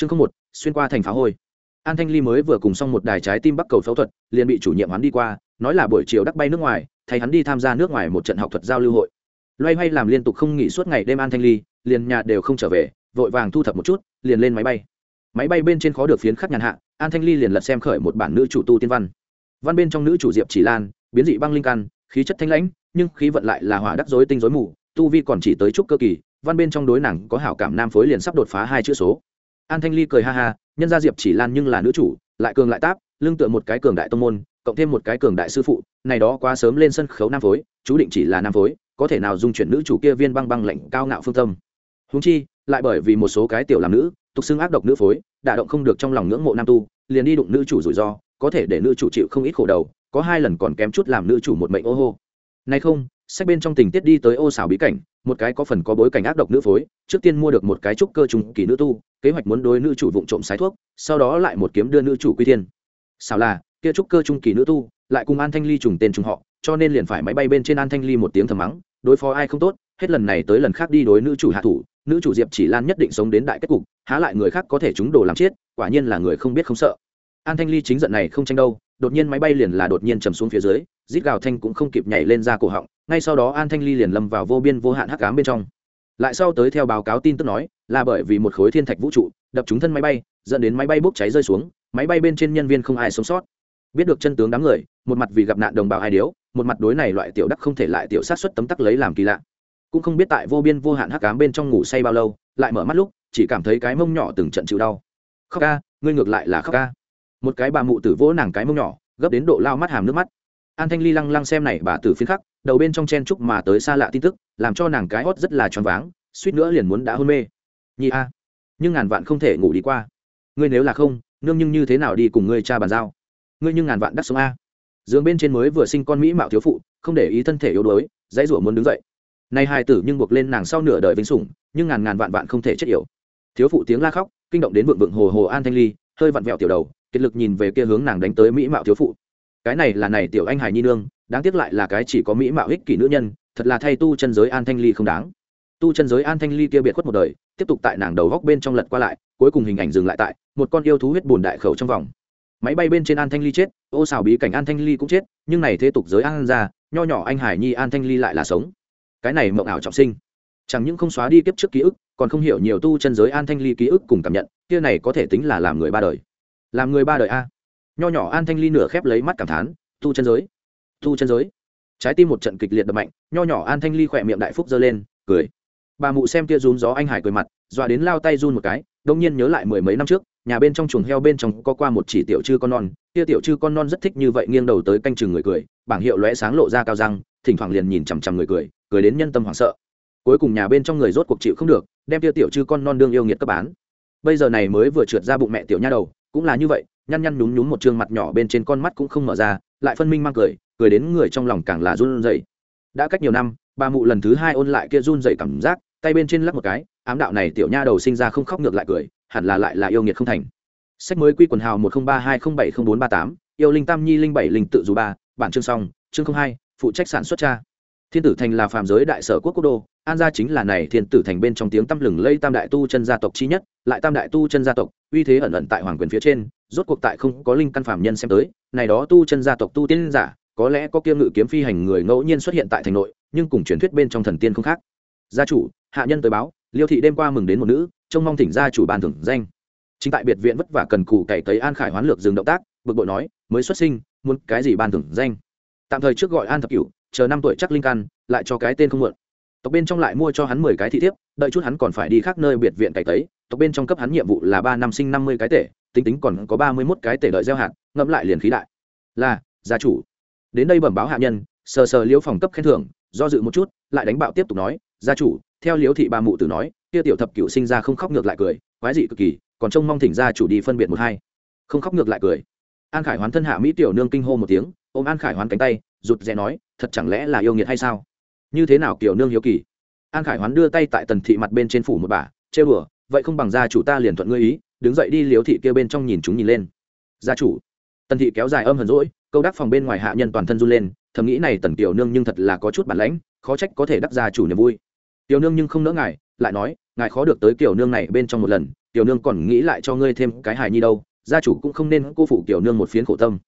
chương không một, xuyên qua thành phá hôi. An thanh ly mới vừa cùng xong một đài trái tim bắc cầu phẫu thuật, liền bị chủ nhiệm hắn đi qua, nói là buổi chiều đắc bay nước ngoài, thay hắn đi tham gia nước ngoài một trận học thuật giao lưu hội. Loay hoay làm liên tục không nghỉ suốt ngày đêm an thanh ly, liền nhà đều không trở về, vội vàng thu thập một chút, liền lên máy bay. Máy bay bên trên khó được phiến khắc nhàn hạ, an thanh ly liền lật xem khởi một bản nữ chủ tu tiên văn. Văn bên trong nữ chủ diệp chỉ lan, biến dị băng linh căn, khí chất thanh lãnh, nhưng khí vận lại là hỏa đắc dối tinh dối mù, tu vi còn chỉ tới chút cơ kỳ, văn bên trong đối nàng có hảo cảm nam phối liền sắp đột phá hai chữ số an thanh ly cười ha ha, nhân gia diệp chỉ lan nhưng là nữ chủ, lại cường lại táp lưng tựa một cái cường đại tông môn, cộng thêm một cái cường đại sư phụ, này đó quá sớm lên sân khấu nam phối, chú định chỉ là nam phối, có thể nào dung chuyển nữ chủ kia viên băng băng lệnh cao ngạo phương tâm. Húng chi, lại bởi vì một số cái tiểu làm nữ, tục xưng ác độc nữ phối, đả động không được trong lòng ngưỡng mộ nam tu, liền đi đụng nữ chủ rủi ro, có thể để nữ chủ chịu không ít khổ đầu, có hai lần còn kém chút làm nữ chủ một mệnh ô hô. Nay không sách bên trong tình tiết đi tới ô xảo bí cảnh, một cái có phần có bối cảnh ác độc nữ phối, trước tiên mua được một cái trúc cơ trùng kỳ nữ tu, kế hoạch muốn đối nữ chủ vụng trộm sái thuốc, sau đó lại một kiếm đưa nữ chủ quy thiên. Xảo là, kia trúc cơ trung kỳ nữ tu, lại cùng an thanh ly trùng tên trùng họ, cho nên liền phải máy bay bên trên an thanh ly một tiếng thầm mắng, đối phó ai không tốt, hết lần này tới lần khác đi đối nữ chủ hạ thủ, nữ chủ diệp chỉ lan nhất định sống đến đại kết cục, há lại người khác có thể chúng đồ làm chết, quả nhiên là người không biết không sợ. An thanh ly chính giận này không tranh đâu, đột nhiên máy bay liền là đột nhiên chầm xuống phía dưới, rít gào thanh cũng không kịp nhảy lên ra cổ họng ngay sau đó an thanh ly liền lâm vào vô biên vô hạn hắc cám bên trong. Lại sau tới theo báo cáo tin tức nói, là bởi vì một khối thiên thạch vũ trụ đập trúng thân máy bay, dẫn đến máy bay bốc cháy rơi xuống, máy bay bên trên nhân viên không ai sống sót. Biết được chân tướng đám người, một mặt vì gặp nạn đồng bào hai điếu, một mặt đối này loại tiểu đắc không thể lại tiểu sát xuất tấm tắc lấy làm kỳ lạ. Cũng không biết tại vô biên vô hạn hắc cám bên trong ngủ say bao lâu, lại mở mắt lúc, chỉ cảm thấy cái mông nhỏ từng trận chịu đau. Khóc ca, ngươi ngược lại là khóc ca. Một cái bà mụ tử vỗ nàng cái mông nhỏ, gấp đến độ lao mắt hàm nước mắt. An thanh ly lăng lăng xem này bà tử phiến khắc đầu bên trong chen chúc mà tới xa lạ tin tức, làm cho nàng cái hót rất là choáng váng, suýt nữa liền muốn đã hôn mê. Nhi a, nhưng ngàn vạn không thể ngủ đi qua. Ngươi nếu là không, nương nhưng như thế nào đi cùng ngươi cha bàn giao? Ngươi nhưng ngàn vạn đắc sống a. Giường bên trên mới vừa sinh con mỹ mạo thiếu phụ, không để ý thân thể yếu đuối, dãy rủa muốn đứng dậy. Nay hai tử nhưng buộc lên nàng sau nửa đời vinh sủng, nhưng ngàn ngàn vạn vạn không thể chết yểu. Thiếu phụ tiếng la khóc, kinh động đến vượng vượng hồ hồ an thanh ly, hơi vặn vẹo tiểu đầu, kiệt lực nhìn về kia hướng nàng đánh tới mỹ mạo thiếu phụ. Cái này là này tiểu anh hải nhi nương đáng tiếc lại là cái chỉ có mỹ mạo ích kỷ nữ nhân, thật là thay tu chân giới an thanh ly không đáng. Tu chân giới an thanh ly kia biệt khuất một đời, tiếp tục tại nàng đầu góc bên trong lật qua lại, cuối cùng hình ảnh dừng lại tại một con yêu thú huyết bùn đại khẩu trong vòng. Máy bay bên trên an thanh ly chết, ô xào bí cảnh an thanh ly cũng chết, nhưng này thế tục giới an ra, nho nhỏ anh hải nhi an thanh ly lại là sống. Cái này mộng ảo trọng sinh. Chẳng những không xóa đi kiếp trước ký ức, còn không hiểu nhiều tu chân giới an thanh ly ký ức cùng cảm nhận, kia này có thể tính là làm người ba đời. Làm người ba đời a. Nho nhỏ an thanh ly nửa khép lấy mắt cảm thán, tu chân giới thu chân giới. Trái tim một trận kịch liệt đập mạnh, nho nhỏ an thanh ly khỏe miệng đại phúc giơ lên, cười. Bà mụ xem tia rún gió anh hải cười mặt, dọa đến lao tay run một cái, đông nhiên nhớ lại mười mấy năm trước, nhà bên trong chuồng heo bên trong có qua một chỉ tiểu chư con non tia tiểu chư con non rất thích như vậy nghiêng đầu tới canh chừng người cười, bảng hiệu lóe sáng lộ ra cao răng, thỉnh thoảng liền nhìn chằm chằm người cười cười đến nhân tâm hoảng sợ. Cuối cùng nhà bên trong người rốt cuộc chịu không được, đem tia tiểu chư con non đương yêu nghiệt cấp bán. Bây giờ này mới vừa trượt ra bụng mẹ tiểu nha đầu, cũng là như vậy, nhăn nhăn nhún nhún một chương mặt nhỏ bên trên con mắt cũng không mở ra lại phân minh mang cười cười đến người trong lòng càng là run rẩy. Đã cách nhiều năm, bà mụ lần thứ hai ôn lại kia run rẩy cảm giác, tay bên trên lắc một cái, ám đạo này tiểu nha đầu sinh ra không khóc ngược lại cười, hẳn là lại là yêu nghiệt không thành. Sách mới quy quần hào một nghìn ba hai không bảy không bốn ba tám, yêu linh tam nhi linh bảy linh tự dù ba, bản chương xong, chương không hai, phụ trách sản xuất cha thiên tử thành là phàm giới đại sở quốc quốc đô, an gia chính là này thiên tử thành bên trong tiếng tăm lừng lây tam đại tu chân gia tộc chi nhất, lại tam đại tu chân gia tộc, uy thế ẩn ẩn tại hoàng quyền phía trên, rốt cuộc tại không có linh căn phàm nhân xem tới, này đó tu chân gia tộc tu tiên giả, có lẽ có kiêm ngự kiếm phi hành người ngẫu nhiên xuất hiện tại thành nội, nhưng cùng truyền thuyết bên trong thần tiên không khác. Gia chủ, hạ nhân tới báo, liêu thị đêm qua mừng đến một nữ, trông mong thỉnh gia chủ ban thưởng danh. Chính tại biệt viện vất vả cần cù cày tới an khải hoán lược dừng động tác, bực bội nói, mới xuất sinh, muốn cái gì ban thưởng danh? Tạm thời trước gọi an thập cửu chờ năm tuổi chắc linh căn lại cho cái tên không muộn tộc bên trong lại mua cho hắn mười cái thị thiếp, đợi chút hắn còn phải đi khác nơi biệt viện cày tấy. Tộc bên trong cấp hắn nhiệm vụ là ba năm sinh năm mươi cái tể, tính tính còn có ba mươi mốt cái tể đợi gieo hạt, ngẫm lại liền khí đại. Là, gia chủ. Đến đây bẩm báo hạ nhân, sờ sờ liễu phòng cấp khen thưởng, do dự một chút, lại đánh bạo tiếp tục nói, gia chủ, theo liễu thị ba mụ tử nói, kia tiểu thập cựu sinh ra không khóc ngược lại cười, quái dị cực kỳ, còn trông mong thỉnh gia chủ đi phân biệt một hai. Không khóc ngược lại cười an khải hoán thân hạ mỹ tiểu nương kinh hô một tiếng, ôm an khải hoán cánh tay, rụt rè nói, thật chẳng lẽ là yêu nghiệt hay sao? Như thế nào kiểu nương hiếu kỳ? An khải hoán đưa tay tại tần thị mặt bên trên phủ một bà chê bừa, vậy không bằng gia chủ ta liền thuận ngươi ý, đứng dậy đi liếu thị kia bên trong nhìn chúng nhìn lên. Gia chủ? Tần thị kéo dài âm hờn rỗi, câu đắc phòng bên ngoài hạ nhân toàn thân run lên, thầm nghĩ này tần tiểu nương nhưng thật là có chút bản lãnh, khó trách có thể đắc gia chủ niềm vui. Tiểu nương nhưng không nỡ ngài lại nói, ngài khó được tới kiểu nương này bên trong một lần, tiểu nương còn nghĩ lại cho ngươi thêm cái hài nhi đâu gia chủ cũng không nên cô phụ tiểu nương một phiến khổ tâm.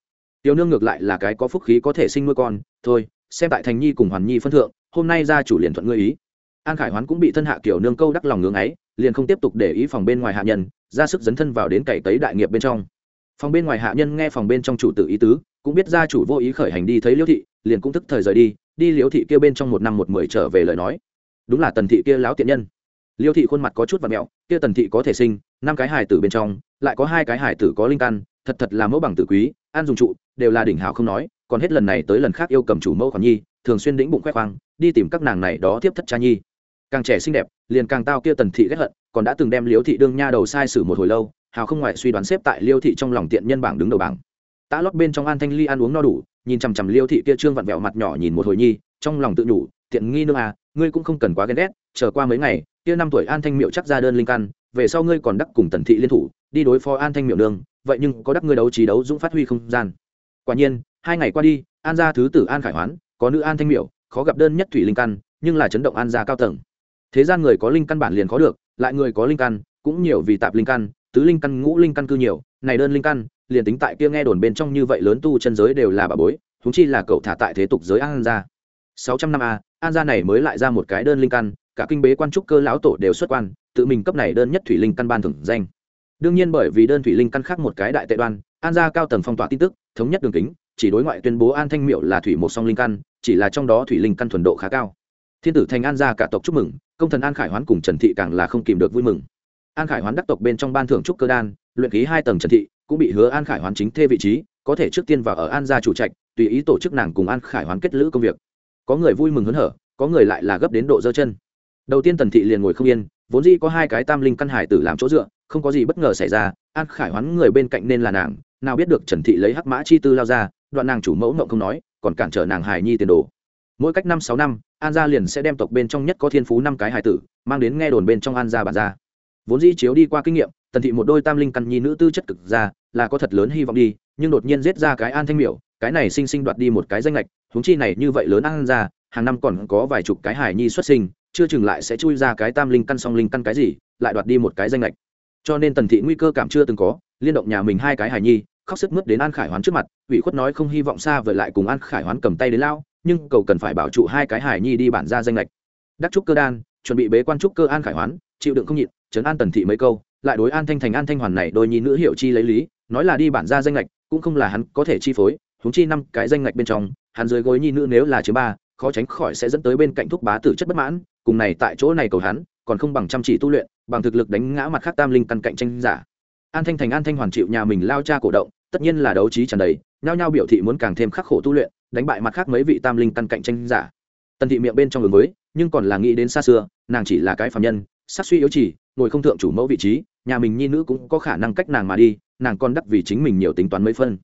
Tiểu nương ngược lại là cái có phúc khí có thể sinh nuôi con, thôi, xem tại thành nhi cùng hoàn nhi phân thượng, hôm nay gia chủ liền thuận ngươi ý. An khải hoán cũng bị thân hạ kiểu nương câu đắc lòng ngưỡng ấy, liền không tiếp tục để ý phòng bên ngoài hạ nhân, ra sức dấn thân vào đến cày tấy đại nghiệp bên trong. Phòng bên ngoài hạ nhân nghe phòng bên trong chủ tử ý tứ, cũng biết gia chủ vô ý khởi hành đi thấy liễu thị, liền cũng tức thời rời đi đi liễu thị kia bên trong một năm một mười trở về lời nói. Đúng là tần thị kia láo tiện nhân. Liễu thị khuôn mặt có chút và mẹo, kia tần thị có thể sinh năm cái hài tử bên trong, lại có hai cái hài tử có linh căn, thật thật là mẫu bằng tử quý, an dùng trụ, đều là đỉnh hảo không nói, còn hết lần này tới lần khác yêu cầm chủ mẫu khoản nhi, thường xuyên đĩnh bụng khoe khoang, đi tìm các nàng này đó tiếp thất cha nhi. Càng trẻ xinh đẹp, liền càng tao kia tần thị ghét hận, còn đã từng đem liễu thị đương nha đầu sai sử một hồi lâu, hào không ngoại suy đoán xếp tại liêu thị trong lòng tiện nhân bảng đứng đầu bảng. Tã lót bên trong an thanh ly ăn uống no đủ, nhìn chằm chằm liêu thị kia trương vặn vẹo mặt nhỏ nhìn một hồi nhi, trong lòng tự nhủ, tiện nghi nương à ngươi cũng không cần quá ghen ghét, chờ qua mấy ngày, kia năm tuổi an thanh miệu chắc ra đơn linh căn về sau ngươi còn đắc cùng tần thị liên thủ, đi đối phó an thanh miểu nương, vậy nhưng có đắc ngươi đấu trí đấu dũng phát huy không gian. Quả nhiên, hai ngày qua đi, an gia thứ tử an khải hoán, có nữ an thanh miệu khó gặp đơn nhất thủy linh căn, nhưng là chấn động an gia cao tầng. Thế gian người có linh căn bản liền có được, lại người có linh căn, cũng nhiều vì tạp linh căn, tứ linh căn, ngũ linh căn cư nhiều, này đơn linh căn, liền tính tại kia nghe đồn bên trong như vậy lớn tu chân giới đều là bà bối thúng chi là cậu thả tại thế tục giới an gia. Sáu trăm năm a, an gia này mới lại ra một cái đơn linh căn, cả kinh bế quan trúc cơ lão tổ đều xuất quan tự mình cấp này đơn nhất thủy linh căn ban thưởng danh. Đương nhiên bởi vì đơn thủy linh căn khác một cái đại tệ đoan, an gia cao tầng phong tỏa tin tức, thống nhất đường kính, chỉ đối ngoại tuyên bố an thanh miệu là thủy một song linh căn, chỉ là trong đó thủy linh căn thuần độ khá cao. Thiên tử thành an gia cả tộc chúc mừng, công thần an khải hoán cùng trần thị càng là không kìm được vui mừng. An khải hoán đắc tộc bên trong ban thưởng trúc cơ đan, luyện khí hai tầng trần thị, cũng bị hứa an khải hoán chính thê vị trí, có thể trước tiên vào ở an gia chủ trạch, tùy ý tổ chức nàng cùng an khải hoán kết lữ công việc. Có người vui mừng hớn hở, có người lại là gấp đến độ dơ chân. Đầu tiên tần thị liền ngồi không yên vốn dĩ có hai cái tam linh căn hải tử làm chỗ dựa, không có gì bất ngờ xảy ra, an khải hoán người bên cạnh nên là nàng, nào biết được trần thị lấy hắc mã chi tư lao ra, đoạn nàng chủ mẫu ngộng không nói, còn cản trở nàng Hải nhi tiền đồ. Mỗi cách năm sáu năm, an gia liền sẽ đem tộc bên trong nhất có thiên phú năm cái hải tử, mang đến nghe đồn bên trong an gia bản gia. Vốn dĩ chiếu đi qua kinh nghiệm, tần thị một đôi tam linh căn nhi nữ tư chất cực ra, là có thật lớn hy vọng đi, nhưng đột nhiên giết ra cái an thanh miểu, cái này sinh sinh đoạt đi một cái danh lệch huống chi này như vậy lớn an ra hàng năm còn có vài chục cái Hải nhi xuất sinh chưa chừng lại sẽ chui ra cái tam linh căn song linh căn cái gì, lại đoạt đi một cái danh lệch cho nên tần thị nguy cơ cảm chưa từng có, liên động nhà mình hai cái hài nhi, khóc sức mướt đến an khải hoán trước mặt, ủy khuất nói không hy vọng xa vời lại cùng an khải hoán cầm tay đến lao, nhưng cầu cần phải bảo trụ hai cái hài nhi đi bản ra danh lệch đắc trúc cơ đan, chuẩn bị bế quan trúc cơ an khải hoán, chịu đựng không nhịn, trấn an tần thị mấy câu, lại đối an thanh thành an thanh hoàn này đôi nhi nữ hiệu chi lấy lý, nói là đi bản ra danh lệch cũng không là hắn có thể chi phối húng chi năm cái danh lệch bên trong, hắn dưới gối nhi nữ nếu là chứ ba khó tránh khỏi sẽ dẫn tới bên cạnh thúc bá tử chất bất mãn, cùng này tại chỗ này cầu hắn, còn không bằng chăm chỉ tu luyện, bằng thực lực đánh ngã mặt khác tam linh căn cạnh tranh giả. An thanh thành an thanh hoàn chịu nhà mình lao cha cổ động, tất nhiên là đấu trí tràn đầy, nhao nhao biểu thị muốn càng thêm khắc khổ tu luyện, đánh bại mặt khác mấy vị tam linh căn cạnh tranh giả. Tần thị miệng bên trong ứng mới nhưng còn là nghĩ đến xa xưa, nàng chỉ là cái phạm nhân sắc suy yếu chỉ, ngồi không thượng chủ mẫu vị trí, nhà mình nhi nữ cũng có khả năng cách nàng mà đi, nàng còn đắc vì chính mình nhiều tính toán mấy phân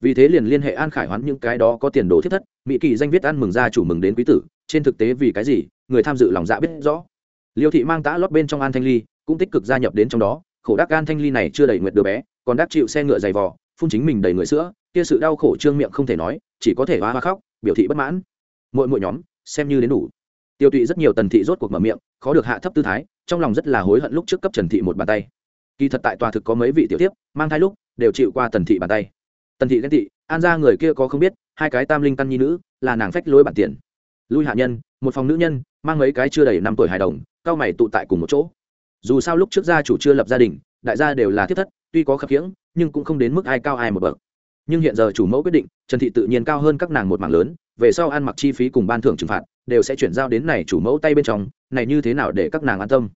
vì thế liền liên hệ an khải hoán những cái đó có tiền đồ thiết thất, mỹ kỳ danh viết ăn mừng ra chủ mừng đến quý tử, trên thực tế vì cái gì, người tham dự lòng dạ biết rõ. Liêu thị mang tã lót bên trong an thanh ly, cũng tích cực gia nhập đến trong đó, khổ đắc an thanh ly này chưa đầy nguyệt đứa bé, còn đắc chịu xe ngựa dày vò, phun chính mình đầy người sữa, kia sự đau khổ trương miệng không thể nói, chỉ có thể hoa hoa khóc, biểu thị bất mãn. Mỗi mỗi nhóm, xem như đến đủ. Tiêu tụy rất nhiều tần thị rốt cuộc mở miệng, khó được hạ thấp tư thái, trong lòng rất là hối hận lúc trước cấp trần thị một bàn tay. Kỳ thật tại tòa thực có mấy vị tiểu tiếp mang thai lúc, đều chịu qua tần thị bàn tay tần thị ghen tị, an ra người kia có không biết, hai cái tam linh căn nhi nữ, là nàng phách lối bản tiền. Lui hạ nhân, một phòng nữ nhân, mang mấy cái chưa đầy năm tuổi hài đồng, cao mày tụ tại cùng một chỗ. Dù sao lúc trước gia chủ chưa lập gia đình, đại gia đều là thiết thất, tuy có khập khiễng, nhưng cũng không đến mức ai cao ai một bậc. Nhưng hiện giờ chủ mẫu quyết định, trần thị tự nhiên cao hơn các nàng một mảng lớn, về sau ăn mặc chi phí cùng ban thưởng trừng phạt, đều sẽ chuyển giao đến này chủ mẫu tay bên trong, này như thế nào để các nàng an tâm?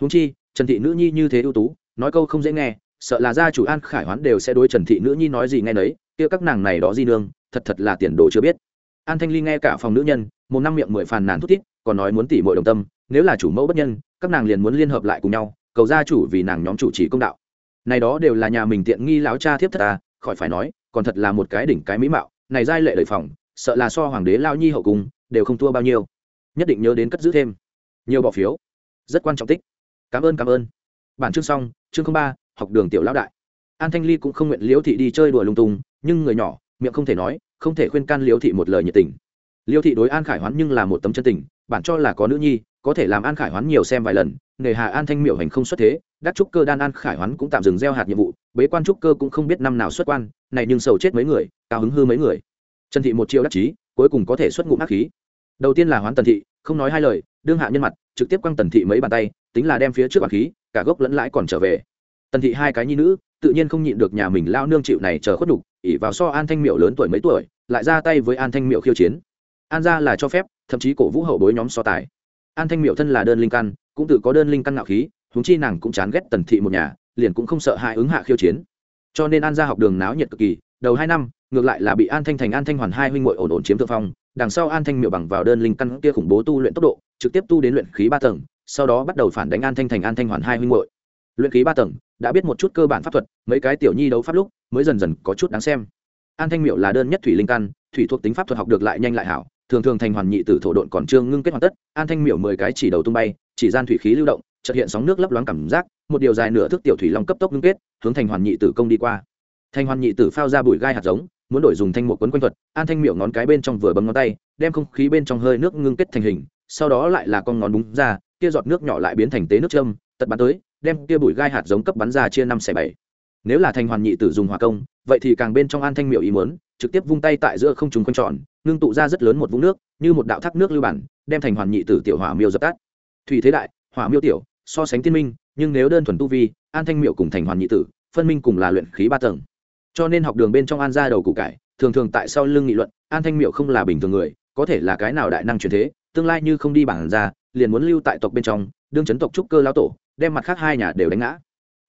Húng chi, trần thị nữ nhi như thế ưu tú, nói câu không dễ nghe sợ là gia chủ an khải hoán đều sẽ đối trần thị nữ nhi nói gì nghe nấy, kia các nàng này đó di nương, thật thật là tiền đồ chưa biết. An thanh ly nghe cả phòng nữ nhân, một năm miệng mười phàn nàn thút thít, còn nói muốn tỉ mọi đồng tâm, nếu là chủ mẫu bất nhân, các nàng liền muốn liên hợp lại cùng nhau, cầu gia chủ vì nàng nhóm chủ trì công đạo. Này đó đều là nhà mình tiện nghi láo cha thiếp thật à khỏi phải nói, còn thật là một cái đỉnh cái mỹ mạo, này giai lệ lời phòng, sợ là so hoàng đế lao nhi hậu cung, đều không thua bao nhiêu. Nhất định nhớ đến cất giữ thêm. Nhiều bỏ phiếu. Rất quan trọng tích. Cảm ơn cảm ơn. Bản chương xong, chương ba học đường tiểu lão đại. An thanh ly cũng không nguyện liễu thị đi chơi đùa lung tung, nhưng người nhỏ, miệng không thể nói, không thể khuyên can liễu thị một lời nhiệt tình. Liễu thị đối an khải hoán nhưng là một tấm chân tình, bản cho là có nữ nhi, có thể làm an khải hoán nhiều xem vài lần, nghề hà an thanh miểu hành không xuất thế, đắc trúc cơ đan an khải hoán cũng tạm dừng gieo hạt nhiệm vụ, bế quan trúc cơ cũng không biết năm nào xuất quan, này nhưng sầu chết mấy người, cao hứng hư mấy người. Trần thị một chiêu đắc chí, cuối cùng có thể xuất ngụm ác khí. Đầu tiên là hoán tần thị, không nói hai lời, đương hạ nhân mặt, trực tiếp quăng tần thị mấy bàn tay, tính là đem phía trước bạc khí, cả gốc lẫn lãi còn trở về tần thị hai cái nhi nữ, tự nhiên không nhịn được nhà mình lao nương chịu này chờ khuất đục ỉ vào so an thanh miệu lớn tuổi mấy tuổi, lại ra tay với an thanh miệu khiêu chiến. An ra là cho phép, thậm chí cổ vũ hậu bối nhóm so tài. An thanh miệu thân là đơn linh căn, cũng tự có đơn linh căn ngạo khí húng chi nàng cũng chán ghét tần thị một nhà, liền cũng không sợ hại ứng hạ khiêu chiến. Cho nên an ra học đường náo nhiệt cực kỳ, đầu hai năm, ngược lại là bị an thanh thành an thanh hoàn hai huynh ngội ổn ổn chiếm thượng phong, đằng sau an thanh miệu bằng vào đơn linh căn kia khủng bố tu luyện tốc độ, trực tiếp tu đến luyện khí ba tầng, sau đó bắt đầu phản đánh an thanh thành an thanh hoàn hai huynh ngội luyện khí ba tầng, đã biết một chút cơ bản pháp thuật, mấy cái tiểu nhi đấu pháp lúc mới dần dần có chút đáng xem. An thanh miệu là đơn nhất thủy linh căn, thủy thuộc tính pháp thuật học được lại nhanh lại hảo, thường thường thành hoàn nhị tử thổ độn còn trương ngưng kết hoàn tất, an thanh Miệu mười cái chỉ đầu tung bay, chỉ gian thủy khí lưu động, chợt hiện sóng nước lấp loáng cảm giác, một điều dài nửa thước tiểu thủy long cấp tốc ngưng kết, hướng thành hoàn nhị tử công đi qua. Thành hoàn nhị tử phao ra bụi gai hạt giống, muốn đổi dùng thanh một quấn quanh thuật, an thanh Miệu ngón cái bên trong vừa bấm ngón tay, đem không khí bên trong hơi nước ngưng kết thành hình, sau đó lại là con ngón búng ra, kia giọt nước nhỏ lại biến thành tế nước châm tật bắn tới, đem kia bụi gai hạt giống cấp bắn ra chia năm xẻ bảy. Nếu là thành hoàn nhị tử dùng hỏa công, vậy thì càng bên trong an thanh Miệu ý muốn, trực tiếp vung tay tại giữa không trùng quanh tròn, ngưng tụ ra rất lớn một vũng nước, như một đạo thác nước lưu bản, đem thành hoàn nhị tử tiểu hỏa miêu dập tắt. Thủy thế đại, hỏa miêu tiểu, so sánh tiên minh, nhưng nếu đơn thuần tu vi, an thanh miệu cùng thành hoàn nhị tử, phân minh cùng là luyện khí ba tầng. Cho nên học đường bên trong an ra đầu củ cải, thường thường tại sau lưng nghị luận, an thanh miệu không là bình thường người, có thể là cái nào đại năng truyền thế, tương lai như không đi bảng ra, liền muốn lưu tại tộc bên trong, đương chấn tộc trúc cơ lão tổ đem mặt khác hai nhà đều đánh ngã.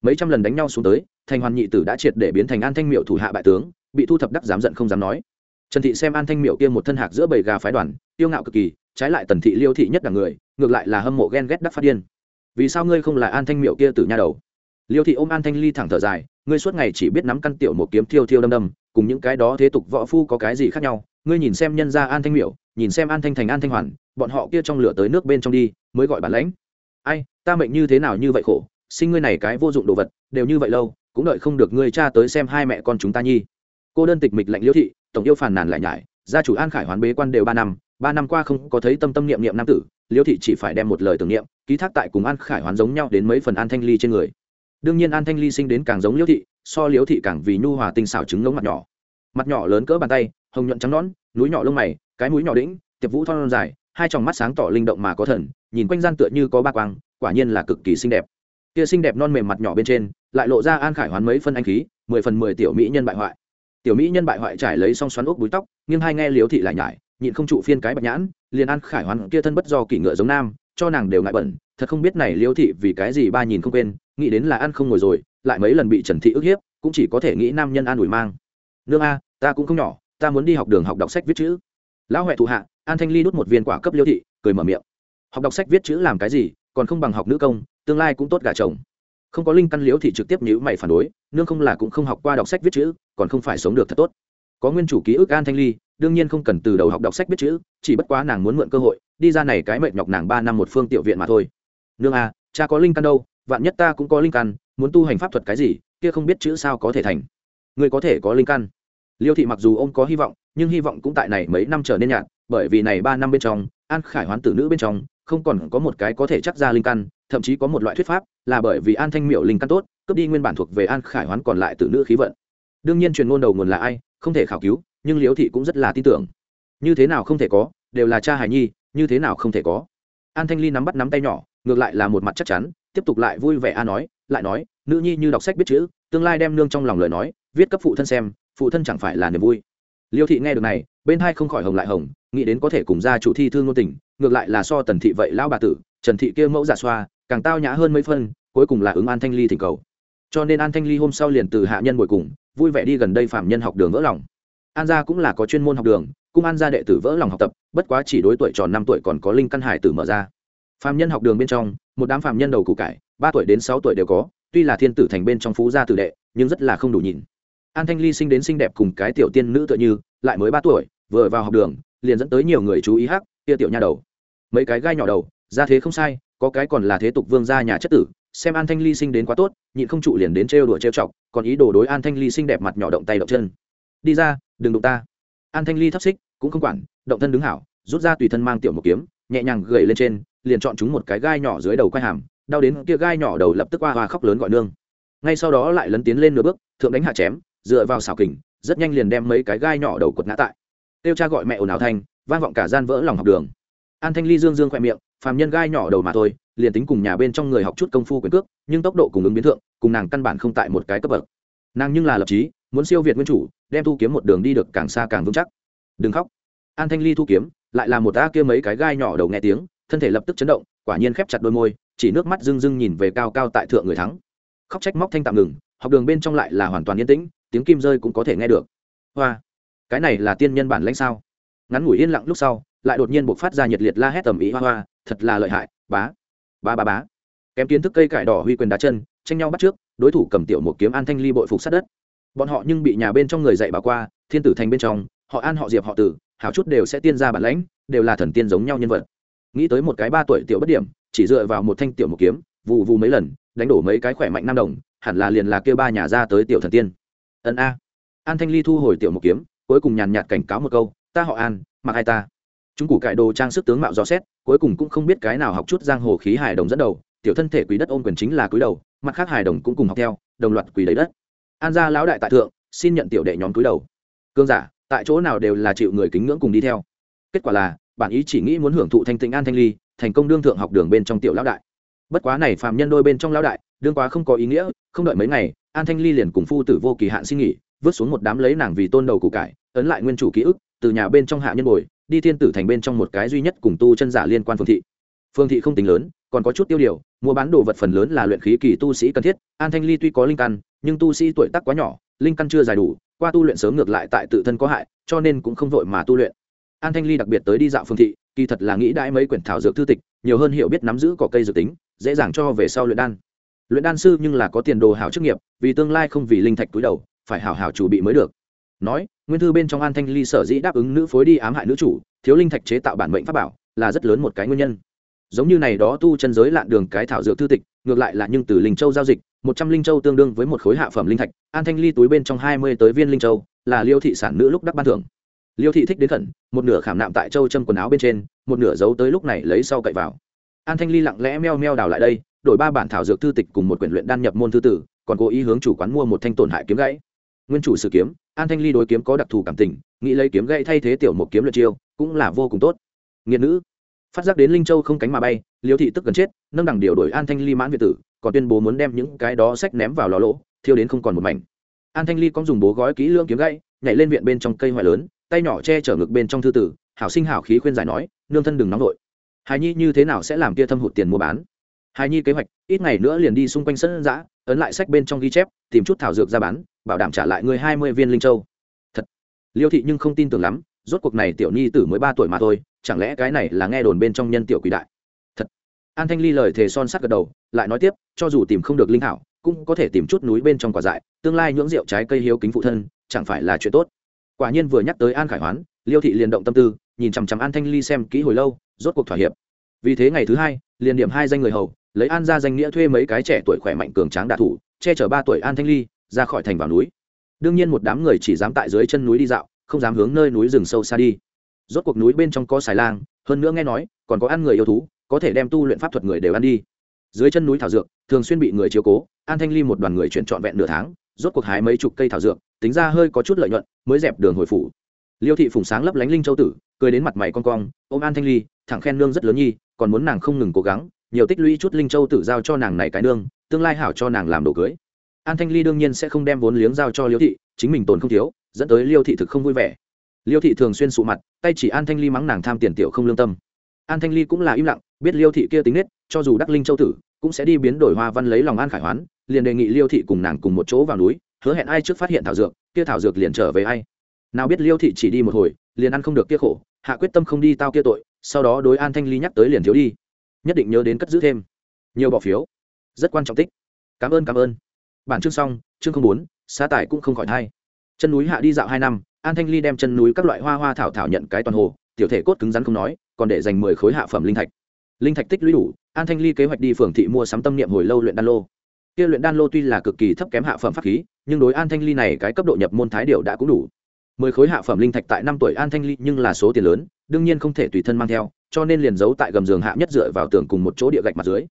Mấy trăm lần đánh nhau xuống tới, thành hoàn nhị tử đã triệt để biến thành an thanh miệu thủ hạ bại tướng, bị thu thập đắc dám giận không dám nói. Trần thị xem an thanh miệu kia một thân hạc giữa bầy gà phái đoàn, tiêu ngạo cực kỳ, trái lại tần thị liêu thị nhất là người, ngược lại là hâm mộ ghen ghét đắc phát điên. Vì sao ngươi không là an thanh miệu kia từ nha đầu? Liêu thị ôm an thanh ly thẳng thở dài, ngươi suốt ngày chỉ biết nắm căn tiểu một kiếm thiêu thiêu đâm đâm, cùng những cái đó thế tục võ phu có cái gì khác nhau? Ngươi nhìn xem nhân gia an thanh miệu nhìn xem an thanh thành an thanh hoàn, bọn họ kia trong lửa tới nước bên trong đi, mới gọi bản lãnh. Ai ta mệnh như thế nào như vậy khổ, sinh ngươi này cái vô dụng đồ vật, đều như vậy lâu, cũng đợi không được ngươi cha tới xem hai mẹ con chúng ta nhi. Cô đơn tịch mịch lạnh liễu thị, tổng yêu phàn nàn lại nhải, gia chủ an khải hoán bế quan đều ba năm ba năm qua không có thấy tâm tâm niệm niệm nam tử, liễu thị chỉ phải đem một lời tưởng niệm, ký thác tại cùng an khải hoán giống nhau đến mấy phần an thanh ly trên người. Đương nhiên an thanh ly sinh đến càng giống liễu thị, so liễu thị càng vì nhu hòa tinh xảo trứng ngống mặt nhỏ. Mặt nhỏ lớn cỡ bàn tay, hồng nhuận trắng nón núi nhỏ lông mày, cái mũi nhỏ đĩnh, tiệp vũ thon dài, hai tròng mắt sáng tỏ linh động mà có thần, nhìn quanh gian tựa như có ba quang quả nhiên là cực kỳ xinh đẹp. Kia xinh đẹp non mềm mặt nhỏ bên trên, lại lộ ra an khải hoán mấy phân anh khí, mười phần mười tiểu mỹ nhân bại hoại. Tiểu mỹ nhân bại hoại trải lấy xong xoắn ốc búi tóc nhưng hai nghe liếu thị lại nhải, nhịn không trụ phiên cái bạch nhãn, liền an khải hoán kia thân bất do kỷ ngựa giống nam, cho nàng đều ngại bẩn, thật không biết này liếu thị vì cái gì ba nhìn không quên, nghĩ đến là ăn không ngồi rồi, lại mấy lần bị trần thị ức hiếp, cũng chỉ có thể nghĩ nam nhân an ủi mang. Nương a, ta cũng không nhỏ, ta muốn đi học đường học đọc sách viết chữ. Lão huệ thụ hạ, an thanh ly đút một viên quả cấp liêu thị, cười mở miệng. Học đọc sách viết chữ làm cái gì? Còn không bằng học nữ công tương lai cũng tốt gả chồng. Không có linh căn liễu thì trực tiếp nhữ mày phản đối nương không là cũng không học qua đọc sách viết chữ còn không phải sống được thật tốt. Có nguyên chủ ký ức an thanh ly đương nhiên không cần từ đầu học đọc sách viết chữ chỉ bất quá nàng muốn mượn cơ hội đi ra này cái mệt nhọc nàng ba năm một phương tiểu viện mà thôi. Nương a à, cha có linh căn đâu vạn nhất ta cũng có linh căn muốn tu hành pháp thuật cái gì kia không biết chữ sao có thể thành. Người có thể có linh căn. Liêu thị mặc dù ông có hy vọng nhưng hy vọng cũng tại này mấy năm trở nên nhạt bởi vì này ba năm bên trong an khải hoán tử nữ bên trong không còn có một cái có thể chắc ra linh căn, thậm chí có một loại thuyết pháp là bởi vì an thanh miệu linh căn tốt, cướp đi nguyên bản thuộc về an khải hoán còn lại từ nữ khí vận. Đương nhiên truyền ngôn đầu nguồn là ai, không thể khảo cứu, nhưng liễu thị cũng rất là tin tưởng. Như thế nào không thể có, đều là cha hải nhi, như thế nào không thể có. An thanh ly nắm bắt nắm tay nhỏ, ngược lại là một mặt chắc chắn, tiếp tục lại vui vẻ a nói, lại nói, nữ nhi như đọc sách biết chữ, tương lai đem nương trong lòng lời nói, viết cấp phụ thân xem, phụ thân chẳng phải là niềm vui. Liêu thị nghe được này, bên hai không khỏi hồng lại hồng, nghĩ đến có thể cùng gia chủ thi thương ngôn tình ngược lại là so tần thị vậy lão bà tử, trần thị kia mẫu giả xoa, càng tao nhã hơn mấy phân cuối cùng là ứng an thanh ly thỉnh cầu. Cho nên an thanh ly hôm sau liền từ hạ nhân ngồi cùng, vui vẻ đi gần đây phạm nhân học đường vỡ lòng. An gia cũng là có chuyên môn học đường, cung an gia đệ tử vỡ lòng học tập, bất quá chỉ đối tuổi tròn năm tuổi còn có linh căn hải tử mở ra. Phạm nhân học đường bên trong, một đám phạm nhân đầu củ cải, ba tuổi đến sáu tuổi đều có, tuy là thiên tử thành bên trong phú gia tử đệ, nhưng rất là không đủ nhìn. An thanh ly sinh đến xinh đẹp cùng cái tiểu tiên nữ tựa như, lại mới ba tuổi, vừa vào học đường, liền dẫn tới nhiều người chú ý hắc kia tiểu nha đầu. Mấy cái gai nhỏ đầu, ra thế không sai, có cái còn là thế tục vương gia nhà chất tử, xem an thanh ly sinh đến quá tốt, nhịn không trụ liền đến trêu đùa trêu chọc, còn ý đồ đối an thanh ly sinh đẹp mặt nhỏ động tay động chân. Đi ra, đừng đụng ta. An thanh ly thấp xích, cũng không quản, động thân đứng hảo, rút ra tùy thân mang tiểu một kiếm, nhẹ nhàng gầy lên trên, liền chọn chúng một cái gai nhỏ dưới đầu quai hàm, đau đến kia gai nhỏ đầu lập tức qua hoa khóc lớn gọi nương. Ngay sau đó lại lấn tiến lên nửa bước, thượng đánh hạ chém, dựa vào xảo kình, rất nhanh liền đem mấy cái gai nhỏ đầu quật ngã tại. Tiêu cha gọi mẹ ồn ào thanh vang vọng cả gian vỡ lòng học đường. An thanh ly dương dương khoe miệng, phàm nhân gai nhỏ đầu mà thôi, liền tính cùng nhà bên trong người học chút công phu quyền cước, nhưng tốc độ cùng ứng biến thượng, cùng nàng căn bản không tại một cái cấp bậc. Nàng nhưng là lập chí, muốn siêu việt nguyên chủ, đem thu kiếm một đường đi được càng xa càng vững chắc. Đừng khóc. An thanh ly thu kiếm, lại là một a kia mấy cái gai nhỏ đầu nghe tiếng, thân thể lập tức chấn động, quả nhiên khép chặt đôi môi, chỉ nước mắt rưng rưng nhìn về cao cao tại thượng người thắng. Khóc trách móc thanh tạm ngừng, học đường bên trong lại là hoàn toàn yên tĩnh, tiếng kim rơi cũng có thể nghe được. Hoa, cái này là tiên nhân bản lãnh sao? Ngắn ngủi yên lặng lúc sau, lại đột nhiên buộc phát ra nhiệt liệt la hét tầm ý hoa hoa, thật là lợi hại, bá ba ba bá. Kém kiến thức cây cải đỏ huy quyền đá chân, tranh nhau bắt trước, đối thủ cầm tiểu một kiếm an thanh ly bội phục sát đất. Bọn họ nhưng bị nhà bên trong người dạy bảo qua, thiên tử thành bên trong, họ an, họ diệp, họ tử, hảo chút đều sẽ tiên ra bản lãnh, đều là thần tiên giống nhau nhân vật. Nghĩ tới một cái ba tuổi tiểu bất điểm, chỉ dựa vào một thanh tiểu một kiếm, vù vù mấy lần, đánh đổ mấy cái khỏe mạnh nam đồng, hẳn là liền là kêu ba nhà ra tới tiểu thần tiên. Ân a. An thanh ly thu hồi tiểu một kiếm, cuối cùng nhàn nhạt cảnh cáo một câu ta họ an, mặc hai ta. Chúng củ cải đồ trang sức tướng mạo rõ xét, cuối cùng cũng không biết cái nào học chút giang hồ khí hài đồng dẫn đầu, tiểu thân thể quý đất ôm quyền chính là quý đầu, mặt khác hài đồng cũng cùng học theo, đồng loạt quỳ lấy đất. An gia lão đại tại thượng, xin nhận tiểu đệ nhóm cúi đầu. Cương giả, tại chỗ nào đều là chịu người kính ngưỡng cùng đi theo. Kết quả là bản ý chỉ nghĩ muốn hưởng thụ thanh tịnh an thanh ly, thành công đương thượng học đường bên trong tiểu lão đại. Bất quá này phàm nhân đôi bên trong lão đại, đương quá không có ý nghĩa, không đợi mấy ngày, an thanh ly liền cùng phu tử vô kỳ hạn xin nghỉ, vứt xuống một đám lấy nàng vì tôn đầu cụ cải, ấn lại nguyên chủ ký ức từ nhà bên trong hạ nhân bồi, đi thiên tử thành bên trong một cái duy nhất cùng tu chân giả liên quan phương thị. Phương thị không tính lớn, còn có chút tiêu điều, mua bán đồ vật phần lớn là luyện khí kỳ tu sĩ cần thiết, an thanh ly tuy có linh căn, nhưng tu sĩ tuổi tác quá nhỏ, linh căn chưa dài đủ, qua tu luyện sớm ngược lại tại tự thân có hại, cho nên cũng không vội mà tu luyện. An thanh ly đặc biệt tới đi dạo phương thị, kỳ thật là nghĩ đãi mấy quyển thảo dược thư tịch, nhiều hơn hiểu biết nắm giữ cỏ cây dược tính, dễ dàng cho về sau luyện đan. Luyện đan sư nhưng là có tiền đồ hảo chức nghiệp, vì tương lai không vì linh thạch túi đầu, phải hảo hảo chủ bị mới được nói, nguyên thư bên trong an thanh ly sở dĩ đáp ứng nữ phối đi ám hại nữ chủ, thiếu linh thạch chế tạo bản mệnh pháp bảo, là rất lớn một cái nguyên nhân. Giống như này đó tu chân giới lạn đường cái thảo dược thư tịch, ngược lại là nhưng từ linh châu giao dịch, một trăm linh châu tương đương với một khối hạ phẩm linh thạch, an thanh ly túi bên trong hai mươi tới viên linh châu, là liêu thị sản nữ lúc đắc ban thưởng. Liêu thị thích đến khẩn, một nửa khảm nạm tại châu châm quần áo bên trên, một nửa giấu tới lúc này lấy sau cậy vào. An thanh ly lặng lẽ meo meo đào lại đây, đổi ba bản thảo dược thư tịch cùng một quyển luyện đan nhập môn thư tử, còn cố ý hướng chủ quán mua một thanh tổn hại kiếm gãy nguyên chủ sử kiếm an thanh ly đối kiếm có đặc thù cảm tình nghĩ lấy kiếm gậy thay thế tiểu một kiếm lượt chiêu cũng là vô cùng tốt. Nghiện nữ phát giác đến linh châu không cánh mà bay liêu thị tức gần chết nâng đẳng điều đổi an thanh ly mãn việt tử còn tuyên bố muốn đem những cái đó sách ném vào lò lỗ thiêu đến không còn một mảnh. An thanh ly có dùng bố gói kỹ lưỡng kiếm gậy, nhảy lên viện bên trong cây hoại lớn tay nhỏ che chở ngực bên trong thư tử hảo sinh hảo khí khuyên giải nói nương thân đừng nóng nổi. hài nhi như thế nào sẽ làm kia thâm hụt tiền mua bán? Hài nhi kế hoạch ít ngày nữa liền đi xung quanh sân giã ấn lại sách bên trong ghi chép tìm chút thảo dược ra bán bảo đảm trả lại người hai mươi viên linh châu. Thật. Liêu thị nhưng không tin tưởng lắm, rốt cuộc này tiểu nhi tử mới ba tuổi mà thôi, chẳng lẽ cái này là nghe đồn bên trong nhân tiểu quỷ đại? Thật. An thanh ly lời thề son sắt gật đầu, lại nói tiếp, cho dù tìm không được linh thảo, cũng có thể tìm chút núi bên trong quả dại, tương lai nhưỡng rượu trái cây hiếu kính phụ thân, chẳng phải là chuyện tốt. Quả nhiên vừa nhắc tới an khải hoán, liêu thị liền động tâm tư, nhìn chằm chằm an thanh ly xem kỹ hồi lâu, rốt cuộc thỏa hiệp. Vì thế ngày thứ hai, liền điểm hai danh người hầu, lấy an ra danh nghĩa thuê mấy cái trẻ tuổi khỏe mạnh cường tráng đạ thủ, che chở ba tuổi an thanh ly ra khỏi thành vào núi. Đương nhiên một đám người chỉ dám tại dưới chân núi đi dạo, không dám hướng nơi núi rừng sâu xa đi. Rốt cuộc núi bên trong có xài lang, hơn nữa nghe nói, còn có ăn người yêu thú, có thể đem tu luyện pháp thuật người đều ăn đi. Dưới chân núi thảo dược, thường xuyên bị người chiếu cố, an thanh ly một đoàn người chuyển trọn vẹn nửa tháng, rốt cuộc hái mấy chục cây thảo dược, tính ra hơi có chút lợi nhuận, mới dẹp đường hồi phủ. Liêu thị phùng sáng lấp lánh linh châu tử, cười đến mặt mày con cong, ôm an thanh ly, thẳng khen nương rất lớn nhi, còn muốn nàng không ngừng cố gắng, nhiều tích lũy chút linh châu tử giao cho nàng này cái nương, tương lai hảo cho nàng làm đồ cưới an thanh ly đương nhiên sẽ không đem vốn liếng giao cho liêu thị, chính mình tồn không thiếu, dẫn tới liêu thị thực không vui vẻ. Liêu thị thường xuyên sụ mặt, tay chỉ an thanh ly mắng nàng tham tiền tiểu không lương tâm. An thanh ly cũng là im lặng, biết liêu thị kia tính nết, cho dù đắc linh châu tử, cũng sẽ đi biến đổi hoa văn lấy lòng an khải hoán, liền đề nghị liêu thị cùng nàng cùng một chỗ vào núi, hứa hẹn ai trước phát hiện thảo dược, kia thảo dược liền trở về ai. Nào biết liêu thị chỉ đi một hồi, liền ăn không được kia khổ, hạ quyết tâm không đi tao kia tội, sau đó đối an thanh ly nhắc tới liền thiếu đi. Nhất định nhớ đến cất giữ thêm. Nhiều bỏ phiếu. Rất quan trọng tích. Cảm ơn cảm ơn bản chương xong, chương không bốn, xá tải cũng không khỏi thay. Chân núi hạ đi dạo hai năm, an thanh ly đem chân núi các loại hoa hoa thảo thảo nhận cái toàn hồ, tiểu thể cốt cứng rắn không nói, còn để dành mười khối hạ phẩm linh thạch. Linh thạch tích lũy đủ, an thanh ly kế hoạch đi phường thị mua sắm tâm niệm hồi lâu luyện đan lô. Kia luyện đan lô tuy là cực kỳ thấp kém hạ phẩm pháp khí, nhưng đối an thanh ly này cái cấp độ nhập môn thái điệu đã cũng đủ. Mười khối hạ phẩm linh thạch tại năm tuổi an thanh ly nhưng là số tiền lớn, đương nhiên không thể tùy thân mang theo, cho nên liền giấu tại gầm giường hạ nhất dựa vào tường cùng một chỗ địa gạch mặt dưới.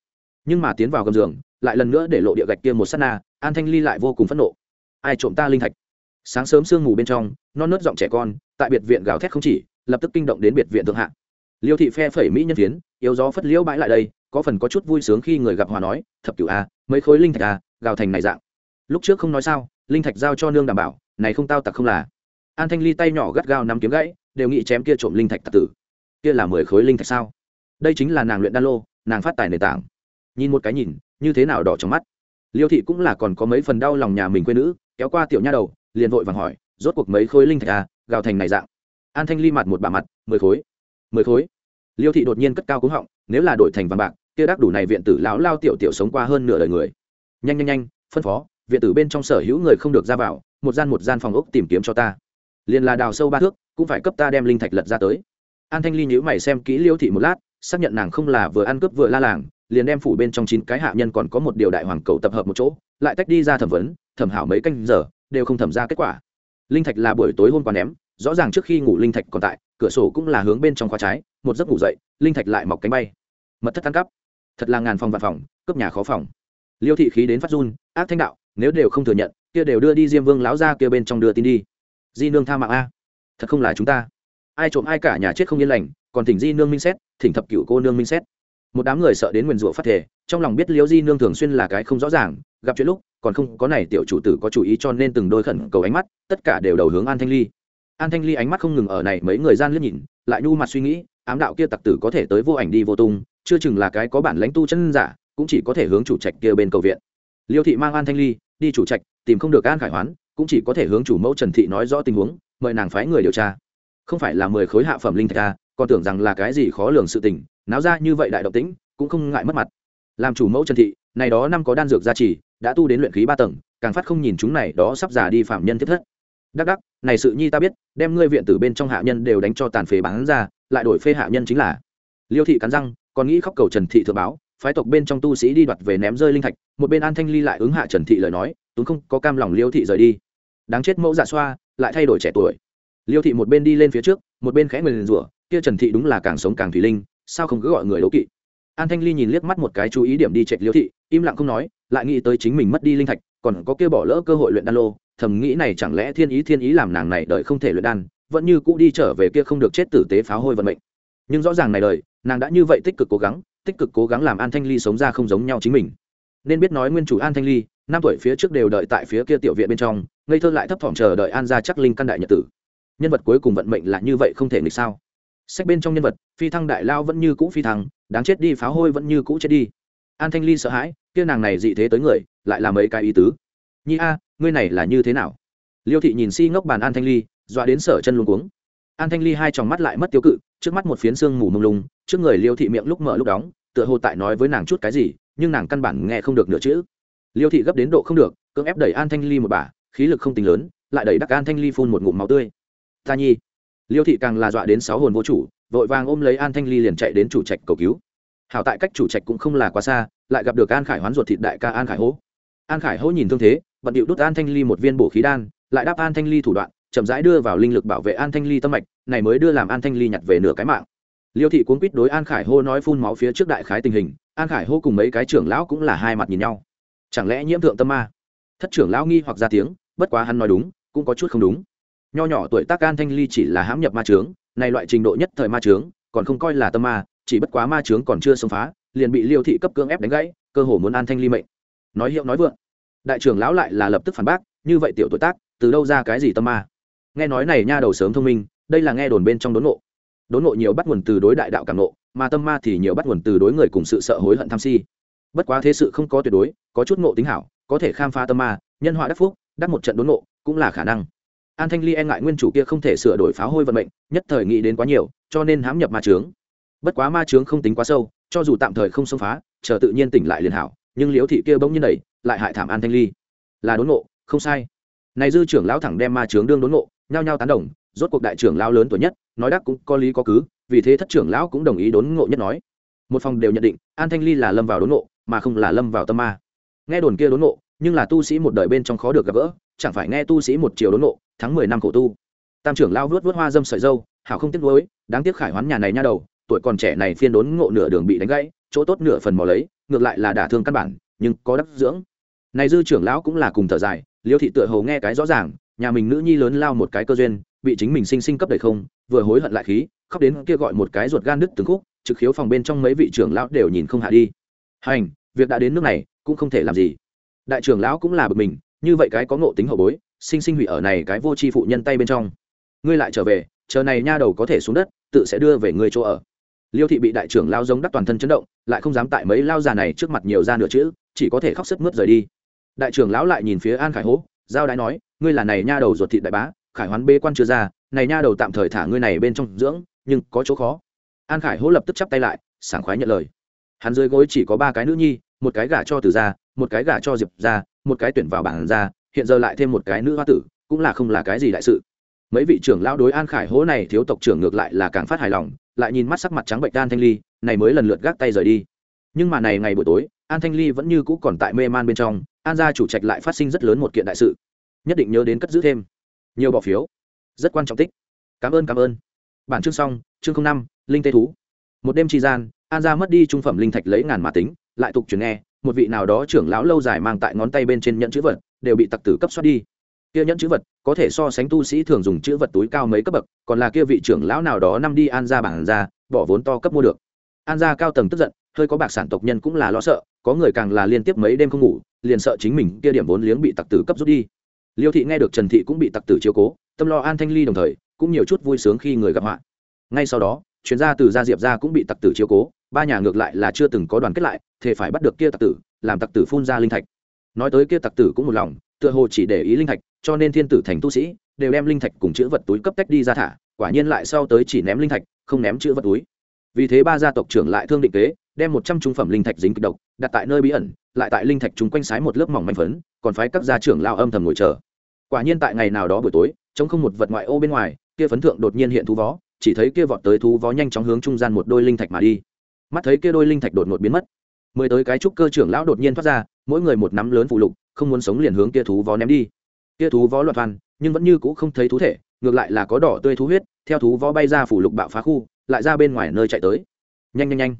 Nhưng mà tiến vào gầm giường lại lần nữa để lộ địa gạch kia một s á t na, an thanh ly lại vô cùng phẫn nộ. Ai trộm ta linh thạch? Sáng sớm sương mù bên trong, non nớt giọng trẻ con, tại biệt viện gào thét không chỉ, lập tức kinh động đến biệt viện thượng hạ. Liêu thị phe phẩy mỹ nhân phiến, yếu gió phất liễu bãi lại đây, có phần có chút vui sướng khi người gặp hòa nói, thập cửu a, mấy khối linh thạch a, gào thành này dạng. Lúc trước không nói sao, linh thạch giao cho nương đảm bảo, này không tao tặc không là. An thanh ly tay nhỏ gắt gao nắm kiếm gãy, đều nghĩ chém kia trộm linh thạch tặc tử. Kia là mười khối linh thạch sao? Đây chính là nàng luyện đan lô, nàng phát tài nền tảng. Nhìn một cái nhìn như thế nào đỏ trong mắt. Liêu thị cũng là còn có mấy phần đau lòng nhà mình quê nữ, kéo qua tiểu nha đầu, liền vội vàng hỏi, rốt cuộc mấy khối linh thạch à gào thành này dạng? An thanh ly mặt một bà mặt, mười khối mười khối. Liêu thị đột nhiên cất cao cúng họng, nếu là đổi thành vàng bạc, kia đắc đủ này viện tử lão lao tiểu tiểu sống qua hơn nửa đời người. Nhanh nhanh nhanh, phân phó, viện tử bên trong sở hữu người không được ra vào, một gian một gian phòng ốc tìm kiếm cho ta. Liền là đào sâu ba thước, cũng phải cấp ta đem linh thạch lật ra tới. An thanh ly nhữ mày xem kỹ liêu thị một lát, xác nhận nàng không là vừa ăn cướp vừa la làng liền đem phủ bên trong chín cái hạ nhân còn có một điều đại hoàng cầu tập hợp một chỗ, lại tách đi ra thẩm vấn, thẩm hảo mấy canh giờ, đều không thẩm ra kết quả. Linh thạch là buổi tối hôm qua ném, rõ ràng trước khi ngủ linh thạch còn tại, cửa sổ cũng là hướng bên trong khóa trái, một giấc ngủ dậy, linh thạch lại mọc cánh bay. Mật thất ăn cắp. Thật là ngàn phòng vạn phòng, cướp nhà khó phòng. Liêu thị khí đến phát run, ác thanh đạo, nếu đều không thừa nhận, kia đều đưa đi diêm vương láo ra kia bên trong đưa tin đi. Di nương tha mạng a. Thật không là chúng ta. Ai trộm ai cả nhà chết không yên lành, còn thỉnh di nương minh xét, thỉnh thập cựu cô nương minh xét một đám người sợ đến nguyền rủa phát thể trong lòng biết liễu di nương thường xuyên là cái không rõ ràng, gặp chuyện lúc, còn không có này tiểu chủ tử có chủ ý cho nên từng đôi khẩn cầu ánh mắt, tất cả đều đầu hướng an thanh ly. An thanh ly ánh mắt không ngừng ở này mấy người gian liếc nhìn, lại nhu mặt suy nghĩ, ám đạo kia tặc tử có thể tới vô ảnh đi vô tung, chưa chừng là cái có bản lãnh tu chân giả, cũng chỉ có thể hướng chủ trạch kia bên cầu viện. Liêu thị mang an thanh ly, đi chủ trạch, tìm không được an khải hoán, cũng chỉ có thể hướng chủ mẫu trần thị nói rõ tình huống, mời nàng phái người điều tra. Không phải là mười khối hạ phẩm linh thạch ta còn tưởng rằng là cái gì khó lường sự tình náo ra như vậy đại động tĩnh, cũng không ngại mất mặt. Làm chủ mẫu trần thị, này đó năm có đan dược gia trì, đã tu đến luyện khí ba tầng, càng phát không nhìn chúng này đó sắp già đi phạm nhân thiết thất. Đắc đắc, này sự nhi ta biết, đem ngươi viện tử bên trong hạ nhân đều đánh cho tàn phế bán ra, lại đổi phê hạ nhân chính là. Liêu thị cắn răng, còn nghĩ khóc cầu trần thị thừa báo, phái tộc bên trong tu sĩ đi đoạt về ném rơi linh thạch, một bên an thanh ly lại ứng hạ trần thị lời nói túng không, có cam lòng liêu thị rời đi. Đáng chết mẫu dạ xoa, lại thay đổi trẻ tuổi. Liêu thị một bên đi lên phía trước, một bên khẽ nguyền rủa, kia trần thị đúng là càng sống càng thủy linh sao không cứ gọi người đấu kỵ? An thanh ly nhìn liếc mắt một cái chú ý điểm đi chạy liêu thị, im lặng không nói, lại nghĩ tới chính mình mất đi linh thạch, còn có kia bỏ lỡ cơ hội luyện đan lô, thầm nghĩ này chẳng lẽ thiên ý thiên ý làm nàng này đợi không thể luyện đan, vẫn như cũ đi trở về kia không được chết tử tế phá hôi vận mệnh. Nhưng rõ ràng này đời, nàng đã như vậy tích cực cố gắng, tích cực cố gắng làm an thanh ly sống ra không giống nhau chính mình. Nên biết nói nguyên chủ an thanh ly, năm tuổi phía trước đều đợi tại phía kia tiểu viện bên trong, ngây thơ lại thấp thỏm chờ đợi an ra chắc linh căn đại nhật tử. Nhân vật cuối cùng vận mệnh là như vậy không thể nghịch sao? Sách bên trong nhân vật, phi thăng đại lao vẫn như cũ phi thăng, đáng chết đi, pháo hôi vẫn như cũ chết đi. An thanh ly sợ hãi, kia nàng này dị thế tới người, lại là mấy cái ý tứ. Nhi a, ngươi này là như thế nào? Liêu thị nhìn si ngốc bàn an thanh ly, dọa đến sở chân luôn cuống. An thanh ly hai tròng mắt lại mất tiêu cự, trước mắt một phiến xương mù mông lung, trước người liêu thị miệng lúc mở lúc đóng, tựa hồ tại nói với nàng chút cái gì, nhưng nàng căn bản nghe không được nửa chữ. Liêu thị gấp đến độ không được, cưỡng ép đẩy an thanh ly một bả khí lực không tính lớn, lại đẩy đắc an thanh ly phun một ngụm máu tươi. Ta nhi liêu thị càng là dọa đến sáu hồn vô chủ, vội vàng ôm lấy an thanh ly liền chạy đến chủ trạch cầu cứu. Hảo tại cách chủ trạch cũng không là quá xa, lại gặp được an khải hoán ruột thịt đại ca an khải hố. An khải hố nhìn thương thế, bận điệu đút an thanh ly một viên bổ khí đan, lại đáp an thanh ly thủ đoạn, chậm rãi đưa vào linh lực bảo vệ an thanh ly tâm mạch, này mới đưa làm an thanh ly nhặt về nửa cái mạng. Liêu thị cuốn quýt đối an khải hô nói phun máu phía trước đại khái tình hình, an khải hô cùng mấy cái trưởng lão cũng là hai mặt nhìn nhau. Chẳng lẽ nhiễm thượng tâm ma? Thất trưởng lão nghi hoặc ra tiếng, bất quá hắn nói đúng, cũng có chút không đúng nho nhỏ tuổi tác an thanh ly chỉ là hãm nhập ma trướng này loại trình độ nhất thời ma trướng còn không coi là tâm ma, chỉ bất quá ma trướng còn chưa xông phá, liền bị liêu thị cấp cưỡng ép đánh gãy, cơ hồ muốn an thanh ly mệnh. Nói hiệu nói vượng, đại trưởng lão lại là lập tức phản bác, như vậy tiểu tuổi tác, từ đâu ra cái gì tâm ma? Nghe nói này nha đầu sớm thông minh, đây là nghe đồn bên trong đốn nộ đốn nộ nhiều bắt nguồn từ đối đại đạo cảm nộ mà tâm ma thì nhiều bắt nguồn từ đối người cùng sự sợ hối hận tham si. Bất quá thế sự không có tuyệt đối, có chút ngộ tính hảo, có thể khám phá tâm ma, nhân họa đắc phúc, đắc một trận đốn nộ cũng là khả năng an thanh ly e ngại nguyên chủ kia không thể sửa đổi phá hôi vận mệnh nhất thời nghĩ đến quá nhiều cho nên hám nhập ma trướng bất quá ma trướng không tính quá sâu cho dù tạm thời không xông phá chờ tự nhiên tỉnh lại liền hảo nhưng liễu thị kia bỗng nhiên đẩy lại hại thảm an thanh ly. Là đốn ngộ, không sai. Này dư trưởng lão thẳng đem ma trướng đương đốn ngộ, nhao nhao tán đồng rốt cuộc đại trưởng lão lớn tuổi nhất nói đắc cũng có lý có cứ vì thế thất trưởng lão cũng đồng ý đốn ngộ nhất nói. Một phòng đều nhận định an thanh ly là lâm vào đốn ngộ mà không là lâm vào tâm ma. Nghe đồn kia đốn ngộ nhưng là tu sĩ một đời bên trong khó được gặp gỡ, chẳng phải nghe tu sĩ một chiều đốn ngộ tháng mười năm khổ tu. Tam trưởng lao vuốt vuốt hoa dâm sợi dâu, hảo không tiếc nuối, đáng tiếc khải hoán nhà này nha đầu, tuổi còn trẻ này phiên đốn ngộ nửa đường bị đánh gãy, chỗ tốt nửa phần mò lấy, ngược lại là đả thương căn bản, nhưng có đắc dưỡng. Này dư trưởng lão cũng là cùng thở dài, liêu thị tựa hồ nghe cái rõ ràng, nhà mình nữ nhi lớn lao một cái cơ duyên, bị chính mình sinh sinh cấp đầy không, vừa hối hận lại khí, khóc đến kia gọi một cái ruột gan đứt từng khúc, trực khiếu phòng bên trong mấy vị trưởng lão đều nhìn không hạ đi. Hành, việc đã đến nước này, cũng không thể làm gì đại trưởng lão cũng là bực mình, như vậy cái có ngộ tính hậu bối, sinh sinh hủy ở này cái vô tri phụ nhân tay bên trong. Ngươi lại trở về, chờ này nha đầu có thể xuống đất, tự sẽ đưa về ngươi chỗ ở. Liêu thị bị đại trưởng lao giống đắc toàn thân chấn động, lại không dám tại mấy lao già này trước mặt nhiều ra nửa chữ, chỉ có thể khóc sức mướt rời đi. Đại trưởng lão lại nhìn phía an khải hố, giao đái nói, ngươi là này nha đầu ruột thị đại bá, khải hoán bê quan chưa ra, này nha đầu tạm thời thả ngươi này bên trong dưỡng, nhưng có chỗ khó. An khải hố lập tức chắp tay lại, sảng khoái nhận lời. Hắn dưới gối chỉ có ba cái nữ nhi, một cái gả cho từ gia một cái gả cho diệp gia một cái tuyển vào bảng gia hiện giờ lại thêm một cái nữ hoa tử, cũng là không là cái gì đại sự. Mấy vị trưởng lão đối an khải hố này thiếu tộc trưởng ngược lại là càng phát hài lòng, lại nhìn mắt sắc mặt trắng bệnh an thanh ly, này mới lần lượt gác tay rời đi. Nhưng mà này ngày buổi tối, an thanh ly vẫn như cũ còn tại mê man bên trong, an gia chủ trạch lại phát sinh rất lớn một kiện đại sự. Nhất định nhớ đến cất giữ thêm nhiều bỏ phiếu. Rất quan trọng tích. Cảm ơn cảm ơn. Bản chương xong, chương năm, linh tê thú. Một đêm tri gian, an gia mất đi trung phẩm linh thạch lấy ngàn mà tính, lại tục chuyển nghe một vị nào đó trưởng lão lâu dài mang tại ngón tay bên trên nhận chữ vật, đều bị tặc tử cấp soát đi. Kia nhẫn chữ vật, có thể so sánh tu sĩ thường dùng chữ vật túi cao mấy cấp bậc, còn là kia vị trưởng lão nào đó năm đi an ra bảng ra, bỏ vốn to cấp mua được. An ra cao tầng tức giận, hơi có bạc sản tộc nhân cũng là lo sợ, có người càng là liên tiếp mấy đêm không ngủ, liền sợ chính mình kia điểm vốn liếng bị tặc tử cấp rút đi. Liêu thị nghe được trần thị cũng bị tặc tử chiếu cố, tâm lo an thanh ly đồng thời, cũng nhiều chút vui sướng khi người gặp họa. Ngay sau đó, chuyên gia từ gia diệp ra cũng bị tặc tử chiếu cố ba nhà ngược lại là chưa từng có đoàn kết lại thì phải bắt được kia tặc tử, làm tặc tử phun ra linh thạch. Nói tới kia tặc tử cũng một lòng, tựa hồ chỉ để ý linh thạch, cho nên thiên tử thành tu sĩ đều đem linh thạch cùng chữ vật túi cấp tách đi ra thả, quả nhiên lại sau tới chỉ ném linh thạch, không ném chữ vật túi. Vì thế ba gia tộc trưởng lại thương định kế, đem một trăm trung phẩm linh thạch dính kịch độc, đặt tại nơi bí ẩn, lại tại linh thạch chúng quanh sái một lớp mỏng manh phấn, còn phái các gia trưởng lao âm thầm ngồi chờ. Quả nhiên tại ngày nào đó buổi tối chống không một vật ngoại ô bên ngoài, kia phấn thượng đột nhiên hiện thú vó, chỉ thấy kia vọt tới thú vó nhanh chóng hướng trung gian một đôi linh thạch mà đi mắt thấy kia đôi linh thạch đột ngột biến mất. Mười tới cái trúc cơ trưởng lão đột nhiên thoát ra, mỗi người một nắm lớn phụ lục, không muốn sống liền hướng kia thú vó ném đi. Kia thú vó loạt hoàn nhưng vẫn như cũ không thấy thú thể, ngược lại là có đỏ tươi thú huyết, theo thú vó bay ra phủ lục bạo phá khu, lại ra bên ngoài nơi chạy tới. Nhanh nhanh nhanh.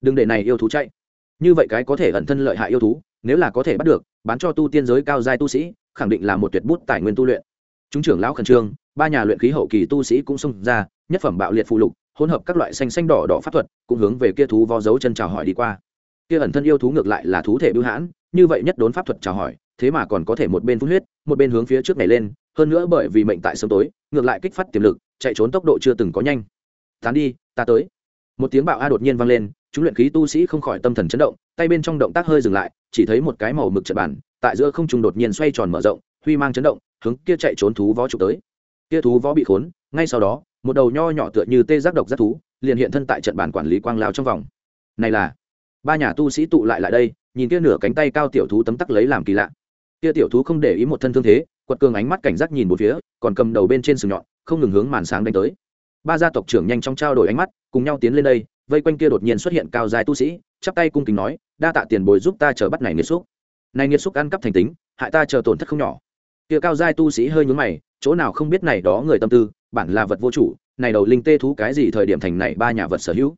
Đừng để này yêu thú chạy. Như vậy cái có thể ẩn thân lợi hại yêu thú, nếu là có thể bắt được, bán cho tu tiên giới cao giai tu sĩ, khẳng định là một tuyệt bút tài nguyên tu luyện. Chúng trưởng lão khẩn trương, ba nhà luyện khí hậu kỳ tu sĩ cũng xông ra, nhất phẩm bạo liệt phụ lục hỗn hợp các loại xanh xanh đỏ đỏ pháp thuật, cũng hướng về kia thú vó dấu chân chào hỏi đi qua. Kia ẩn thân yêu thú ngược lại là thú thể bưu hãn, như vậy nhất đốn pháp thuật chào hỏi, thế mà còn có thể một bên phun huyết, một bên hướng phía trước này lên, hơn nữa bởi vì mệnh tại sớm tối, ngược lại kích phát tiềm lực, chạy trốn tốc độ chưa từng có nhanh. Tán đi, ta tới. Một tiếng bạo a đột nhiên vang lên, chúng luyện khí tu sĩ không khỏi tâm thần chấn động, tay bên trong động tác hơi dừng lại, chỉ thấy một cái màu mực trật bản tại giữa không trung đột nhiên xoay tròn mở rộng, huy mang chấn động, hướng kia chạy trốn thú vó trục tới. Kia thú vó bị khốn, ngay sau đó một đầu nho nhỏ tựa như tê giác độc giác thú, liền hiện thân tại trận bàn quản lý quang lao trong vòng. Này là, ba nhà tu sĩ tụ lại lại đây, nhìn kia nửa cánh tay cao tiểu thú tấm tắc lấy làm kỳ lạ. Kia tiểu thú không để ý một thân thương thế, quật cường ánh mắt cảnh giác nhìn một phía, còn cầm đầu bên trên sừng nhọn, không ngừng hướng màn sáng đánh tới. Ba gia tộc trưởng nhanh chóng trao đổi ánh mắt, cùng nhau tiến lên đây, vây quanh kia đột nhiên xuất hiện cao dài tu sĩ, chắp tay cung kính nói, đa tạ tiền bồi giúp ta chờ bắt này nghiệt xúc. Này nghiệt xúc ăn cắp thành tính, hại ta chờ tổn thất không nhỏ. Kia cao giai tu sĩ hơi nhướng mày, chỗ nào không biết này đó người tâm tư bản là vật vô chủ, này đầu linh tê thú cái gì thời điểm thành này ba nhà vật sở hữu?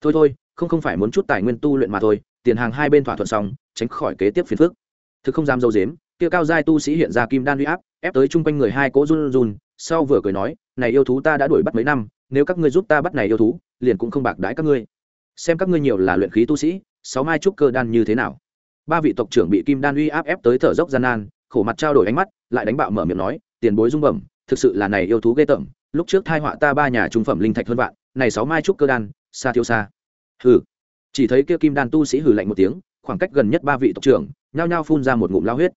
Thôi thôi, không không phải muốn chút tài nguyên tu luyện mà thôi, tiền hàng hai bên thỏa thuận xong, tránh khỏi kế tiếp phiền phức. Thực không dám dâu dếm, kia cao giai tu sĩ hiện ra kim đan uy áp, ép tới chung quanh người hai cỗ run run, sau vừa cười nói, này yêu thú ta đã đuổi bắt mấy năm, nếu các ngươi giúp ta bắt này yêu thú, liền cũng không bạc đãi các ngươi. Xem các ngươi nhiều là luyện khí tu sĩ, sáu mai trúc cơ đan như thế nào? Ba vị tộc trưởng bị kim đan uy áp ép tới thở dốc gian nan, khổ mặt trao đổi ánh mắt, lại đánh bạo mở miệng nói, tiền bối dung bẩm, thực sự là này yêu thú ghê tởm lúc trước thai họa ta ba nhà trung phẩm linh thạch hơn vạn, này sáu mai trúc cơ đan, xa thiếu xa. Hừ. Chỉ thấy kia kim đan tu sĩ hừ lạnh một tiếng, khoảng cách gần nhất ba vị tộc trưởng, nhao nhao phun ra một ngụm lao huyết.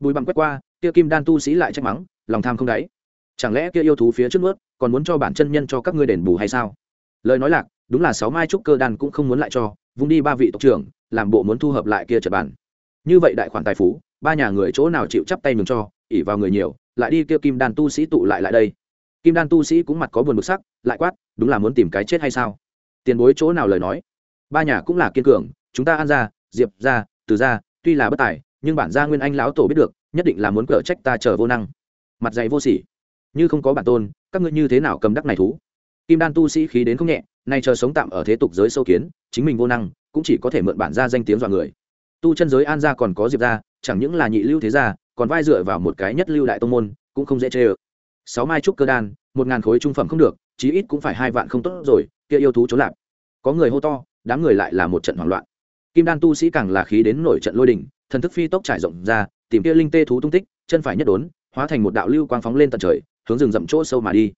Bùi bằng quét qua, kia kim đan tu sĩ lại trách mắng, lòng tham không đáy. Chẳng lẽ kia yêu thú phía trước nước còn muốn cho bản chân nhân cho các ngươi đền bù hay sao? Lời nói lạc, đúng là sáu mai trúc cơ đan cũng không muốn lại cho, vung đi ba vị tộc trưởng, làm bộ muốn thu hợp lại kia trật bản như vậy đại khoản tài phú, ba nhà người chỗ nào chịu chắp tay mừng cho ỉ vào người nhiều, lại đi kia kim đan tu sĩ tụ lại lại đây kim đan tu sĩ cũng mặt có buồn bực sắc lại quát đúng là muốn tìm cái chết hay sao? Tiền bối chỗ nào lời nói? Ba nhà cũng là kiên cường chúng ta An ra diệp ra từ ra tuy là bất tài nhưng bản gia nguyên anh lão tổ biết được nhất định là muốn cở trách ta chờ vô năng. Mặt dày vô sỉ. Như không có bản tôn các ngươi như thế nào cầm đắc này thú? Kim đan tu sĩ khí đến không nhẹ nay chờ sống tạm ở thế tục giới sâu kiến chính mình vô năng cũng chỉ có thể mượn bản gia danh tiếng dọa người. Tu chân giới an gia còn có diệp Gia, chẳng những là nhị lưu thế gia còn vai dựa vào một cái nhất lưu đại tông môn cũng không dễ chê ơ sáu mai trúc cơ đan, một ngàn khối trung phẩm không được, chí ít cũng phải hai vạn không tốt rồi, kia yêu thú trốn lạp. Có người hô to, đám người lại là một trận hoảng loạn. Kim đan tu sĩ càng là khí đến nổi trận lôi đình, thần thức phi tốc trải rộng ra, tìm kia linh tê thú tung tích, chân phải nhất đốn, hóa thành một đạo lưu quang phóng lên tận trời, hướng rừng rậm chỗ sâu mà đi.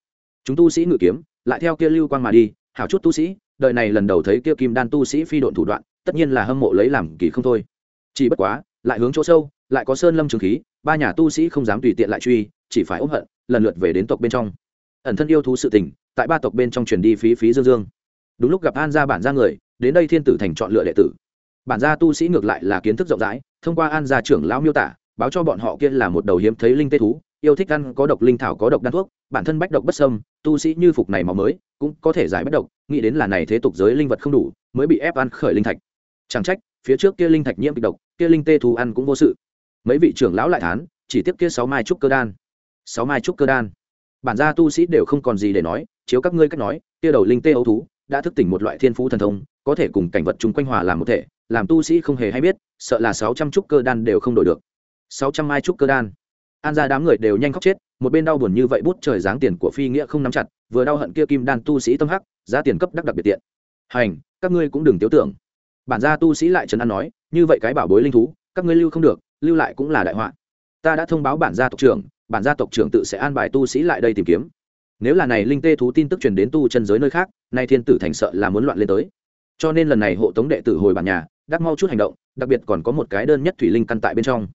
Chúng tu sĩ ngự kiếm, lại theo kia lưu quang mà đi, hảo chút tu sĩ, đời này lần đầu thấy kia kim đan tu sĩ phi độn thủ đoạn, tất nhiên là hâm mộ lấy làm kỳ không thôi. Chỉ bất quá, lại hướng chỗ sâu, lại có sơn lâm trường khí, ba nhà tu sĩ không dám tùy tiện lại truy chỉ phải ôm hận, lần lượt về đến tộc bên trong. Ẩn thân yêu thú sự tình, tại ba tộc bên trong truyền đi phí phí dương dương. Đúng lúc gặp an gia bản gia người, đến đây thiên tử thành chọn lựa đệ tử. Bản gia tu sĩ ngược lại là kiến thức rộng rãi, thông qua an gia trưởng lão miêu tả, báo cho bọn họ kia là một đầu hiếm thấy linh tê thú, yêu thích ăn có độc linh thảo có độc đan thuốc, bản thân bách độc bất sâm tu sĩ như phục này màu mới, cũng có thể giải bách độc, nghĩ đến là này thế tục giới linh vật không đủ, mới bị ép ăn khởi linh thạch. Chẳng trách, phía trước kia linh thạch nhiễm kịch độc, kia linh tê thú ăn cũng vô sự. Mấy vị trưởng lão lại thán, chỉ tiếp kia sáu mai trúc cơ đan sáu mai trúc cơ đan. Bản gia tu sĩ đều không còn gì để nói, chiếu các ngươi cách nói tiêu đầu linh tê ấu thú, đã thức tỉnh một loại thiên phú thần thông, có thể cùng cảnh vật chung quanh hòa làm một thể, làm tu sĩ không hề hay biết, sợ là sáu trăm trúc cơ đan đều không đổi được. Sáu trăm mai trúc cơ đan. An ra đám người đều nhanh khóc chết, một bên đau buồn như vậy bút trời dáng tiền của phi nghĩa không nắm chặt, vừa đau hận kia kim đan tu sĩ tâm hắc, giá tiền cấp đắc đặc biệt tiện. Hành, các ngươi cũng đừng tiếu tưởng. Bản gia tu sĩ lại trấn an nói, như vậy cái bảo bối linh thú, các ngươi lưu không được, lưu lại cũng là đại họa ta đã thông báo bản gia tộc trưởng, bản gia tộc trưởng tự sẽ an bài tu sĩ lại đây tìm kiếm. Nếu là này linh tê thú tin tức truyền đến tu chân giới nơi khác, nay thiên tử thành sợ là muốn loạn lên tới. Cho nên lần này hộ tống đệ tử hồi bản nhà, đắc mau chút hành động, đặc biệt còn có một cái đơn nhất thủy linh căn tại bên trong.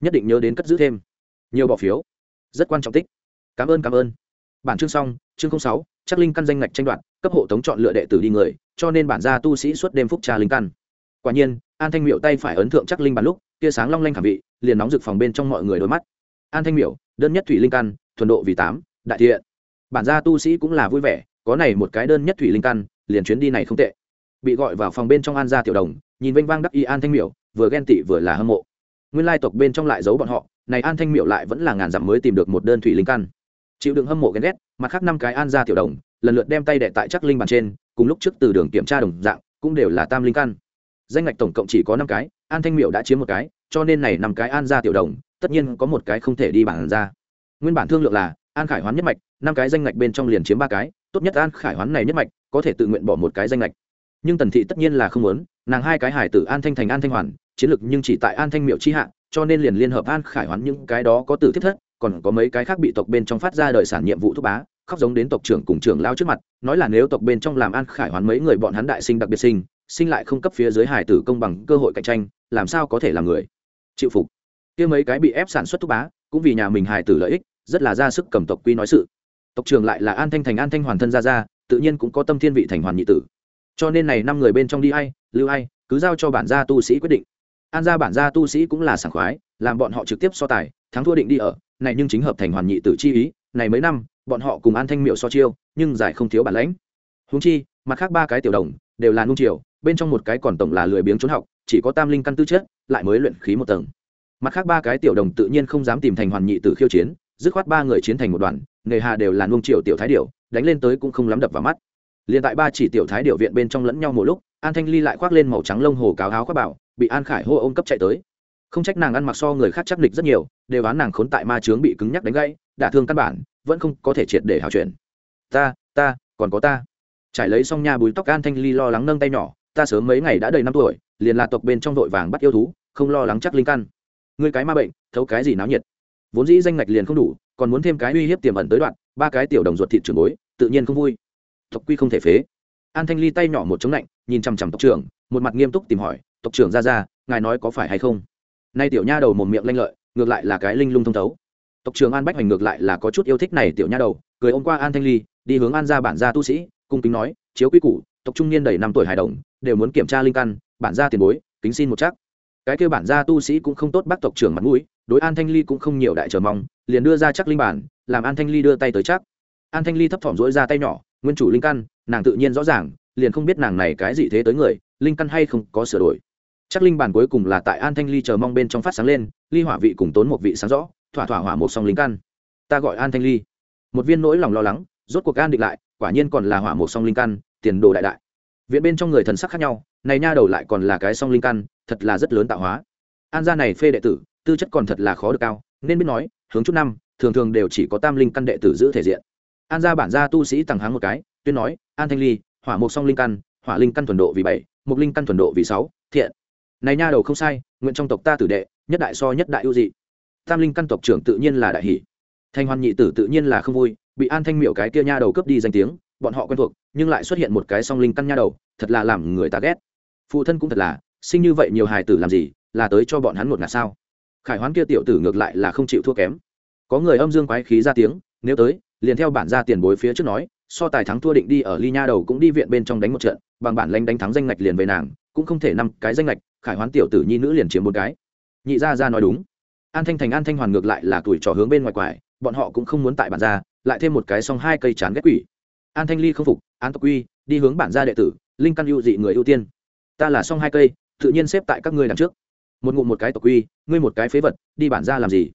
Nhất định nhớ đến cất giữ thêm. Nhiều bỏ phiếu. Rất quan trọng tích. Cảm ơn cảm ơn. Bản chương xong, chương sáu, chắc linh căn danh ngạch tranh đoạt, cấp hộ tống chọn lựa đệ tử đi người, cho nên bản gia tu sĩ suốt đêm phúc trà linh căn. Quả nhiên, an thanh miệu tay phải ấn thượng chắc linh bản lúc tia sáng long lanh khảm vị liền nóng rực phòng bên trong mọi người đôi mắt. An thanh Miểu, đơn nhất thủy linh căn thuần độ vì tám đại thiện. Bản gia tu sĩ cũng là vui vẻ có này một cái đơn nhất thủy linh căn liền chuyến đi này không tệ. Bị gọi vào phòng bên trong an gia tiểu đồng nhìn vênh vang đắc y an thanh miểu vừa ghen tị vừa là hâm mộ. Nguyên lai tộc bên trong lại giấu bọn họ này an thanh miểu lại vẫn là ngàn dặm mới tìm được một đơn thủy linh căn. Chịu đựng hâm mộ ghen ghét mặt khác năm cái an gia tiểu đồng lần lượt đem tay đệ tại chắc linh bàn trên cùng lúc trước từ đường kiểm tra đồng dạng cũng đều là tam linh căn danh ngạch tổng cộng chỉ có năm cái, an thanh miểu đã chiếm một cái, cho nên này năm cái an gia tiểu đồng, tất nhiên có một cái không thể đi bản ra. Nguyên bản thương lượng là, an khải hoán nhất mạch, năm cái danh ngạch bên trong liền chiếm ba cái, tốt nhất an khải hoán này nhất mạch, có thể tự nguyện bỏ một cái danh ngạch. Nhưng tần thị tất nhiên là không muốn, nàng hai cái hải tử an thanh thành an thanh hoàn, chiến lược nhưng chỉ tại an thanh miệu chi hạ, cho nên liền liên hợp an khải hoán những cái đó có tử thiết thất, còn có mấy cái khác bị tộc bên trong phát ra đời sản nhiệm vụ thúc bá, khóc giống đến tộc trưởng cùng trưởng lao trước mặt, nói là nếu tộc bên trong làm an khải hoán mấy người bọn hắn đại sinh đặc biệt sinh sinh lại không cấp phía dưới hải tử công bằng cơ hội cạnh tranh, làm sao có thể làm người? Chịu phục. Kia mấy cái bị ép sản xuất thúc bá, cũng vì nhà mình hải tử lợi ích, rất là ra sức cầm tộc quy nói sự. Tộc trưởng lại là an thanh thành an thanh hoàn thân ra ra tự nhiên cũng có tâm thiên vị thành hoàn nhị tử. Cho nên này năm người bên trong đi ai, lưu ai, cứ giao cho bản gia tu sĩ quyết định. An gia bản gia tu sĩ cũng là sảng khoái, làm bọn họ trực tiếp so tài, thắng thua định đi ở, này nhưng chính hợp thành hoàn nhị tử chi ý, này mấy năm, bọn họ cùng an thanh miệu so chiêu, nhưng giải không thiếu bản lãnh. Húng chi, mặt khác ba cái tiểu đồng, đều là nung triều bên trong một cái còn tổng là lười biếng trốn học, chỉ có tam linh căn tư chất, lại mới luyện khí một tầng. Mặt khác ba cái tiểu đồng tự nhiên không dám tìm thành hoàn nhị tử khiêu chiến, dứt khoát ba người chiến thành một đoàn, nghề hà đều là nuông triều tiểu thái điệu đánh lên tới cũng không lắm đập vào mắt. Liền tại ba chỉ tiểu thái điệu viện bên trong lẫn nhau một lúc, an thanh ly lại khoác lên màu trắng lông hồ cáo áo khoác bảo, bị an khải hô ôm cấp chạy tới. Không trách nàng ăn mặc so người khác chắc địch rất nhiều, đều án nàng khốn tại ma trướng bị cứng nhắc đánh gãy, đả thương căn bản, vẫn không có thể triệt để hào chuyển. Ta ta, còn có ta. Trải lấy xong nha bùi tóc, an thanh ly lo lắng nâng tay nhỏ ta sớm mấy ngày đã đầy năm tuổi, liền là tộc bên trong vội vàng bắt yêu thú, không lo lắng chắc linh căn. Ngươi cái ma bệnh, thấu cái gì náo nhiệt? Vốn dĩ danh ngạch liền không đủ, còn muốn thêm cái uy hiếp tiềm ẩn tới đoạn, ba cái tiểu đồng ruột thịt trường bối, tự nhiên không vui. Tộc quy không thể phế. An thanh ly tay nhỏ một chống lạnh, nhìn chằm chằm tộc trưởng, một mặt nghiêm túc tìm hỏi, tộc trưởng ra ra, ngài nói có phải hay không? Nay tiểu nha đầu một miệng lanh lợi, ngược lại là cái linh lung thông thấu. Tộc trưởng an bách hoành ngược lại là có chút yêu thích này tiểu nha đầu, cười ôm qua an thanh ly, đi hướng an ra bản gia tu sĩ, cung kính nói, chiếu quy củ tộc trung niên đầy năm tuổi hài đồng, đều muốn kiểm tra linh căn, bản gia tiền bối, kính xin một chắc. Cái kêu bản gia tu sĩ cũng không tốt bác tộc trưởng mặt mũi, đối an thanh ly cũng không nhiều đại chờ mong, liền đưa ra chắc linh bản, làm an thanh ly đưa tay tới chắc. An thanh ly thấp thỏm rỗi ra tay nhỏ, nguyên chủ linh căn, nàng tự nhiên rõ ràng, liền không biết nàng này cái gì thế tới người, linh căn hay không có sửa đổi. Chắc linh bản cuối cùng là tại an thanh ly chờ mong bên trong phát sáng lên, ly hỏa vị cùng tốn một vị sáng rõ, thỏa thỏa hỏa một song linh căn. Ta gọi an thanh ly. Một viên nỗi lòng lo lắng, rốt cuộc an định lại, quả nhiên còn là hỏa một song linh căn tiền đồ đại đại. Viện bên trong người thần sắc khác nhau, này nha đầu lại còn là cái song linh căn, thật là rất lớn tạo hóa. An gia này phê đệ tử, tư chất còn thật là khó được cao, nên biết nói, hướng chút năm, thường thường đều chỉ có tam linh căn đệ tử giữ thể diện. An gia bản gia tu sĩ tàng háng một cái, tuyên nói, an thanh ly, hỏa mục song linh căn, hỏa linh căn thuần độ vì bảy, mục linh căn thuần độ vì sáu, thiện. Này nha đầu không sai, nguyện trong tộc ta tử đệ, nhất đại so nhất đại ưu dị. Tam linh căn tộc trưởng tự nhiên là đại hỷ. Thanh hoan nhị tử tự nhiên là không vui, bị an thanh miệu cái kia nha đầu cướp đi danh tiếng bọn họ quen thuộc, nhưng lại xuất hiện một cái song linh căn nha đầu, thật là làm người ta ghét. Phụ thân cũng thật là, sinh như vậy nhiều hài tử làm gì, là tới cho bọn hắn một ngạt sao? Khải hoán kia tiểu tử ngược lại là không chịu thua kém. Có người âm dương quái khí ra tiếng, nếu tới, liền theo bản ra tiền bối phía trước nói, so tài thắng thua định đi ở ly nha đầu cũng đi viện bên trong đánh một trận, bằng bản lanh đánh thắng danh ngạch liền về nàng, cũng không thể năm cái danh ngạch, khải hoán tiểu tử nhi nữ liền chiếm một cái. Nhị gia ra nói đúng. An thanh thành an thanh hoàn ngược lại là tuổi trò hướng bên ngoài quải, bọn họ cũng không muốn tại bản ra, lại thêm một cái xong hai cây chán ghét quỷ an thanh ly không phục an tộc quy, đi hướng bản gia đệ tử, linh căn ưu dị người ưu tiên. Ta là xong hai cây, tự nhiên xếp tại các ngươi đằng trước. Một ngụm một cái tộc quy, ngươi một cái phế vật, đi bản gia làm gì?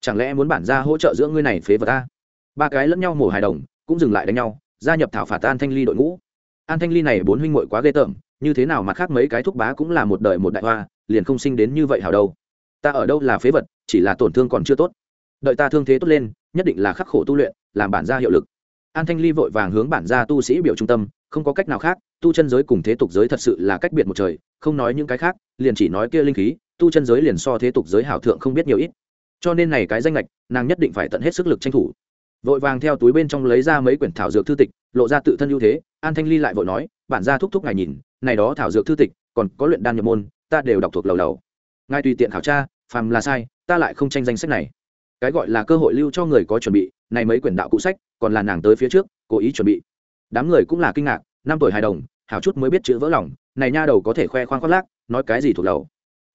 Chẳng lẽ muốn bản gia hỗ trợ giữa ngươi này phế vật ta? Ba cái lẫn nhau mổ hài đồng, cũng dừng lại đánh nhau, gia nhập thảo phạt an thanh ly đội ngũ. An thanh ly này bốn huynh muội quá ghê tởm, như thế nào mà khác mấy cái thúc bá cũng là một đời một đại hoa, liền không sinh đến như vậy hảo đâu. Ta ở đâu là phế vật, chỉ là tổn thương còn chưa tốt. Đợi ta thương thế tốt lên, nhất định là khắc khổ tu luyện, làm bản gia hiệu lực an thanh ly vội vàng hướng bản gia tu sĩ biểu trung tâm, không có cách nào khác, tu chân giới cùng thế tục giới thật sự là cách biệt một trời, không nói những cái khác, liền chỉ nói kia linh khí, tu chân giới liền so thế tục giới hảo thượng không biết nhiều ít. Cho nên này cái danh lệch nàng nhất định phải tận hết sức lực tranh thủ. Vội vàng theo túi bên trong lấy ra mấy quyển thảo dược thư tịch, lộ ra tự thân ưu thế, an thanh ly lại vội nói, bản gia thúc thúc ngài nhìn, này đó thảo dược thư tịch, còn có luyện đan nhập môn, ta đều đọc thuộc lầu lầu. Ngài tùy tiện khảo tra, phàm là sai, ta lại không tranh danh sách này. Cái gọi là cơ hội lưu cho người có chuẩn bị, này mấy quyển đạo cụ sách còn là nàng tới phía trước cố ý chuẩn bị. Đám người cũng là kinh ngạc năm tuổi hài đồng hảo chút mới biết chữ vỡ lòng này nha đầu có thể khoe khoang khoác lác nói cái gì thuộc đầu,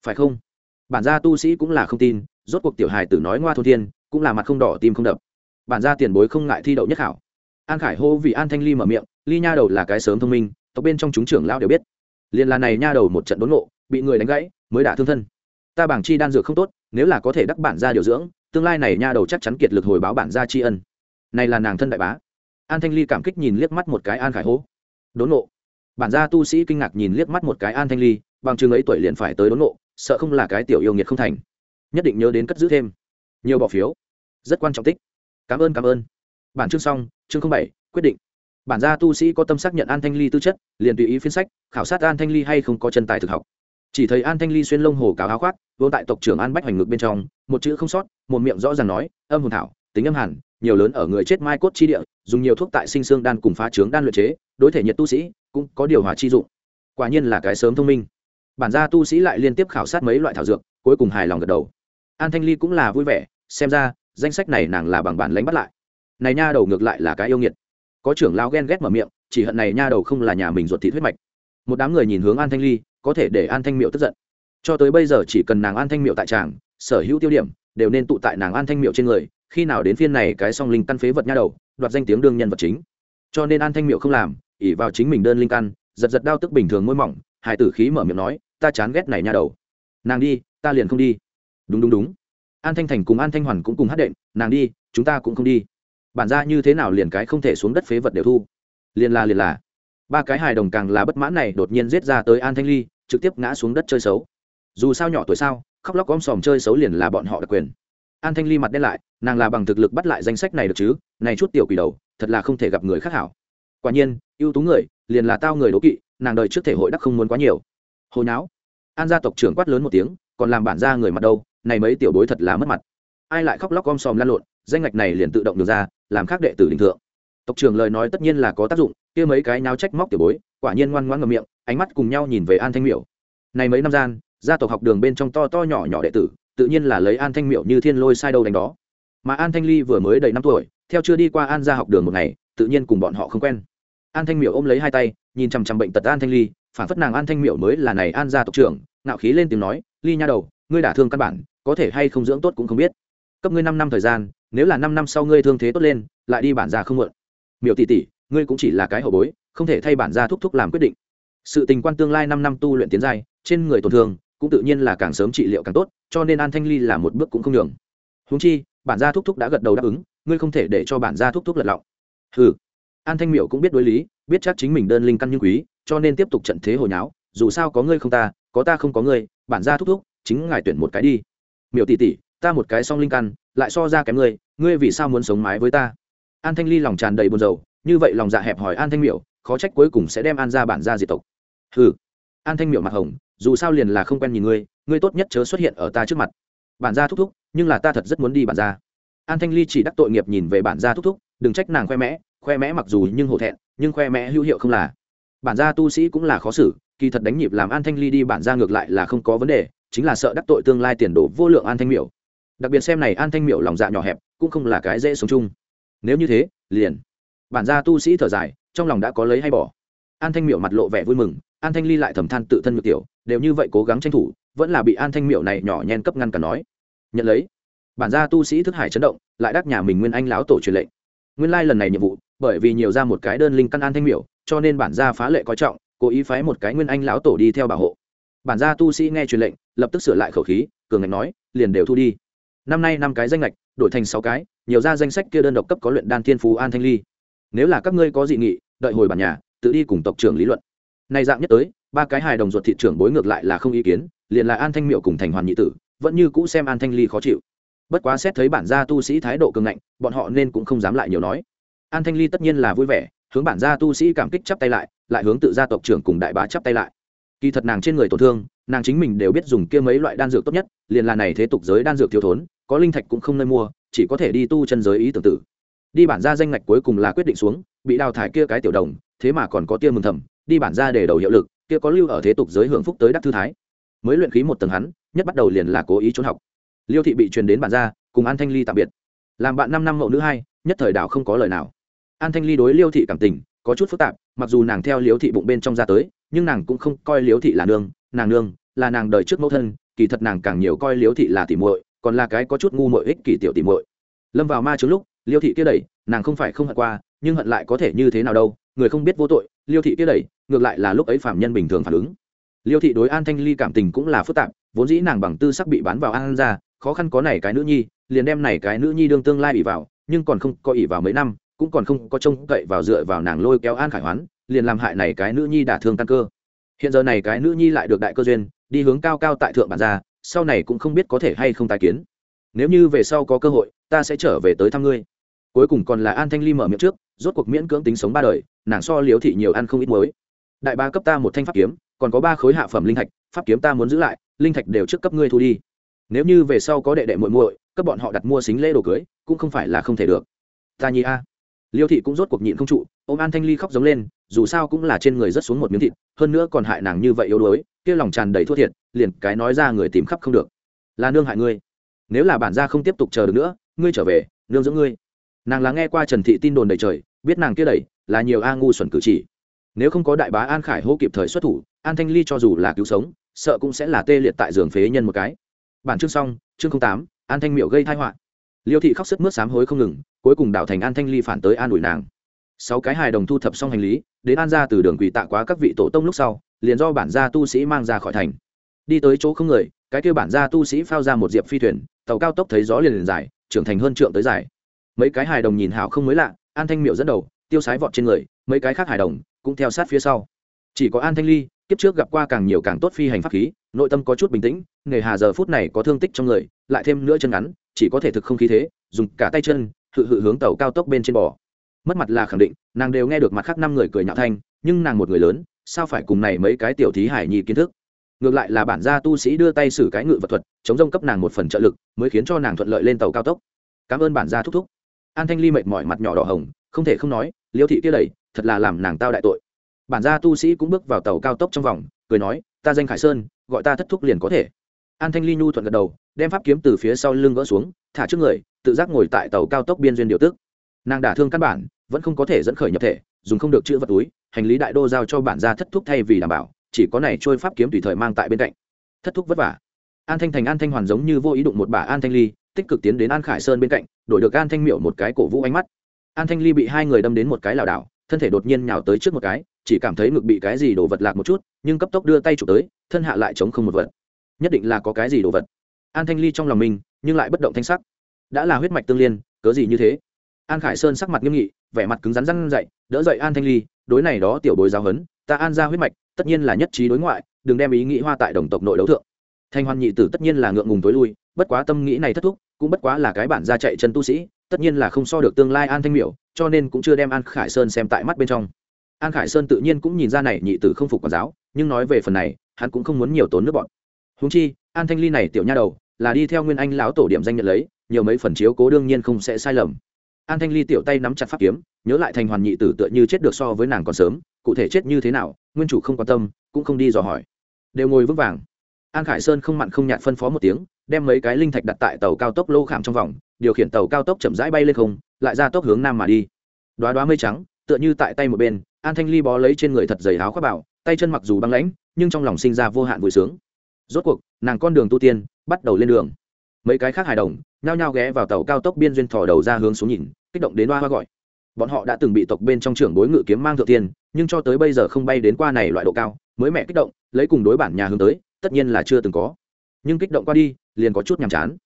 phải không? Bản gia tu sĩ cũng là không tin rốt cuộc tiểu hài tử nói ngoa thôn thiên cũng là mặt không đỏ tim không đập. Bản gia tiền bối không ngại thi đậu nhất hảo. An khải hô vì an thanh ly mở miệng ly nha đầu là cái sớm thông minh tộc bên trong chúng trưởng lão đều biết. Liền là này nha đầu một trận đốn ngộ bị người đánh gãy mới đả thương thân. Ta bảng chi đan dược không tốt nếu là có thể đắc bản gia điều dưỡng tương lai này nha đầu chắc chắn kiệt lực hồi báo bản gia tri ân này là nàng thân đại bá. An thanh ly cảm kích nhìn liếc mắt một cái an khải hố. Đốn nộ. bản gia tu sĩ kinh ngạc nhìn liếc mắt một cái an thanh ly bằng chừng ấy tuổi liền phải tới đốn nộ, sợ không là cái tiểu yêu nghiệt không thành. Nhất định nhớ đến cất giữ thêm. Nhiều bỏ phiếu. Rất quan trọng tích. Cảm ơn cảm ơn. Bản chương xong chương bảy quyết định. Bản gia tu sĩ có tâm xác nhận an thanh ly tư chất liền tùy ý phiên sách khảo sát an thanh ly hay không có chân tài thực học. Chỉ thấy an thanh ly xuyên lông hồ cáo áo khoác vô tại tộc trưởng an bách hoành ngực bên trong một chữ không sót một miệng rõ ràng nói âm hồn thảo tính âm hẳn nhiều lớn ở người chết mai cốt chi địa, dùng nhiều thuốc tại sinh xương đan cùng phá trướng đan luyện chế, đối thể nhiệt tu sĩ cũng có điều hòa chi dụng. Quả nhiên là cái sớm thông minh. Bản gia tu sĩ lại liên tiếp khảo sát mấy loại thảo dược, cuối cùng hài lòng gật đầu. An thanh ly cũng là vui vẻ, xem ra, danh sách này nàng là bằng bản lánh bắt lại. Này nha đầu ngược lại là cái yêu nghiệt. Có trưởng lao ghen ghét mở miệng, chỉ hận này nha đầu không là nhà mình ruột thịt huyết mạch. Một đám người nhìn hướng an thanh ly, có thể để an thanh miệu tức giận. Cho tới bây giờ chỉ cần nàng an thanh miệu tại tràng, sở hữu tiêu điểm, đều nên tụ tại nàng an thanh miệu trên người khi nào đến phiên này cái song linh căn phế vật nha đầu, đoạt danh tiếng đương nhân vật chính. Cho nên an thanh miệu không làm, ỉ vào chính mình đơn linh căn, giật giật đao tức bình thường môi mỏng, hải tử khí mở miệng nói, ta chán ghét này nha đầu. Nàng đi, ta liền không đi. Đúng đúng đúng. An thanh thành cùng an thanh hoàn cũng cùng hát đệm, nàng đi, chúng ta cũng không đi. Bản ra như thế nào liền cái không thể xuống đất phế vật đều thu. Liền là liền là. Ba cái hài đồng càng là bất mãn này đột nhiên giết ra tới an thanh ly, trực tiếp ngã xuống đất chơi xấu. Dù sao nhỏ tuổi sao, khóc lóc om sòm chơi xấu liền là bọn họ đặc quyền an thanh ly mặt đen lại, nàng là bằng thực lực bắt lại danh sách này được chứ? Này chút tiểu quỷ đầu, thật là không thể gặp người khác hảo. Quả nhiên, ưu tú người, liền là tao người đố kỵ, nàng đợi trước thể hội đắc không muốn quá nhiều. Hồi não an gia tộc trưởng quát lớn một tiếng, còn làm bản ra người mặt đâu, này mấy tiểu bối thật là mất mặt. Ai lại khóc lóc om sòm lan lộn, danh ngạch này liền tự động được ra, làm khác đệ tử đình thượng. Tộc trưởng lời nói tất nhiên là có tác dụng, kia mấy cái nháo trách móc tiểu bối, quả nhiên ngoan ngoãn ngậm miệng, ánh mắt cùng nhau nhìn về an thanh miểu. Này mấy năm gian, gia tộc học đường bên trong to to nhỏ nhỏ đệ tử tự nhiên là lấy an thanh Miệu như thiên lôi sai đâu đánh đó. Mà an thanh ly vừa mới đầy năm tuổi, theo chưa đi qua an gia học đường một ngày, tự nhiên cùng bọn họ không quen. An thanh Miệu ôm lấy hai tay, nhìn chằm chằm bệnh tật an thanh ly, phản phất nàng an thanh Miệu mới là này an gia tộc trưởng, ngạo khí lên tiếng nói, ly nha đầu, ngươi đả thương căn bản, có thể hay không dưỡng tốt cũng không biết. Cấp ngươi năm năm thời gian, nếu là năm năm sau ngươi thương thế tốt lên, lại đi bản gia không mượn. Miệu tỷ tỷ, ngươi cũng chỉ là cái hậu bối, không thể thay bản gia thúc thúc làm quyết định. Sự tình quan tương lai năm năm tu luyện tiến giai, trên người tổn thương, cũng tự nhiên là càng sớm trị liệu càng tốt cho nên an thanh ly là một bước cũng không đường húng chi, bản gia thúc thúc đã gật đầu đáp ứng, ngươi không thể để cho bản gia thúc thúc lật lọng. Ừ an thanh miểu cũng biết đối lý, biết chắc chính mình đơn linh căn nhưng quý, cho nên tiếp tục trận thế hồi nháo, dù sao có ngươi không ta, có ta không có ngươi, bản gia thúc thúc, chính ngài tuyển một cái đi. Miểu tỷ tỷ, ta một cái song linh căn, lại so ra kém ngươi ngươi vì sao muốn sống mái với ta? An thanh ly lòng tràn đầy buồn rầu, như vậy lòng dạ hẹp hỏi an thanh miểu, khó trách cuối cùng sẽ đem an ra bản gia diệt tộc. Ừ an thanh miểu mặt hồng, dù sao liền là không quen nhìn ngươi ngươi tốt nhất chớ xuất hiện ở ta trước mặt. Bản gia thúc thúc, nhưng là ta thật rất muốn đi bản gia. An thanh ly chỉ đắc tội nghiệp nhìn về bản gia thúc thúc, đừng trách nàng khoe mẽ khoe mẽ mặc dù nhưng hổ thẹn, nhưng khoe mẽ hữu hiệu không là. Bản gia tu sĩ cũng là khó xử, kỳ thật đánh nhịp làm an thanh ly đi bản gia ngược lại là không có vấn đề, chính là sợ đắc tội tương lai tiền đồ vô lượng an thanh miểu. Đặc biệt xem này an thanh miểu lòng dạ nhỏ hẹp, cũng không là cái dễ sống chung. Nếu như thế, liền. Bản gia tu sĩ thở dài, trong lòng đã có lấy hay bỏ. An thanh miểu mặt lộ vẻ vui mừng, an thanh ly lại thầm than tự thân ngược tiểu, đều như vậy cố gắng tranh thủ vẫn là bị an thanh miệu này nhỏ nhen cấp ngăn cả nói. Nhận lấy. Bản gia tu sĩ thức hải chấn động, lại đắc nhà mình nguyên anh lão tổ truyền lệnh. Nguyên lai lần này nhiệm vụ, bởi vì nhiều ra một cái đơn linh căn an thanh miểu cho nên bản gia phá lệ coi trọng, cố ý phái một cái nguyên anh lão tổ đi theo bảo hộ. Bản gia tu sĩ nghe truyền lệnh, lập tức sửa lại khẩu khí, cường ngạch nói, liền đều thu đi. Năm nay năm cái danh lệch đổi thành sáu cái, nhiều ra danh sách kia đơn độc cấp có luyện đan thiên phú an thanh ly. Nếu là các ngươi có dị nghị, đợi hồi bản nhà, tự đi cùng tộc trưởng lý luận. Này dạng nhất tới, ba cái hài đồng ruột thị trưởng bối ngược lại là không ý kiến liền là an thanh miệu cùng thành hoàn nhị tử, vẫn như cũ xem an thanh ly khó chịu. Bất quá xét thấy bản gia tu sĩ thái độ cường ngạnh, bọn họ nên cũng không dám lại nhiều nói. An thanh ly tất nhiên là vui vẻ, hướng bản gia tu sĩ cảm kích chắp tay lại lại hướng tự gia tộc trưởng cùng đại bá chắp tay lại. Kỳ thật nàng trên người tổn thương, nàng chính mình đều biết dùng kia mấy loại đan dược tốt nhất, liền là này thế tục giới đan dược thiếu thốn, có linh thạch cũng không nơi mua, chỉ có thể đi tu chân giới ý tưởng tử. Đi bản gia danh ngạch cuối cùng là quyết định xuống, bị đào thải kia cái tiểu đồng, thế mà còn có tia mừng thầm, đi bản gia để đầu hiệu lực, kia có lưu ở thế tục giới hưởng phúc tới đắc thư thái mới luyện khí một tầng hắn, nhất bắt đầu liền là cố ý trốn học. Liêu thị bị truyền đến bản gia, cùng an thanh ly tạm biệt. Làm bạn năm năm mậu nữ hai, nhất thời đảo không có lời nào. An thanh ly đối liêu thị cảm tình, có chút phức tạp, mặc dù nàng theo liêu thị bụng bên trong ra tới, nhưng nàng cũng không coi liêu thị là nương, nàng nương là nàng đời trước mẫu thân, kỳ thật nàng càng nhiều coi liêu thị là tỉ muội, còn là cái có chút ngu muội ích kỷ tiểu tỉ muội. Lâm vào ma trước lúc, liêu thị kia đẩy, nàng không phải không hận qua, nhưng hận lại có thể như thế nào đâu, người không biết vô tội, liêu thị kia đẩy, ngược lại là lúc ấy phạm nhân bình thường phản ứng liêu thị đối an thanh ly cảm tình cũng là phức tạp, vốn dĩ nàng bằng tư sắc bị bán vào an ra khó khăn có này cái nữ nhi, liền đem này cái nữ nhi đương tương lai ỉ vào, nhưng còn không có ỉ vào mấy năm, cũng còn không có trông cậy vào dựa vào nàng lôi kéo an khải hoán, liền làm hại này cái nữ nhi đả thương căn cơ. Hiện giờ này cái nữ nhi lại được đại cơ duyên, đi hướng cao cao tại thượng bản gia, sau này cũng không biết có thể hay không tái kiến. Nếu như về sau có cơ hội, ta sẽ trở về tới thăm ngươi. Cuối cùng còn là an thanh ly mở miệng trước, rốt cuộc miễn cưỡng tính sống ba đời, nàng so liếu thị nhiều ăn không ít muối. Đại ba cấp ta một thanh pháp kiếm còn có ba khối hạ phẩm linh thạch, pháp kiếm ta muốn giữ lại, linh thạch đều trước cấp ngươi thu đi. Nếu như về sau có đệ đệ muội muội, cấp bọn họ đặt mua xính lễ đồ cưới, cũng không phải là không thể được. Ta nhi a. Liêu thị cũng rốt cuộc nhịn không trụ, ôm an thanh ly khóc giống lên, dù sao cũng là trên người rất xuống một miếng thịt, hơn nữa còn hại nàng như vậy yếu đuối, kia lòng tràn đầy thua thiệt, liền cái nói ra người tìm khắp không được. Là nương hại ngươi. Nếu là bản gia không tiếp tục chờ được nữa, ngươi trở về, nương dưỡng ngươi. Nàng là nghe qua trần thị tin đồn đầy trời, biết nàng kia đẩy, là nhiều a ngu xuẩn cử chỉ nếu không có đại bá an khải hô kịp thời xuất thủ, an thanh ly cho dù là cứu sống, sợ cũng sẽ là tê liệt tại giường phế nhân một cái. Bản chương xong, chương tám, an thanh miệu gây thai họa. Liêu thị khóc sức mướt sám hối không ngừng, cuối cùng đảo thành an thanh ly phản tới an ủi nàng. Sáu cái hài đồng thu thập xong hành lý, đến an ra từ đường quỳ tạ quá các vị tổ tông lúc sau, liền do bản gia tu sĩ mang ra khỏi thành. Đi tới chỗ không người, cái kêu bản gia tu sĩ phao ra một diệp phi thuyền, tàu cao tốc thấy gió liền liền dài, trưởng thành hơn trượng tới dài. Mấy cái hài đồng nhìn hảo không mới lạ, an thanh miệu dẫn đầu, tiêu sái vọt trên người, mấy cái khác hài đồng cũng theo sát phía sau. Chỉ có an thanh ly, kiếp trước gặp qua càng nhiều càng tốt phi hành pháp khí, nội tâm có chút bình tĩnh, nghề hà giờ phút này có thương tích trong người, lại thêm nữa chân ngắn, chỉ có thể thực không khí thế, dùng cả tay chân, hự hự hướng tàu cao tốc bên trên bò. Mất mặt là khẳng định, nàng đều nghe được mặt khác năm người cười nhạo thanh, nhưng nàng một người lớn, sao phải cùng này mấy cái tiểu thí hải nhi kiến thức? Ngược lại là bản gia tu sĩ đưa tay xử cái ngự vật thuật, chống rông cấp nàng một phần trợ lực, mới khiến cho nàng thuận lợi lên tàu cao tốc. Cảm ơn bản gia thúc thúc. An thanh ly mệt mỏi mặt nhỏ đỏ hồng, không thể không nói, liêu thị kia đẩy thật là làm nàng tao đại tội. Bản gia tu sĩ cũng bước vào tàu cao tốc trong vòng, cười nói, ta danh khải sơn, gọi ta thất thúc liền có thể. An thanh ly nhu thuận gật đầu, đem pháp kiếm từ phía sau lưng gỡ xuống, thả trước người, tự giác ngồi tại tàu cao tốc biên duyên điều tức. Nàng đả thương căn bản, vẫn không có thể dẫn khởi nhập thể, dùng không được chữ vật túi, hành lý đại đô giao cho bản gia thất thúc thay vì đảm bảo, chỉ có này trôi pháp kiếm tùy thời mang tại bên cạnh. Thất thúc vất vả. An thanh thành an thanh hoàn giống như vô ý đụng một bà an thanh ly, tích cực tiến đến an khải sơn bên cạnh, đổi được an thanh miệu một cái cổ vũ ánh mắt. An thanh ly bị hai người đâm đến một cái lảo đảo thân thể đột nhiên nhào tới trước một cái, chỉ cảm thấy ngực bị cái gì đổ vật lạc một chút, nhưng cấp tốc đưa tay chụp tới, thân hạ lại chống không một vật. Nhất định là có cái gì đổ vật. An thanh ly trong lòng mình, nhưng lại bất động thanh sắc. Đã là huyết mạch tương liên, cớ gì như thế? An khải sơn sắc mặt nghiêm nghị, vẻ mặt cứng rắn răn dậy, đỡ dậy an thanh ly, đối này đó tiểu bối giáo hấn ta an ra huyết mạch, tất nhiên là nhất trí đối ngoại, đừng đem ý nghĩ hoa tại đồng tộc nội đấu thượng. Thanh hoan nhị tử tất nhiên là ngượng ngùng tối lui, bất quá tâm nghĩ này thất thúc, cũng bất quá là cái bản ra chạy chân tu sĩ, tất nhiên là không so được tương lai an thanh miểu cho nên cũng chưa đem an khải sơn xem tại mắt bên trong an khải sơn tự nhiên cũng nhìn ra này nhị tử không phục quản giáo nhưng nói về phần này hắn cũng không muốn nhiều tốn nước bọn húng chi an thanh ly này tiểu nha đầu là đi theo nguyên anh lão tổ điểm danh nhận lấy nhiều mấy phần chiếu cố đương nhiên không sẽ sai lầm an thanh ly tiểu tay nắm chặt pháp kiếm nhớ lại thành hoàn nhị tử tựa như chết được so với nàng còn sớm cụ thể chết như thế nào nguyên chủ không quan tâm cũng không đi dò hỏi đều ngồi vững vàng an khải sơn không mặn không nhạt phân phó một tiếng đem mấy cái linh thạch đặt tại tàu cao tốc lô khảm trong vòng điều khiển tàu cao tốc chậm rãi bay lên không, lại ra tốc hướng nam mà đi. Đoá đoá mây trắng, tựa như tại tay một bên, an thanh ly bó lấy trên người thật dày áo khoác bảo, tay chân mặc dù băng lãnh, nhưng trong lòng sinh ra vô hạn vui sướng. Rốt cuộc, nàng con đường tu tiên, bắt đầu lên đường. Mấy cái khác hài đồng, nhao nhao ghé vào tàu cao tốc biên duyên thò đầu ra hướng xuống nhìn, kích động đến hoa hoa gọi. Bọn họ đã từng bị tộc bên trong trưởng bối ngự kiếm mang thượng tiên, nhưng cho tới bây giờ không bay đến qua này loại độ cao, mới mẹ kích động, lấy cùng đối bản nhà hướng tới, tất nhiên là chưa từng có. Nhưng kích động qua đi, liền có chút nhàm chán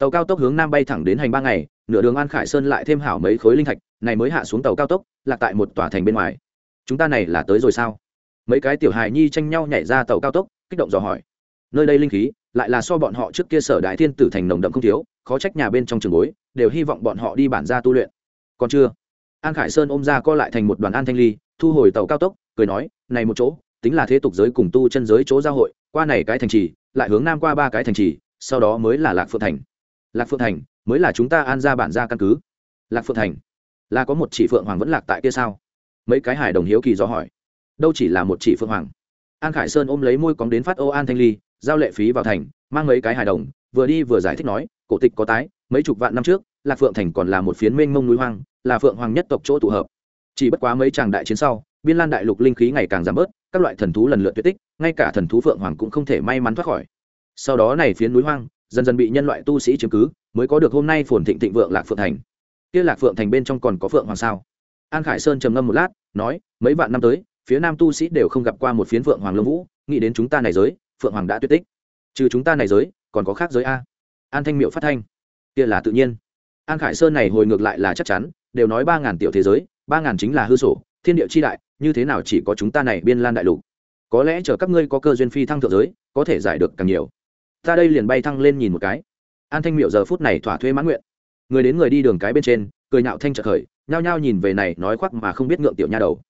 tàu cao tốc hướng nam bay thẳng đến hành ba ngày, nửa đường an khải sơn lại thêm hảo mấy khối linh thạch, này mới hạ xuống tàu cao tốc, lạc tại một tòa thành bên ngoài. Chúng ta này là tới rồi sao? Mấy cái tiểu hài nhi tranh nhau nhảy ra tàu cao tốc, kích động dò hỏi. Nơi đây linh khí, lại là so bọn họ trước kia sở đại thiên tử thành nồng đậm không thiếu, khó trách nhà bên trong trường bối, đều hy vọng bọn họ đi bản ra tu luyện. Còn chưa? An khải sơn ôm ra co lại thành một đoàn an thanh ly, thu hồi tàu cao tốc, cười nói, này một chỗ, tính là thế tục giới cùng tu chân giới chỗ giao hội, qua này cái thành trì, lại hướng nam qua ba cái thành trì, sau đó mới là lạc phượng thành lạc phượng thành, mới là chúng ta an ra bản ra căn cứ. Lạc phượng thành, là có một chỉ phượng hoàng vẫn lạc tại kia sao? Mấy cái hải đồng hiếu kỳ do hỏi. Đâu chỉ là một chỉ phượng hoàng. An khải sơn ôm lấy môi cóng đến phát ô an thanh ly, giao lệ phí vào thành, mang mấy cái hài đồng, vừa đi vừa giải thích nói, cổ tịch có tái, mấy chục vạn năm trước, lạc phượng thành còn là một phiến mênh mông núi hoang, là phượng hoàng nhất tộc chỗ tụ hợp. Chỉ bất quá mấy tràng đại chiến sau, biên lan đại lục linh khí ngày càng giảm bớt, các loại thần thú lần lượt tuyệt tích, ngay cả thần thú phượng hoàng cũng không thể may mắn thoát khỏi. Sau đó này phiến núi hoang dần dần bị nhân loại tu sĩ chiếm cứ, mới có được hôm nay phồn thịnh thịnh vượng lạc phượng thành. Kia lạc phượng thành bên trong còn có phượng hoàng sao? An khải sơn trầm ngâm một lát, nói, mấy vạn năm tới, phía nam tu sĩ đều không gặp qua một phiến phượng hoàng lông vũ, nghĩ đến chúng ta này giới, phượng hoàng đã tuyệt tích. Trừ chúng ta này giới, còn có khác giới a. An thanh miệu phát thanh. Kia là tự nhiên. An khải sơn này hồi ngược lại là chắc chắn, đều nói ba ngàn tiểu thế giới, ba ngàn chính là hư sổ, thiên địa chi đại, như thế nào chỉ có chúng ta này biên lan đại lục? Có lẽ chờ các ngươi có cơ duyên phi thăng thượng giới, có thể giải được càng nhiều ta đây liền bay thăng lên nhìn một cái. An thanh miệu giờ phút này thỏa thuê mãn nguyện. Người đến người đi đường cái bên trên, cười nhạo thanh trợ khởi, nhao nhao nhìn về này, nói khoác mà không biết ngượng tiểu nha đầu.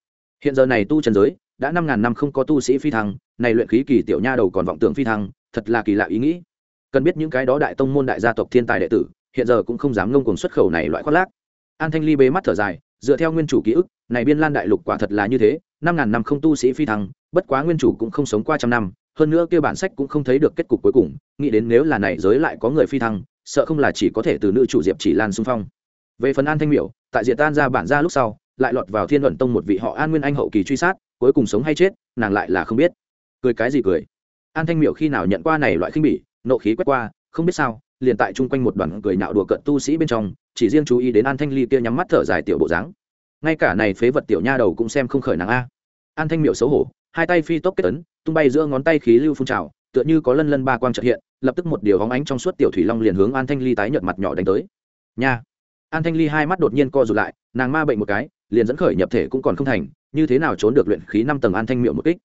Hiện giờ này tu trần giới, đã năm ngàn năm không có tu sĩ phi thăng, này luyện khí kỳ tiểu nha đầu còn vọng tưởng phi thăng, thật là kỳ lạ ý nghĩ. Cần biết những cái đó đại tông môn đại gia tộc thiên tài đệ tử, hiện giờ cũng không dám ngông cuồng xuất khẩu này loại khoác lác. An thanh ly bế mắt thở dài, dựa theo nguyên chủ ký ức, này biên lan đại lục quả thật là như thế, năm ngàn năm không tu sĩ phi thăng, bất quá nguyên chủ cũng không sống qua trăm năm hơn nữa kia bản sách cũng không thấy được kết cục cuối cùng, nghĩ đến nếu là này giới lại có người phi thăng, sợ không là chỉ có thể từ nữ chủ diệp chỉ lan xung phong. Về phần an thanh miểu, tại diệt tan ra bản ra lúc sau, lại lọt vào thiên luận tông một vị họ an nguyên anh hậu kỳ truy sát, cuối cùng sống hay chết, nàng lại là không biết. Cười cái gì cười? An thanh miểu khi nào nhận qua này loại khinh bỉ, nộ khí quét qua, không biết sao, liền tại chung quanh một đoàn cười nạo đùa cận tu sĩ bên trong, chỉ riêng chú ý đến an thanh ly kia nhắm mắt thở dài tiểu bộ dáng. Ngay cả này phế vật tiểu nha đầu cũng xem không khởi nàng a. An thanh miểu xấu hổ hai tay phi tốc kết ấn, tung bay giữa ngón tay khí lưu phun trào, tựa như có lân lân ba quang trợ hiện, lập tức một điều hóng ánh trong suốt tiểu thủy long liền hướng an thanh ly tái nhợt mặt nhỏ đánh tới. Nha! An thanh ly hai mắt đột nhiên co rụt lại, nàng ma bệnh một cái, liền dẫn khởi nhập thể cũng còn không thành, như thế nào trốn được luyện khí năm tầng an thanh miệu một kích?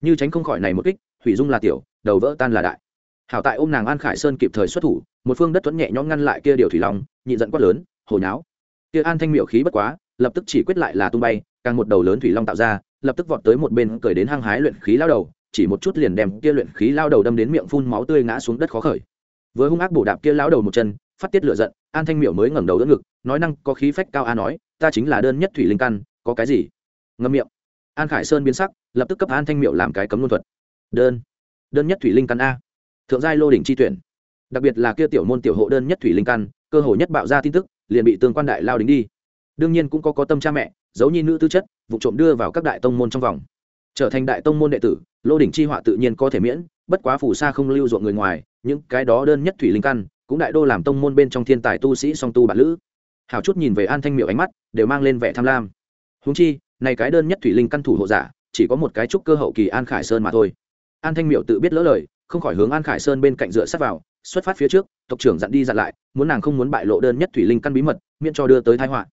Như tránh không khỏi này một kích, thủy dung là tiểu, đầu vỡ tan là đại. Hảo tại ôm nàng an khải sơn kịp thời xuất thủ, một phương đất tuấn nhẹ nhõm ngăn lại kia điều thủy long, nhịn giận quát lớn hồi nháo! Kia an thanh miệu khí bất quá, lập tức chỉ quyết lại là tung bay, càng một đầu lớn thủy long tạo ra lập tức vọt tới một bên cười đến hăng hái luyện khí lao đầu, chỉ một chút liền đem kia luyện khí lao đầu đâm đến miệng phun máu tươi ngã xuống đất khó khởi. Với hung ác bổ đạp kia lao đầu một chân, phát tiết lửa giận, an thanh miểu mới ngẩng đầu đỡ ngực, nói năng có khí phách cao a nói, ta chính là đơn nhất thủy linh căn, có cái gì? Ngâm miệng. An khải sơn biến sắc, lập tức cấp an thanh miệu làm cái cấm luân thuật. Đơn. Đơn nhất thủy linh căn a. Thượng giai lô đỉnh chi tuyển. Đặc biệt là kia tiểu môn tiểu hộ đơn nhất thủy linh căn, cơ hội nhất bạo ra tin tức, liền bị tương quan đại lao đính đi. Đương nhiên cũng có có tâm cha mẹ giấu nhi nữ tư chất, vụ trộm đưa vào các đại tông môn trong vòng. Trở thành đại tông môn đệ tử, lô đỉnh chi họa tự nhiên có thể miễn, bất quá phủ xa không lưu ruộng người ngoài, những cái đó đơn nhất thủy linh căn, cũng đại đô làm tông môn bên trong thiên tài tu sĩ song tu bản lữ. Hảo chút nhìn về an thanh miệu ánh mắt, đều mang lên vẻ tham lam. Húng chi, này cái đơn nhất thủy linh căn thủ hộ giả, chỉ có một cái trúc cơ hậu kỳ an khải sơn mà thôi. An thanh miệu tự biết lỡ lời, không khỏi hướng an khải sơn bên cạnh dựa sát vào, xuất phát phía trước, tộc trưởng dặn đi dặn lại, muốn nàng không muốn bại lộ đơn nhất thủy linh căn bí mật, miễn cho đưa tới thái họa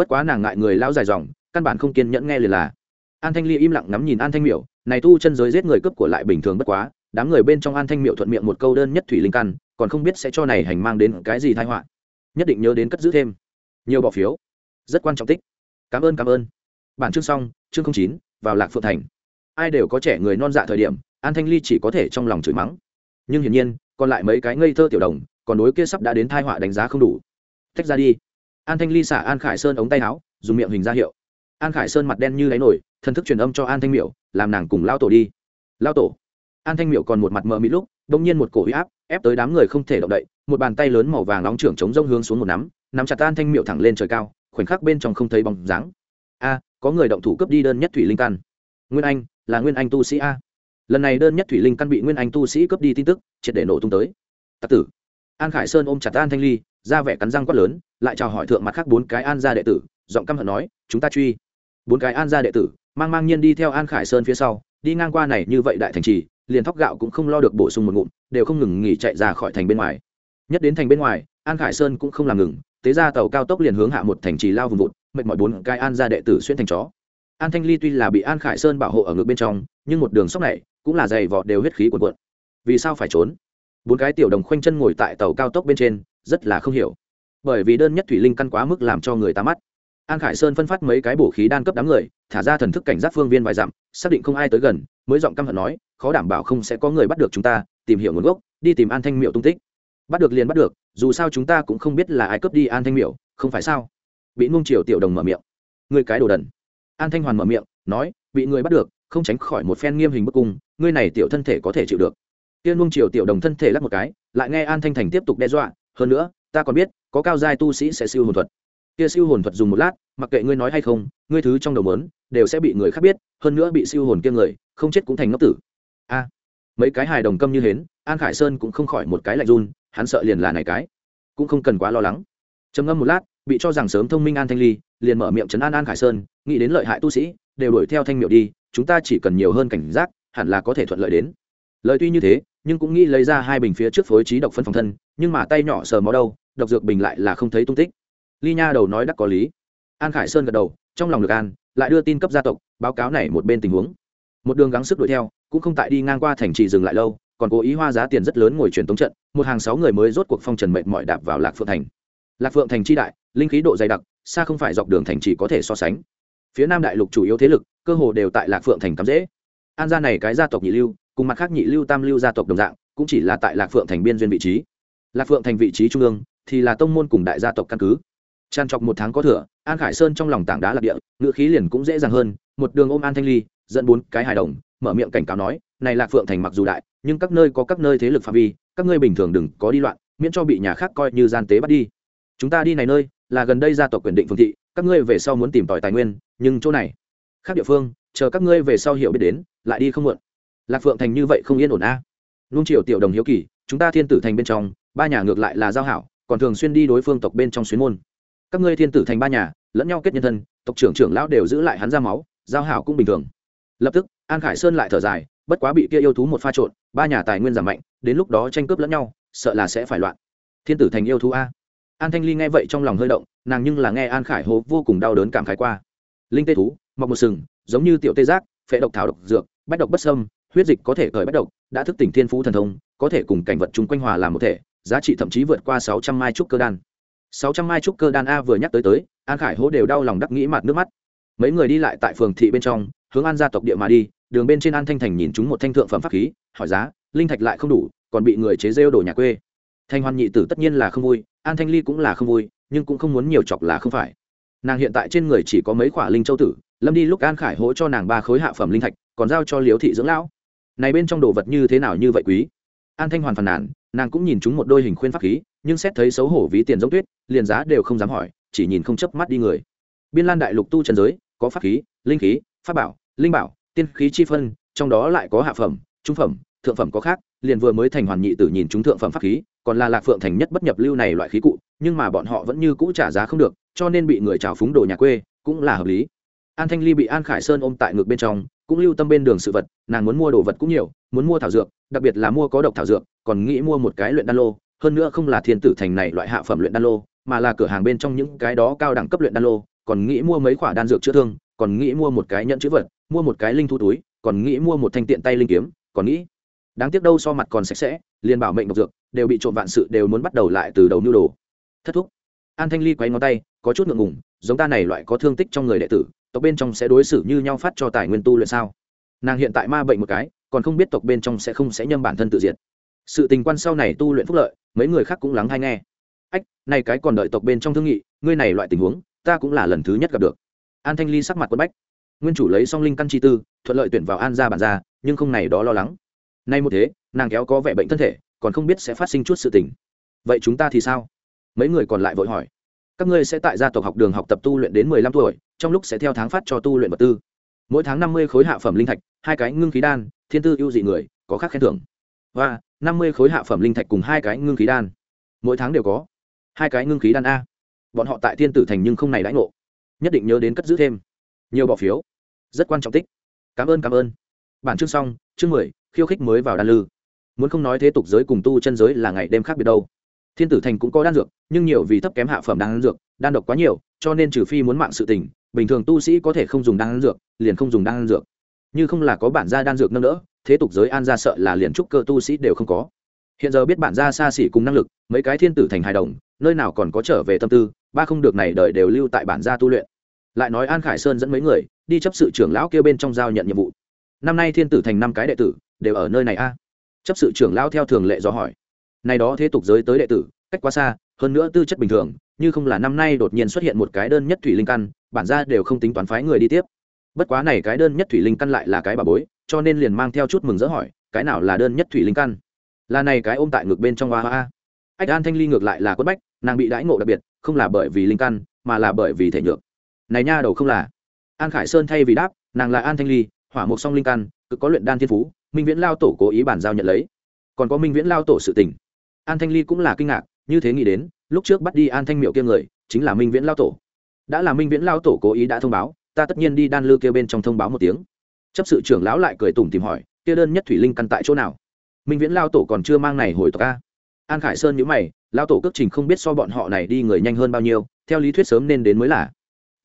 bất quá nàng ngại người lao dài dòng, căn bản không kiên nhẫn nghe liền là. An thanh ly im lặng ngắm nhìn an thanh miểu, này tu chân giới giết người cướp của lại bình thường bất quá, đám người bên trong an thanh miểu thuận miệng một câu đơn nhất thủy linh căn, còn không biết sẽ cho này hành mang đến cái gì tai họa. Nhất định nhớ đến cất giữ thêm. Nhiều bỏ phiếu. Rất quan trọng tích. Cảm ơn cảm ơn. Bản chương xong, chương chín, vào lạc phượng thành. Ai đều có trẻ người non dạ thời điểm, an thanh ly chỉ có thể trong lòng chửi mắng. Nhưng hiển nhiên, còn lại mấy cái ngây thơ tiểu đồng, còn đối kia sắp đã đến thai họa đánh giá không đủ. Tách ra đi an thanh ly xả an khải sơn ống tay áo, dùng miệng hình ra hiệu. An khải sơn mặt đen như đáy nổi, thần thức truyền âm cho an thanh miểu, làm nàng cùng lao tổ đi. Lao tổ. An thanh miểu còn một mặt mờ mịt lúc, đông nhiên một cổ huy áp, ép tới đám người không thể động đậy, một bàn tay lớn màu vàng nóng trưởng chống rông hướng xuống một nắm nắm chặt an thanh miểu thẳng lên trời cao, khoảnh khắc bên trong không thấy bóng dáng. A, có người động thủ cướp đi đơn nhất thủy linh căn. Nguyên anh, là nguyên anh tu sĩ a. Lần này đơn nhất thủy linh căn bị nguyên anh tu sĩ cướp đi tin tức, triệt để nổ tung tới. Tặc tử. An khải sơn ôm chặt an thanh ly, ra vẻ cắn răng quát lớn lại chào hỏi thượng mặt khác bốn cái an gia đệ tử, giọng căm hận nói, chúng ta truy. Bốn cái an gia đệ tử, mang mang nhiên đi theo an khải sơn phía sau, đi ngang qua này như vậy đại thành trì, liền thóc gạo cũng không lo được bổ sung một ngụm, đều không ngừng nghỉ chạy ra khỏi thành bên ngoài. Nhất đến thành bên ngoài, an khải sơn cũng không làm ngừng tế ra tàu cao tốc liền hướng hạ một thành trì lao vùng vụt, mệt mọi bốn cái an gia đệ tử xuyên thành chó. An thanh ly tuy là bị an khải sơn bảo hộ ở ngực bên trong, nhưng một đường sóc này, cũng là dày vọt đều huyết khí cuộn cuộn. Vì sao phải trốn? Bốn cái tiểu đồng khoanh chân ngồi tại tàu cao tốc bên trên, rất là không hiểu bởi vì đơn nhất thủy linh căn quá mức làm cho người ta mắt. An khải sơn phân phát mấy cái bổ khí đan cấp đám người, thả ra thần thức cảnh giác phương viên vài dặm, xác định không ai tới gần, mới giọng căm hận nói, khó đảm bảo không sẽ có người bắt được chúng ta, tìm hiểu nguồn gốc, đi tìm an thanh miệu tung tích. Bắt được liền bắt được, dù sao chúng ta cũng không biết là ai cướp đi an thanh miệu không phải sao? Bị nung triều tiểu đồng mở miệng. Người cái đồ đần. An thanh hoàn mở miệng, nói, bị người bắt được, không tránh khỏi một phen nghiêm hình bức cung, ngươi này tiểu thân thể có thể chịu được. Tiên nung triều tiểu đồng thân thể lắc một cái, lại nghe an thanh thành tiếp tục đe dọa, hơn nữa ta còn biết, có cao giai tu sĩ sẽ siêu hồn thuật. Kia siêu hồn thuật dùng một lát, mặc kệ ngươi nói hay không, ngươi thứ trong đầu mớn, đều sẽ bị người khác biết, hơn nữa bị siêu hồn kia người, không chết cũng thành ngốc tử. A, mấy cái hài đồng câm như hến, an khải sơn cũng không khỏi một cái lạnh run, hắn sợ liền là này cái, cũng không cần quá lo lắng. Trầm ngâm một lát, bị cho rằng sớm thông minh an thanh ly, liền mở miệng trấn an an khải sơn, nghĩ đến lợi hại tu sĩ, đều đuổi theo thanh miệu đi, chúng ta chỉ cần nhiều hơn cảnh giác, hẳn là có thể thuận lợi đến. Lời tuy như thế, nhưng cũng nghĩ lấy ra hai bình phía trước phối trí độc phân phòng thân, nhưng mà tay nhỏ sờ máu đâu độc dược bình lại là không thấy tung tích. Ly nha đầu nói đắc có lý. An khải sơn gật đầu, trong lòng được an, lại đưa tin cấp gia tộc, báo cáo này một bên tình huống. Một đường gắng sức đuổi theo, cũng không tại đi ngang qua thành trì dừng lại lâu, còn cố ý hoa giá tiền rất lớn ngồi truyền tống trận, một hàng sáu người mới rốt cuộc phong trần mệnh mọi đạp vào lạc phượng thành. Lạc phượng thành chi đại, linh khí độ dày đặc, xa không phải dọc đường thành trì có thể so sánh. Phía nam đại lục chủ yếu thế lực, cơ hồ đều tại lạc phượng thành cắm dễ. An gia này cái gia tộc nhị lưu, cùng mặt khác nhị lưu tam lưu gia tộc đồng dạng, cũng chỉ là tại lạc phượng thành biên duyên vị trí. Lạc phượng thành vị trí trung ương thì là tông môn cùng đại gia tộc căn cứ. Tràn trọc một tháng có thừa, an khải sơn trong lòng tảng đá lạc địa ngự khí liền cũng dễ dàng hơn, một đường ôm an thanh ly, dẫn bốn cái hài đồng, mở miệng cảnh cáo nói, này lạc phượng thành mặc dù đại, nhưng các nơi có các nơi thế lực phạm vi, các ngươi bình thường đừng có đi loạn, miễn cho bị nhà khác coi như gian tế bắt đi. Chúng ta đi này nơi, là gần đây gia tộc quyền định phương thị, các ngươi về sau muốn tìm tòi tài nguyên, nhưng chỗ này, khác địa phương, chờ các ngươi về sau hiểu biết đến, lại đi không muộn. Lạc phượng thành như vậy không yên ổn a. À. nung triều tiểu đồng hiếu kỳ, chúng ta thiên tử thành bên trong, ba nhà ngược lại là giao hảo còn thường xuyên đi đối phương tộc bên trong xuyên môn. Các ngươi thiên tử thành ba nhà, lẫn nhau kết nhân thân, tộc trưởng trưởng lão đều giữ lại hắn ra máu, giao hảo cũng bình thường. Lập tức, an khải sơn lại thở dài, bất quá bị kia yêu thú một pha trộn, ba nhà tài nguyên giảm mạnh, đến lúc đó tranh cướp lẫn nhau, sợ là sẽ phải loạn. Thiên tử thành yêu thú a. An thanh ly nghe vậy trong lòng hơi động, nàng nhưng là nghe an khải hố vô cùng đau đớn cảm khái qua. Linh tê thú, mọc một sừng, giống như tiểu tê giác, phệ độc thảo độc dược, bách độc bất sâm huyết dịch có thể cởi bách độc, đã thức tỉnh thiên phú thần thông, có thể cùng cảnh vật chung quanh hòa làm một thể giá trị thậm chí vượt qua sáu trăm mai trúc cơ đan. sáu trăm mai trúc cơ đan a vừa nhắc tới tới, an khải hố đều đau lòng đắc nghĩ mặt nước mắt. Mấy người đi lại tại phường thị bên trong, hướng an gia tộc địa mà đi, đường bên trên an thanh thành nhìn chúng một thanh thượng phẩm pháp khí, hỏi giá, linh thạch lại không đủ, còn bị người chế rêu đổ nhà quê. Thanh hoan nhị tử tất nhiên là không vui, an thanh ly cũng là không vui, nhưng cũng không muốn nhiều chọc là không phải. Nàng hiện tại trên người chỉ có mấy khoả linh châu tử, lâm đi lúc an khải hỗ cho nàng ba khối hạ phẩm linh thạch, còn giao cho liếu thị dưỡng lão. Này bên trong đồ vật như thế nào như vậy quý? An thanh hoàn phàn nàn nàng cũng nhìn chúng một đôi hình khuyên pháp khí, nhưng xét thấy xấu hổ ví tiền giống tuyết, liền giá đều không dám hỏi, chỉ nhìn không chớp mắt đi người. Biên lan đại lục tu trần giới, có pháp khí, linh khí, pháp bảo, linh bảo, tiên khí chi phân, trong đó lại có hạ phẩm, trung phẩm, thượng phẩm có khác, liền vừa mới thành hoàn nhị tử nhìn chúng thượng phẩm pháp khí, còn là lạc phượng thành nhất bất nhập lưu này loại khí cụ, nhưng mà bọn họ vẫn như cũ trả giá không được, cho nên bị người trào phúng đồ nhà quê, cũng là hợp lý. An thanh ly bị an khải sơn ôm tại ngược bên trong, cũng lưu tâm bên đường sự vật, nàng muốn mua đồ vật cũng nhiều, muốn mua thảo dược, đặc biệt là mua có độc thảo dược còn nghĩ mua một cái luyện đan lô, hơn nữa không là thiên tử thành này loại hạ phẩm luyện đan lô, mà là cửa hàng bên trong những cái đó cao đẳng cấp luyện đan lô, còn nghĩ mua mấy khoả đan dược chữa thương, còn nghĩ mua một cái nhẫn chữ vật, mua một cái linh thu túi, còn nghĩ mua một thanh tiện tay linh kiếm, còn nghĩ. Đáng tiếc đâu so mặt còn sạch sẽ, liền bảo mệnh độc dược, đều bị trộm vạn sự đều muốn bắt đầu lại từ đầu nưu đồ. Thất thúc. An thanh ly quay ngón tay, có chút ngượng ngùng, giống ta này loại có thương tích trong người đệ tử, tộc bên trong sẽ đối xử như nhau phát cho tài nguyên tu luyện sao? Nàng hiện tại ma bệnh một cái, còn không biết tộc bên trong sẽ không sẽ nhâm bản thân tự diệt sự tình quan sau này tu luyện phúc lợi, mấy người khác cũng lắng hay nghe. Ách, này cái còn đợi tộc bên trong thương nghị, ngươi này loại tình huống, ta cũng là lần thứ nhất gặp được. An thanh ly sắc mặt quân bách. Nguyên chủ lấy song linh căn chi tư, thuận lợi tuyển vào an gia bản gia, nhưng không này đó lo lắng. Nay một thế, nàng kéo có vẻ bệnh thân thể, còn không biết sẽ phát sinh chút sự tình. Vậy chúng ta thì sao? Mấy người còn lại vội hỏi. Các ngươi sẽ tại gia tộc học đường học tập tu luyện đến mười lăm tuổi, trong lúc sẽ theo tháng phát cho tu luyện vật tư. Mỗi tháng năm mươi khối hạ phẩm linh thạch, hai cái ngưng khí đan, thiên tư ưu dị người, có khác khen thưởng. Và năm mươi khối hạ phẩm linh thạch cùng hai cái ngưng khí đan. Mỗi tháng đều có hai cái ngưng khí đan a. Bọn họ tại thiên tử thành nhưng không này đãi ngộ. Nhất định nhớ đến cất giữ thêm nhiều bỏ phiếu. Rất quan trọng tích. Cảm ơn cảm ơn. Bản chương xong, chương mười, khiêu khích mới vào đan lư. Muốn không nói thế tục giới cùng tu chân giới là ngày đêm khác biệt đâu. Thiên tử thành cũng có đan dược, nhưng nhiều vì thấp kém hạ phẩm đan dược, đan độc quá nhiều, cho nên trừ phi muốn mạng sự tình, bình thường tu sĩ có thể không dùng đan dược, liền không dùng đan dược. Như không là có bản gia đan dược nâng đỡ thế tục giới an gia sợ là liền trúc cơ tu sĩ đều không có. Hiện giờ biết bản gia xa xỉ cùng năng lực, mấy cái thiên tử thành hài đồng, nơi nào còn có trở về tâm tư, ba không được này đợi đều lưu tại bản gia tu luyện. Lại nói an khải sơn dẫn mấy người, đi chấp sự trưởng lão kia bên trong giao nhận nhiệm vụ. Năm nay thiên tử thành năm cái đệ tử, đều ở nơi này a. Chấp sự trưởng lão theo thường lệ do hỏi. Này đó thế tục giới tới đệ tử, cách quá xa, hơn nữa tư chất bình thường, như không là năm nay đột nhiên xuất hiện một cái đơn nhất thủy linh căn, bản ra đều không tính toán phái người đi tiếp. Bất quá này cái đơn nhất thủy linh căn lại là cái bà bối cho nên liền mang theo chút mừng rỡ hỏi, cái nào là đơn nhất thủy linh căn? Là này cái ôm tại ngực bên trong hoa hoa. Ách, an thanh ly ngược lại là quất bách, nàng bị đãi ngộ đặc biệt, không là bởi vì linh căn, mà là bởi vì thể nhược. Này nha đầu không là. An khải sơn thay vì đáp, nàng là an thanh ly, hỏa mục song linh căn, cực có luyện đan thiên phú, minh viễn lao tổ cố ý bản giao nhận lấy. Còn có minh viễn lao tổ sự tình. An thanh ly cũng là kinh ngạc, như thế nghĩ đến, lúc trước bắt đi an thanh miệu kia người, chính là minh viễn lao tổ. Đã là minh viễn lao tổ cố ý đã thông báo, ta tất nhiên đi đan lư kia bên trong thông báo một tiếng chấp sự trưởng lão lại cười tủm tìm hỏi, kia đơn nhất thủy linh căn tại chỗ nào? Minh viễn lao tổ còn chưa mang này hồi tộc a. An khải sơn nhữ mày lao tổ cước trình không biết so bọn họ này đi người nhanh hơn bao nhiêu, theo lý thuyết sớm nên đến mới là.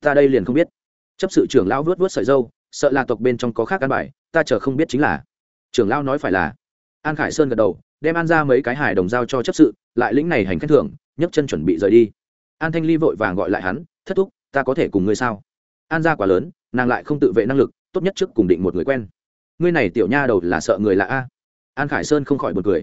Ta đây liền không biết. Chấp sự trưởng lão vớt vớt sợi dâu, sợ là tộc bên trong có khác căn bài, ta chờ không biết chính là. Trưởng lão nói phải là. An khải sơn gật đầu, đem an ra mấy cái hải đồng giao cho chấp sự, lại lĩnh này hành khen thưởng, nhấc chân chuẩn bị rời đi. An thanh ly vội vàng gọi lại hắn, thất thúc, ta có thể cùng ngươi sao? An ra quá lớn, nàng lại không tự vệ năng lực tốt nhất trước cùng định một người quen. Ngươi này tiểu nha đầu là sợ người là a? An khải sơn không khỏi b u ồ n cười.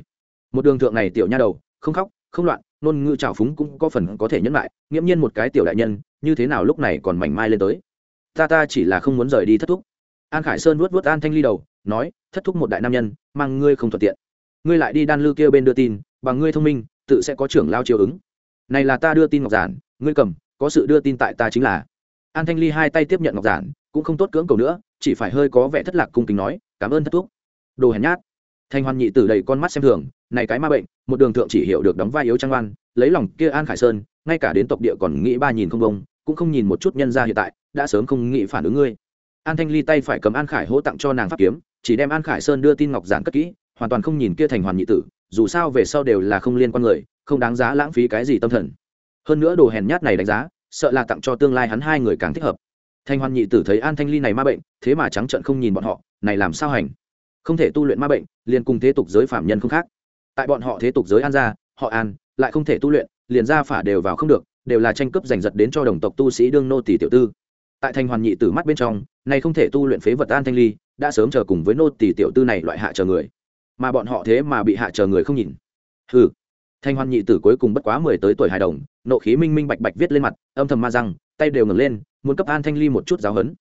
Một đường thượng này tiểu nha đầu, không khóc, không loạn nôn ngư trào phúng cũng có phần có thể nhẫn lại, nghiễm nhiên một cái tiểu đại nhân, như thế nào lúc này còn mảnh mai lên tới? Ta ta chỉ là không muốn rời đi thất thúc. An khải sơn vuốt vuốt an thanh ly đầu, nói, thất thúc một đại nam nhân, mang ngươi không thuận tiện. Ngươi lại đi đan lư kia bên đưa tin, bằng ngươi thông minh, tự sẽ có trưởng lao chiều ứng. Này là ta đưa tin ngọc giản, ngươi cầm, có sự đưa tin tại ta chính là. An thanh ly hai tay tiếp nhận ngọc giản cũng không tốt cưỡng cầu nữa, chỉ phải hơi có vẻ thất lạc cung kính nói, cảm ơn thất thuốc đồ hèn nhát. Thanh hoan nhị tử đầy con mắt xem thường, này cái ma bệnh, một đường thượng chỉ hiểu được đóng vai yếu trang oan, lấy lòng kia an khải sơn, ngay cả đến tộc địa còn nghĩ ba nhìn không bông, cũng không nhìn một chút nhân ra hiện tại, đã sớm không nghĩ phản ứng ngươi. An thanh ly tay phải cầm an khải hỗ tặng cho nàng pháp kiếm, chỉ đem an khải sơn đưa tin ngọc giản cất kỹ, hoàn toàn không nhìn kia thành hoàn nhị tử, dù sao về sau đều là không liên quan người, không đáng giá lãng phí cái gì tâm thần. Hơn nữa đồ hèn nhát này đánh giá, sợ là tặng cho tương lai hắn hai người càng thích hợp thanh hoan nhị tử thấy an thanh ly này ma bệnh thế mà trắng trợn không nhìn bọn họ này làm sao hành? Không thể tu luyện ma bệnh liền cùng thế tục giới phạm nhân không khác. Tại bọn họ thế tục giới an ra, họ an lại không thể tu luyện liền ra phả đều vào không được đều là tranh cướp giành giật đến cho đồng tộc tu sĩ đương nô tỷ tiểu tư. Tại thanh hoàn nhị tử mắt bên trong này không thể tu luyện phế vật an thanh ly đã sớm chờ cùng với nô tỷ tiểu tư này loại hạ chờ người. Mà bọn họ thế mà bị hạ chờ người không nhìn. Ừ thanh hoàn nhị tử cuối cùng bất quá mười tới tuổi hài đồng nộ khí minh minh bạch bạch viết lên mặt âm thầm ma răng tay đều ngẩng lên muốn cấp an thanh ly một chút giáo hấn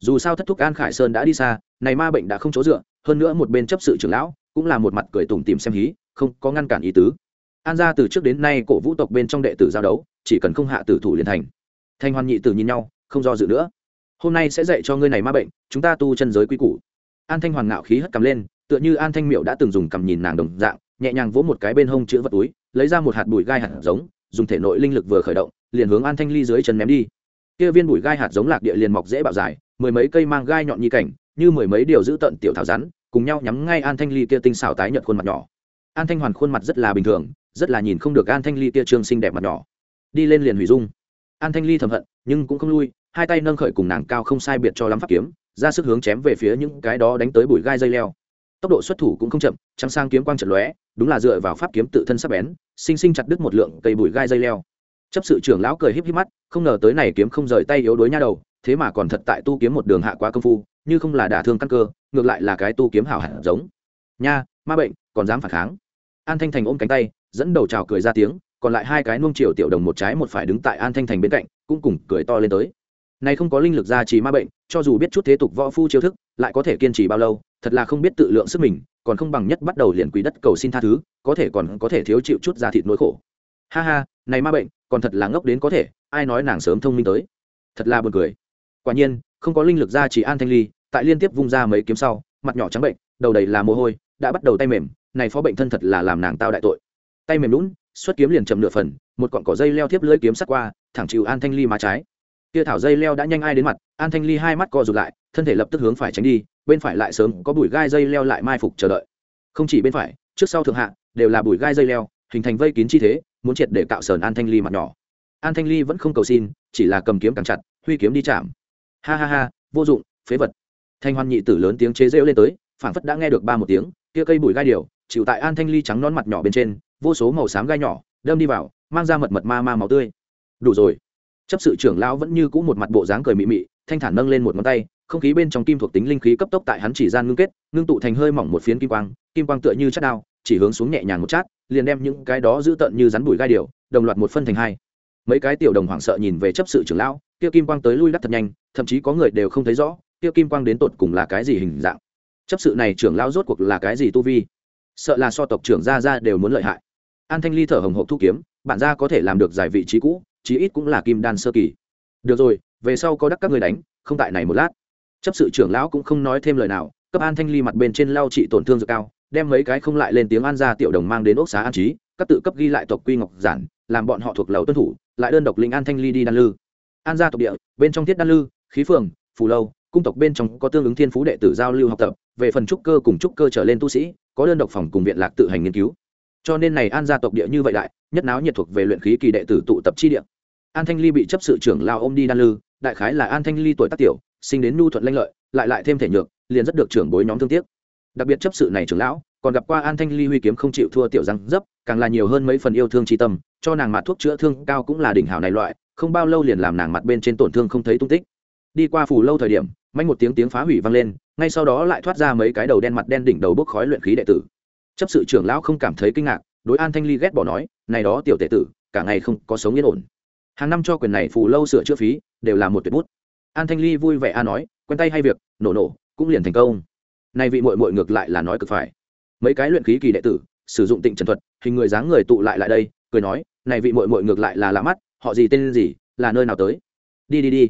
dù sao thất thúc an khải sơn đã đi xa, này ma bệnh đã không chỗ dựa, hơn nữa một bên chấp sự trưởng lão cũng là một mặt cười tủm tìm xem hí, không có ngăn cản ý tứ. An ra từ trước đến nay cổ vũ tộc bên trong đệ tử giao đấu, chỉ cần không hạ tử thủ liền thành. Thanh hoan nhị tử nhìn nhau, không do dự nữa. Hôm nay sẽ dạy cho ngươi này ma bệnh, chúng ta tu chân giới quy củ. An thanh hoàn ngạo khí hất cầm lên, tựa như an thanh miệu đã từng dùng cầm nhìn nàng đồng dạng, nhẹ nhàng vỗ một cái bên hông chữ vật túi, lấy ra một hạt bụi gai hạt giống, dùng thể nội linh lực vừa khởi động, liền hướng an thanh ly dưới chân ném đi kia viên bụi gai hạt giống lạc địa liền mọc dễ bạo dài, mười mấy cây mang gai nhọn như cảnh, như mười mấy điều giữ tận tiểu thảo rắn, cùng nhau nhắm ngay an thanh ly kia tinh xảo tái nhợt khuôn mặt nhỏ. An thanh hoàn khuôn mặt rất là bình thường, rất là nhìn không được an thanh ly kia trương xinh đẹp mặt nhỏ. Đi lên liền hủy dung. An thanh ly thầm hận, nhưng cũng không lui, hai tay nâng khởi cùng nàng cao không sai biệt cho lắm pháp kiếm, ra sức hướng chém về phía những cái đó đánh tới bụi gai dây leo. Tốc độ xuất thủ cũng không chậm, trắng sang kiếm quang trận lóe, đúng là dựa vào pháp kiếm tự thân sắc bén, sinh sinh chặt đứt một lượng cây bụi gai dây leo chấp sự trưởng lão cười híp híp mắt, không ngờ tới này kiếm không rời tay yếu đuối nha đầu, thế mà còn thật tại tu kiếm một đường hạ quá công phu, như không là đả thương căn cơ, ngược lại là cái tu kiếm hảo hẳn giống. Nha, ma bệnh, còn dám phản kháng? An thanh thành ôm cánh tay, dẫn đầu chào cười ra tiếng, còn lại hai cái nuông triệu tiểu đồng một trái một phải đứng tại an thanh thành bên cạnh, cũng cùng cười to lên tới. Này không có linh lực gia trì ma bệnh, cho dù biết chút thế tục võ phu chiêu thức, lại có thể kiên trì bao lâu, thật là không biết tự lượng sức mình, còn không bằng nhất bắt đầu liền quỳ đất cầu xin tha thứ, có thể còn có thể thiếu chịu chút da thịt nỗi khổ. Ha ha, này ma bệnh còn thật là ngốc đến có thể, ai nói nàng sớm thông minh tới. Thật là buồn cười. Quả nhiên, không có linh lực ra chỉ an thanh ly, tại liên tiếp vung ra mấy kiếm sau, mặt nhỏ trắng bệnh, đầu đầy là mồ hôi, đã bắt đầu tay mềm, này phó bệnh thân thật là làm nàng tao đại tội. Tay mềm lún xuất kiếm liền chậm nửa phần, một cọn cỏ dây leo tiếp lưỡi kiếm sắt qua, thẳng chịu an thanh ly má trái. Kia thảo dây leo đã nhanh ai đến mặt, an thanh ly hai mắt co rụt lại, thân thể lập tức hướng phải tránh đi, bên phải lại sớm có bụi gai dây leo lại mai phục chờ đợi. Không chỉ bên phải, trước sau thượng hạ, đều là bụi gai dây leo, hình thành vây kín chi thế muốn triệt để cạo sờn an thanh ly mặt nhỏ. An thanh ly vẫn không cầu xin, chỉ là cầm kiếm càng chặt, huy kiếm đi chạm. Ha ha ha, vô dụng, phế vật. Thanh hoan nhị tử lớn tiếng chế rêu lên tới phản phất đã nghe được ba một tiếng, kia cây bụi gai điều chịu tại an thanh ly trắng non mặt nhỏ bên trên, vô số màu xám gai nhỏ, đâm đi vào, mang ra mật mật ma ma máu tươi. Đủ rồi. Chấp sự trưởng lão vẫn như cũ một mặt bộ dáng cười mị mị, thanh thản nâng lên một ngón tay, không khí bên trong kim thuộc tính linh khí cấp tốc tại hắn chỉ gian ngưng kết, ngưng tụ thành hơi mỏng một phiến kim quang kim quang tựa như chất đao, chỉ hướng xuống nhẹ nhàng một chát liền đem những cái đó giữ tận như rắn bụi gai điều, đồng loạt một phân thành hai. Mấy cái tiểu đồng hoảng sợ nhìn về chấp sự trưởng lão, kia kim quang tới lui đắt thật nhanh, thậm chí có người đều không thấy rõ, kia kim quang đến tột cùng là cái gì hình dạng. Chấp sự này trưởng lão rốt cuộc là cái gì tu vi? Sợ là so tộc trưởng gia gia đều muốn lợi hại. An thanh ly thở hồng hộc thu kiếm, bản gia có thể làm được giải vị trí cũ, chí ít cũng là kim đan sơ kỳ. Được rồi, về sau có đắc các người đánh, không tại này một lát. Chấp sự trưởng lão cũng không nói thêm lời nào, cấp an thanh ly mặt bên trên lao trị tổn thương dược cao đem mấy cái không lại lên tiếng an gia tiểu đồng mang đến ốc xá an trí, các tự cấp ghi lại tộc quy ngọc giản, làm bọn họ thuộc lầu tuân thủ, lại đơn độc linh an thanh ly đi đan lư. An gia tộc địa, bên trong thiết đan lư, khí phường, phù lâu, cung tộc bên trong có tương ứng thiên phú đệ tử giao lưu học tập, về phần trúc cơ cùng trúc cơ trở lên tu sĩ, có đơn độc phòng cùng viện lạc tự hành nghiên cứu. Cho nên này an gia tộc địa như vậy đại, nhất náo nhiệt thuộc về luyện khí kỳ đệ tử tụ tập chi địa. An thanh ly bị chấp sự trưởng lao ôm đi đan lư, đại khái là an thanh ly tuổi tác tiểu, sinh đến nhu thuận lanh lợi, lại lại thêm thể nhược, liền rất được trưởng bối nhóm thương tiếc đặc biệt chấp sự này trưởng lão, còn gặp qua an thanh ly huy kiếm không chịu thua tiểu răng dấp, càng là nhiều hơn mấy phần yêu thương tri tâm, cho nàng mặt thuốc chữa thương cao cũng là đỉnh hảo này loại, không bao lâu liền làm nàng mặt bên trên tổn thương không thấy tung tích. Đi qua phủ lâu thời điểm, manh một tiếng tiếng phá hủy vang lên, ngay sau đó lại thoát ra mấy cái đầu đen mặt đen đỉnh đầu bốc khói luyện khí đệ tử. Chấp sự trưởng lão không cảm thấy kinh ngạc, đối an thanh ly ghét bỏ nói, này đó tiểu tệ tử, cả ngày không có sống yên ổn. Hàng năm cho quyền này phủ lâu sửa chữa phí, đều là một tuyệt bút. An thanh ly vui vẻ a nói, quen tay hay việc, nổ nổ, cũng liền thành công nay vị mội mội ngược lại là nói cực phải. Mấy cái luyện khí kỳ đệ tử, sử dụng tịnh trần thuật, hình người dáng người tụ lại lại đây, cười nói, này vị mội mội ngược lại là lạ mắt, họ gì tên gì, là nơi nào tới? Đi đi đi.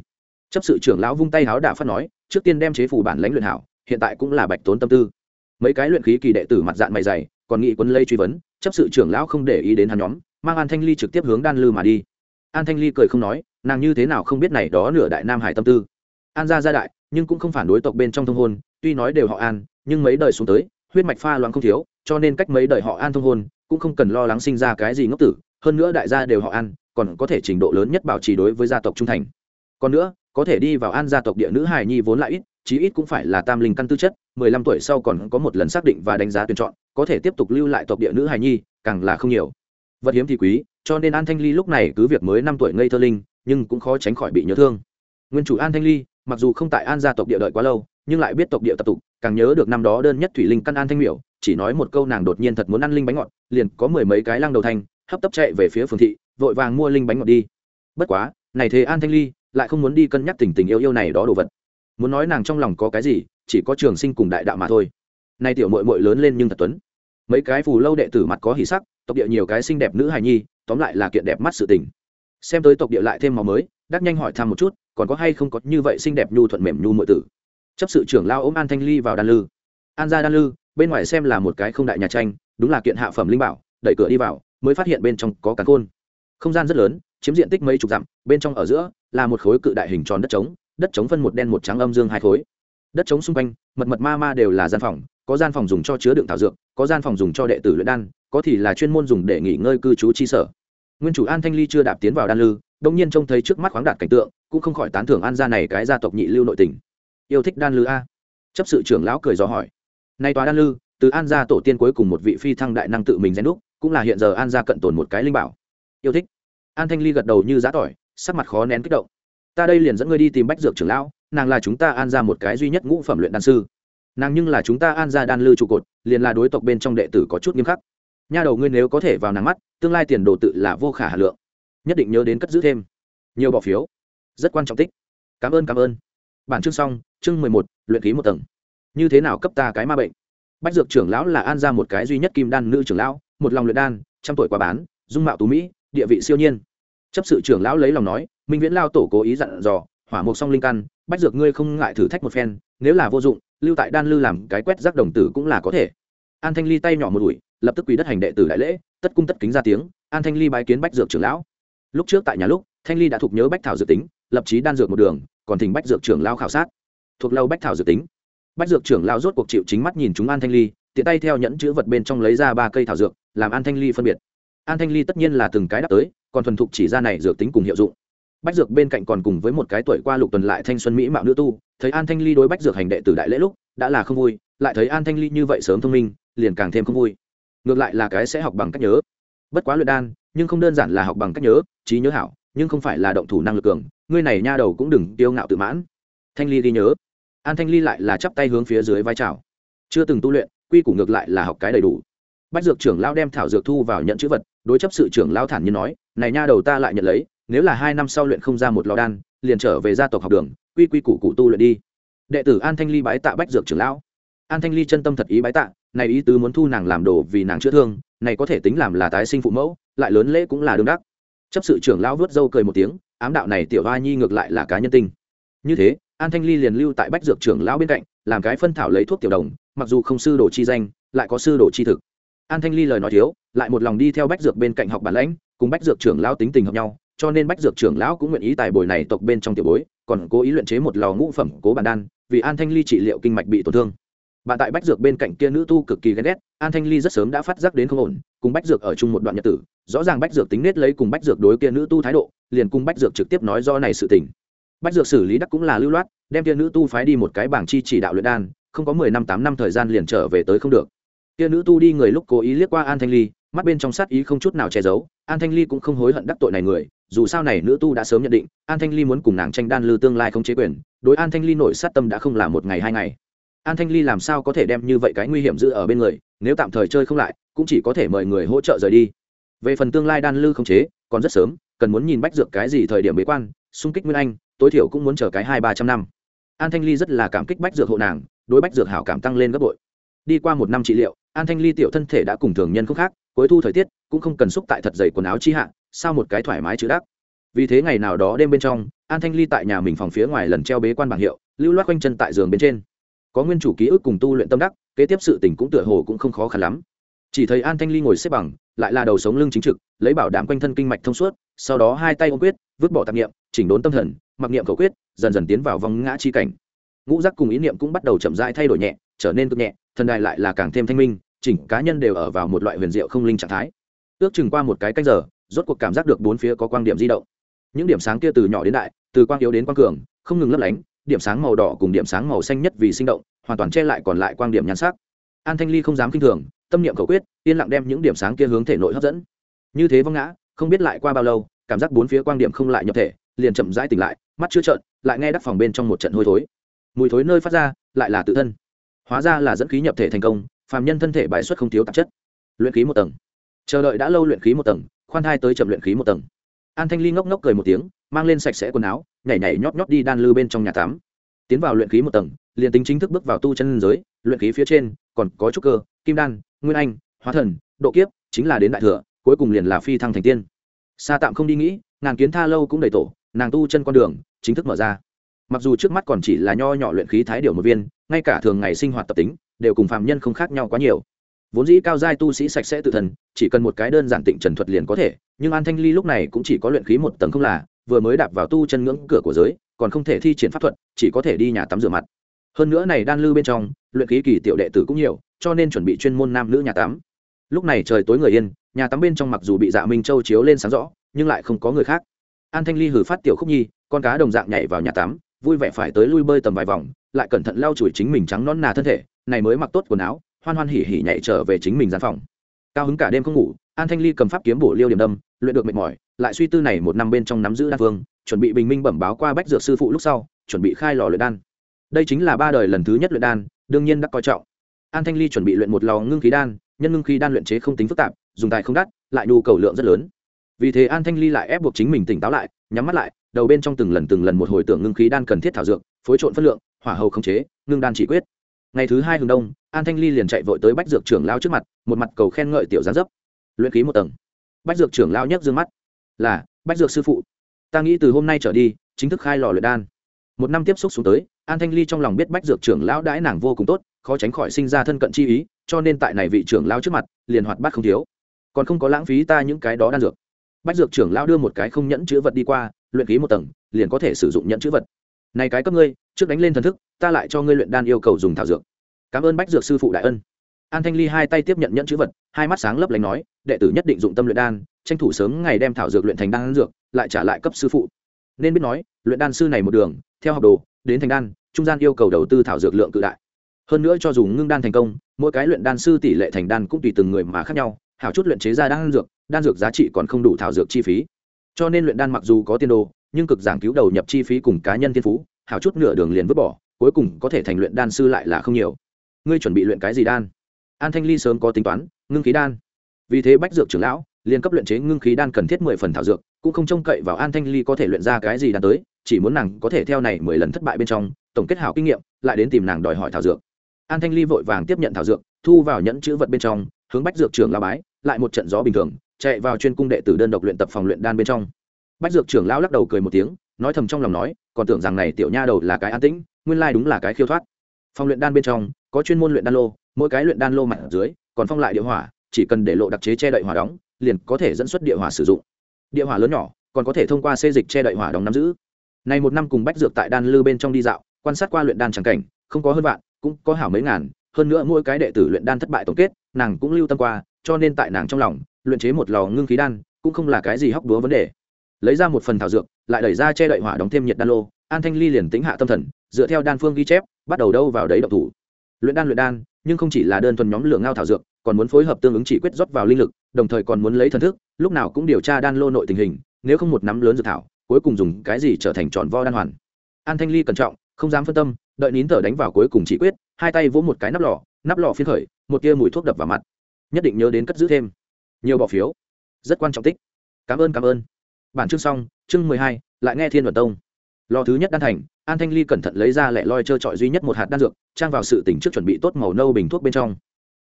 Chấp sự trưởng lão vung tay háo đả phát nói, trước tiên đem chế phủ bản lãnh luyện hảo, hiện tại cũng là bạch tốn tâm tư. Mấy cái luyện khí kỳ đệ tử mặt dạng mày dày, còn nghị quân lây truy vấn, chấp sự trưởng lão không để ý đến hắn nhóm, mang an thanh ly trực tiếp hướng đan lư mà đi. An thanh ly cười không nói, nàng như thế nào không biết này đó nửa đại nam hải tâm tư an gia gia đại, nhưng cũng không phản đối tộc bên trong thông hôn, tuy nói đều họ an, nhưng mấy đời xuống tới, huyết mạch pha loãng không thiếu, cho nên cách mấy đời họ an thông hôn, cũng không cần lo lắng sinh ra cái gì ngốc tử, hơn nữa đại gia đều họ an, còn có thể trình độ lớn nhất bảo trì đối với gia tộc trung thành. Còn nữa, có thể đi vào an gia tộc địa nữ hài nhi vốn lại ít, chí ít cũng phải là tam linh căn tư chất, mười lăm tuổi sau còn có một lần xác định và đánh giá tuyển chọn, có thể tiếp tục lưu lại tộc địa nữ hài nhi, càng là không nhiều. Vật hiếm thì quý, cho nên an thanh ly lúc này cứ việc mới năm tuổi ngây thơ linh, nhưng cũng khó tránh khỏi bị nhớ thương. Nguyên chủ an thanh ly mặc dù không tại an gia tộc địa đợi quá lâu, nhưng lại biết tộc địa tập tục, càng nhớ được năm đó đơn nhất thủy linh căn an thanh miểu, chỉ nói một câu nàng đột nhiên thật muốn ăn linh bánh ngọt, liền có mười mấy cái lăng đầu thanh, hấp tấp chạy về phía phường thị, vội vàng mua linh bánh ngọt đi. Bất quá, này thế an thanh ly, lại không muốn đi cân nhắc tình tình yêu yêu này đó đồ vật. Muốn nói nàng trong lòng có cái gì, chỉ có trường sinh cùng đại đạo mà thôi. Nay tiểu mội mội lớn lên nhưng thật tuấn. Mấy cái phù lâu đệ tử mặt có hỉ sắc, tộc địa nhiều cái xinh đẹp nữ hài nhi, tóm lại là kiện đẹp mắt sự tình. Xem tới tộc địa lại thêm màu mới đắc nhanh hỏi thăm một chút, còn có hay không có như vậy xinh đẹp nhu thuận mềm nhu mượn tử. Chấp sự trưởng lao ôm an thanh ly vào đan lư. An ra đan lư, bên ngoài xem là một cái không đại nhà tranh, đúng là kiện hạ phẩm linh bảo, đẩy cửa đi vào, mới phát hiện bên trong có cắn khôn không gian rất lớn, chiếm diện tích mấy chục dặm, bên trong ở giữa là một khối cự đại hình tròn đất trống đất trống phân một đen một trắng âm dương hai khối. Đất trống xung quanh, mật mật ma ma đều là gian phòng, có gian phòng dùng cho chứa đựng thảo dược, có gian phòng dùng cho đệ tử luyện đan, có thì là chuyên môn dùng để nghỉ ngơi cư trú chi sở. Nguyên chủ an thanh ly chưa đạp tiến vào đan lư đông nhiên trông thấy trước mắt khoáng đạt cảnh tượng, cũng không khỏi tán thưởng an gia này cái gia tộc nhị lưu nội tình. Yêu thích đan lư a? Chấp sự trưởng lão cười gió hỏi. Nay tòa đan lư, từ an gia tổ tiên cuối cùng một vị phi thăng đại năng tự mình rèn đúc, cũng là hiện giờ an gia cận tồn một cái linh bảo. Yêu thích. An thanh ly gật đầu như giã tỏi, sắc mặt khó nén kích động. Ta đây liền dẫn ngươi đi tìm bách dược trưởng lão, nàng là chúng ta an ra một cái duy nhất ngũ phẩm luyện đan sư. Nàng nhưng là chúng ta an ra đan lư trụ cột, liền là đối tộc bên trong đệ tử có chút nghiêm khắc. Nha đầu ngươi nếu có thể vào nàng mắt, tương lai tiền đồ tự là vô khả hà lượng nhất định nhớ đến cất giữ thêm. Nhiều bỏ phiếu. Rất quan trọng tích. Cảm ơn cảm ơn. Bản chương xong, chương mười một, luyện ký một tầng. Như thế nào cấp ta cái ma bệnh? Bách dược trưởng lão là an ra một cái duy nhất kim đan nữ trưởng lão, một lòng luyện đan, trăm tuổi quá bán, dung mạo tú mỹ, địa vị siêu nhiên. Chấp sự trưởng lão lấy lòng nói, minh viễn lao tổ cố ý dặn dò, hỏa mục song linh căn, bách dược ngươi không ngại thử thách một phen, nếu là vô dụng, lưu tại đan lư làm cái quét rác đồng tử cũng là có thể. An thanh ly tay nhỏ một đuổi, lập tức quỳ đất hành đệ tử đại lễ, tất cung tất kính ra tiếng, an thanh ly bái kiến bách dược trưởng lão lúc trước tại nhà lúc, thanh ly đã thuộc nhớ bách thảo dược tính, lập trí đan dược một đường, còn thỉnh bách dược trưởng lao khảo sát. Thuộc lâu bách thảo dược tính. Bách dược trưởng lao rốt cuộc chịu chính mắt nhìn chúng an thanh ly, tiện tay theo nhẫn chữ vật bên trong lấy ra ba cây thảo dược, làm an thanh ly phân biệt. An thanh ly tất nhiên là từng cái đáp tới, còn thuần thục chỉ ra này dược tính cùng hiệu dụng. Bách dược bên cạnh còn cùng với một cái tuổi qua lục tuần lại thanh xuân mỹ mạo nữ tu, thấy an thanh ly đối bách dược hành đệ từ đại lễ lúc, đã là không vui, lại thấy an thanh ly như vậy sớm thông minh, liền càng thêm không vui. Ngược lại là cái sẽ học bằng cách nhớ. Bất quá luyện đan nhưng không đơn giản là học bằng cách nhớ, trí nhớ hảo, nhưng không phải là động thủ năng lực cường. Ngươi này nha đầu cũng đừng tiêu ngạo tự mãn. Thanh ly ghi nhớ. An thanh ly lại là chắp tay hướng phía dưới vai trào chưa từng tu luyện, quy củ ngược lại là học cái đầy đủ. Bách dược trưởng lao đem thảo dược thu vào nhận chữ vật, đối chấp sự trưởng lao thản nhiên nói, này nha đầu ta lại nhận lấy, nếu là hai năm sau luyện không ra một lò đan, liền trở về gia tộc học đường, quy quy củ cụ tu luyện đi. Đệ tử an thanh ly bái tạ bách dược trưởng lão. An thanh ly chân tâm thật ý bái tạ này ý tứ muốn thu nàng làm đồ vì nàng chữa thương, này có thể tính làm là tái sinh phụ mẫu, lại lớn lễ cũng là đương đắc. Chấp sự trưởng lão vớt dâu cười một tiếng, ám đạo này tiểu hoa nhi ngược lại là cá nhân tinh như thế, an thanh ly liền lưu tại bách dược trưởng lão bên cạnh, làm cái phân thảo lấy thuốc tiểu đồng, mặc dù không sư đồ chi danh, lại có sư đồ chi thực. An thanh ly lời nói thiếu, lại một lòng đi theo bách dược bên cạnh học bản lãnh, cùng bách dược trưởng lão tính tình hợp nhau, cho nên bách dược trưởng lão cũng nguyện ý tài bồi này tộc bên trong tiểu bối, còn cố ý luyện chế một lò ngũ phẩm cố bản đan, vì an thanh ly trị liệu kinh mạch bị tổn thương bạn tại bách dược bên cạnh kia nữ tu cực kỳ ghen ghét, an thanh ly rất sớm đã phát giác đến không ổn, cùng bách dược ở chung một đoạn nhật tử, rõ ràng bách dược tính nết lấy cùng bách dược đối kia nữ tu thái độ, liền cùng bách dược trực tiếp nói do này sự tình. Bách dược xử lý đắc cũng là lưu loát, đem kia nữ tu phái đi một cái bảng chi chỉ đạo luyện đan, không có mười năm tám năm thời gian liền trở về tới không được. Kia nữ tu đi người lúc cố ý liếc qua an thanh ly, mắt bên trong sát ý không chút nào che giấu, an thanh ly cũng không hối hận đắc tội này người, dù sao này nữ tu đã sớm nhận định, an thanh ly muốn cùng nàng tranh đan lư tương lai không chế quyền, đối an thanh ly nổi sát tâm đã không là một ngày hai ngày an thanh ly làm sao có thể đem như vậy cái nguy hiểm giữ ở bên người, nếu tạm thời chơi không lại, cũng chỉ có thể mời người hỗ trợ rời đi. Về phần tương lai đan lư không chế, còn rất sớm, cần muốn nhìn bách dược cái gì thời điểm bế quan, xung kích nguyên anh, tối thiểu cũng muốn chờ cái hai ba trăm năm. An thanh ly rất là cảm kích bách dược hộ nàng, đối bách dược hảo cảm tăng lên gấp bội. Đi qua một năm trị liệu, an thanh ly tiểu thân thể đã cùng thường nhân không khác, cuối thu thời tiết, cũng không cần xúc tại thật dày quần áo chi hạ, sao một cái thoải mái chữ đắc. Vì thế ngày nào đó đêm bên trong, an thanh ly tại nhà mình phòng phía ngoài lần treo bế quan bảng hiệu, lưu loát quanh chân tại giường bên trên có nguyên chủ ký ức cùng tu luyện tâm đắc, kế tiếp sự tình cũng tựa hồ cũng không khó khăn lắm. Chỉ thấy an thanh ly ngồi xếp bằng, lại là đầu sống lưng chính trực, lấy bảo đảm quanh thân kinh mạch thông suốt, sau đó hai tay ôm quyết, vứt bỏ tạp nghiệm chỉnh đốn tâm thần, mặc niệm khẩu quyết, dần dần tiến vào vòng ngã chi cảnh. Ngũ giác cùng ý niệm cũng bắt đầu chậm rãi thay đổi nhẹ, trở nên cực nhẹ, thần đài lại là càng thêm thanh minh, chỉnh cá nhân đều ở vào một loại huyền diệu không linh trạng thái. Ước chừng qua một cái cách giờ, rốt cuộc cảm giác được bốn phía có quang điểm di động. Những điểm sáng kia từ nhỏ đến đại, từ quang yếu đến quang cường, không ngừng lấp lánh điểm sáng màu đỏ cùng điểm sáng màu xanh nhất vì sinh động, hoàn toàn che lại còn lại quang điểm nhan sắc. An thanh ly không dám kinh thường, tâm niệm cầu quyết, yên lặng đem những điểm sáng kia hướng thể nội hấp dẫn. Như thế vong ngã, không biết lại qua bao lâu, cảm giác bốn phía quang điểm không lại nhập thể, liền chậm rãi tỉnh lại, mắt chưa trợn, lại nghe đắc phòng bên trong một trận hôi thối. Mùi thối nơi phát ra, lại là tự thân. Hóa ra là dẫn khí nhập thể thành công, phàm nhân thân thể bài xuất không thiếu tạp chất. Luyện khí một tầng. Chờ đợi đã lâu luyện khí một tầng, khoan thai tới chậm luyện khí một tầng. An thanh ly ngốc ngốc cười một tiếng, mang lên sạch sẽ quần áo nhảy nhảy nhót nhót đi đan lư bên trong nhà tắm. Tiến vào luyện khí một tầng, liền tính chính thức bước vào tu chân giới, luyện khí phía trên, còn có trúc cơ, kim đan, nguyên anh, hóa thần, độ kiếp, chính là đến đại thừa, cuối cùng liền là phi thăng thành tiên. Xa tạm không đi nghĩ, ngàn kiến tha lâu cũng đầy tổ, nàng tu chân con đường, chính thức mở ra. Mặc dù trước mắt còn chỉ là nho nhỏ luyện khí thái điều một viên, ngay cả thường ngày sinh hoạt tập tính, đều cùng phạm nhân không khác nhau quá nhiều. Vốn dĩ cao giai tu sĩ sạch sẽ tự thần, chỉ cần một cái đơn giản tịnh trần thuật liền có thể, nhưng an thanh ly lúc này cũng chỉ có luyện khí một tầng không là vừa mới đạp vào tu chân ngưỡng cửa của giới, còn không thể thi triển pháp thuật, chỉ có thể đi nhà tắm rửa mặt. Hơn nữa này đan lư bên trong, luyện khí kỳ tiểu đệ tử cũng nhiều, cho nên chuẩn bị chuyên môn nam nữ nhà tắm. Lúc này trời tối người yên, nhà tắm bên trong mặc dù bị dạ minh châu chiếu lên sáng rõ, nhưng lại không có người khác. An thanh ly hử phát tiểu khúc nhi, con cá đồng dạng nhảy vào nhà tắm, vui vẻ phải tới lui bơi tầm vài vòng, lại cẩn thận lau chùi chính mình trắng non nà thân thể, này mới mặc tốt quần áo, hoan hoan hỉ hỉ nhảy trở về chính mình gian phòng. Cao hứng cả đêm không ngủ, an thanh ly cầm pháp kiếm bổ liêu điểm đâm, luyện được mệt mỏi lại suy tư này một năm bên trong nắm giữ đan phương chuẩn bị bình minh bẩm báo qua bách dược sư phụ lúc sau, chuẩn bị khai lò luyện đan. Đây chính là ba đời lần thứ nhất luyện đan, đương nhiên đã coi trọng. An thanh ly chuẩn bị luyện một lò ngưng khí đan, nhân ngưng khí đan luyện chế không tính phức tạp, dùng tài không đắt, lại nhu cầu lượng rất lớn. Vì thế an thanh ly lại ép buộc chính mình tỉnh táo lại, nhắm mắt lại, đầu bên trong từng lần từng lần một hồi tưởng ngưng khí đan cần thiết thảo dược, phối trộn phân lượng, hỏa hầu không chế, ngưng đan chỉ quyết. Ngày thứ hai hừng đông, an thanh ly liền chạy vội tới bách dược trưởng lao trước mặt, một mặt cầu khen ngợi tiểu giá dấp. Luyện khí một tầng. Bách dược trưởng lao nhấc d mắt là, bách dược sư phụ. Ta nghĩ từ hôm nay trở đi, chính thức khai lò luyện đan. Một năm tiếp xúc xuống tới, an thanh ly trong lòng biết bách dược trưởng lão đãi nàng vô cùng tốt, khó tránh khỏi sinh ra thân cận chi ý, cho nên tại này vị trưởng lão trước mặt, liền hoạt bát không thiếu. Còn không có lãng phí ta những cái đó đan dược. Bách dược trưởng lão đưa một cái không nhẫn chữ vật đi qua, luyện khí một tầng, liền có thể sử dụng nhẫn chữ vật. Này cái cấp ngươi, trước đánh lên thần thức, ta lại cho ngươi luyện đan yêu cầu dùng thảo dược. Cảm ơn bách dược sư phụ đại ân. An thanh ly hai tay tiếp nhận nhẫn chữ vật, hai mắt sáng lấp lánh nói đệ tử nhất định dụng tâm luyện đan, tranh thủ sớm ngày đem thảo dược luyện thành đan dược, lại trả lại cấp sư phụ. Nên biết nói, luyện đan sư này một đường, theo học đồ, đến thành đan, trung gian yêu cầu đầu tư thảo dược lượng cự đại. Hơn nữa cho dù ngưng đan thành công, mỗi cái luyện đan sư tỷ lệ thành đan cũng tùy từng người mà khác nhau, hảo chút luyện chế ra đan dược đan dược giá trị còn không đủ thảo dược chi phí. Cho nên luyện đan mặc dù có tiên đồ, nhưng cực giảng cứu đầu nhập chi phí cùng cá nhân thiên phú, hảo chút nửa đường liền vứt bỏ, cuối cùng có thể thành luyện đan sư lại là không nhiều. Ngươi chuẩn bị luyện cái gì đan? An thanh ly sớm có tính toán, ngưng khí đan vì thế bách dược trưởng lão liên cấp luyện chế ngưng khí đan cần thiết mười phần thảo dược, cũng không trông cậy vào an thanh ly có thể luyện ra cái gì đan tới, chỉ muốn nàng có thể theo này mười lần thất bại bên trong, tổng kết hảo kinh nghiệm, lại đến tìm nàng đòi hỏi thảo dược. An thanh ly vội vàng tiếp nhận thảo dược, thu vào nhẫn chữ vật bên trong, hướng bách dược trưởng lao bái, lại một trận gió bình thường, chạy vào chuyên cung đệ tử đơn độc luyện tập phòng luyện đan bên trong. Bách dược trưởng lão lắc đầu cười một tiếng, nói thầm trong lòng nói, còn tưởng rằng này tiểu nha đầu là cái an tĩnh, nguyên lai đúng là cái khiêu thoát. Phòng luyện đan bên trong, có chuyên môn luyện đan lô, mỗi cái luyện đan lô mặt dưới, còn phong lại địa hỏa chỉ cần để lộ đặc chế che đậy hỏa đóng, liền có thể dẫn xuất địa hỏa sử dụng. Địa hỏa lớn nhỏ, còn có thể thông qua xê dịch che đậy hỏa đóng nắm giữ. Nay một năm cùng bách dược tại đan lư bên trong đi dạo, quan sát qua luyện đan tràng cảnh, không có hơn vạn, cũng có hảo mấy ngàn, hơn nữa mỗi cái đệ tử luyện đan thất bại tổng kết, nàng cũng lưu tâm qua, cho nên tại nàng trong lòng, luyện chế một lò ngưng khí đan cũng không là cái gì hóc búa vấn đề. Lấy ra một phần thảo dược, lại đẩy ra che đậy hỏa đóng thêm nhiệt đan lô, an thanh ly liền tính hạ tâm thần, dựa theo đan phương ghi chép, bắt đầu đâu vào đấy độc thủ. Luyện đan luyện đan, nhưng không chỉ là đơn thuần nhóm lượng ngao thảo dược còn muốn phối hợp tương ứng chỉ quyết rót vào linh lực, đồng thời còn muốn lấy thần thức, lúc nào cũng điều tra đan lô nội tình hình, nếu không một nắm lớn dược thảo, cuối cùng dùng cái gì trở thành tròn vo đan hoàn. An thanh ly cẩn trọng, không dám phân tâm, đợi nín thở đánh vào cuối cùng chỉ quyết, hai tay vỗ một cái nắp lò nắp lò phiên khởi, một tia mùi thuốc đập vào mặt. Nhất định nhớ đến cất giữ thêm. Nhiều bỏ phiếu. Rất quan trọng tích. Cảm ơn cảm ơn. Bản chương xong, chương mười hai, lại nghe thiên luật tông. Lò thứ nhất đan thành, an thanh ly cẩn thận lấy ra lẻ loi trơ trọi duy nhất một hạt đan dược, trang vào sự tỉnh trước chuẩn bị tốt màu nâu bình thuốc bên trong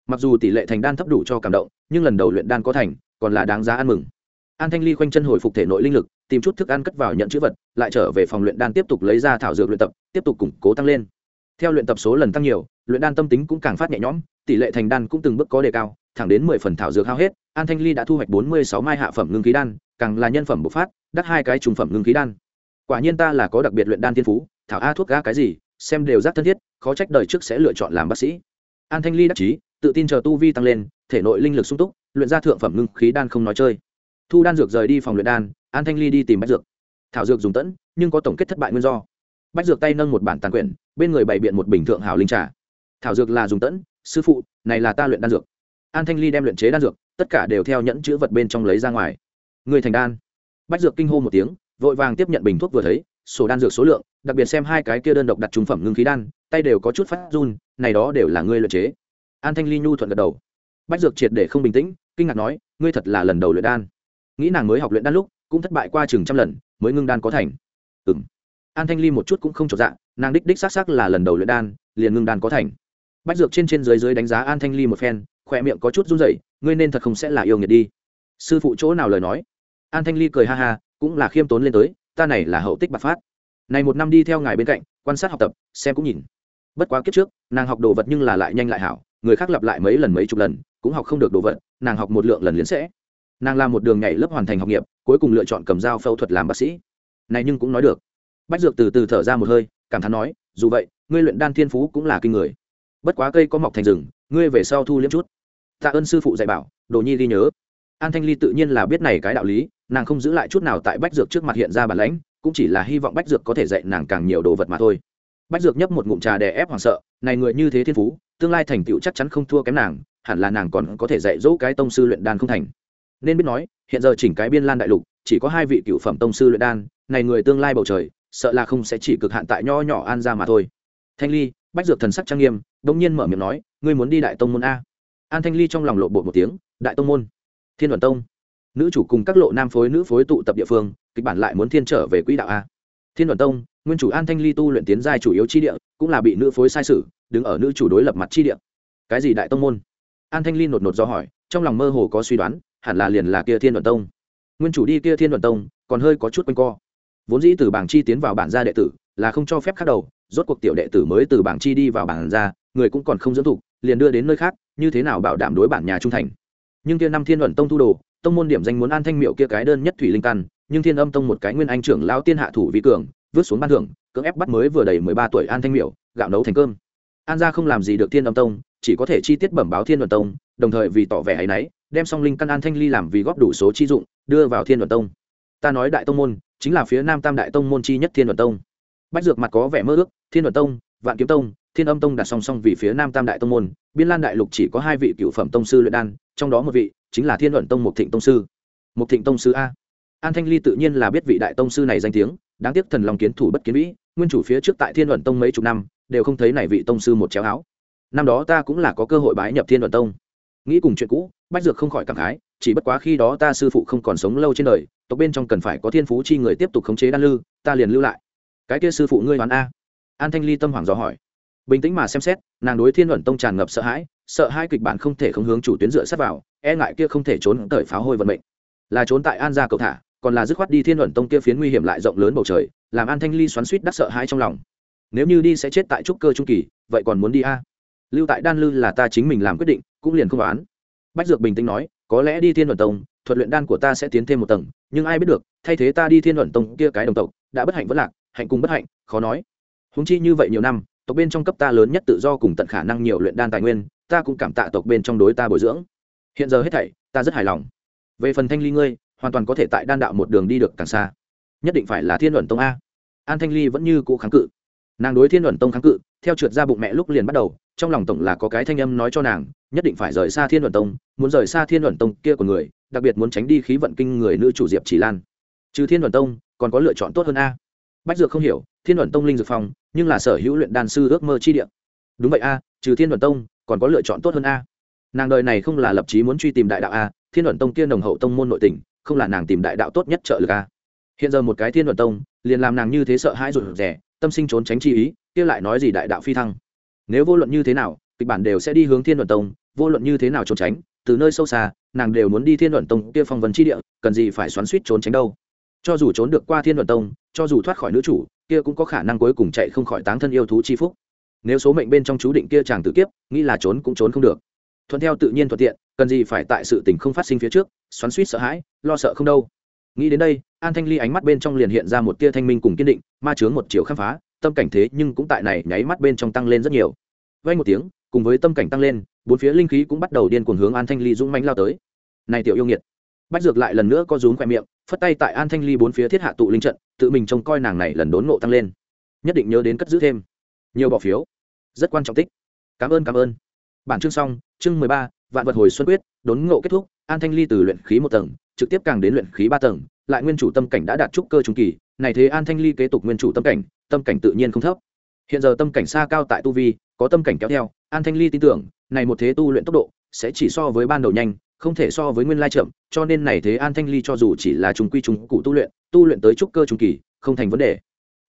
mặc dù tỷ lệ thành đan thấp đủ cho cảm động, nhưng lần đầu luyện đan có thành, còn là đáng giá ăn mừng. An thanh ly khoanh chân hồi phục thể nội linh lực, tìm chút thức ăn cất vào nhận chữ vật, lại trở về phòng luyện đan tiếp tục lấy ra thảo dược luyện tập, tiếp tục củng cố tăng lên. Theo luyện tập số lần tăng nhiều, luyện đan tâm tính cũng càng phát nhẹ nhõm, tỷ lệ thành đan cũng từng bước có đề cao, thẳng đến mười phần thảo dược hao hết, an thanh ly đã thu hoạch bốn mươi sáu mai hạ phẩm ngưng khí đan, càng là nhân phẩm bộc phát, đắt hai cái trùng phẩm ngưng khí đan. Quả nhiên ta là có đặc biệt luyện đan thiên phú, thảo a thuốc ga cái gì, xem đều rất thân thiết, khó trách đời trước sẽ lựa chọn làm bác sĩ. An thanh ly đắc chí tự tin chờ tu vi tăng lên, thể nội linh lực sung túc, luyện ra thượng phẩm ngưng khí đan không nói chơi. Thu đan dược rời đi phòng luyện đan, an thanh ly đi tìm bách dược. Thảo dược dùng tẫn, nhưng có tổng kết thất bại nguyên do. Bách dược tay nâng một bản tàn quyển, bên người bày biện một bình thượng hảo linh trà. Thảo dược là dùng tẫn, sư phụ, này là ta luyện đan dược. An thanh ly đem luyện chế đan dược, tất cả đều theo nhẫn chữ vật bên trong lấy ra ngoài. Người thành đan. Bách dược kinh hô một tiếng, vội vàng tiếp nhận bình thuốc vừa thấy, sổ đan dược số lượng, đặc biệt xem hai cái kia đơn độc đặt trung phẩm ngưng khí đan, tay đều có chút phát run, này đó đều là ngươi luyện chế an thanh ly nhu thuận gật đầu. Bách dược triệt để không bình tĩnh kinh ngạc nói ngươi thật là lần đầu luyện đan. Nghĩ nàng mới học luyện đan lúc cũng thất bại qua chừng trăm lần mới ngưng đan có thành. Ừ m an thanh ly một chút cũng không trọn dạng, nàng đích đích xác xác là lần đầu luyện đan liền ngưng đan có thành. Bách dược trên trên dưới dưới đánh giá an thanh ly một phen khỏe miệng có chút run rẩy ngươi nên thật không sẽ là yêu nghiệt đi. Sư phụ chỗ nào lời nói? An thanh ly cười ha ha cũng là khiêm tốn lên tới ta này là hậu tích bạc phát. Này một năm đi theo ngài bên cạnh quan sát học tập xem cũng nhìn. Bất quá kiếp trước nàng học đồ vật nhưng là lại nhanh lại hảo người khác lặp lại mấy lần mấy chục lần, cũng học không được đồ vật, nàng học một lượng lần liến sẽ. Nàng làm một đường nhảy lớp hoàn thành học nghiệp, cuối cùng lựa chọn cầm dao phẫu thuật làm bác sĩ. Này nhưng cũng nói được. Bách dược từ từ thở ra một hơi, cảm thán nói, dù vậy, ngươi luyện đan thiên phú cũng là kinh người. Bất quá cây có mọc thành rừng, ngươi về sau thu liếm chút. Tạ ơn sư phụ dạy bảo, đồ nhi ghi nhớ. An thanh ly tự nhiên là biết này cái đạo lý, nàng không giữ lại chút nào tại bách dược trước mặt hiện ra bản lãnh, cũng chỉ là hy vọng bách dược có thể dạy nàng càng nhiều đồ vật mà thôi. Bách dược nhấp một ngụm trà đè ép hoảng sợ, này người như thế thiên phú tương lai thành tựu chắc chắn không thua kém nàng, hẳn là nàng còn có thể dạy dỗ cái tông sư luyện đan không thành. Nên biết nói, hiện giờ chỉnh cái biên lan đại lục, chỉ có hai vị cựu phẩm tông sư luyện đan, này người tương lai bầu trời, sợ là không sẽ chỉ cực hạn tại nho nhỏ an ra mà thôi. Thanh ly, bách dược thần sắc trang nghiêm đông nhiên mở miệng nói, ngươi muốn đi đại tông môn a? An thanh ly trong lòng lộ bộ một tiếng, đại tông môn? Thiên đoàn tông? Nữ chủ cùng các lộ nam phối nữ phối tụ tập địa phương, kịch bản lại muốn thiên trở về quỹ đạo a thiên đoàn tông, nguyên chủ an thanh ly tu luyện tiến giai chủ yếu chi địa, cũng là bị nữ phối sai sử, đứng ở nữ chủ đối lập mặt chi địa. Cái gì đại tông môn? An thanh ly nột nột do hỏi, trong lòng mơ hồ có suy đoán, hẳn là liền là kia thiên đoàn tông. Nguyên chủ đi kia thiên đoàn tông, còn hơi có chút quanh co. Vốn dĩ từ bảng chi tiến vào bản gia đệ tử, là không cho phép khác đầu, rốt cuộc tiểu đệ tử mới từ bảng chi đi vào bản gia, người cũng còn không dưỡng thụ liền đưa đến nơi khác, như thế nào bảo đảm đối bản nhà trung thành. Nhưng kia năm thiên luận tông thu đồ, tông môn điểm danh muốn an thanh miệu kia cái đơn nhất thủy linh căn nhưng thiên âm tông một cái nguyên anh trưởng lao tiên hạ thủ vi cường, vứt xuống ban thưởng, cưỡng ép bắt mới vừa đầy mười ba tuổi an thanh Miểu, gạo nấu thành cơm. An gia không làm gì được thiên âm tông, chỉ có thể chi tiết bẩm báo thiên luận tông, đồng thời vì tỏ vẻ ấy náy đem song linh căn an thanh ly làm vì góp đủ số chi dụng, đưa vào thiên luận tông. Ta nói đại tông môn, chính là phía nam tam đại tông môn chi nhất thiên luận tông. Bách dược mặt có vẻ mơ ước, thiên luận tông, vạn kiếm tông, thiên âm tông đặt song song vì phía nam tam đại tông môn, biên lan đại lục chỉ có hai vị cựu phẩm tông sư luyện đan, trong đó một vị chính là thiên luận tông một thịnh tông sư. Một thịnh tông sư a an thanh ly tự nhiên là biết vị đại tông sư này danh tiếng, đáng tiếc thần lòng kiến thủ bất kiến vĩ, nguyên chủ phía trước tại thiên luận tông mấy chục năm, đều không thấy này vị tông sư một chéo áo. Năm đó ta cũng là có cơ hội bái nhập thiên luận tông. Nghĩ cùng chuyện cũ, bách dược không khỏi cảm khái, chỉ bất quá khi đó ta sư phụ không còn sống lâu trên đời, tộc bên trong cần phải có thiên phú chi người tiếp tục khống chế đan lư, ta liền lưu lại. Cái kia sư phụ ngươi đoán a? An thanh ly tâm hoàng dò hỏi. Bình tĩnh mà xem xét, nàng đối thiên luận tông tràn ngập sợ hãi, sợ hai kịch bản không thể không hướng chủ tuyến dựa sát vào e ngại kia không thể trốn tới pháo hôi vận mệnh. Là trốn tại an gia cầu thả còn là dứt khoát đi thiên luận tông kia phiến nguy hiểm lại rộng lớn bầu trời, làm an thanh ly xoắn suýt đắc sợ hãi trong lòng. Nếu như đi sẽ chết tại trúc cơ trung kỳ, vậy còn muốn đi a? Lưu tại đan lư là ta chính mình làm quyết định, cũng liền không đoán bách dược bình tĩnh nói, có lẽ đi thiên luận tông, thuật luyện đan của ta sẽ tiến thêm một tầng, nhưng ai biết được, thay thế ta đi thiên luận tông kia cái đồng tộc, đã bất hạnh vẫn lạc, hạnh cùng bất hạnh, khó nói. Húng chi như vậy nhiều năm, tộc bên trong cấp ta lớn nhất tự do cùng tận khả năng nhiều luyện đan tài nguyên, ta cũng cảm tạ tộc bên trong đối ta bồi dưỡng. Hiện giờ hết thảy, ta rất hài lòng. Về phần thanh ly ngươi hoàn toàn có thể tại đan đạo một đường đi được càng xa. Nhất định phải là thiên luận tông a. An thanh ly vẫn như cũ kháng cự. Nàng đối thiên luận tông kháng cự, theo trượt ra bụng mẹ lúc liền bắt đầu, trong lòng tổng là có cái thanh âm nói cho nàng, nhất định phải rời xa thiên luận tông, muốn rời xa thiên luận tông kia của người, đặc biệt muốn tránh đi khí vận kinh người nữ chủ diệp chỉ lan. Trừ thiên luận tông, còn có lựa chọn tốt hơn a. Bách dược không hiểu, thiên luận tông linh dược phong, nhưng là sở hữu luyện đan sư ước mơ chi địa. Đúng vậy a, trừ thiên luận tông, còn có lựa chọn tốt hơn a. Nàng đời này không là lập chí muốn truy tìm đại đạo a, thiên luận tông kia nồng hậu tông môn nội tình không là nàng tìm đại đạo tốt nhất trợ lực a hiện giờ một cái thiên luận tông, liền làm nàng như thế sợ hãi rụt rẻ tâm sinh trốn tránh chi ý, kia lại nói gì đại đạo phi thăng. Nếu vô luận như thế nào, kịch bản đều sẽ đi hướng thiên luận tông, vô luận như thế nào trốn tránh, từ nơi sâu xa, nàng đều muốn đi thiên luận tông kia phong vấn chi địa, cần gì phải xoắn suýt trốn tránh đâu. Cho dù trốn được qua thiên luận tông, cho dù thoát khỏi nữ chủ, kia cũng có khả năng cuối cùng chạy không khỏi táng thân yêu thú chi phúc. Nếu số mệnh bên trong chú định kia chàng tự kiếp, nghĩ là trốn cũng trốn không được. Thuận theo tự nhiên thuận tiện, cần gì phải tại sự tình không phát sinh phía trước xoắn suýt sợ hãi, lo sợ không đâu. Nghĩ đến đây, an thanh ly ánh mắt bên trong liền hiện ra một tia thanh minh cùng kiên định, ma chướng một chiều khám phá, tâm cảnh thế nhưng cũng tại này nháy mắt bên trong tăng lên rất nhiều. Vay một tiếng, cùng với tâm cảnh tăng lên, bốn phía linh khí cũng bắt đầu điên cuồng hướng an thanh ly dũng mánh lao tới. Này tiểu yêu nghiệt. Bách dược lại lần nữa có rún khoe miệng, phất tay tại an thanh ly bốn phía thiết hạ tụ linh trận, tự mình trông coi nàng này lần đốn nộ tăng lên. Nhất định nhớ đến cất giữ thêm. Nhiều bỏ phiếu. Rất quan trọng tích. Cảm ơn cảm ơn. Bản chương xong, chương mười ba, vạn vật hồi xuân quyết, đốn ngộ kết thúc an thanh ly từ luyện khí một tầng, trực tiếp càng đến luyện khí ba tầng, lại nguyên chủ tâm cảnh đã đạt trúc cơ trung kỳ, này thế an thanh ly kế tục nguyên chủ tâm cảnh tâm cảnh tự nhiên không thấp. Hiện giờ tâm cảnh xa cao tại tu vi, có tâm cảnh kéo theo, an thanh ly tin tưởng, này một thế tu luyện tốc độ, sẽ chỉ so với ban đầu nhanh, không thể so với nguyên lai chậm, cho nên này thế an thanh ly cho dù chỉ là trùng quy trùng cụ tu luyện tu luyện tới trúc cơ trung kỳ, không thành vấn đề.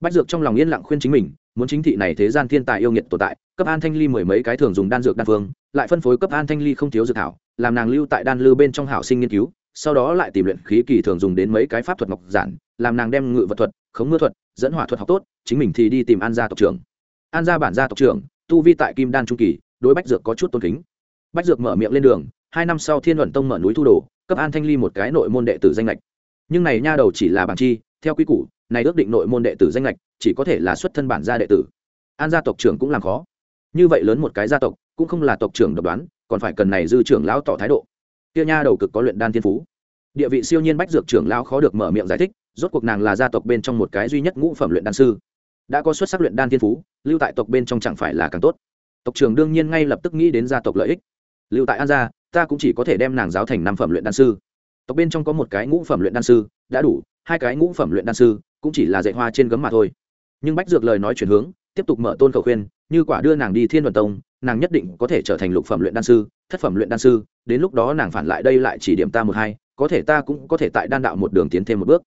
Bách dược trong lòng yên lặng khuyên chính mình, muốn chính thị này thế gian thiên tài yêu nghiệt tồn tại, cấp an thanh ly mười mấy cái thường dùng đan dược đan phương, lại phân phối cấp an thanh ly không thiếu dược thảo làm nàng lưu tại đan lư bên trong hảo sinh nghiên cứu, sau đó lại tìm luyện khí kỳ thường dùng đến mấy cái pháp thuật ngọc giản, làm nàng đem ngự vật thuật, khống mưa thuật, dẫn hỏa thuật học tốt, chính mình thì đi tìm an gia tộc trưởng. An gia bản gia tộc trưởng, tu vi tại kim đan trung kỳ, đối bách dược có chút tôn kính. Bách dược mở miệng lên đường, hai năm sau thiên luận tông mở núi thu đồ, cấp an thanh ly một cái nội môn đệ tử danh lệch nhưng này nha đầu chỉ là bản chi, theo quy củ, này ước định nội môn đệ tử danh lệch chỉ có thể là xuất thân bản gia đệ tử. An gia tộc trưởng cũng làm khó. Như vậy lớn một cái gia tộc cũng không là tộc trưởng độc đoán, còn phải cần này dư trưởng lão tỏ thái độ. Tiêu nha đầu cực có luyện đan thiên phú. Địa vị siêu nhiên bách dược trưởng lão khó được mở miệng giải thích, rốt cuộc nàng là gia tộc bên trong một cái duy nhất ngũ phẩm luyện đan sư. Đã có xuất sắc luyện đan thiên phú, lưu tại tộc bên trong chẳng phải là càng tốt. Tộc trưởng đương nhiên ngay lập tức nghĩ đến gia tộc lợi ích. Lưu tại an gia, ta cũng chỉ có thể đem nàng giáo thành năm phẩm luyện đan sư. Tộc bên trong có một cái ngũ phẩm luyện đan sư, đã đủ, hai cái ngũ phẩm luyện đan sư, cũng chỉ là dạy hoa trên gấm mà thôi. Nhưng bách dược lời nói chuyển hướng tiếp tục mở tôn khẩu khuyên, như quả đưa nàng đi thiên đoàn tông, nàng nhất định có thể trở thành lục phẩm luyện đan sư, thất phẩm luyện đan sư, đến lúc đó nàng phản lại đây lại chỉ điểm ta một hai, có thể ta cũng có thể tại đan đạo một đường tiến thêm một bước.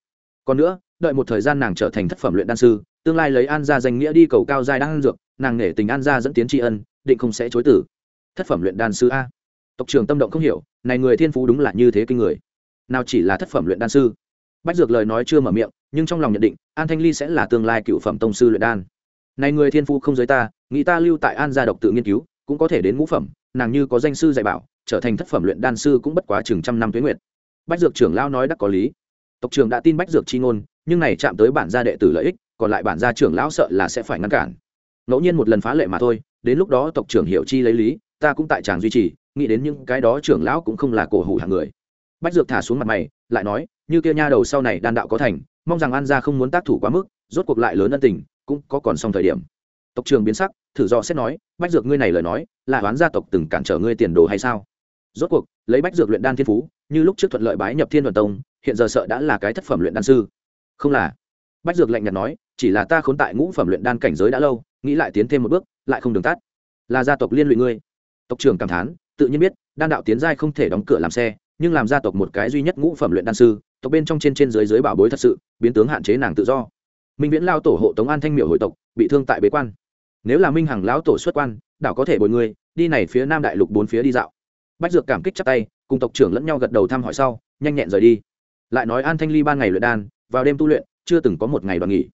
Còn nữa, đợi một thời gian nàng trở thành thất phẩm luyện đan sư, tương lai lấy an gia danh nghĩa đi cầu cao giai đan dược, nàng nể tình an gia dẫn tiến tri ân, định không sẽ chối tử. Thất phẩm luyện đan sư a. Tộc trưởng tâm động không hiểu, này người thiên phú đúng là như thế kinh người. Nào chỉ là thất phẩm luyện đan sư. Bách dược lời nói chưa mở miệng, nhưng trong lòng nhận định, an thanh ly sẽ là tương lai cựu phẩm tông sư luyện đan này người thiên phu không giới ta, nghĩ ta lưu tại an gia độc tự nghiên cứu, cũng có thể đến ngũ phẩm, nàng như có danh sư dạy bảo, trở thành thất phẩm luyện đan sư cũng bất quá chừng trăm năm tuế nguyệt. Bách dược trưởng lao nói đắc có lý. Tộc trưởng đã tin bách dược chi ngôn, nhưng này chạm tới bản gia đệ tử lợi ích, còn lại bản gia trưởng lão sợ là sẽ phải ngăn cản. Ngẫu nhiên một lần phá lệ mà thôi, đến lúc đó tộc trưởng hiểu chi lấy lý, ta cũng tại tràng duy trì, nghĩ đến những cái đó trưởng lão cũng không là cổ hủ hạng người. Bách dược thả xuống mặt mày, lại nói, như kia nha đầu sau này đan đạo có thành, mong rằng an gia không muốn tác thủ quá mức, rốt cuộc lại lớn ân tình cũng có còn xong thời điểm. Tộc trường biến sắc, thử do xét nói, bách dược ngươi này lời nói, là đoán gia tộc từng cản trở ngươi tiền đồ hay sao? Rốt cuộc, lấy bách dược luyện đan thiên phú, như lúc trước thuận lợi bái nhập thiên đoàn tông, hiện giờ sợ đã là cái thất phẩm luyện đan sư. Không là. Bách dược lạnh nhạt nói, chỉ là ta khốn tại ngũ phẩm luyện đan cảnh giới đã lâu, nghĩ lại tiến thêm một bước, lại không đường tắt. Là gia tộc liên lụy ngươi. Tộc trưởng cảm thán, tự nhiên biết, đan đạo tiến giai không thể đóng cửa làm xe, nhưng làm gia tộc một cái duy nhất ngũ phẩm luyện đan sư, tộc bên trong trên trên dưới dưới bảo bối thật sự, biến tướng hạn chế nàng tự do minh viễn lao tổ hộ tống an thanh miệu hội tộc bị thương tại bế quan. Nếu là minh hằng lão tổ xuất quan đảo có thể bồi người, đi này phía nam đại lục bốn phía đi dạo. Bách dược cảm kích chắp tay cùng tộc trưởng lẫn nhau gật đầu thăm hỏi sau nhanh nhẹn rời đi. Lại nói an thanh ly ban ngày luyện đan vào đêm tu luyện chưa từng có một ngày đoạn nghỉ.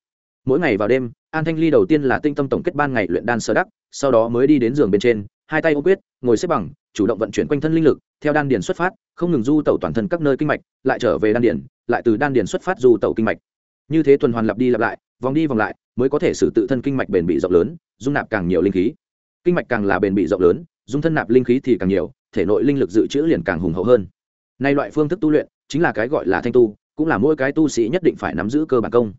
Mỗi ngày vào đêm an thanh ly đầu tiên là tinh tâm tổng kết ban ngày luyện đan sơ đắc sau đó mới đi đến giường bên trên hai tay ô quyết ngồi xếp bằng chủ động vận chuyển quanh thân linh lực theo đan điền xuất phát không ngừng du tẩu toàn thân các nơi kinh mạch lại trở về đan điền lại từ đan điền xuất phát du tẩu kinh mạch như thế tuần hoàn lặp đi lặp lại, vòng đi vòng lại, mới có thể xử tự thân kinh mạch bền bị rộng lớn, dung nạp càng nhiều linh khí. Kinh mạch càng là bền bị rộng lớn, dung thân nạp linh khí thì càng nhiều, thể nội linh lực dự trữ liền càng hùng hậu hơn. Nay loại phương thức tu luyện, chính là cái gọi là thanh tu, cũng là mỗi cái tu sĩ nhất định phải nắm giữ cơ bản công.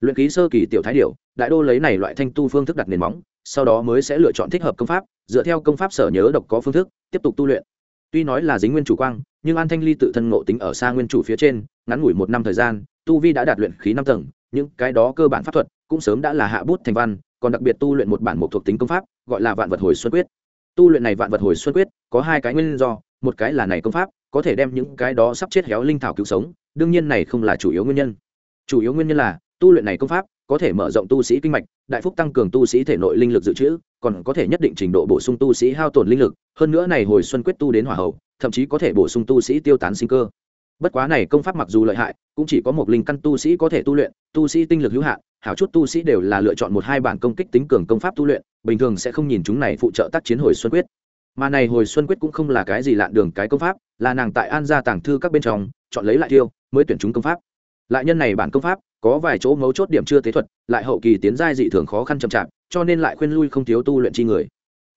Luyện khí sơ kỳ tiểu thái điểu, đại đô lấy này loại thanh tu phương thức đặt nền móng, sau đó mới sẽ lựa chọn thích hợp công pháp, dựa theo công pháp sở nhớ độc có phương thức, tiếp tục tu luyện. Tuy nói là dính nguyên chủ quang, nhưng an thanh ly tự thân ngộ tính ở xa nguyên chủ phía trên, ngắn ngủi một năm thời gian tu vi đã đạt luyện khí năm tầng, những cái đó cơ bản pháp thuật cũng sớm đã là hạ bút thành văn, còn đặc biệt tu luyện một bản mục thuộc tính công pháp, gọi là vạn vật hồi xuân quyết. Tu luyện này vạn vật hồi xuân quyết, có hai cái nguyên do, một cái là này công pháp, có thể đem những cái đó sắp chết héo linh thảo cứu sống, đương nhiên này không là chủ yếu nguyên nhân. Chủ yếu nguyên nhân là, tu luyện này công pháp có thể mở rộng tu sĩ kinh mạch, đại phúc tăng cường tu sĩ thể nội linh lực dự trữ, còn có thể nhất định trình độ bổ sung tu sĩ hao tổn linh lực, hơn nữa này hồi xuân quyết tu đến hỏa hậu, thậm chí có thể bổ sung tu sĩ tiêu tán sinh cơ bất quá này công pháp mặc dù lợi hại, cũng chỉ có một linh căn tu sĩ có thể tu luyện, tu sĩ tinh lực hữu hạn, hảo chút tu sĩ đều là lựa chọn một hai bản công kích tính cường công pháp tu luyện, bình thường sẽ không nhìn chúng này phụ trợ tác chiến hồi xuân quyết. Mà này hồi xuân quyết cũng không là cái gì lạn đường, cái công pháp, là nàng tại an gia tàng thư các bên trong, chọn lấy lại tiêu, mới tuyển chúng công pháp. Lại nhân này bản công pháp, có vài chỗ mấu chốt điểm chưa tế thuật, lại hậu kỳ tiến giai dị thường khó khăn chậm chạp, cho nên lại khuyên lui không thiếu tu luyện chi người.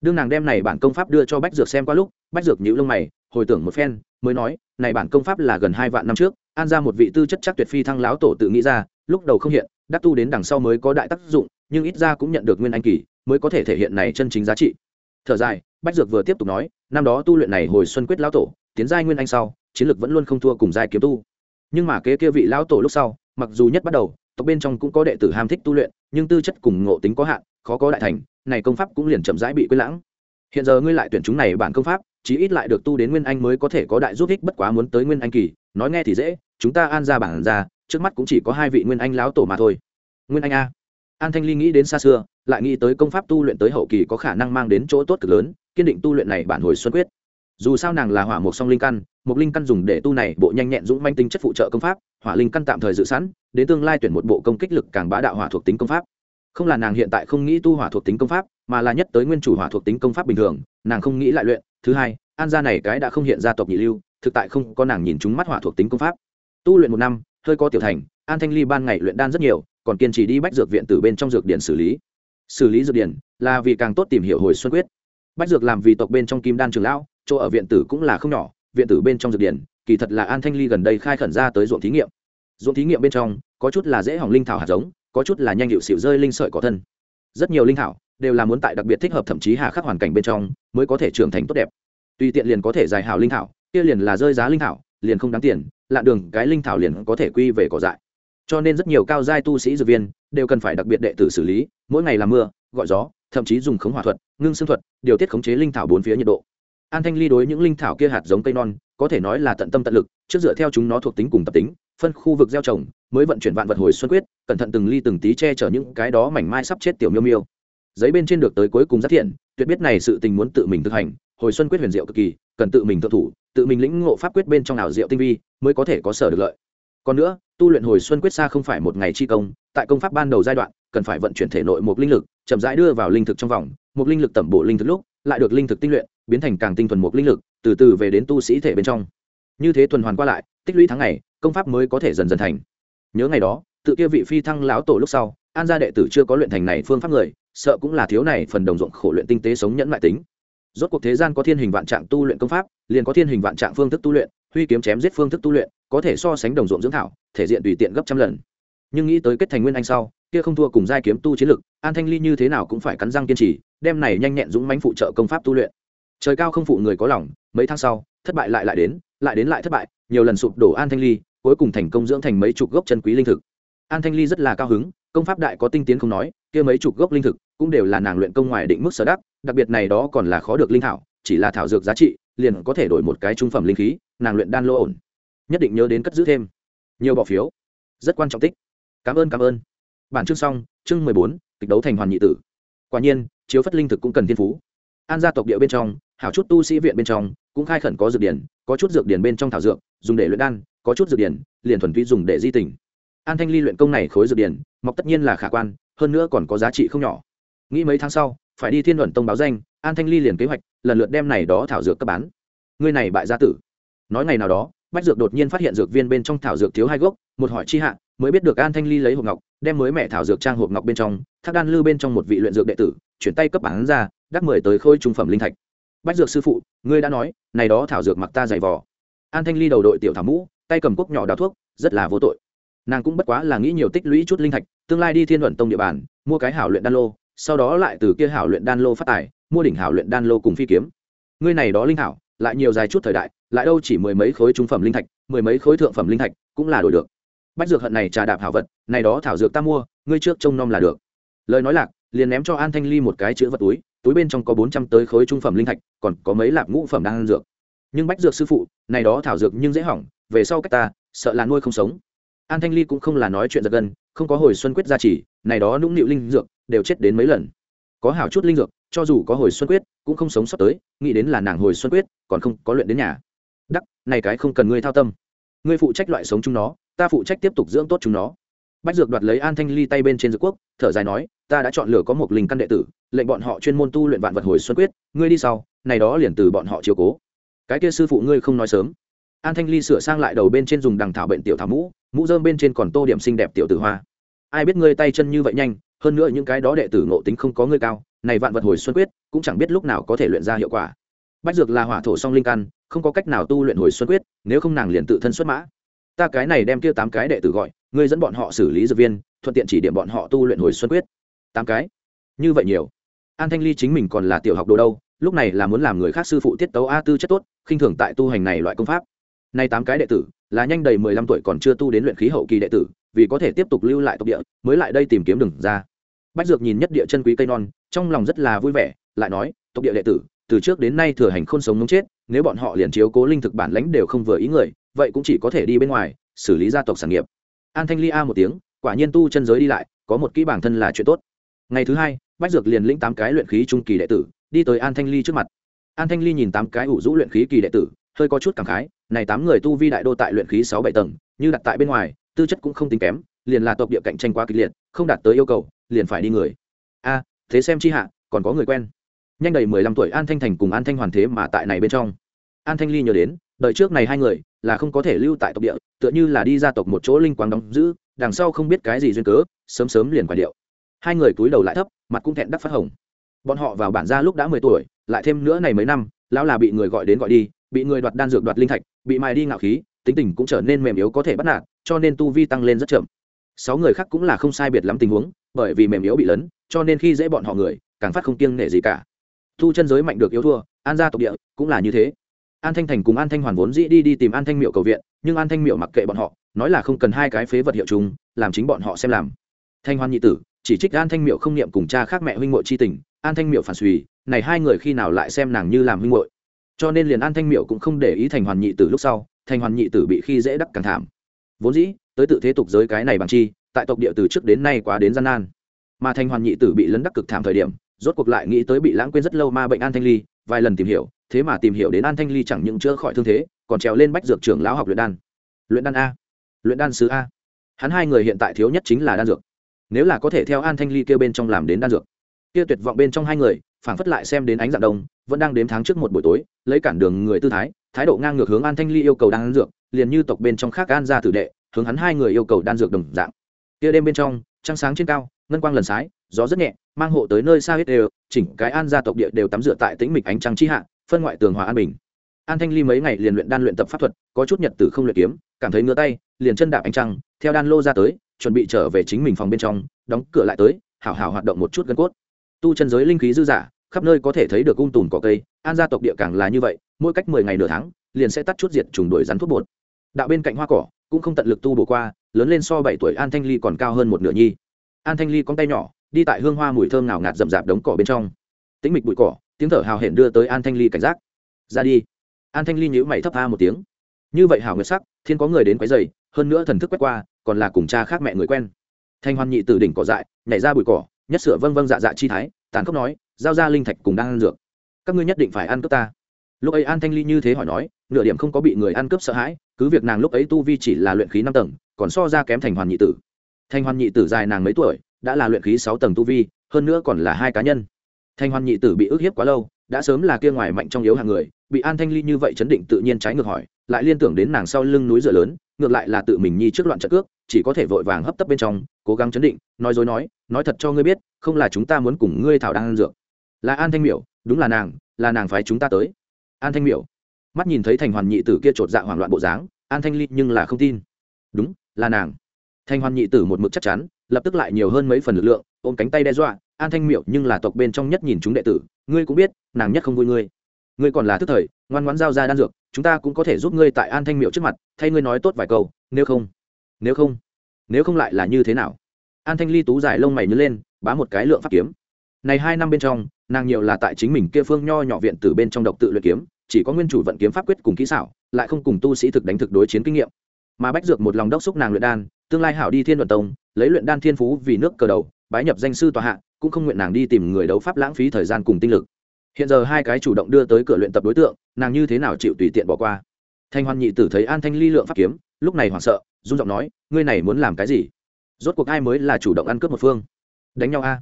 Đương nàng đem này bản công pháp đưa cho bách dược xem qua lúc, bách dược nhữ lông mày hồi tưởng một phen, mới nói, này bản công pháp là gần hai vạn năm trước, an ra một vị tư chất chắc tuyệt phi thăng lão tổ tự nghĩ ra, lúc đầu không hiện, đắc tu đến đằng sau mới có đại tác dụng, nhưng ít ra cũng nhận được nguyên anh kỳ, mới có thể thể hiện này chân chính giá trị. Thở dài, bách dược vừa tiếp tục nói, năm đó tu luyện này hồi xuân quyết lão tổ, tiến giai nguyên anh sau, chiến lược vẫn luôn không thua cùng giai kiếm tu. Nhưng mà kế kia vị lão tổ lúc sau, mặc dù nhất bắt đầu, tộc bên trong cũng có đệ tử ham thích tu luyện, nhưng tư chất cùng ngộ tính có hạn, khó có đại thành, này công pháp cũng liền chậm rãi bị quên lãng. Hiện giờ ngươi lại tuyển chúng này bản công pháp chí ít lại được tu đến nguyên anh mới có thể có đại giúp ích bất quá muốn tới nguyên anh kỳ, nói nghe thì dễ, chúng ta an ra bản ra, trước mắt cũng chỉ có hai vị nguyên anh lão tổ mà thôi. Nguyên anh a. An thanh ly nghĩ đến xa xưa, lại nghĩ tới công pháp tu luyện tới hậu kỳ có khả năng mang đến chỗ tốt cực lớn, kiên định tu luyện này bản hồi xuân quyết. Dù sao nàng là hỏa một song linh căn một linh căn dùng để tu này bộ nhanh nhẹn dũng manh tinh chất phụ trợ công pháp, hỏa linh căn tạm thời dự sẵn, đến tương lai tuyển một bộ công kích lực càng bá đạo hỏa thuộc tính công pháp. Không là nàng hiện tại không nghĩ tu hỏa thuộc tính công pháp, mà là nhất tới nguyên chủ hỏa thuộc tính công pháp bình thường, nàng không nghĩ lại luyện thứ hai, an gia này cái đã không hiện ra tộc nhị lưu, thực tại không có nàng nhìn chúng mắt hỏa thuộc tính công pháp. Tu luyện một năm, hơi có tiểu thành, an thanh ly ban ngày luyện đan rất nhiều, còn kiên trì đi bách dược viện từ bên trong dược điển xử lý. Xử lý dược điển là vì càng tốt tìm hiểu hồi xuân quyết. Bách dược làm vì tộc bên trong kim đan trường lão, chỗ ở viện tử cũng là không nhỏ, viện tử bên trong dược điển, kỳ thật là an thanh ly gần đây khai khẩn ra tới ruộng thí nghiệm. Ruộng thí nghiệm bên trong, có chút là dễ hỏng linh thảo hạt giống, có chút là nhanh hiệu xịu rơi linh sợi cỏ thân rất nhiều linh thảo đều là muốn tại đặc biệt thích hợp thậm chí hà khắc hoàn cảnh bên trong mới có thể trưởng thành tốt đẹp. Tùy tiện liền có thể dài hảo linh thảo, kia liền là rơi giá linh thảo, liền không đáng tiền, lạ đường, cái linh thảo liền có thể quy về cỏ dại. Cho nên rất nhiều cao giai tu sĩ dược viên đều cần phải đặc biệt đệ tử xử lý, mỗi ngày làm mưa, gọi gió, thậm chí dùng khống hỏa thuật, ngưng xương thuật, điều tiết khống chế linh thảo bốn phía nhiệt độ. An thanh ly đối những linh thảo kia hạt giống cây non, có thể nói là tận tâm tận lực, trước dựa theo chúng nó thuộc tính cùng tập tính phân khu vực gieo trồng, mới vận chuyển vạn vật hồi xuân quyết, cẩn thận từng ly từng tí che chở những cái đó mảnh mai sắp chết tiểu miêu miêu. Giấy bên trên được tới cuối cùng giác thiện, tuyệt biết này sự tình muốn tự mình thực hành, hồi xuân quyết huyền diệu cực kỳ, cần tự mình tự thủ, tự mình lĩnh ngộ pháp quyết bên trong ảo diệu tinh vi, mới có thể có sở được lợi. Còn nữa, tu luyện hồi xuân quyết xa không phải một ngày chi công, tại công pháp ban đầu giai đoạn, cần phải vận chuyển thể nội một linh lực, chậm rãi đưa vào linh thực trong vòng, một linh lực tẩm bổ linh thực lúc, lại được linh thực tinh luyện, biến thành càng tinh thuần một linh lực, từ từ về đến tu sĩ thể bên trong. Như thế tuần hoàn qua lại, tích lũy tháng ngày công pháp mới có thể dần dần thành. Nhớ ngày đó, tự kia vị phi thăng lão tổ lúc sau, an gia đệ tử chưa có luyện thành này phương pháp người, sợ cũng là thiếu này phần đồng ruộng khổ luyện tinh tế sống nhẫn mại tính. Rốt cuộc thế gian có thiên hình vạn trạng tu luyện công pháp, liền có thiên hình vạn trạng phương thức tu luyện, huy kiếm chém giết phương thức tu luyện, có thể so sánh đồng ruộng dưỡng thảo, thể diện tùy tiện gấp trăm lần. Nhưng nghĩ tới kết thành nguyên anh sau, kia không thua cùng giai kiếm tu chiến lực, an thanh ly như thế nào cũng phải cắn răng kiên trì, đem này nhanh nhẹn dũng mãnh phụ trợ công pháp tu luyện. Trời cao không phụ người có lòng, mấy tháng sau, thất bại lại lại đến lại đến lại thất bại, nhiều lần sụp đổ an thanh ly cuối cùng thành công dưỡng thành mấy chục gốc chân quý linh thực. An thanh ly rất là cao hứng, công pháp đại có tinh tiến không nói, kia mấy chục gốc linh thực cũng đều là nàng luyện công ngoài định mức sở đắc, đặc biệt này đó còn là khó được linh thảo, chỉ là thảo dược giá trị, liền có thể đổi một cái trung phẩm linh khí, nàng luyện đan lô ổn. Nhất định nhớ đến cất giữ thêm. Nhiều bỏ phiếu. Rất quan trọng tích. Cảm ơn cảm ơn. Bản chương xong, chương mười bốn, kịch đấu thành hoàn nhị tử. Quả nhiên, chiếu phất linh thực cũng cần thiên phú. An gia tộc địa bên trong, hảo chút tu sĩ viện bên trong, cũng khai khẩn có dược điển, có chút dược điển bên trong thảo dược, dùng để luyện đan có chút dược điển, liền thuần túy dùng để di tình. An thanh ly luyện công này khối dược điển, mọc tất nhiên là khả quan, hơn nữa còn có giá trị không nhỏ. Nghĩ mấy tháng sau, phải đi thiên luận tông báo danh, an thanh ly liền kế hoạch, lần lượt đem này đó thảo dược cấp bán. Ngươi này bại gia tử. Nói ngày nào đó, bách dược đột nhiên phát hiện dược viên bên trong thảo dược thiếu hai gốc, một hỏi chi hạ, mới biết được an thanh ly lấy hộp ngọc, đem mới mẹ thảo dược trang hộp ngọc bên trong, thác đan lư bên trong một vị luyện dược đệ tử, chuyển tay cấp bán ra, đắc mười tới khôi trung phẩm linh thạch. Bách dược sư phụ, ngươi đã nói, này đó thảo dược mặc ta dày vò. An thanh ly đầu đội tiểu thảo mũ tay cầm cốc nhỏ đào thuốc, rất là vô tội. Nàng cũng bất quá là nghĩ nhiều tích lũy chút linh thạch, tương lai đi thiên luận tông địa bàn, mua cái hảo luyện đan lô, sau đó lại từ kia hảo luyện đan lô phát tài, mua đỉnh hảo luyện đan lô cùng phi kiếm. Ngươi này đó linh hảo, lại nhiều dài chút thời đại, lại đâu chỉ mười mấy khối trung phẩm linh thạch, mười mấy khối thượng phẩm linh thạch cũng là đổi được. Bách dược hận này trà đạp hảo vật, này đó thảo dược ta mua, ngươi trước trông nom là được. Lời nói lạc, liền ném cho an thanh ly một cái chữ vật túi túi bên trong có bốn trăm tới khối trung phẩm linh thạch, còn có mấy lạp ngũ phẩm đang dược. Nhưng bách dược sư phụ, này đó thảo dược nhưng dễ hỏng về sau cách ta, sợ là nuôi không sống. An thanh ly cũng không là nói chuyện giật gân, không có hồi xuân quyết gia trì, này đó nũng nịu linh dược đều chết đến mấy lần. Có hảo chút linh dược, cho dù có hồi xuân quyết, cũng không sống sót tới, nghĩ đến là nàng hồi xuân quyết, còn không có luyện đến nhà. Đắc, này cái không cần ngươi thao tâm. Ngươi phụ trách loại sống chúng nó, ta phụ trách tiếp tục dưỡng tốt chúng nó. Bách dược đoạt lấy an thanh ly tay bên trên dược quốc, thở dài nói, ta đã chọn lựa có một linh căn đệ tử, lệnh bọn họ chuyên môn tu luyện vạn vật hồi xuân quyết, ngươi đi sau, này đó liền từ bọn họ chiếu cố. Cái kia sư phụ ngươi không nói sớm an thanh ly sửa sang lại đầu bên trên dùng đằng thảo bệnh tiểu thảo mũ mũ dơm bên trên còn tô điểm xinh đẹp tiểu tử hoa. Ai biết ngươi tay chân như vậy nhanh, hơn nữa những cái đó đệ tử ngộ tính không có ngươi cao, này vạn vật hồi xuân quyết, cũng chẳng biết lúc nào có thể luyện ra hiệu quả. Bách dược là hỏa thổ song linh căn, không có cách nào tu luyện hồi xuân quyết, nếu không nàng liền tự thân xuất mã. Ta cái này đem kia tám cái đệ tử gọi, ngươi dẫn bọn họ xử lý dược viên, thuận tiện chỉ điểm bọn họ tu luyện hồi xuân quyết. Tám cái? Như vậy nhiều. An thanh ly chính mình còn là tiểu học đồ đâu, lúc này là muốn làm người khác sư phụ tiết tấu a tư chất tốt, khinh thường tại tu hành này loại công pháp nay tám cái đệ tử, là nhanh đầy mười lăm tuổi còn chưa tu đến luyện khí hậu kỳ đệ tử, vì có thể tiếp tục lưu lại tộc địa, mới lại đây tìm kiếm đường ra. Bách dược nhìn nhất địa chân quý cây non, trong lòng rất là vui vẻ, lại nói, tộc địa đệ tử, từ trước đến nay thừa hành khôn sống ngống chết, nếu bọn họ liền chiếu cố linh thực bản lãnh đều không vừa ý người, vậy cũng chỉ có thể đi bên ngoài, xử lý gia tộc sản nghiệp. An thanh ly a một tiếng, quả nhiên tu chân giới đi lại, có một kỹ bản thân là chuyện tốt. Ngày thứ hai, bách dược liền lĩnh tám cái luyện khí trung kỳ đệ tử, đi tới an thanh ly trước mặt. An thanh ly nhìn tám cái ủ rũ luyện khí kỳ đệ tử, hơi có chút cảm khái này tám người tu vi đại đô tại luyện khí sáu bảy tầng, như đặt tại bên ngoài, tư chất cũng không tính kém, liền là tộc địa cạnh tranh quá kịch liệt, không đạt tới yêu cầu, liền phải đi người. A, thế xem chi hạ, còn có người quen. Nhanh đầy mười lăm tuổi an thanh thành cùng an thanh hoàn thế mà tại này bên trong. An thanh ly nhớ đến, đời trước này hai người là không có thể lưu tại tộc địa, tựa như là đi ra tộc một chỗ linh quang đóng giữ, đằng sau không biết cái gì duyên cớ, sớm sớm liền quả điệu. Hai người cúi đầu lại thấp, mặt cũng thẹn đắc phát hồng. Bọn họ vào bản ra lúc đã mười tuổi, lại thêm nữa này mấy năm, lão là bị người gọi đến gọi đi bị người đoạt đan dược đoạt linh thạch, bị mài đi ngạo khí, tính tình cũng trở nên mềm yếu có thể bắt nạt, cho nên tu vi tăng lên rất chậm. Sáu người khác cũng là không sai biệt lắm tình huống, bởi vì mềm yếu bị lấn, cho nên khi dễ bọn họ người, càng phát không kiêng nể gì cả. Thu chân giới mạnh được yếu thua, an gia tộc địa cũng là như thế. An thanh thành cùng an thanh hoàn vốn dĩ đi đi tìm an thanh miệu cầu viện, nhưng an thanh miệu mặc kệ bọn họ, nói là không cần hai cái phế vật hiệu chúng làm chính bọn họ xem làm. Thanh hoan nhị tử, chỉ trích an thanh miệu không niệm cùng cha khác mẹ huynh muội chi tình, an thanh miệu phản suy này hai người khi nào lại xem nàng như làm huynh muội? Cho nên liền an thanh miệu cũng không để ý thành hoàn nhị tử lúc sau, thành hoàn nhị tử bị khi dễ đắc càng thảm. Vốn dĩ, tới tự thế tục giới cái này bằng chi, tại tộc địa từ trước đến nay quá đến gian nan. Mà thành hoàn nhị tử bị lấn đắc cực thảm thời điểm, rốt cuộc lại nghĩ tới bị lãng quên rất lâu ma bệnh an thanh ly, vài lần tìm hiểu, thế mà tìm hiểu đến an thanh ly chẳng những chữa khỏi thương thế, còn trèo lên bách dược trưởng lão học luyện đan. Luyện đan a. Luyện đan sứ a. Hắn hai người hiện tại thiếu nhất chính là đan dược. Nếu là có thể theo an thanh ly kêu bên trong làm đến đan dược, kia tuyệt vọng bên trong hai người, phảng phất lại xem đến ánh dạng đông vẫn đang đếm tháng trước một buổi tối, lấy cản đường người tư thái thái độ ngang ngược hướng an thanh ly yêu cầu đan dược, liền như tộc bên trong khác an ra tử đệ, hướng hắn hai người yêu cầu đan dược đồng dạng. Kia đêm bên trong, trăng sáng trên cao, ngân quang lần sái, gió rất nhẹ, mang hộ tới nơi xa hết đều, chỉnh cái an gia tộc địa đều tắm rửa tại tĩnh mịch ánh trăng chi hạ, phân ngoại tường hòa an bình. An thanh ly mấy ngày liền luyện đan luyện tập pháp thuật, có chút nhật tử không luyện kiếm, cảm thấy ngứa tay, liền chân đạp ánh trăng, theo đan lô ra tới, chuẩn bị trở về chính mình phòng bên trong, đóng cửa lại tới, hảo hảo hoạt động một chút gân cốt. Tu chân giới linh khí dư giả khắp nơi có thể thấy được cung tùm cỏ cây, an gia tộc địa càng là như vậy, mỗi cách mười ngày nửa tháng, liền sẽ tắt chút diệt trùng đuổi rắn thuốc bột. Đạo bên cạnh hoa cỏ, cũng không tận lực tu bổ qua, lớn lên so bảy tuổi an thanh ly còn cao hơn một nửa nhi. An thanh ly con tay nhỏ, đi tại hương hoa mùi thơm nào ngạt rậm rạp đống cỏ bên trong. Tĩnh mịch bụi cỏ, tiếng thở hào hển đưa tới an thanh ly cảnh giác. Ra đi. An thanh ly nhữ mày thấp tha một tiếng. Như vậy hào nguyệt sắc, thiên có người đến quấy dày hơn nữa thần thức quét qua, còn là cùng cha khác mẹ người quen. Thanh hoan nhị từ đỉnh cỏ dại, nhảy ra bụi cỏ, nhất sửa vâng vâng dạ dạ chi thái, tàn khốc nói giao ra linh thạch cùng đang ăn dược. Các ngươi nhất định phải ăn cướp ta. Lúc ấy an thanh ly như thế hỏi nói, nửa điểm không có bị người ăn cướp sợ hãi, cứ việc nàng lúc ấy tu vi chỉ là luyện khí năm tầng, còn so ra kém thành hoàn nhị tử. Thành hoàn nhị tử dài nàng mấy tuổi, đã là luyện khí sáu tầng tu vi, hơn nữa còn là hai cá nhân. Thành hoàn nhị tử bị ức hiếp quá lâu, đã sớm là kia ngoài mạnh trong yếu hàng người, bị an thanh ly như vậy chấn định tự nhiên trái ngược hỏi, lại liên tưởng đến nàng sau lưng núi rửa lớn, ngược lại là tự mình nhi trước loạn trận cước, chỉ có thể vội vàng hấp tấp bên trong, cố gắng chấn định, nói dối nói nói thật cho ngươi biết, không là chúng ta muốn cùng ngươi thảo đang ăn dược là an thanh miểu, đúng là nàng là nàng phái chúng ta tới. An thanh miểu. Mắt nhìn thấy thành hoàn nhị tử kia chột dạ hoảng loạn bộ dáng, an thanh ly nhưng là không tin. Đúng, là nàng. Thành hoàn nhị tử một mực chắc chắn, lập tức lại nhiều hơn mấy phần lực lượng, ôm cánh tay đe dọa, an thanh Miểu nhưng là tộc bên trong nhất nhìn chúng đệ tử, ngươi cũng biết, nàng nhất không vui ngươi. Ngươi còn là thức thời, ngoan ngoãn giao ra đan dược, chúng ta cũng có thể giúp ngươi tại an thanh miệu trước mặt, thay ngươi nói tốt vài câu, nếu không nếu không nếu không lại là như thế nào? An thanh ly tú dài lông mày nhớ lên, bá một cái lượng pháp kiếm này hai năm bên trong, nàng nhiều là tại chính mình kia phương nho nhỏ viện từ bên trong độc tự luyện kiếm, chỉ có nguyên chủ vận kiếm pháp quyết cùng kỹ xảo, lại không cùng tu sĩ thực đánh thực đối chiến kinh nghiệm. Mà bách dược một lòng đốc xúc nàng luyện đan, tương lai hảo đi thiên luận tông, lấy luyện đan thiên phú vì nước cờ đầu, bái nhập danh sư tòa hạ, cũng không nguyện nàng đi tìm người đấu pháp lãng phí thời gian cùng tinh lực. Hiện giờ hai cái chủ động đưa tới cửa luyện tập đối tượng, nàng như thế nào chịu tùy tiện bỏ qua? Thanh hoan nhị tử thấy an thanh ly lượng pháp kiếm, lúc này hoảng sợ, run giọng nói, ngươi này muốn làm cái gì? Rốt cuộc ai mới là chủ động ăn cướp một phương? Đánh nhau a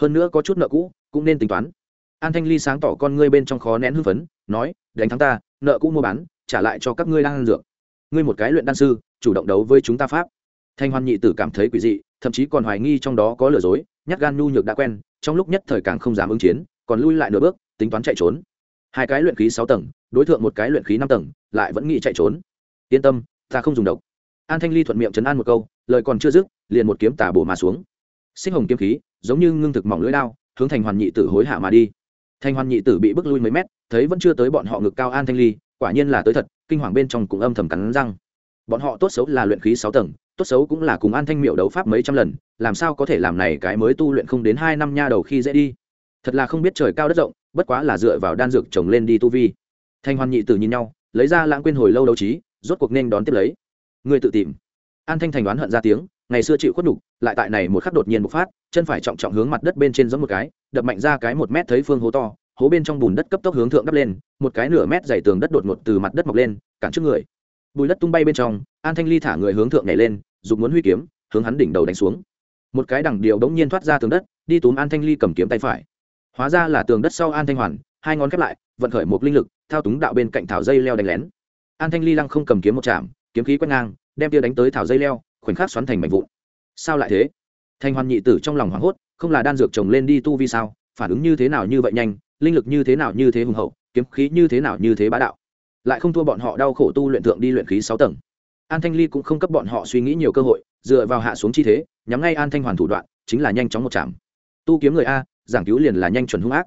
hơn nữa có chút nợ cũ, cũng nên tính toán. An thanh ly sáng tỏ con ngươi bên trong khó nén hưng phấn, nói, đánh thắng ta, nợ cũ mua bán, trả lại cho các ngươi đang ăn dược. Ngươi một cái luyện đan sư, chủ động đấu với chúng ta pháp. Thanh hoan nhị tử cảm thấy quỷ dị, thậm chí còn hoài nghi trong đó có lừa dối, nhát gan nhu nhược đã quen, trong lúc nhất thời càng không dám ứng chiến, còn lui lại nửa bước, tính toán chạy trốn. Hai cái luyện khí sáu tầng, đối tượng một cái luyện khí năm tầng, lại vẫn nghĩ chạy trốn. Yên tâm, ta không dùng độc. An thanh ly thuận miệng chấn an một câu, lời còn chưa dứt, liền một kiếm tà bổ mà xuống. Sinh hồng kiếm khí giống như ngưng thực mỏng lưỡi đao, hướng thành hoàn nhị tử hối hạ mà đi. Thành hoàn nhị tử bị bước lui mấy mét, thấy vẫn chưa tới bọn họ ngực cao an thanh ly, quả nhiên là tới thật, kinh hoàng bên trong cũng âm thầm cắn răng. Bọn họ tốt xấu là luyện khí sáu tầng, tốt xấu cũng là cùng an thanh miệu đấu pháp mấy trăm lần, làm sao có thể làm này cái mới tu luyện không đến hai năm nha đầu khi dễ đi. Thật là không biết trời cao đất rộng, bất quá là dựa vào đan dược trồng lên đi tu vi. Thanh hoàn nhị tử nhìn nhau, lấy ra lãng quên hồi lâu đấu trí, rốt cuộc nên đón tiếp lấy. Người tự tìm. An thanh thành đoán hận ra tiếng ngày xưa chịu khuất đục lại tại này một khắc đột nhiên bộc phát, chân phải trọng trọng hướng mặt đất bên trên giống một cái, đập mạnh ra cái một mét thấy phương hố to, hố bên trong bùn đất cấp tốc hướng thượng đắp lên, một cái nửa mét dày tường đất đột ngột từ mặt đất mọc lên, cản trước người. Bùi đất tung bay bên trong, an thanh ly thả người hướng thượng nhảy lên dùng muốn huy kiếm, hướng hắn đỉnh đầu đánh xuống. Một cái đẳng điều đống nhiên thoát ra tường đất, đi túm an thanh ly cầm kiếm tay phải. Hóa ra là tường đất sau an thanh hoàn, hai ngón khép lại, vận khởi một linh lực, thao túng đạo bên cạnh thảo dây leo đánh lén. An thanh ly lăng không cầm kiếm một chạm, kiếm khí quét ngang, đem tia đánh tới thảo dây leo khoảnh khắc xoắn thành mảnh vụn. Sao lại thế? Thanh hoàn nhị tử trong lòng hoảng hốt, không là đan dược trồng lên đi tu vi sao? Phản ứng như thế nào như vậy nhanh? Linh lực như thế nào như thế hùng hậu? Kiếm khí như thế nào như thế bá đạo? Lại không thua bọn họ đau khổ tu luyện thượng đi luyện khí sáu tầng. An thanh ly cũng không cấp bọn họ suy nghĩ nhiều cơ hội, dựa vào hạ xuống chi thế, nhắm ngay an thanh hoàn thủ đoạn, chính là nhanh chóng một chạm tu kiếm người a, giảng cứu liền là nhanh chuẩn hung ác.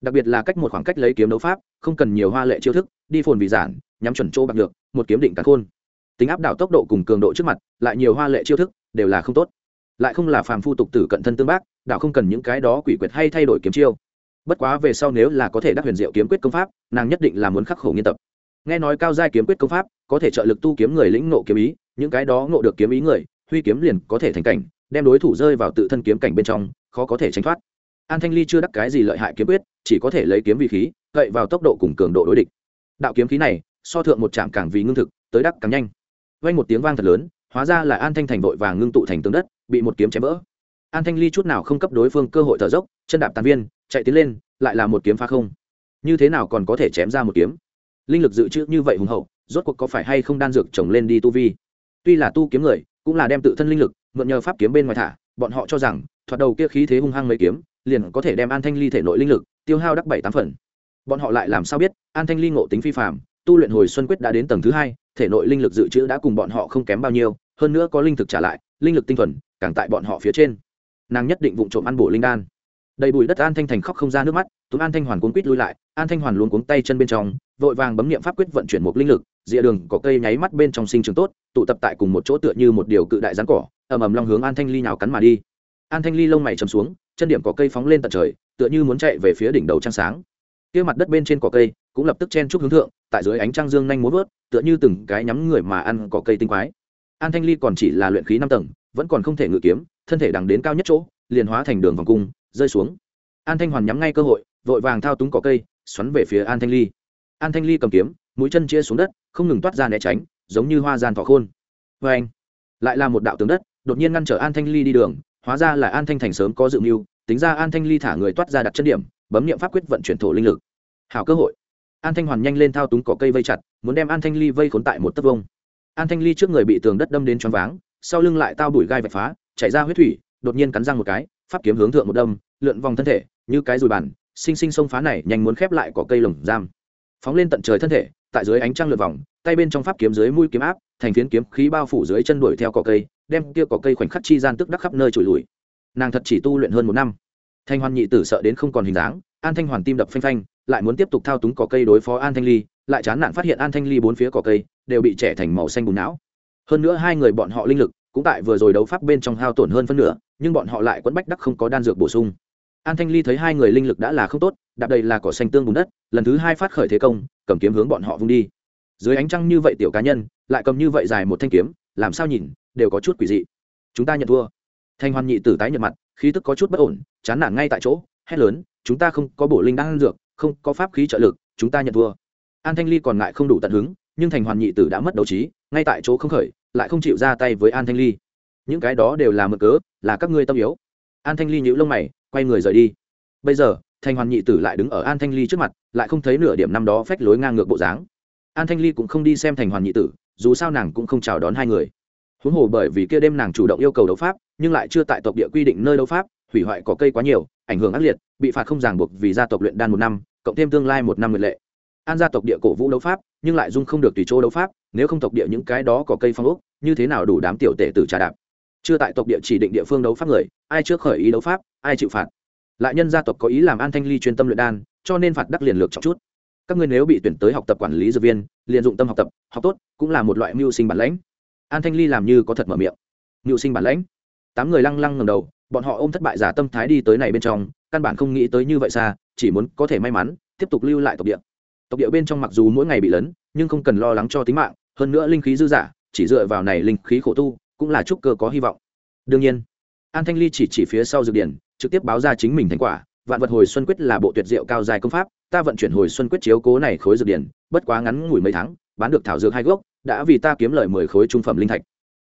Đặc biệt là cách một khoảng cách lấy kiếm đấu pháp, không cần nhiều hoa lệ chiêu thức, đi phồn vì giản, nhắm chuẩn chỗ bạc được một kiếm định cả khôn. Tính áp đảo tốc độ cùng cường độ trước mặt lại nhiều hoa lệ chiêu thức, đều là không tốt. Lại không là phàm phu tục tử cận thân tương bác, đạo không cần những cái đó quỷ quyệt hay thay đổi kiếm chiêu. Bất quá về sau nếu là có thể đắc huyền diệu kiếm quyết công pháp, nàng nhất định là muốn khắc khổ nghiên tập. Nghe nói cao giai kiếm quyết công pháp, có thể trợ lực tu kiếm người lĩnh ngộ kiếm ý, những cái đó ngộ được kiếm ý người, huy kiếm liền có thể thành cảnh, đem đối thủ rơi vào tự thân kiếm cảnh bên trong, khó có thể tránh thoát. An thanh ly chưa đắc cái gì lợi hại kiếm quyết, chỉ có thể lấy kiếm vị khí, cậy vào tốc độ cùng cường độ đối địch. Đạo kiếm khí này, so thượng một trạm càng vì ngưng thực, tới đắc càng nhanh. Vang một tiếng vang thật lớn hóa ra là an thanh thành vội vàng ngưng tụ thành tướng đất, bị một kiếm chém vỡ. An thanh ly chút nào không cấp đối phương cơ hội thở dốc, chân đạp tàn viên, chạy tiến lên, lại là một kiếm phá không. Như thế nào còn có thể chém ra một kiếm? Linh lực dự trữ như vậy hùng hậu, rốt cuộc có phải hay không đan dược trồng lên đi tu vi? Tuy là tu kiếm người, cũng là đem tự thân linh lực, mượn nhờ pháp kiếm bên ngoài thả, bọn họ cho rằng, thoạt đầu kia khí thế hung hăng mấy kiếm, liền có thể đem an thanh ly thể nội linh lực tiêu hao đắc bảy tám phần. Bọn họ lại làm sao biết, an thanh ly ngộ tính phi phạm tu luyện hồi xuân quyết đã đến tầng thứ hai, thể nội linh lực dự trữ đã cùng bọn họ không kém bao nhiêu, hơn nữa có linh thực trả lại, linh lực tinh thuần, càng tại bọn họ phía trên. Nàng nhất định vụ trộm ăn bổ linh đan. Đầy bụi đất an thanh thành khóc không ra nước mắt túm an thanh hoàn cuốn quýt lui lại, an thanh hoàn luôn cuống tay chân bên trong, vội vàng bấm nghiệm pháp quyết vận chuyển một linh lực, rìa đường có cây nháy mắt bên trong sinh trường tốt, tụ tập tại cùng một chỗ tựa như một điều cự đại rắn cỏ, ầm ầm long hướng an thanh ly nào cắn mà đi. An thanh ly lông mày chầm xuống, chân điểm có cây phóng lên tận trời, tựa như muốn chạy về phía đỉnh đầu trăng sáng. Kia mặt đất bên trên cỏ cây cũng lập tức chen chúc hướng thượng tại dưới ánh trăng dương nhanh muốn vớt, tựa như từng cái nhắm người mà ăn cỏ cây tinh quái. An thanh ly còn chỉ là luyện khí năm tầng, vẫn còn không thể ngự kiếm, thân thể đằng đến cao nhất chỗ, liền hóa thành đường vòng cung, rơi xuống. An thanh hoàn nhắm ngay cơ hội, vội vàng thao túng cỏ cây, xoắn về phía an thanh ly. An thanh ly cầm kiếm, mũi chân chia xuống đất, không ngừng toát ra né tránh, giống như hoa gian thọ khôn. Vê anh, lại là một đạo tướng đất, đột nhiên ngăn trở an thanh ly đi đường, hóa ra là an thanh thành sớm có dự mưu, tính ra an thanh ly thả người toát ra đặt chân điểm, bấm nghiệm pháp quyết vận chuyển thổ linh lực. Hảo cơ hội an thanh hoàn nhanh lên thao túng cỏ cây vây chặt, muốn đem an thanh ly vây khốn tại một tấc vông an thanh ly trước người bị tường đất đâm đến choáng váng, sau lưng lại tao đuổi gai vạch phá chạy ra huyết thủy, đột nhiên cắn răng một cái, pháp kiếm hướng thượng một đâm, lượn vòng thân thể, như cái dùi bàn, sinh sinh sông phá này, nhanh muốn khép lại cỏ cây lồng giam. Phóng lên tận trời thân thể, tại dưới ánh trăng lượn vòng, tay bên trong pháp kiếm dưới mũi kiếm áp, thành phiến kiếm khí bao phủ dưới chân đuổi theo cỏ cây, đem kia cỏ cây khoảnh khắc chi gian tức đắc khắp nơi trồi lùi. Nàng thật chỉ tu luyện hơn một năm. Thanh hoàn nhị tử sợ đến không còn hình dáng, an thanh hoàn tim đập phanh phanh lại muốn tiếp tục thao túng cỏ cây đối phó an thanh ly, lại chán nản phát hiện an thanh ly bốn phía cỏ cây đều bị trẻ thành màu xanh bùn não. Hơn nữa hai người bọn họ linh lực cũng tại vừa rồi đấu pháp bên trong hao tổn hơn phân nửa, nhưng bọn họ lại quẫn bách đắc không có đan dược bổ sung. An thanh ly thấy hai người linh lực đã là không tốt, đạp đầy là cỏ xanh tương bùn đất, lần thứ hai phát khởi thế công, cầm kiếm hướng bọn họ vung đi. Dưới ánh trăng như vậy tiểu cá nhân, lại cầm như vậy dài một thanh kiếm, làm sao nhìn, đều có chút quỷ dị. Chúng ta nhận thua. Thanh hoan nhị tử tái nhận mặt, khí tức có chút bất ổn, chán nản ngay tại chỗ, hét lớn, chúng ta không có bổ linh đan dược không có pháp khí trợ lực, chúng ta nhận thua. An thanh ly còn ngại không đủ tận hứng, nhưng thành hoàn nhị tử đã mất đấu trí, ngay tại chỗ không khởi, lại không chịu ra tay với an thanh ly. Những cái đó đều là mực cớ, là các ngươi tâm yếu. An thanh ly nhíu lông mày, quay người rời đi. Bây giờ, thành hoàn nhị tử lại đứng ở an thanh ly trước mặt, lại không thấy nửa điểm năm đó phách lối ngang ngược bộ dáng. An thanh ly cũng không đi xem thành hoàn nhị tử, dù sao nàng cũng không chào đón hai người huống hồ bởi vì kia đêm nàng chủ động yêu cầu đấu pháp, nhưng lại chưa tại tộc địa quy định nơi đấu pháp, hủy hoại có cây quá nhiều, ảnh hưởng ác liệt, bị phạt không ràng buộc vì gia tộc luyện đan một năm, cộng thêm tương lai một năm nguyện lệ. An gia tộc địa cổ vũ đấu pháp, nhưng lại dung không được tùy chỗ đấu pháp, nếu không tộc địa những cái đó có cây phong ốc, như thế nào đủ đám tiểu tể tử trà đạp? Chưa tại tộc địa chỉ định địa phương đấu pháp người, ai trước khởi ý đấu pháp, ai chịu phạt. Lại nhân gia tộc có ý làm an thanh ly chuyên tâm luyện đan, cho nên phạt đắc liền lược trọng chút. Các ngươi nếu bị tuyển tới học tập quản lý dược viên, liền dụng tâm học tập, học tốt, cũng là một loại mưu sinh bản lãnh an thanh ly làm như có thật mở miệng. Ngự sinh bản lãnh. Tám người lăng lăng ngầm đầu, bọn họ ôm thất bại giả tâm thái đi tới này bên trong, căn bản không nghĩ tới như vậy xa, chỉ muốn có thể may mắn, tiếp tục lưu lại tộc địa. Tộc địa bên trong mặc dù mỗi ngày bị lấn, nhưng không cần lo lắng cho tính mạng, hơn nữa linh khí dư giả, chỉ dựa vào này linh khí khổ tu, cũng là chúc cơ có hy vọng. Đương nhiên, an thanh ly chỉ chỉ phía sau dược điển, trực tiếp báo ra chính mình thành quả, vạn vật hồi xuân quyết là bộ tuyệt diệu cao dài công pháp, ta vận chuyển hồi xuân quyết chiếu cố này khối dược điển, bất quá ngắn ngủi mấy tháng, bán được thảo dược hai gốc đã vì ta kiếm lời mười khối trung phẩm linh thạch.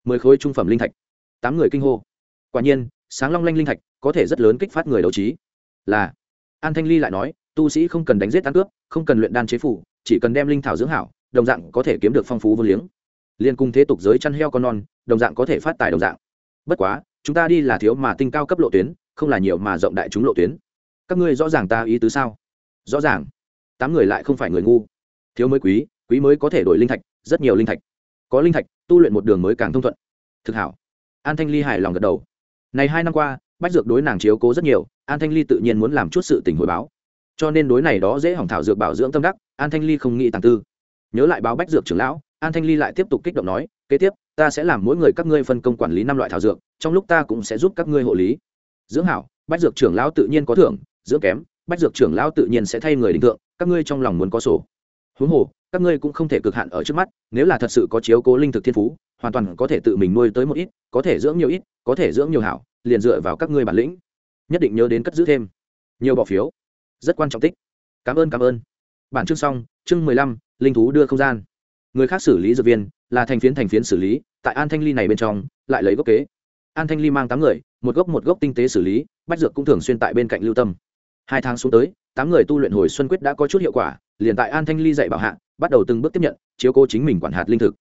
Mười khối trung phẩm linh thạch. Tám người kinh hô. Quả nhiên, sáng long lanh linh thạch có thể rất lớn kích phát người đấu trí. Là, an thanh ly lại nói, tu sĩ không cần đánh giết ăn cướp, không cần luyện đan chế phủ, chỉ cần đem linh thảo dưỡng hảo, đồng dạng có thể kiếm được phong phú vô liếng. Liên cung thế tục giới chăn heo con non, đồng dạng có thể phát tài đồng dạng. Bất quá, chúng ta đi là thiếu mà tinh cao cấp lộ tuyến, không là nhiều mà rộng đại chúng lộ tuyến. Các ngươi rõ ràng ta ý tứ sao? Rõ ràng. Tám người lại không phải người ngu. Thiếu mới quý quý mới có thể đổi linh thạch rất nhiều linh thạch. Có linh thạch, tu luyện một đường mới càng thông thuận. Thực hảo. An thanh ly hài lòng gật đầu. Này hai năm qua, bách dược đối nàng chiếu cố rất nhiều, an thanh ly tự nhiên muốn làm chút sự tình hồi báo. Cho nên đối này đó dễ hỏng thảo dược bảo dưỡng tâm đắc, an thanh ly không nghĩ tàng tư. Nhớ lại báo bách dược trưởng lão, an thanh ly lại tiếp tục kích động nói, kế tiếp, ta sẽ làm mỗi người các ngươi phân công quản lý năm loại thảo dược, trong lúc ta cũng sẽ giúp các ngươi hộ lý. Dưỡng hảo, bách dược trưởng lão tự nhiên có thưởng, dưỡng kém, bách dược trưởng lão tự nhiên sẽ thay người định thượng, các ngươi trong lòng muốn có sổ. Huống hồ các ngươi cũng không thể cực hạn ở trước mắt, nếu là thật sự có chiếu cố linh thực thiên phú, hoàn toàn có thể tự mình nuôi tới một ít, có thể dưỡng nhiều ít, có thể dưỡng nhiều hảo, liền dựa vào các ngươi bản lĩnh. Nhất định nhớ đến cất giữ thêm nhiều bỏ phiếu. Rất quan trọng tích. Cảm ơn cảm ơn. Bản chương xong, chương mười lăm, linh thú đưa không gian. Người khác xử lý dược viên, là thành phiến thành phiến xử lý, tại an thanh ly này bên trong, lại lấy gốc kế. An thanh ly mang tám người, một gốc một gốc tinh tế xử lý, bách dược cũng thường xuyên tại bên cạnh lưu tâm. Hai tháng xuống tới, tám người tu luyện hồi xuân quyết đã có chút hiệu quả, liền tại an thanh ly dạy bảo hạ bắt đầu từng bước tiếp nhận, chiếu cố chính mình quản hạt linh thực.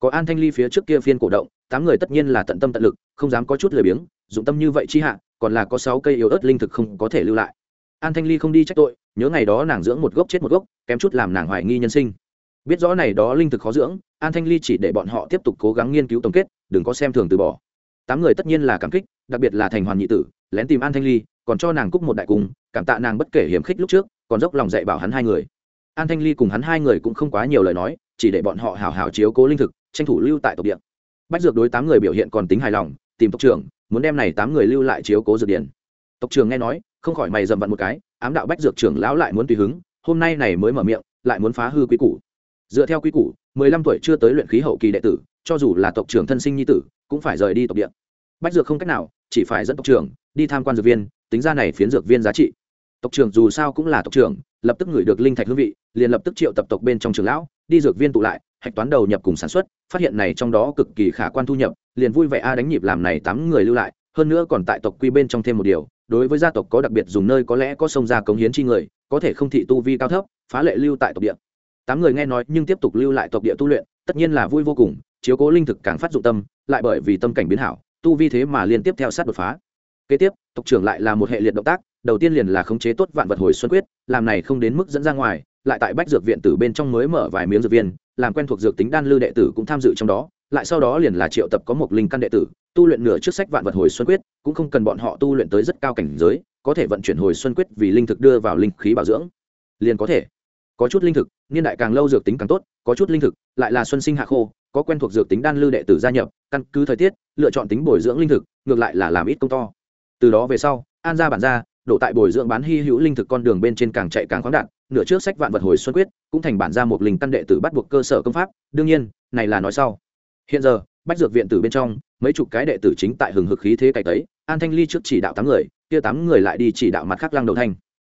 Có an thanh ly phía trước kia phiên cổ động, tám người tất nhiên là tận tâm tận lực, không dám có chút lười biếng, dụng tâm như vậy chi hạ, còn là có sáu cây yếu ớt linh thực không có thể lưu lại. An thanh ly không đi trách tội, nhớ ngày đó nàng dưỡng một gốc chết một gốc, kém chút làm nàng hoài nghi nhân sinh. Biết rõ này đó linh thực khó dưỡng, an thanh ly chỉ để bọn họ tiếp tục cố gắng nghiên cứu tổng kết, đừng có xem thường từ bỏ. Tám người tất nhiên là cảm kích, đặc biệt là thành hoàn nhị tử, lén tìm an thanh ly, còn cho nàng cúc một đại cung, cảm tạ nàng bất kể hiểm khích lúc trước, còn dốc lòng dạy bảo hắn hai người an thanh ly cùng hắn hai người cũng không quá nhiều lời nói, chỉ để bọn họ hào hào chiếu cố linh thực, tranh thủ lưu tại tộc điện. bách dược đối tám người biểu hiện còn tính hài lòng, tìm tộc trưởng, muốn đem này tám người lưu lại chiếu cố dược điện. tộc trưởng nghe nói, không khỏi mày dầm vặn một cái, ám đạo bách dược trưởng lão lại muốn tùy hứng, hôm nay này mới mở miệng, lại muốn phá hư quý củ dựa theo quý củ, mười lăm tuổi chưa tới luyện khí hậu kỳ đệ tử, cho dù là tộc trưởng thân sinh nhi tử, cũng phải rời đi tộc điện. bách dược không cách nào, chỉ phải dẫn tộc trưởng đi tham quan dược viên, tính ra này phiến dược viên giá trị tộc trưởng dù sao cũng là tộc trưởng lập tức ngửi được linh thạch hương vị, liền lập tức triệu tập tộc bên trong trường lão, đi dược viên tụ lại, hạch toán đầu nhập cùng sản xuất, phát hiện này trong đó cực kỳ khả quan thu nhập, liền vui vẻ a à đánh nhịp làm này tám người lưu lại, hơn nữa còn tại tộc quy bên trong thêm một điều, đối với gia tộc có đặc biệt dùng nơi có lẽ có sông ra cống hiến chi người, có thể không thị tu vi cao thấp, phá lệ lưu tại tộc địa. Tám người nghe nói nhưng tiếp tục lưu lại tộc địa tu luyện, tất nhiên là vui vô cùng, chiếu cố linh thực càng phát dụng tâm, lại bởi vì tâm cảnh biến hảo, tu vi thế mà liên tiếp theo sát đột phá. Kế tiếp, tộc trưởng lại là một hệ liệt động tác đầu tiên liền là khống chế tốt vạn vật hồi xuân quyết, làm này không đến mức dẫn ra ngoài, lại tại bách dược viện tử bên trong mới mở vài miếng dược viên, làm quen thuộc dược tính đan lư đệ tử cũng tham dự trong đó, lại sau đó liền là triệu tập có một linh căn đệ tử, tu luyện nửa trước sách vạn vật hồi xuân quyết, cũng không cần bọn họ tu luyện tới rất cao cảnh giới, có thể vận chuyển hồi xuân quyết vì linh thực đưa vào linh khí bảo dưỡng. Liền có thể. Có chút linh thực, niên đại càng lâu dược tính càng tốt, có chút linh thực, lại là xuân sinh hạ khô, có quen thuộc dược tính đan lư đệ tử gia nhập, căn cứ thời tiết, lựa chọn tính bồi dưỡng linh thực, ngược lại là làm ít công to. Từ đó về sau, an gia bản gia đổ tại bồi dưỡng bán hy hữu linh thực con đường bên trên càng chạy càng khoáng đạt, nửa trước sách vạn vật hồi xuân quyết, cũng thành bản ra một linh căn đệ tử bắt buộc cơ sở công pháp, đương nhiên, này là nói sau. Hiện giờ, bách dược viện tử bên trong, mấy chục cái đệ tử chính tại hừng hực khí thế cày tấy, an thanh ly trước chỉ đạo tám người, kia tám người lại đi chỉ đạo mặt khác lăng đầu thanh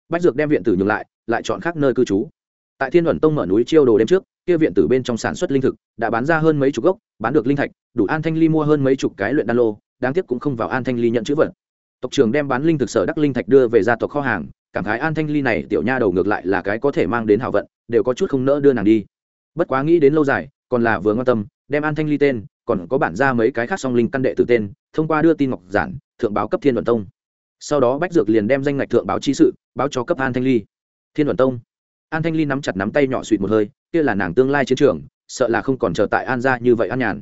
bách dược đem viện tử nhường lại lại chọn khác nơi cư trú. Tại thiên luận tông mở núi chiêu đồ đêm trước, kia viện tử bên trong sản xuất linh thực, đã bán ra hơn mấy chục gốc, bán được linh thạch, đủ an thanh ly mua hơn mấy chục cái luyện đan lô, đáng tiếc cũng không vào an thanh ly nhận chữ vật tộc trưởng đem bán linh thực sở đắc linh thạch đưa về gia tộc kho hàng, cảm khái an thanh ly này tiểu nha đầu ngược lại là cái có thể mang đến hảo vận, đều có chút không nỡ đưa nàng đi. Bất quá nghĩ đến lâu dài, còn là vừa ngon tâm, đem an thanh ly tên, còn có bản ra mấy cái khác song linh căn đệ tử tên, thông qua đưa tin ngọc giản, thượng báo cấp thiên luận tông. Sau đó bách dược liền đem danh ngạch thượng báo chi sự, báo cho cấp an thanh ly. Thiên luận tông. An thanh ly nắm chặt nắm tay nhỏ suỵt một hơi, kia là nàng tương lai chiến trường, sợ là không còn chờ tại an gia như vậy an nhàn.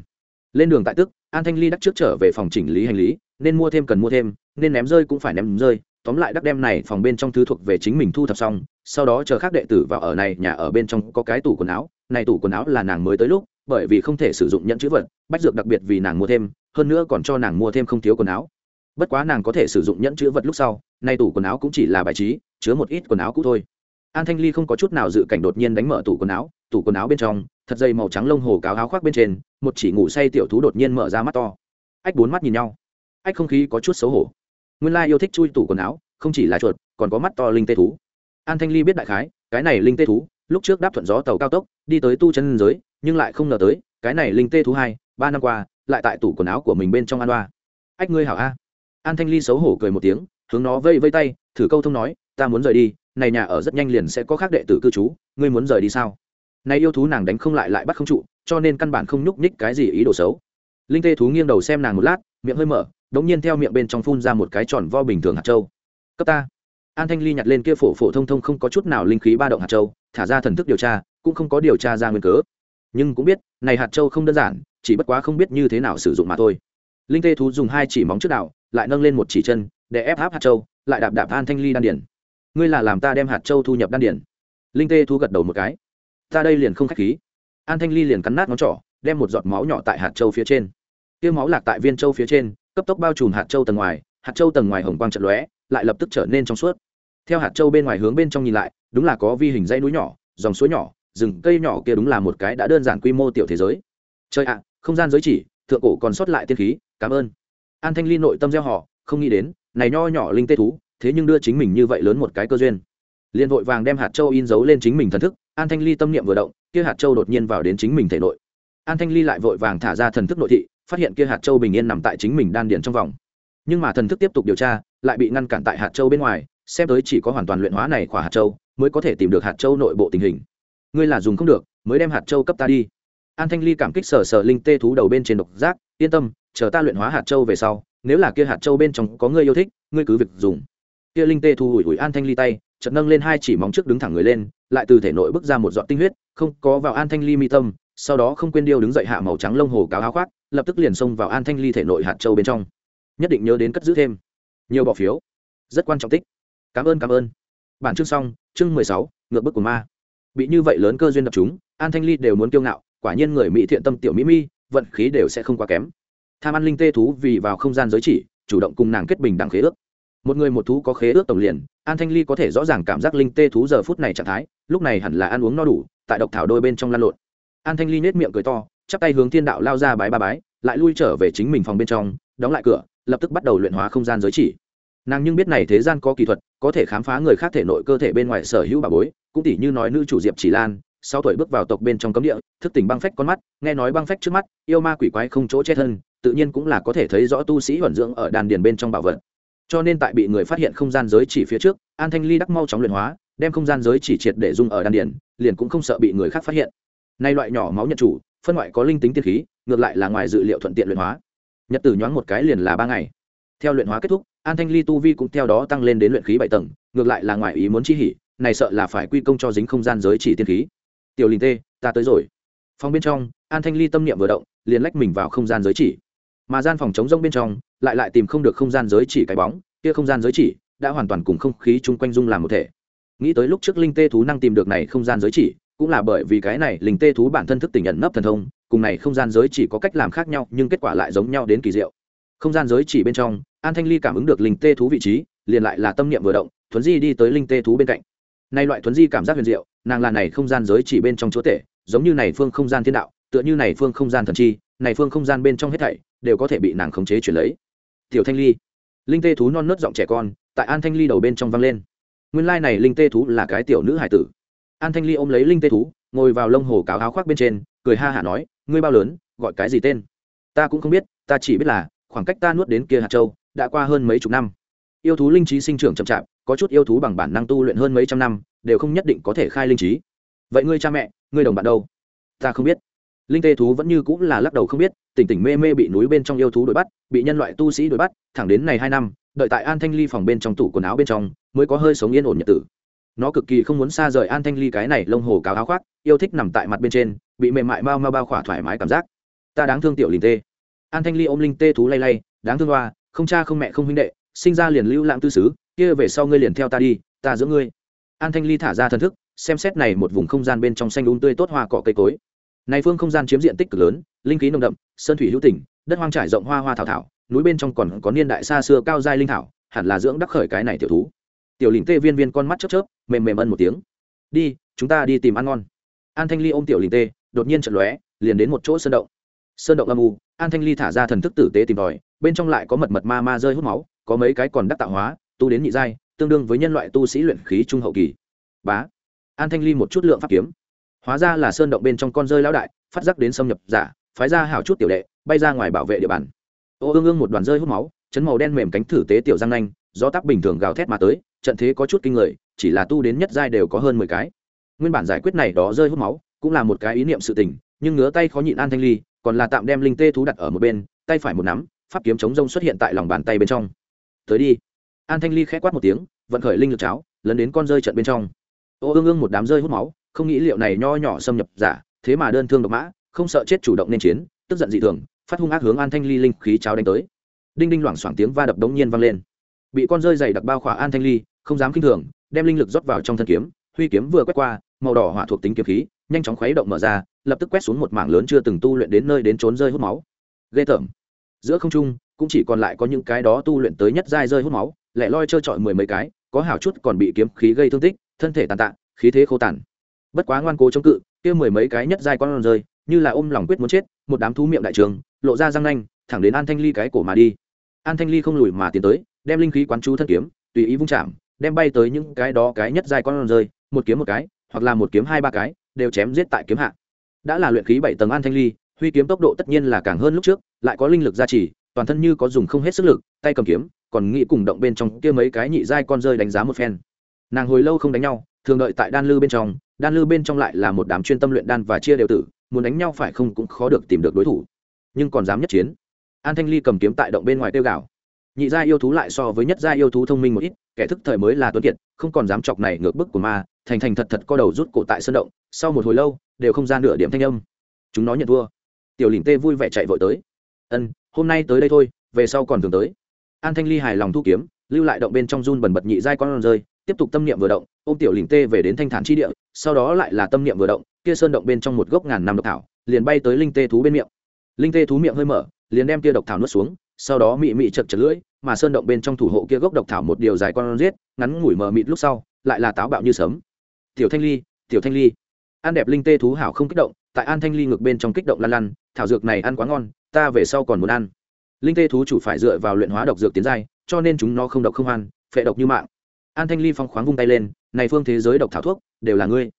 Lên đường tại tức, an thanh ly đắc trước trở về phòng chỉnh lý hành lý, nên mua thêm cần mua thêm nên ném rơi cũng phải ném rơi, tóm lại đắc đem này phòng bên trong thứ thuộc về chính mình thu thập xong, sau đó chờ khác đệ tử vào ở này, nhà ở bên trong có cái tủ quần áo, này tủ quần áo là nàng mới tới lúc, bởi vì không thể sử dụng nhận chữ vật, bách dược đặc biệt vì nàng mua thêm, hơn nữa còn cho nàng mua thêm không thiếu quần áo. Bất quá nàng có thể sử dụng nhẫn chữ vật lúc sau nay tủ quần áo cũng chỉ là bài trí, chứa một ít quần áo cũ thôi. An thanh ly không có chút nào dự cảnh đột nhiên đánh mở tủ quần áo, tủ quần áo bên trong, thật dây màu trắng lông hồ cáo áo khoác bên trên, một chỉ ngủ say tiểu thú đột nhiên mở ra mắt to. Ách bốn mắt nhìn nhau. Ách không khí có chút xấu hổ nguyên lai yêu thích chui tủ quần áo, không chỉ là chuột, còn có mắt to linh tê thú. An thanh ly biết đại khái, cái này linh tê thú, lúc trước đáp thuận gió tàu cao tốc, đi tới tu chân giới, nhưng lại không ngờ tới, cái này linh tê thú hai, ba năm qua, lại tại tủ quần áo của mình bên trong an đoa ách ngươi hảo a. An thanh ly xấu hổ cười một tiếng, hướng nó vây vây tay, thử câu thông nói, ta muốn rời đi, này nhà ở rất nhanh liền sẽ có khác đệ tử cư trú, ngươi muốn rời đi sao? Này yêu thú nàng đánh không lại lại bắt không trụ, cho nên căn bản không nhúc nhích cái gì ý đồ xấu. Linh tê thú nghiêng đầu xem nàng một lát, miệng hơi mở đống nhiên theo miệng bên trong phun ra một cái tròn vo bình thường hạt châu. Cấp ta. An thanh ly nhặt lên kia phổ phổ thông thông không có chút nào linh khí ba động hạt châu, thả ra thần thức điều tra, cũng không có điều tra ra nguyên cớ. Nhưng cũng biết, này hạt châu không đơn giản, chỉ bất quá không biết như thế nào sử dụng mà thôi. Linh tê thú dùng hai chỉ móng trước đạo lại nâng lên một chỉ chân, để ép áp hạt châu, lại đạp đạp an thanh ly đan điển ngươi là làm ta đem hạt châu thu nhập đan điển linh tê thú gật đầu một cái. Ta đây liền không khách khí. An thanh ly liền cắn nát ngón trỏ, đem một giọt máu nhỏ tại hạt châu phía trên. Kia máu lạc tại viên châu phía trên cấp tốc bao trùm hạt châu tầng ngoài, hạt châu tầng ngoài hồng quang trận lóe, lại lập tức trở nên trong suốt. Theo hạt châu bên ngoài hướng bên trong nhìn lại, đúng là có vi hình dãy núi nhỏ, dòng suối nhỏ, rừng cây nhỏ kia đúng là một cái đã đơn giản quy mô tiểu thế giới. Chơi ạ, không gian giới chỉ, thượng cổ còn sót lại tiên khí, cảm ơn. An thanh ly nội tâm gieo họ, không nghĩ đến, này nho nhỏ linh tê thú, thế nhưng đưa chính mình như vậy lớn một cái cơ duyên. Liền vội vàng đem hạt châu in dấu lên chính mình thần thức, an thanh ly tâm niệm vừa động, kia hạt châu đột nhiên vào đến chính mình thể nội. An thanh ly lại vội vàng thả ra thần thức nội thị phát hiện kia hạt châu bình yên nằm tại chính mình đan điền trong vòng. Nhưng mà thần thức tiếp tục điều tra, lại bị ngăn cản tại hạt châu bên ngoài, xem tới chỉ có hoàn toàn luyện hóa này khỏa hạt châu mới có thể tìm được hạt châu nội bộ tình hình. Ngươi là dùng không được, mới đem hạt châu cấp ta đi. An thanh ly cảm kích sờ sờ linh tê thú đầu bên trên độc giác, yên tâm, chờ ta luyện hóa hạt châu về sau, nếu là kia hạt châu bên trong có ngươi yêu thích, ngươi cứ việc dùng. Kia linh tê thu hủi hủi an thanh ly tay, chợt nâng lên hai chỉ móng trước đứng thẳng người lên, lại từ thể nội bước ra một giọt tinh huyết, không có vào an thanh ly mi tâm, sau đó không quên điêu đứng dậy hạ màu trắng lông hồ cáo áo khoác lập tức liền xông vào an thanh ly thể nội hạt châu bên trong. Nhất định nhớ đến cất giữ thêm. Nhiều bỏ phiếu. Rất quan trọng tích. Cảm ơn cảm ơn. Bản chương xong, chương mười sáu, ngược bức của ma. Bị như vậy lớn cơ duyên đập chúng, an thanh ly đều muốn kiêu ngạo, quả nhiên người mỹ thiện tâm tiểu mỹ mi, vận khí đều sẽ không quá kém. Tham ăn linh tê thú vì vào không gian giới chỉ, chủ động cùng nàng kết bình đẳng khế ước. Một người một thú có khế ước tổng liền, an thanh ly có thể rõ ràng cảm giác linh tê thú giờ phút này trạng thái, lúc này hẳn là ăn uống no đủ, tại độc thảo đôi bên trong lan lộn. An thanh ly nết miệng cười to chắp tay hướng thiên đạo lao ra bái ba bái lại lui trở về chính mình phòng bên trong đóng lại cửa lập tức bắt đầu luyện hóa không gian giới chỉ. Nàng nhưng biết này thế gian có kỹ thuật có thể khám phá người khác thể nội cơ thể bên ngoài sở hữu bà bối cũng tỷ như nói nữ chủ diệp chỉ lan sau tuổi bước vào tộc bên trong cấm địa thức tỉnh băng phách con mắt nghe nói băng phách trước mắt yêu ma quỷ quái không chỗ chết hơn, tự nhiên cũng là có thể thấy rõ tu sĩ huẩn dưỡng ở đàn điền bên trong bảo vật. Cho nên tại bị người phát hiện không gian giới chỉ phía trước an thanh ly đắc mau chóng luyện hóa đem không gian giới chỉ triệt để dung ở đan điền liền cũng không sợ bị người khác phát hiện. Nay loại nhỏ máu nhận chủ phân ngoại có linh tính tiên khí, ngược lại là ngoài dự liệu thuận tiện luyện hóa. Nhật tử nhoáng một cái liền là ba ngày. Theo luyện hóa kết thúc, an thanh ly tu vi cũng theo đó tăng lên đến luyện khí bảy tầng, ngược lại là ngoài ý muốn chi hỉ, này sợ là phải quy công cho dính không gian giới chỉ tiên khí. Tiểu linh tê, ta tới rồi. Phòng bên trong, an thanh ly tâm niệm vừa động, liền lách mình vào không gian giới chỉ. Mà gian phòng chống rông bên trong, lại lại tìm không được không gian giới chỉ cái bóng, kia không gian giới chỉ đã hoàn toàn cùng không khí chung quanh dung làm một thể. Nghĩ tới lúc trước linh tê thú năng tìm được này không gian giới chỉ cũng là bởi vì cái này linh tê thú bản thân thức tỉnh nhận nấp thần thông, cùng này không gian giới chỉ có cách làm khác nhau, nhưng kết quả lại giống nhau đến kỳ diệu. Không gian giới chỉ bên trong, an thanh ly cảm ứng được linh tê thú vị trí, liền lại là tâm niệm vừa động, thuấn di đi tới linh tê thú bên cạnh. Nay loại thuấn di cảm giác huyền diệu, nàng là này không gian giới chỉ bên trong chúa tể, giống như này phương không gian thiên đạo, tựa như này phương không gian thần chi, này phương không gian bên trong hết thảy đều có thể bị nàng khống chế chuyển lấy. Tiểu thanh ly, linh tê thú non nớt giọng trẻ con, tại an thanh ly đầu bên trong vang lên. Nguyên lai này linh tê thú là cái tiểu nữ hải tử an thanh ly ôm lấy linh tê thú, ngồi vào lông hồ cáo áo khoác bên trên, cười ha hả nói, ngươi bao lớn, gọi cái gì tên? Ta cũng không biết, ta chỉ biết là, khoảng cách ta nuốt đến kia hạt châu, đã qua hơn mấy chục năm. Yêu thú linh trí sinh trưởng chậm chạp, có chút yêu thú bằng bản năng tu luyện hơn mấy trăm năm, đều không nhất định có thể khai linh trí. Vậy ngươi cha mẹ, ngươi đồng bạn đâu? Ta không biết. Linh tê thú vẫn như cũng là lắc đầu không biết, tỉnh tỉnh mê mê bị núi bên trong yêu thú đuổi bắt, bị nhân loại tu sĩ đuổi bắt, thẳng đến này hai năm, đợi tại an thanh ly phòng bên trong tủ quần áo bên trong, mới có hơi sống yên ổn nhật tử nó cực kỳ không muốn xa rời an thanh ly cái này lông hồ cáo áo khoác, yêu thích nằm tại mặt bên trên, bị mềm mại mau mau bao khỏa thoải mái cảm giác. Ta đáng thương tiểu linh tê. An thanh ly ôm linh tê thú lay lay, đáng thương hoa, không cha không mẹ không huynh đệ, sinh ra liền lưu lãng tư xứ, kia về sau ngươi liền theo ta đi, ta giữa ngươi. An thanh ly thả ra thần thức, xem xét này một vùng không gian bên trong xanh đúng tươi tốt hoa cỏ cây cối. Này phương không gian chiếm diện tích cực lớn, linh khí nồng đậm, sơn thủy hữu tỉnh đất hoang trải rộng hoa hoa thảo thảo, núi bên trong còn có niên đại xa xưa cao giai linh thảo, hẳn là dưỡng đắc khởi cái này tiểu thú tiểu lình tê viên viên con mắt chớp chớp, mềm mềm ân một tiếng. Đi, chúng ta đi tìm ăn ngon. An thanh ly ôm tiểu lình tê, đột nhiên trận lóe, liền đến một chỗ sơn động. Sơn động âm u, an thanh ly thả ra thần thức tử tế tìm tòi, bên trong lại có mật mật ma ma rơi hút máu, có mấy cái còn đắc tạo hóa, tu đến nhị giai, tương đương với nhân loại tu sĩ luyện khí trung hậu kỳ. Bá! An thanh ly một chút lượng pháp kiếm. Hóa ra là sơn động bên trong con rơi lão đại, phát giác đến xâm nhập giả, phái ra hảo chút tiểu đệ, bay ra ngoài bảo vệ địa bàn. Ô ương ương một đoàn rơi hút máu, chấn màu đen mềm cánh thử tế tiểu giang nanh do tắc bình thường gào thét mà tới trận thế có chút kinh người, chỉ là tu đến nhất giai đều có hơn mười cái. Nguyên bản giải quyết này đó rơi hút máu, cũng là một cái ý niệm sự tình, nhưng ngứa tay khó nhịn an thanh ly, còn là tạm đem linh tê thú đặt ở một bên, tay phải một nắm, pháp kiếm chống rông xuất hiện tại lòng bàn tay bên trong. Tới đi. An thanh ly khẽ quát một tiếng, vận khởi linh lực cháo, lấn đến con rơi trận bên trong. Ô ương ương một đám rơi hút máu, không nghĩ liệu này nho nhỏ xâm nhập giả, thế mà đơn thương độc mã, không sợ chết chủ động nên chiến, tức giận dị thường, phát hung ác hướng an thanh ly linh khí cháo đánh tới. Đinh đinh loảng xoảng tiếng va đập đống nhiên vang lên. Bị con rơi dày đặc bao khỏa an thanh ly không dám kinh thường, đem linh lực rót vào trong thân kiếm, huy kiếm vừa quét qua, màu đỏ hỏa thuộc tính kiếm khí, nhanh chóng khuấy động mở ra, lập tức quét xuống một mảng lớn chưa từng tu luyện đến nơi đến trốn rơi hút máu. Ghê tởm. Giữa không trung, cũng chỉ còn lại có những cái đó tu luyện tới nhất giai rơi hút máu, lẻ loi trơ trọi mười mấy cái, có hảo chút còn bị kiếm khí gây thương tích, thân thể tàn tạ, khí thế khô tàn. Bất quá ngoan cố chống cự, kia mười mấy cái nhất giai con rơi, như là ôm lòng quyết muốn chết, một đám thú miệng đại trường, lộ ra răng nanh, thẳng đến an thanh ly cái cổ mà đi. An thanh ly không lùi mà tiến tới, đem linh khí quán chú thân kiếm, tùy ý vung chạm đem bay tới những cái đó cái nhất giai con rơi, một kiếm một cái, hoặc là một kiếm hai ba cái, đều chém giết tại kiếm hạ. Đã là luyện khí bảy tầng an thanh ly, huy kiếm tốc độ tất nhiên là càng hơn lúc trước, lại có linh lực gia trì, toàn thân như có dùng không hết sức lực, tay cầm kiếm, còn nghĩ cùng động bên trong kia mấy cái nhị giai con rơi đánh giá một phen. Nàng hồi lâu không đánh nhau, thường đợi tại đan lư bên trong, đan lư bên trong lại là một đám chuyên tâm luyện đan và chia đều tử, muốn đánh nhau phải không cũng khó được tìm được đối thủ. Nhưng còn dám nhất chiến. An thanh ly cầm kiếm tại động bên ngoài tiêu gạo nhị gia yêu thú lại so với nhất gia yêu thú thông minh một ít, kẻ thức thời mới là tuấn kiệt, không còn dám chọc này ngược bức của ma, thành thành thật thật co đầu rút cổ tại sân động, sau một hồi lâu, đều không ra nửa điểm thanh âm. Chúng nó nhận thua. Tiểu Lĩnh tê vui vẻ chạy vội tới. Ân, hôm nay tới đây thôi, về sau còn thường tới. An thanh ly hài lòng thu kiếm, lưu lại động bên trong run bần bật nhị giai con rơi, tiếp tục tâm niệm vừa động, ôm tiểu Lĩnh tê về đến thanh thản chi địa, sau đó lại là tâm niệm vừa động, kia sơn động bên trong một gốc ngàn năm độc thảo, liền bay tới linh tê thú bên miệng. Linh tê thú miệng hơi mở, liền đem kia độc thảo nuốt xuống sau đó mị mị chật chật lưỡi, mà sơn động bên trong thủ hộ kia gốc độc thảo một điều dài con riết ngắn ngủi mờ mịt lúc sau, lại là táo bạo như sấm. Tiểu thanh ly, tiểu thanh ly. An đẹp linh tê thú hảo không kích động, tại an thanh ly ngược bên trong kích động lăn lăn, thảo dược này ăn quá ngon, ta về sau còn muốn ăn. Linh tê thú chủ phải dựa vào luyện hóa độc dược tiến giai, cho nên chúng nó không độc không hoan phệ độc như mạng. An thanh ly phong khoáng vung tay lên, này phương thế giới độc thảo thuốc, đều là ngươi.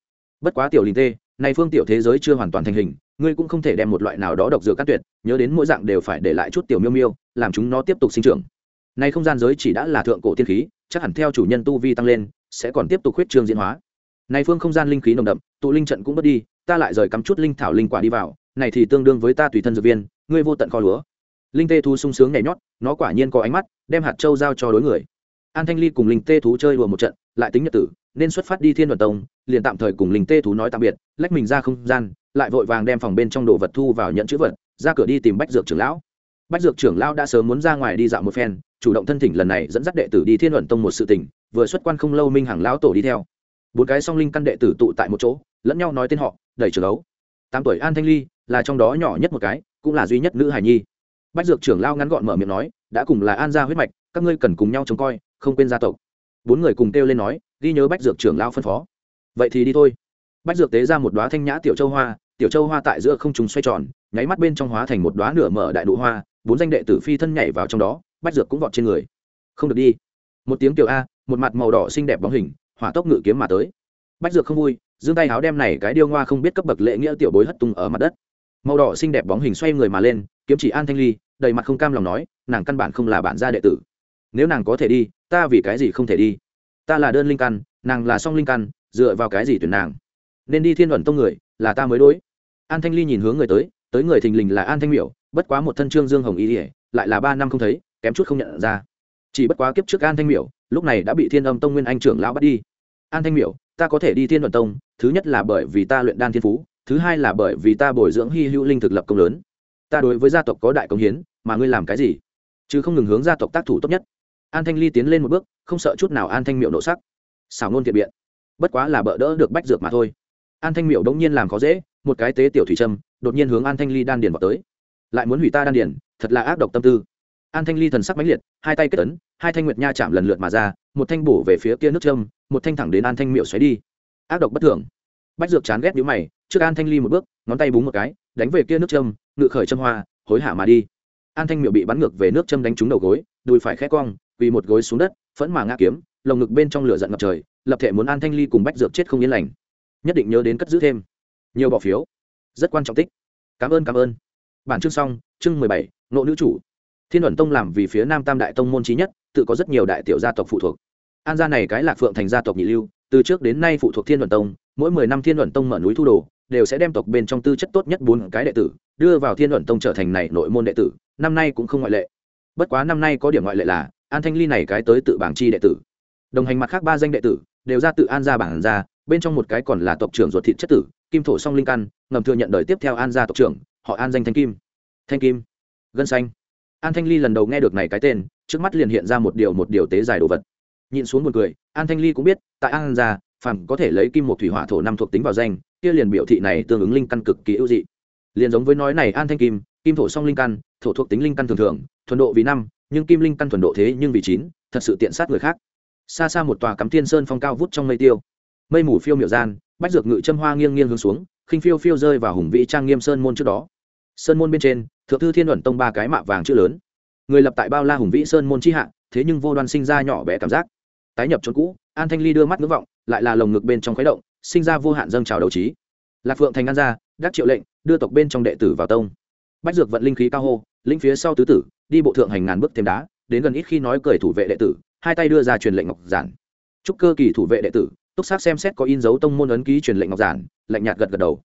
Bất quá tiểu linh tê, này phương tiểu thế giới chưa hoàn toàn thành hình ngươi cũng không thể đem một loại nào đó độc dược cắt tuyệt, nhớ đến mỗi dạng đều phải để lại chút tiểu miêu miêu, làm chúng nó tiếp tục sinh trưởng. Này không gian giới chỉ đã là thượng cổ tiên khí, chắc hẳn theo chủ nhân tu vi tăng lên, sẽ còn tiếp tục huyết trương diễn hóa. Này phương không gian linh khí nồng đậm, tụ linh trận cũng mất đi, ta lại rời cắm chút linh thảo linh quả đi vào, này thì tương đương với ta tùy thân dược viên, ngươi vô tận kho lúa. Linh tê thú sung sướng nhảy nhót, nó quả nhiên có ánh mắt, đem hạt châu giao cho đối người. An thanh ly cùng linh tê thú chơi đùa một trận, lại tính nhật tử, nên xuất phát đi thiên đoàn tông, liền tạm thời cùng linh tê thú nói tạm biệt, lách mình ra không gian lại vội vàng đem phòng bên trong đồ vật thu vào nhận chữ vật, ra cửa đi tìm bách dược trưởng lão. Bách dược trưởng lão đã sớm muốn ra ngoài đi dạo một phen, chủ động thân thỉnh lần này dẫn dắt đệ tử đi thiên luận tông một sự tỉnh vừa xuất quan không lâu minh hàng lão tổ đi theo. Bốn cái song linh căn đệ tử tụ tại một chỗ, lẫn nhau nói tên họ, đẩy trường ấu tám tuổi an thanh ly là trong đó nhỏ nhất một cái, cũng là duy nhất nữ hài nhi. Bách dược trưởng lao ngắn gọn mở miệng nói, đã cùng là an gia huyết mạch, các ngươi cần cùng nhau trông coi, không quên gia tộc. Bốn người cùng kêu lên nói, ghi nhớ bách dược trưởng lao phân phó. Vậy thì đi thôi. Bách dược tế ra một đoá thanh nhã tiểu châu hoa tiểu châu hoa tại giữa không trùng xoay tròn, nháy mắt bên trong hóa thành một đoá nửa mở đại nụ hoa, bốn danh đệ tử phi thân nhảy vào trong đó, bách dược cũng vọt trên người. Không được đi. Một tiếng tiểu a, một mặt màu đỏ xinh đẹp bóng hình, hỏa tốc ngự kiếm mà tới. Bách dược không vui, giương tay áo đem này cái điêu ngoa không biết cấp bậc lễ nghĩa tiểu bối hất tung ở mặt đất. Màu đỏ xinh đẹp bóng hình xoay người mà lên, kiếm chỉ an thanh ly, đầy mặt không cam lòng nói, nàng căn bản không là bản gia đệ tử. Nếu nàng có thể đi, ta vì cái gì không thể đi? Ta là đơn linh căn, nàng là song linh căn, dựa vào cái gì tuyển nàng? Nên đi thiên luận tông người là ta mới đối. An thanh ly nhìn hướng người tới tới người thình lình là an thanh miểu, bất quá một thân trương dương hồng ý ỉa lại là ba năm không thấy, kém chút không nhận ra. Chỉ bất quá kiếp trước an thanh miểu, lúc này đã bị thiên âm tông nguyên anh trưởng lão bắt đi. An thanh miểu, ta có thể đi thiên luận tông, thứ nhất là bởi vì ta luyện đan thiên phú, thứ hai là bởi vì ta bồi dưỡng hy hữu linh thực lập công lớn. Ta đối với gia tộc có đại công hiến, mà ngươi làm cái gì? Chứ không ngừng hướng gia tộc tác thủ tốt nhất. An thanh ly tiến lên một bước, không sợ chút nào an thanh miệu nộ sắc. Xảo nôn thiện biện. Bất quá là bỡ đỡ được bách dược mà thôi an thanh miệu đống nhiên làm khó dễ, một cái tế tiểu thủy trâm, đột nhiên hướng an thanh ly đan điền vào tới. Lại muốn hủy ta đan điền, thật là ác độc tâm tư. An thanh ly thần sắc mãnh liệt, hai tay kết ấn, hai thanh nguyệt nha chạm lần lượt mà ra, một thanh bổ về phía kia nước trâm, một thanh thẳng đến an thanh miệu xoáy đi. Ác độc bất thường. Bách dược chán ghét nhíu mày, trước an thanh ly một bước, ngón tay búng một cái, đánh về kia nước trâm, ngự khởi châm hoa, hối hả mà đi. An thanh miệu bị bắn ngược về nước châm đánh trúng đầu gối, đùi phải khẽ cong, quỳ một gối xuống đất, phẫn mà ngã kiếm, lồng ngực bên trong lửa giận ngập trời, lập thể muốn an thanh ly cùng bách dược chết không yên lành nhất định nhớ đến cất giữ thêm. Nhiều bỏ phiếu. Rất quan trọng tích. Cảm ơn cảm ơn. Bản chương xong, chương mười bảy nộ nữ chủ. Thiên luận tông làm vì phía nam tam đại tông môn trí nhất, tự có rất nhiều đại tiểu gia tộc phụ thuộc. An gia này cái lạc phượng thành gia tộc nhị lưu, từ trước đến nay phụ thuộc thiên luận tông, mỗi mười năm thiên luận tông mở núi thu đồ, đều sẽ đem tộc bên trong tư chất tốt nhất bốn cái đệ tử, đưa vào thiên luận tông trở thành này nội môn đệ tử, năm nay cũng không ngoại lệ. Bất quá năm nay có điểm ngoại lệ là, an thanh ly này cái tới tự bảng chi đệ tử. Đồng hành mặt khác ba danh đệ tử, đều ra tự an gia bảng ra bên trong một cái còn là tộc trưởng ruột thịt chất tử, kim thổ song linh căn, ngầm thừa nhận đời tiếp theo an gia tộc trưởng, họ an danh thanh kim. Thanh kim. Gân xanh. An thanh ly lần đầu nghe được này cái tên, trước mắt liền hiện ra một điều một điều tế dài đồ vật. Nhìn xuống một người an thanh ly cũng biết, tại an gia, phàm có thể lấy kim một thủy hỏa thổ năm thuộc tính vào danh, kia liền biểu thị này tương ứng linh căn cực kỳ ưu dị. Liền giống với nói này an thanh kim kim thổ song linh căn, thổ thuộc tính linh căn thường thường, thuần độ vì năm, nhưng kim linh căn thuần độ thế nhưng vì chín, thật sự tiện sát người khác. Xa xa một tòa cắm thiên sơn phong cao vút trong mây tiêu mây mù phiêu miểu gian, bách dược ngự châm hoa nghiêng nghiêng hướng xuống, khinh phiêu phiêu rơi vào hùng vĩ trang nghiêm sơn môn trước đó. Sơn môn bên trên, thượng thư thiên luận tông ba cái mạ vàng chữ lớn. Người lập tại bao la hùng vĩ sơn môn chi hạ, thế nhưng vô đoan sinh ra nhỏ bé cảm giác. Tái nhập chốn cũ, an thanh ly đưa mắt ngưỡng vọng, lại là lồng ngực bên trong khuấy động, sinh ra vô hạn dâng trào đầu trí. Lạc phượng thành an gia đắc triệu lệnh, đưa tộc bên trong đệ tử vào tông. Bách dược vận linh khí cao hô, lĩnh phía sau tứ tử, đi bộ thượng hành ngàn bước thêm đá, đến gần ít khi nói cười thủ vệ đệ tử, hai tay đưa ra truyền lệnh ngọc giản. Chúc cơ kỳ thủ vệ đệ tử túc xác xem xét có in dấu tông môn ấn ký truyền lệnh ngọc giản, lạnh nhạt gật gật đầu.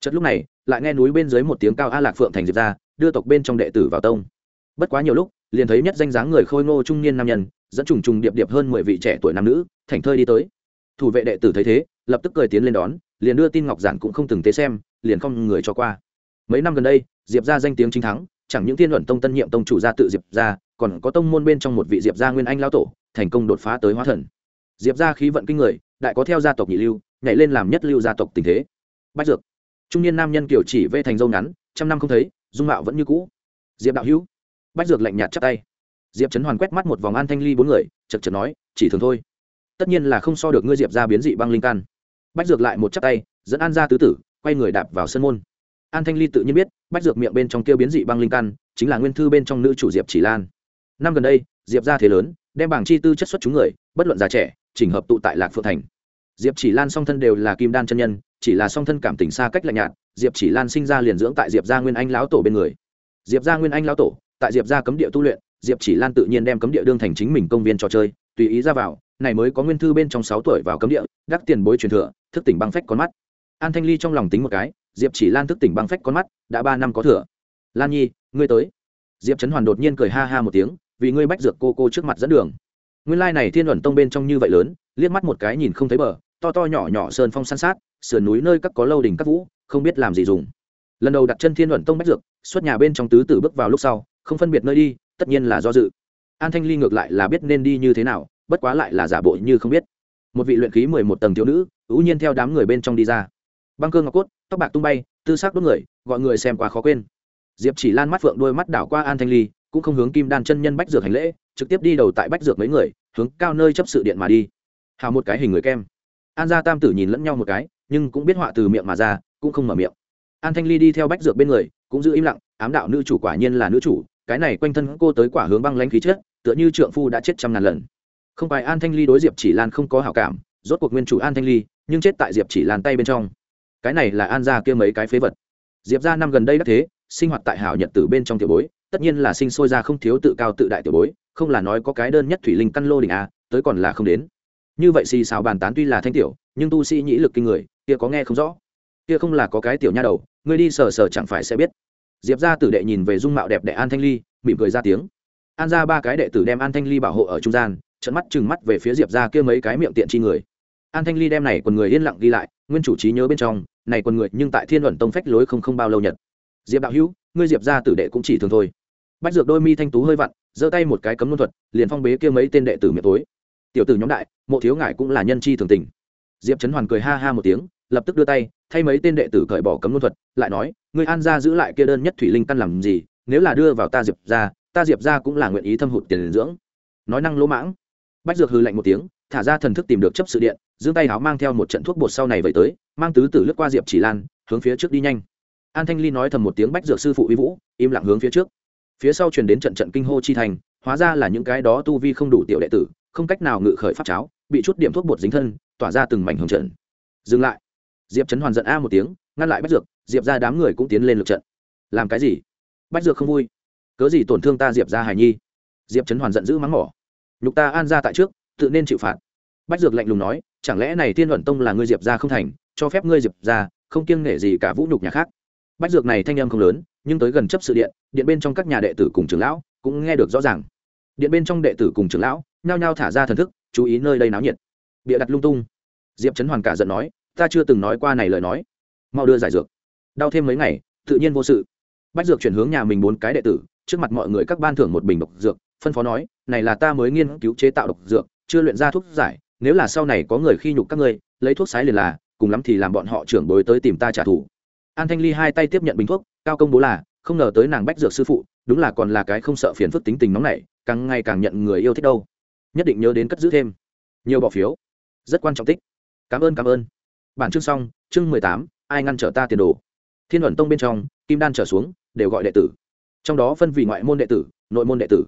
Chất lúc này, lại nghe núi bên dưới một tiếng cao a lạc phượng thành diệp ra, đưa tộc bên trong đệ tử vào tông. Bất quá nhiều lúc, liền thấy nhất danh dáng người khôi ngô trung niên nam nhân, dẫn trùng trùng điệp điệp hơn mười vị trẻ tuổi nam nữ, thành thơi đi tới. Thủ vệ đệ tử thấy thế, lập tức cười tiến lên đón, liền đưa tin ngọc giản cũng không từng tế xem, liền không người cho qua. Mấy năm gần đây diệp ra danh tiếng chính thắng, chẳng những tiên luận tông tân nhiệm tông chủ gia tự diệp ra, còn có tông môn bên trong một vị diệp gia nguyên anh lao tổ, thành công đột phá tới hóa thần. Diệp gia khí vận kinh người đại có theo gia tộc nhị lưu, nhảy lên làm nhất lưu gia tộc tình thế. Bách dược. Trung niên nam nhân kiểu chỉ vê thành dâu ngắn, trăm năm không thấy, dung mạo vẫn như cũ. Diệp đạo hữu. Bách dược lạnh nhạt chắp tay. Diệp trấn hoàn quét mắt một vòng an thanh ly bốn người, chật chật nói, chỉ thường thôi. Tất nhiên là không so được ngươi diệp ra biến dị băng linh căn. Bách dược lại một chắp tay, dẫn an ra tứ tử, quay người đạp vào sân môn. An thanh ly tự nhiên biết, bách dược miệng bên trong kia biến dị băng linh căn, chính là nguyên thư bên trong nữ chủ diệp chỉ lan. Năm gần đây, diệp ra thế lớn, đem bảng chi tư chất xuất chúng người, bất luận già trẻ, chỉnh hợp tụ tại lạc phượng thành diệp chỉ lan song thân đều là kim đan chân nhân, chỉ là song thân cảm tình xa cách lạnh nhạt, diệp chỉ lan sinh ra liền dưỡng tại diệp gia nguyên anh lão tổ bên người. Diệp gia nguyên anh lão tổ, tại diệp gia cấm địa tu luyện, diệp chỉ lan tự nhiên đem cấm địa đương thành chính mình công viên trò chơi, tùy ý ra vào, này mới có nguyên thư bên trong sáu tuổi vào cấm địa, đắc tiền bối truyền thừa, thức tỉnh băng phách con mắt. An thanh ly trong lòng tính một cái, diệp chỉ lan thức tỉnh băng phách con mắt, đã ba năm có thừa. Lan nhi, ngươi tới. Diệp trấn hoàn đột nhiên cười ha ha một tiếng, vì ngươi bách dược cô cô trước mặt dẫn đường. Nguyên lai này thiên luận tông bên trong như vậy lớn, liếc mắt một cái nhìn không thấy bờ to to nhỏ nhỏ sơn phong san sát, sườn núi nơi các có lâu đình các vũ, không biết làm gì dùng. Lần đầu đặt chân thiên luận tông bách dược, xuất nhà bên trong tứ tử bước vào lúc sau, không phân biệt nơi đi, tất nhiên là do dự. An thanh ly ngược lại là biết nên đi như thế nào, bất quá lại là giả bộ như không biết. Một vị luyện khí mười một tầng thiếu nữ, ưu nhiên theo đám người bên trong đi ra. Băng cơ ngọc cốt, tóc bạc tung bay, tư xác đốt người, gọi người xem quá khó quên. Diệp chỉ lan mắt phượng đôi mắt đảo qua an thanh ly, cũng không hướng kim đan chân nhân bách dược hành lễ, trực tiếp đi đầu tại bách dược mấy người, hướng cao nơi chấp sự điện mà đi. Hào một cái hình người kem an gia tam tử nhìn lẫn nhau một cái, nhưng cũng biết họa từ miệng mà ra, cũng không mở miệng. An thanh ly đi theo bách dược bên người, cũng giữ im lặng, ám đạo nữ chủ quả nhiên là nữ chủ, cái này quanh thân cô tới quả hướng băng lãnh khí chết tựa như trượng phu đã chết trăm ngàn lần. Không phải an thanh ly đối diệp chỉ lan không có hảo cảm, rốt cuộc nguyên chủ an thanh ly, nhưng chết tại diệp chỉ lan tay bên trong. Cái này là an gia kia mấy cái phế vật. Diệp ra năm gần đây đã thế, sinh hoạt tại hảo nhật tử bên trong tiểu bối, tất nhiên là sinh sôi ra không thiếu tự cao tự đại tiểu bối, không là nói có cái đơn nhất thủy linh căn lô đình a, tới còn là không đến như vậy xì xào bàn tán tuy là thanh tiểu, nhưng tu sĩ nhĩ lực kinh người, kia có nghe không rõ? Kia không là có cái tiểu nha đầu, ngươi đi sờ sờ chẳng phải sẽ biết. Diệp ra tử đệ nhìn về dung mạo đẹp đệ an thanh ly, mỉm cười ra tiếng. An ra ba cái đệ tử đem an thanh ly bảo hộ ở trung gian trận mắt chừng mắt về phía diệp ra kia mấy cái miệng tiện chi người. An thanh ly đem này quần người yên lặng ghi lại, nguyên chủ trí nhớ bên trong, này quần người nhưng tại thiên luận tông phách lối không không bao lâu nhật. Diệp đạo hữu, ngươi diệp ra tử đệ cũng chỉ thường thôi. Bách dược đôi mi thanh tú hơi vặn, giơ tay một cái cấm luân thuật, liền phong bế kia mấy tên đệ tử miệng tối. Tiểu tử nhóm đại mộ thiếu ngại cũng là nhân chi thường tình. Diệp trấn hoàn cười ha ha một tiếng, lập tức đưa tay, thay mấy tên đệ tử cởi bỏ cấm luân thuật, lại nói người an gia giữ lại kia đơn nhất thủy linh căn làm gì? Nếu là đưa vào ta diệp ra ta diệp ra cũng là nguyện ý thâm hụt tiền dưỡng. Nói năng lỗ mãng, bách dược hư lạnh một tiếng, thả ra thần thức tìm được chấp sự điện, giương tay áo mang theo một trận thuốc bột sau này vậy tới, mang tứ tử lướt qua diệp chỉ lan, hướng phía trước đi nhanh. An thanh ly nói thầm một tiếng bách dược sư phụ uy vũ, im lặng hướng phía trước. Phía sau truyền đến trận trận kinh hô chi thành, hóa ra là những cái đó tu vi không đủ tiểu đệ tử không cách nào ngự khởi pháp cháo, bị chút điểm thuốc bột dính thân, tỏa ra từng mảnh hồng trận. Dừng lại. Diệp trấn hoàn giận a một tiếng, ngăn lại bách dược, diệp ra đám người cũng tiến lên lượt trận. Làm cái gì? Bách dược không vui. Cớ gì tổn thương ta diệp ra hài nhi? Diệp trấn hoàn giận dữ mắng mỏ. Nhục ta an ra tại trước, tự nên chịu phạt. Bách dược lạnh lùng nói, chẳng lẽ này tiên luận tông là ngươi diệp ra không thành, cho phép ngươi diệp ra, không kiêng nể gì cả vũ nhục nhà khác. Bách dược này thanh âm không lớn, nhưng tới gần chấp sự điện điện bên trong các nhà đệ tử cùng trưởng lão cũng nghe được rõ ràng. Điện bên trong đệ tử cùng trưởng lão nhao nhao thả ra thần thức, chú ý nơi đây náo nhiệt. Bịa đặt lung tung. Diệp trấn hoàn cả giận nói, ta chưa từng nói qua này lời nói. Mau đưa giải dược. Đau thêm mấy ngày, tự nhiên vô sự. Bách dược chuyển hướng nhà mình bốn cái đệ tử, trước mặt mọi người các ban thưởng một bình độc dược, phân phó nói, này là ta mới nghiên cứu chế tạo độc dược, chưa luyện ra thuốc giải, nếu là sau này có người khi nhục các ngươi, lấy thuốc sái liền là, cùng lắm thì làm bọn họ trưởng bối tới tìm ta trả thù. An thanh ly hai tay tiếp nhận bình thuốc, cao công bố là, không ngờ tới nàng bách dược sư phụ, đúng là còn là cái không sợ phiền phức tính tình nóng này càng ngày càng nhận người yêu thích đâu nhất định nhớ đến cất giữ thêm. Nhiều bỏ phiếu. Rất quan trọng tích. Cảm ơn cảm ơn. Bản chương xong, chương mười tám, ai ngăn trở ta tiền đồ? Thiên luận tông bên trong, kim đan trở xuống, đều gọi đệ tử. Trong đó phân vị ngoại môn đệ tử, nội môn đệ tử.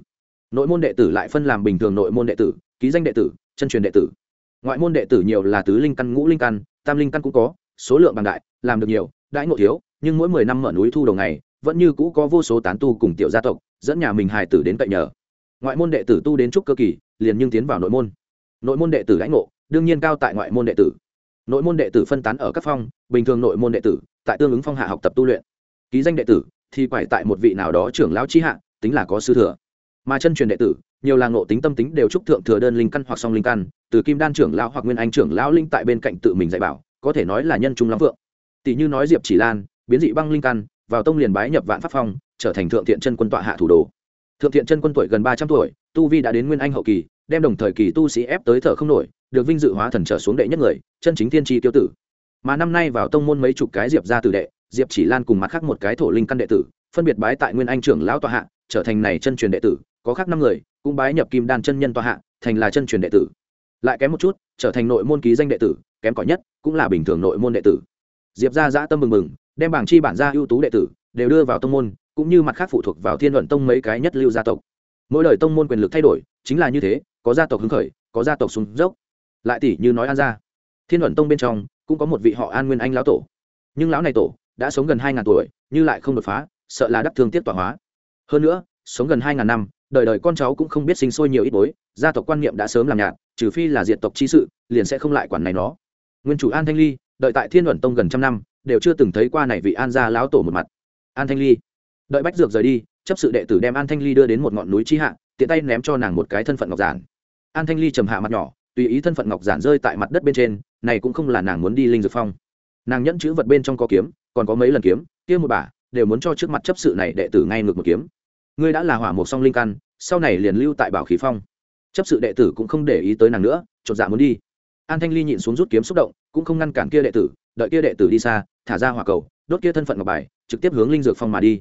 Nội môn đệ tử lại phân làm bình thường nội môn đệ tử, ký danh đệ tử, chân truyền đệ tử. Ngoại môn đệ tử nhiều là tứ linh căn, ngũ linh căn, tam linh căn cũng có, số lượng bằng đại, làm được nhiều, đãi ngộ thiếu, nhưng mỗi mười năm mở núi thu đầu ngày, vẫn như cũ có vô số tán tu cùng tiểu gia tộc, dẫn nhà mình hài tử đến cậy nhờ. Ngoại môn đệ tử tu đến trúc cơ kỳ liền nhưng tiến vào nội môn. Nội môn đệ tử lãnh ngộ, đương nhiên cao tại ngoại môn đệ tử. Nội môn đệ tử phân tán ở các phong, bình thường nội môn đệ tử, tại tương ứng phong hạ học tập tu luyện. Ký danh đệ tử, thì quải tại một vị nào đó trưởng lão chi hạ, tính là có sư thừa. Mà chân truyền đệ tử, nhiều là ngộ tính tâm tính đều trúc thượng thừa đơn linh căn hoặc song linh căn, từ kim đan trưởng lão hoặc nguyên anh trưởng lão linh tại bên cạnh tự mình dạy bảo, có thể nói là nhân trung lắm vượng tỷ như nói diệp chỉ lan, biến dị băng linh căn, vào tông liền bái nhập vạn pháp phong, trở thành thượng thiện chân quân tọa hạ thủ đồ thượng thiện chân quân tuổi gần ba trăm tuổi, tu vi đã đến nguyên anh hậu kỳ, đem đồng thời kỳ tu sĩ ép tới thở không nổi, được vinh dự hóa thần trở xuống đệ nhất người, chân chính thiên tri tiêu tử. Mà năm nay vào tông môn mấy chục cái diệp ra tử đệ, diệp chỉ lan cùng mặt khác một cái thổ linh căn đệ tử, phân biệt bái tại nguyên anh trưởng lão tòa hạ, trở thành này chân truyền đệ tử, có khác năm người, cũng bái nhập kim đan chân nhân tòa hạ, thành là chân truyền đệ tử. Lại kém một chút, trở thành nội môn ký danh đệ tử, kém cỏi nhất, cũng là bình thường nội môn đệ tử. Diệp ra dã tâm mừng mừng, đem bảng chi bản gia ưu tú đệ tử, đều đưa vào tông môn cũng như mặt khác phụ thuộc vào thiên luận tông mấy cái nhất lưu gia tộc. Mỗi đời tông môn quyền lực thay đổi, chính là như thế, có gia tộc hứng khởi, có gia tộc xuống dốc. Lại tỷ như nói an gia. Thiên luận tông bên trong, cũng có một vị họ an nguyên anh lão tổ. Nhưng lão này tổ đã sống gần hai ngàn tuổi, như lại không đột phá, sợ là đắc thương tiết tỏa hóa. Hơn nữa, sống gần hai ngàn năm, đời đời con cháu cũng không biết sinh sôi nhiều ít bối, gia tộc quan niệm đã sớm làm nhạt, trừ phi là diện tộc chi sự, liền sẽ không lại quản này nó. Nguyên chủ an thanh ly, đợi tại thiên luận tông gần trăm năm, đều chưa từng thấy qua này vị an gia lão tổ một mặt. An thanh ly đợi bách dược rời đi, chấp sự đệ tử đem an thanh ly đưa đến một ngọn núi chi hạ, tiện tay ném cho nàng một cái thân phận ngọc giản. An thanh ly trầm hạ mặt nhỏ, tùy ý thân phận ngọc giản rơi tại mặt đất bên trên, này cũng không là nàng muốn đi linh dược phong. Nàng nhẫn chữ vật bên trong có kiếm, còn có mấy lần kiếm, kia một bả, đều muốn cho trước mặt chấp sự này đệ tử ngay ngược một kiếm. Ngươi đã là hỏa một song linh căn, sau này liền lưu tại bảo khí phong. Chấp sự đệ tử cũng không để ý tới nàng nữa, chột dạ muốn đi. An thanh ly nhịn xuống rút kiếm xúc động, cũng không ngăn cản kia đệ tử, đợi kia đệ tử đi xa, thả ra hỏa cầu, đốt kia thân phận ngọc bài, trực tiếp hướng linh dược phong mà đi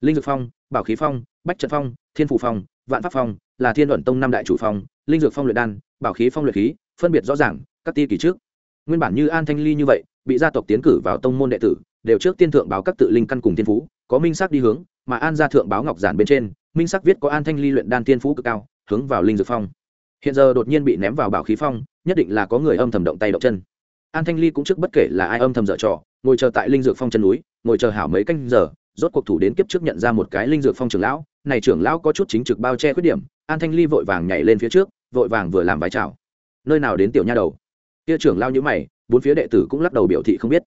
linh dược phong, bảo khí phong, bách trận phong, thiên phủ phong, vạn pháp phong, là thiên luận tông năm đại chủ phong, linh dược phong luyện đan, bảo khí phong luyện khí, phân biệt rõ ràng, các ti kỳ trước. Nguyên bản như an thanh ly như vậy, bị gia tộc tiến cử vào tông môn đệ tử, đều trước tiên thượng báo các tự linh căn cùng thiên phú, có minh sắc đi hướng, mà an gia thượng báo ngọc giản bên trên, minh sắc viết có an thanh ly luyện đan thiên phú cực cao, hướng vào linh dược phong. Hiện giờ đột nhiên bị ném vào bảo khí phong, nhất định là có người âm thầm động tay động chân. An thanh ly cũng trước bất kể là ai âm thầm dở trò, ngồi chờ tại linh dược phong chân núi, ngồi chờ hảo mấy canh giờ rốt cuộc thủ đến kiếp trước nhận ra một cái linh dược phong trưởng lão, này trưởng lão có chút chính trực bao che khuyết điểm, an thanh ly vội vàng nhảy lên phía trước, vội vàng vừa làm vái chào. Nơi nào đến tiểu nha đầu? Kia trưởng lão nhữ mày, bốn phía đệ tử cũng lắc đầu biểu thị không biết.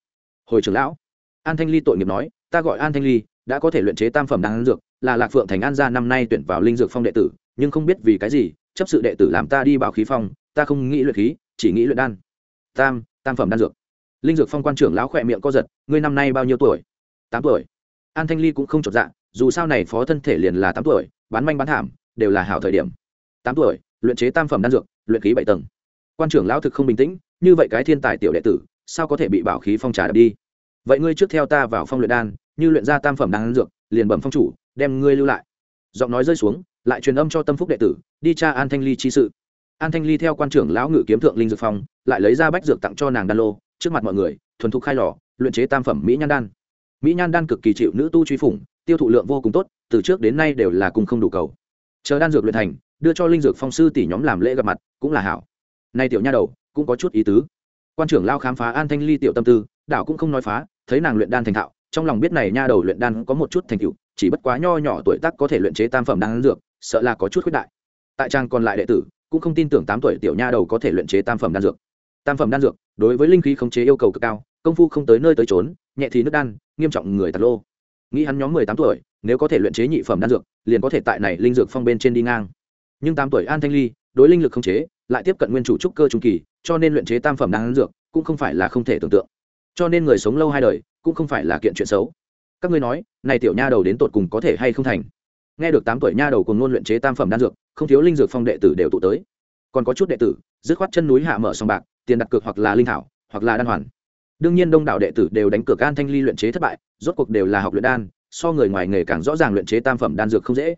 Hồi trưởng lão, an thanh ly tội nghiệp nói, ta gọi an thanh ly, đã có thể luyện chế tam phẩm đan dược, là lạc phượng thành an gia năm nay tuyển vào linh dược phong đệ tử, nhưng không biết vì cái gì, chấp sự đệ tử làm ta đi bảo khí phong, ta không nghĩ luyện khí, chỉ nghĩ luyện đan. Tam tam phẩm đan dược. Linh dược phong quan trưởng lão khỏe miệng co giật, ngươi năm nay bao nhiêu tuổi? Tám tuổi an thanh ly cũng không chột dạ dù sao này phó thân thể liền là tám tuổi, bán manh bán thảm, đều là hảo thời điểm. Tám tuổi, luyện chế tam phẩm đan dược, luyện khí bảy tầng. Quan trưởng lão thực không bình tĩnh, như vậy cái thiên tài tiểu đệ tử, sao có thể bị bảo khí phong trà đập đi? Vậy ngươi trước theo ta vào phong luyện đan, như luyện ra tam phẩm đan dược, liền bẩm phong chủ, đem ngươi lưu lại. Giọng nói rơi xuống, lại truyền âm cho tâm phúc đệ tử, đi tra an thanh ly chi sự. An thanh ly theo quan trưởng lão ngự kiếm thượng linh dược phong, lại lấy ra bách dược tặng cho nàng đan lô, trước mặt mọi người, thuần thục khai lò, luyện chế tam phẩm mỹ nhan đan mỹ nhan đan cực kỳ chịu nữ tu truy phủng, tiêu thụ lượng vô cùng tốt, từ trước đến nay đều là cùng không đủ cầu. Chờ đan dược luyện thành, đưa cho linh dược phong sư tỷ nhóm làm lễ gặp mặt, cũng là hảo. Nay tiểu nha đầu, cũng có chút ý tứ. Quan trưởng lao khám phá an thanh ly tiểu tâm tư, đảo cũng không nói phá, thấy nàng luyện đan thành thạo, trong lòng biết này nha đầu luyện đan có một chút thành tựu, chỉ bất quá nho nhỏ tuổi tác có thể luyện chế tam phẩm đan dược, sợ là có chút khuyết đại. Tại trang còn lại đệ tử, cũng không tin tưởng tám tuổi tiểu nha đầu có thể luyện chế tam phẩm đan dược. Tam phẩm đan dược, đối với linh khí khống chế yêu cầu cực cao, công phu không tới nơi tới trốn nhẹ thì nước đan nghiêm trọng người tạt lô. Nghĩ hắn nhóm mười tám tuổi, nếu có thể luyện chế nhị phẩm đan dược, liền có thể tại này linh dược phong bên trên đi ngang. Nhưng tám tuổi an thanh ly, đối linh lực không chế, lại tiếp cận nguyên chủ trúc cơ trung kỳ, cho nên luyện chế tam phẩm đan dược cũng không phải là không thể tưởng tượng. Cho nên người sống lâu hai đời, cũng không phải là kiện chuyện xấu. Các ngươi nói, này tiểu nha đầu đến tột cùng có thể hay không thành? Nghe được tám tuổi nha đầu cùng ngôn luyện chế tam phẩm đan dược, không thiếu linh dược phong đệ tử đều tụ tới. Còn có chút đệ tử, dứt khoát chân núi hạ mở sòng bạc, tiền đặt cược hoặc là linh thảo, hoặc là đan hoàn đương nhiên đông đảo đệ tử đều đánh cược an thanh ly luyện chế thất bại, rốt cuộc đều là học luyện đan, so người ngoài nghề càng rõ ràng luyện chế tam phẩm đan dược không dễ.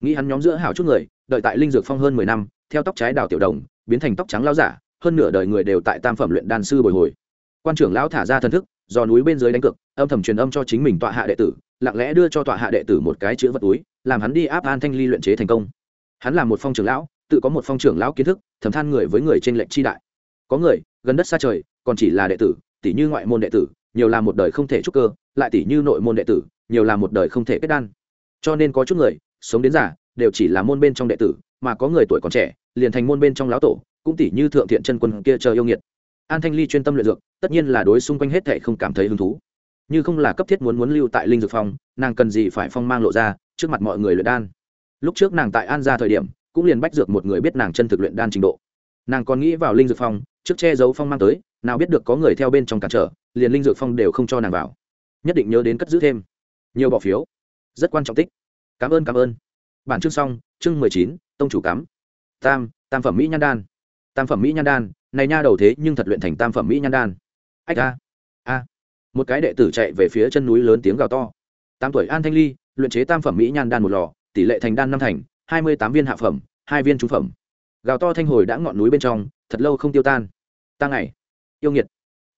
Nghĩ hắn nhóm giữa hảo chút người, đợi tại linh dược phong hơn mười năm, theo tóc trái đào tiểu đồng, biến thành tóc trắng lao giả, hơn nửa đời người đều tại tam phẩm luyện đan sư bồi hồi. Quan trưởng lão thả ra thần thức, do núi bên dưới đánh cược, âm thầm truyền âm cho chính mình tọa hạ đệ tử, lặng lẽ đưa cho tọa hạ đệ tử một cái chữ vật túi, làm hắn đi áp an thanh ly luyện chế thành công. Hắn là một phong trưởng lão, tự có một phong trưởng lão kiến thức, thầm than người với người trên lệnh chi đại. Có người, gần đất xa trời, còn chỉ là đệ tử tỷ như ngoại môn đệ tử, nhiều là một đời không thể trúc cơ, lại tỷ như nội môn đệ tử, nhiều là một đời không thể kết đan. Cho nên có chút người, sống đến già, đều chỉ là môn bên trong đệ tử, mà có người tuổi còn trẻ, liền thành môn bên trong lão tổ, cũng tỷ như thượng thiện chân quân kia chờ yêu nghiệt. An thanh ly chuyên tâm luyện dược, tất nhiên là đối xung quanh hết thệ không cảm thấy hứng thú. Như không là cấp thiết muốn muốn lưu tại linh dược phong nàng cần gì phải phong mang lộ ra, trước mặt mọi người luyện đan. Lúc trước nàng tại an ra thời điểm, cũng liền bách dược một người biết nàng chân thực luyện đan trình độ. Nàng còn nghĩ vào linh dược phong trước che giấu phong mang tới, nào biết được có người theo bên trong cản trở, liền linh dược phong đều không cho nàng vào. Nhất định nhớ đến cất giữ thêm. Nhiều bỏ phiếu. Rất quan trọng tích. Cảm ơn cảm ơn. Bản chương xong, chương mười chín, tông chủ cắm. Tam tam phẩm mỹ nhan đan. Tam phẩm mỹ nhan đan, này nha đầu thế nhưng thật luyện thành tam phẩm mỹ nhan đan. Ách a. A. Một cái đệ tử chạy về phía chân núi lớn tiếng gào to. Tám tuổi an thanh ly, luyện chế tam phẩm mỹ nhan đan một lò, tỷ lệ thành đan năm thành, hai mươi tám viên hạ phẩm, hai viên trung phẩm. Gào to thanh hồi đã ngọn núi bên trong, thật lâu không tiêu tan ta ngày. Yêu nghiệt.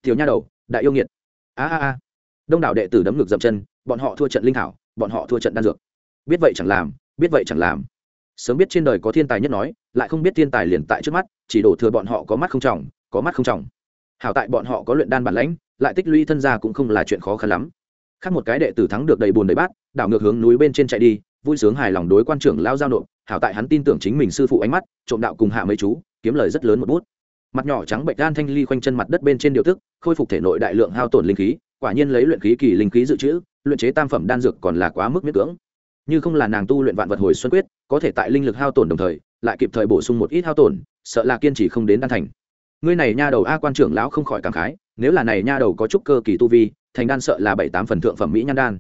Tiểu nha đầu, đại yêu nghiệt. A a a. Đông đảo đệ tử đấm ngực dậm chân, bọn họ thua trận linh thảo, bọn họ thua trận đan dược. Biết vậy chẳng làm, biết vậy chẳng làm. Sớm biết trên đời có thiên tài nhất nói, lại không biết thiên tài liền tại trước mắt, chỉ đổ thừa bọn họ có mắt không trọng, có mắt không trọng. Hảo tại bọn họ có luyện đan bản lãnh, lại tích lũy thân gia cũng không là chuyện khó khăn lắm. Khác một cái đệ tử thắng được đầy bùn đầy bát, đảo ngược hướng núi bên trên chạy đi, vui sướng hài lòng đối quan trưởng lao giao nộp. Hảo tại hắn tin tưởng chính mình sư phụ ánh mắt, trộm đạo cùng hạ mấy chú, kiếm lời rất lớn một bút mặt nhỏ trắng bệnh gan thanh ly khoanh chân mặt đất bên trên điều tức, khôi phục thể nội đại lượng hao tổn linh khí, quả nhiên lấy luyện khí kỳ linh khí dự trữ, luyện chế tam phẩm đan dược còn là quá mức miễn cưỡng. Như không là nàng tu luyện vạn vật hồi xuân quyết, có thể tại linh lực hao tổn đồng thời, lại kịp thời bổ sung một ít hao tổn, sợ là kiên trì không đến đan thành. Ngươi này nha đầu a quan trưởng lão không khỏi cảm khái, nếu là này nha đầu có chút cơ kỳ tu vi, thành đan sợ là bảy tám phần thượng phẩm mỹ nhan đan.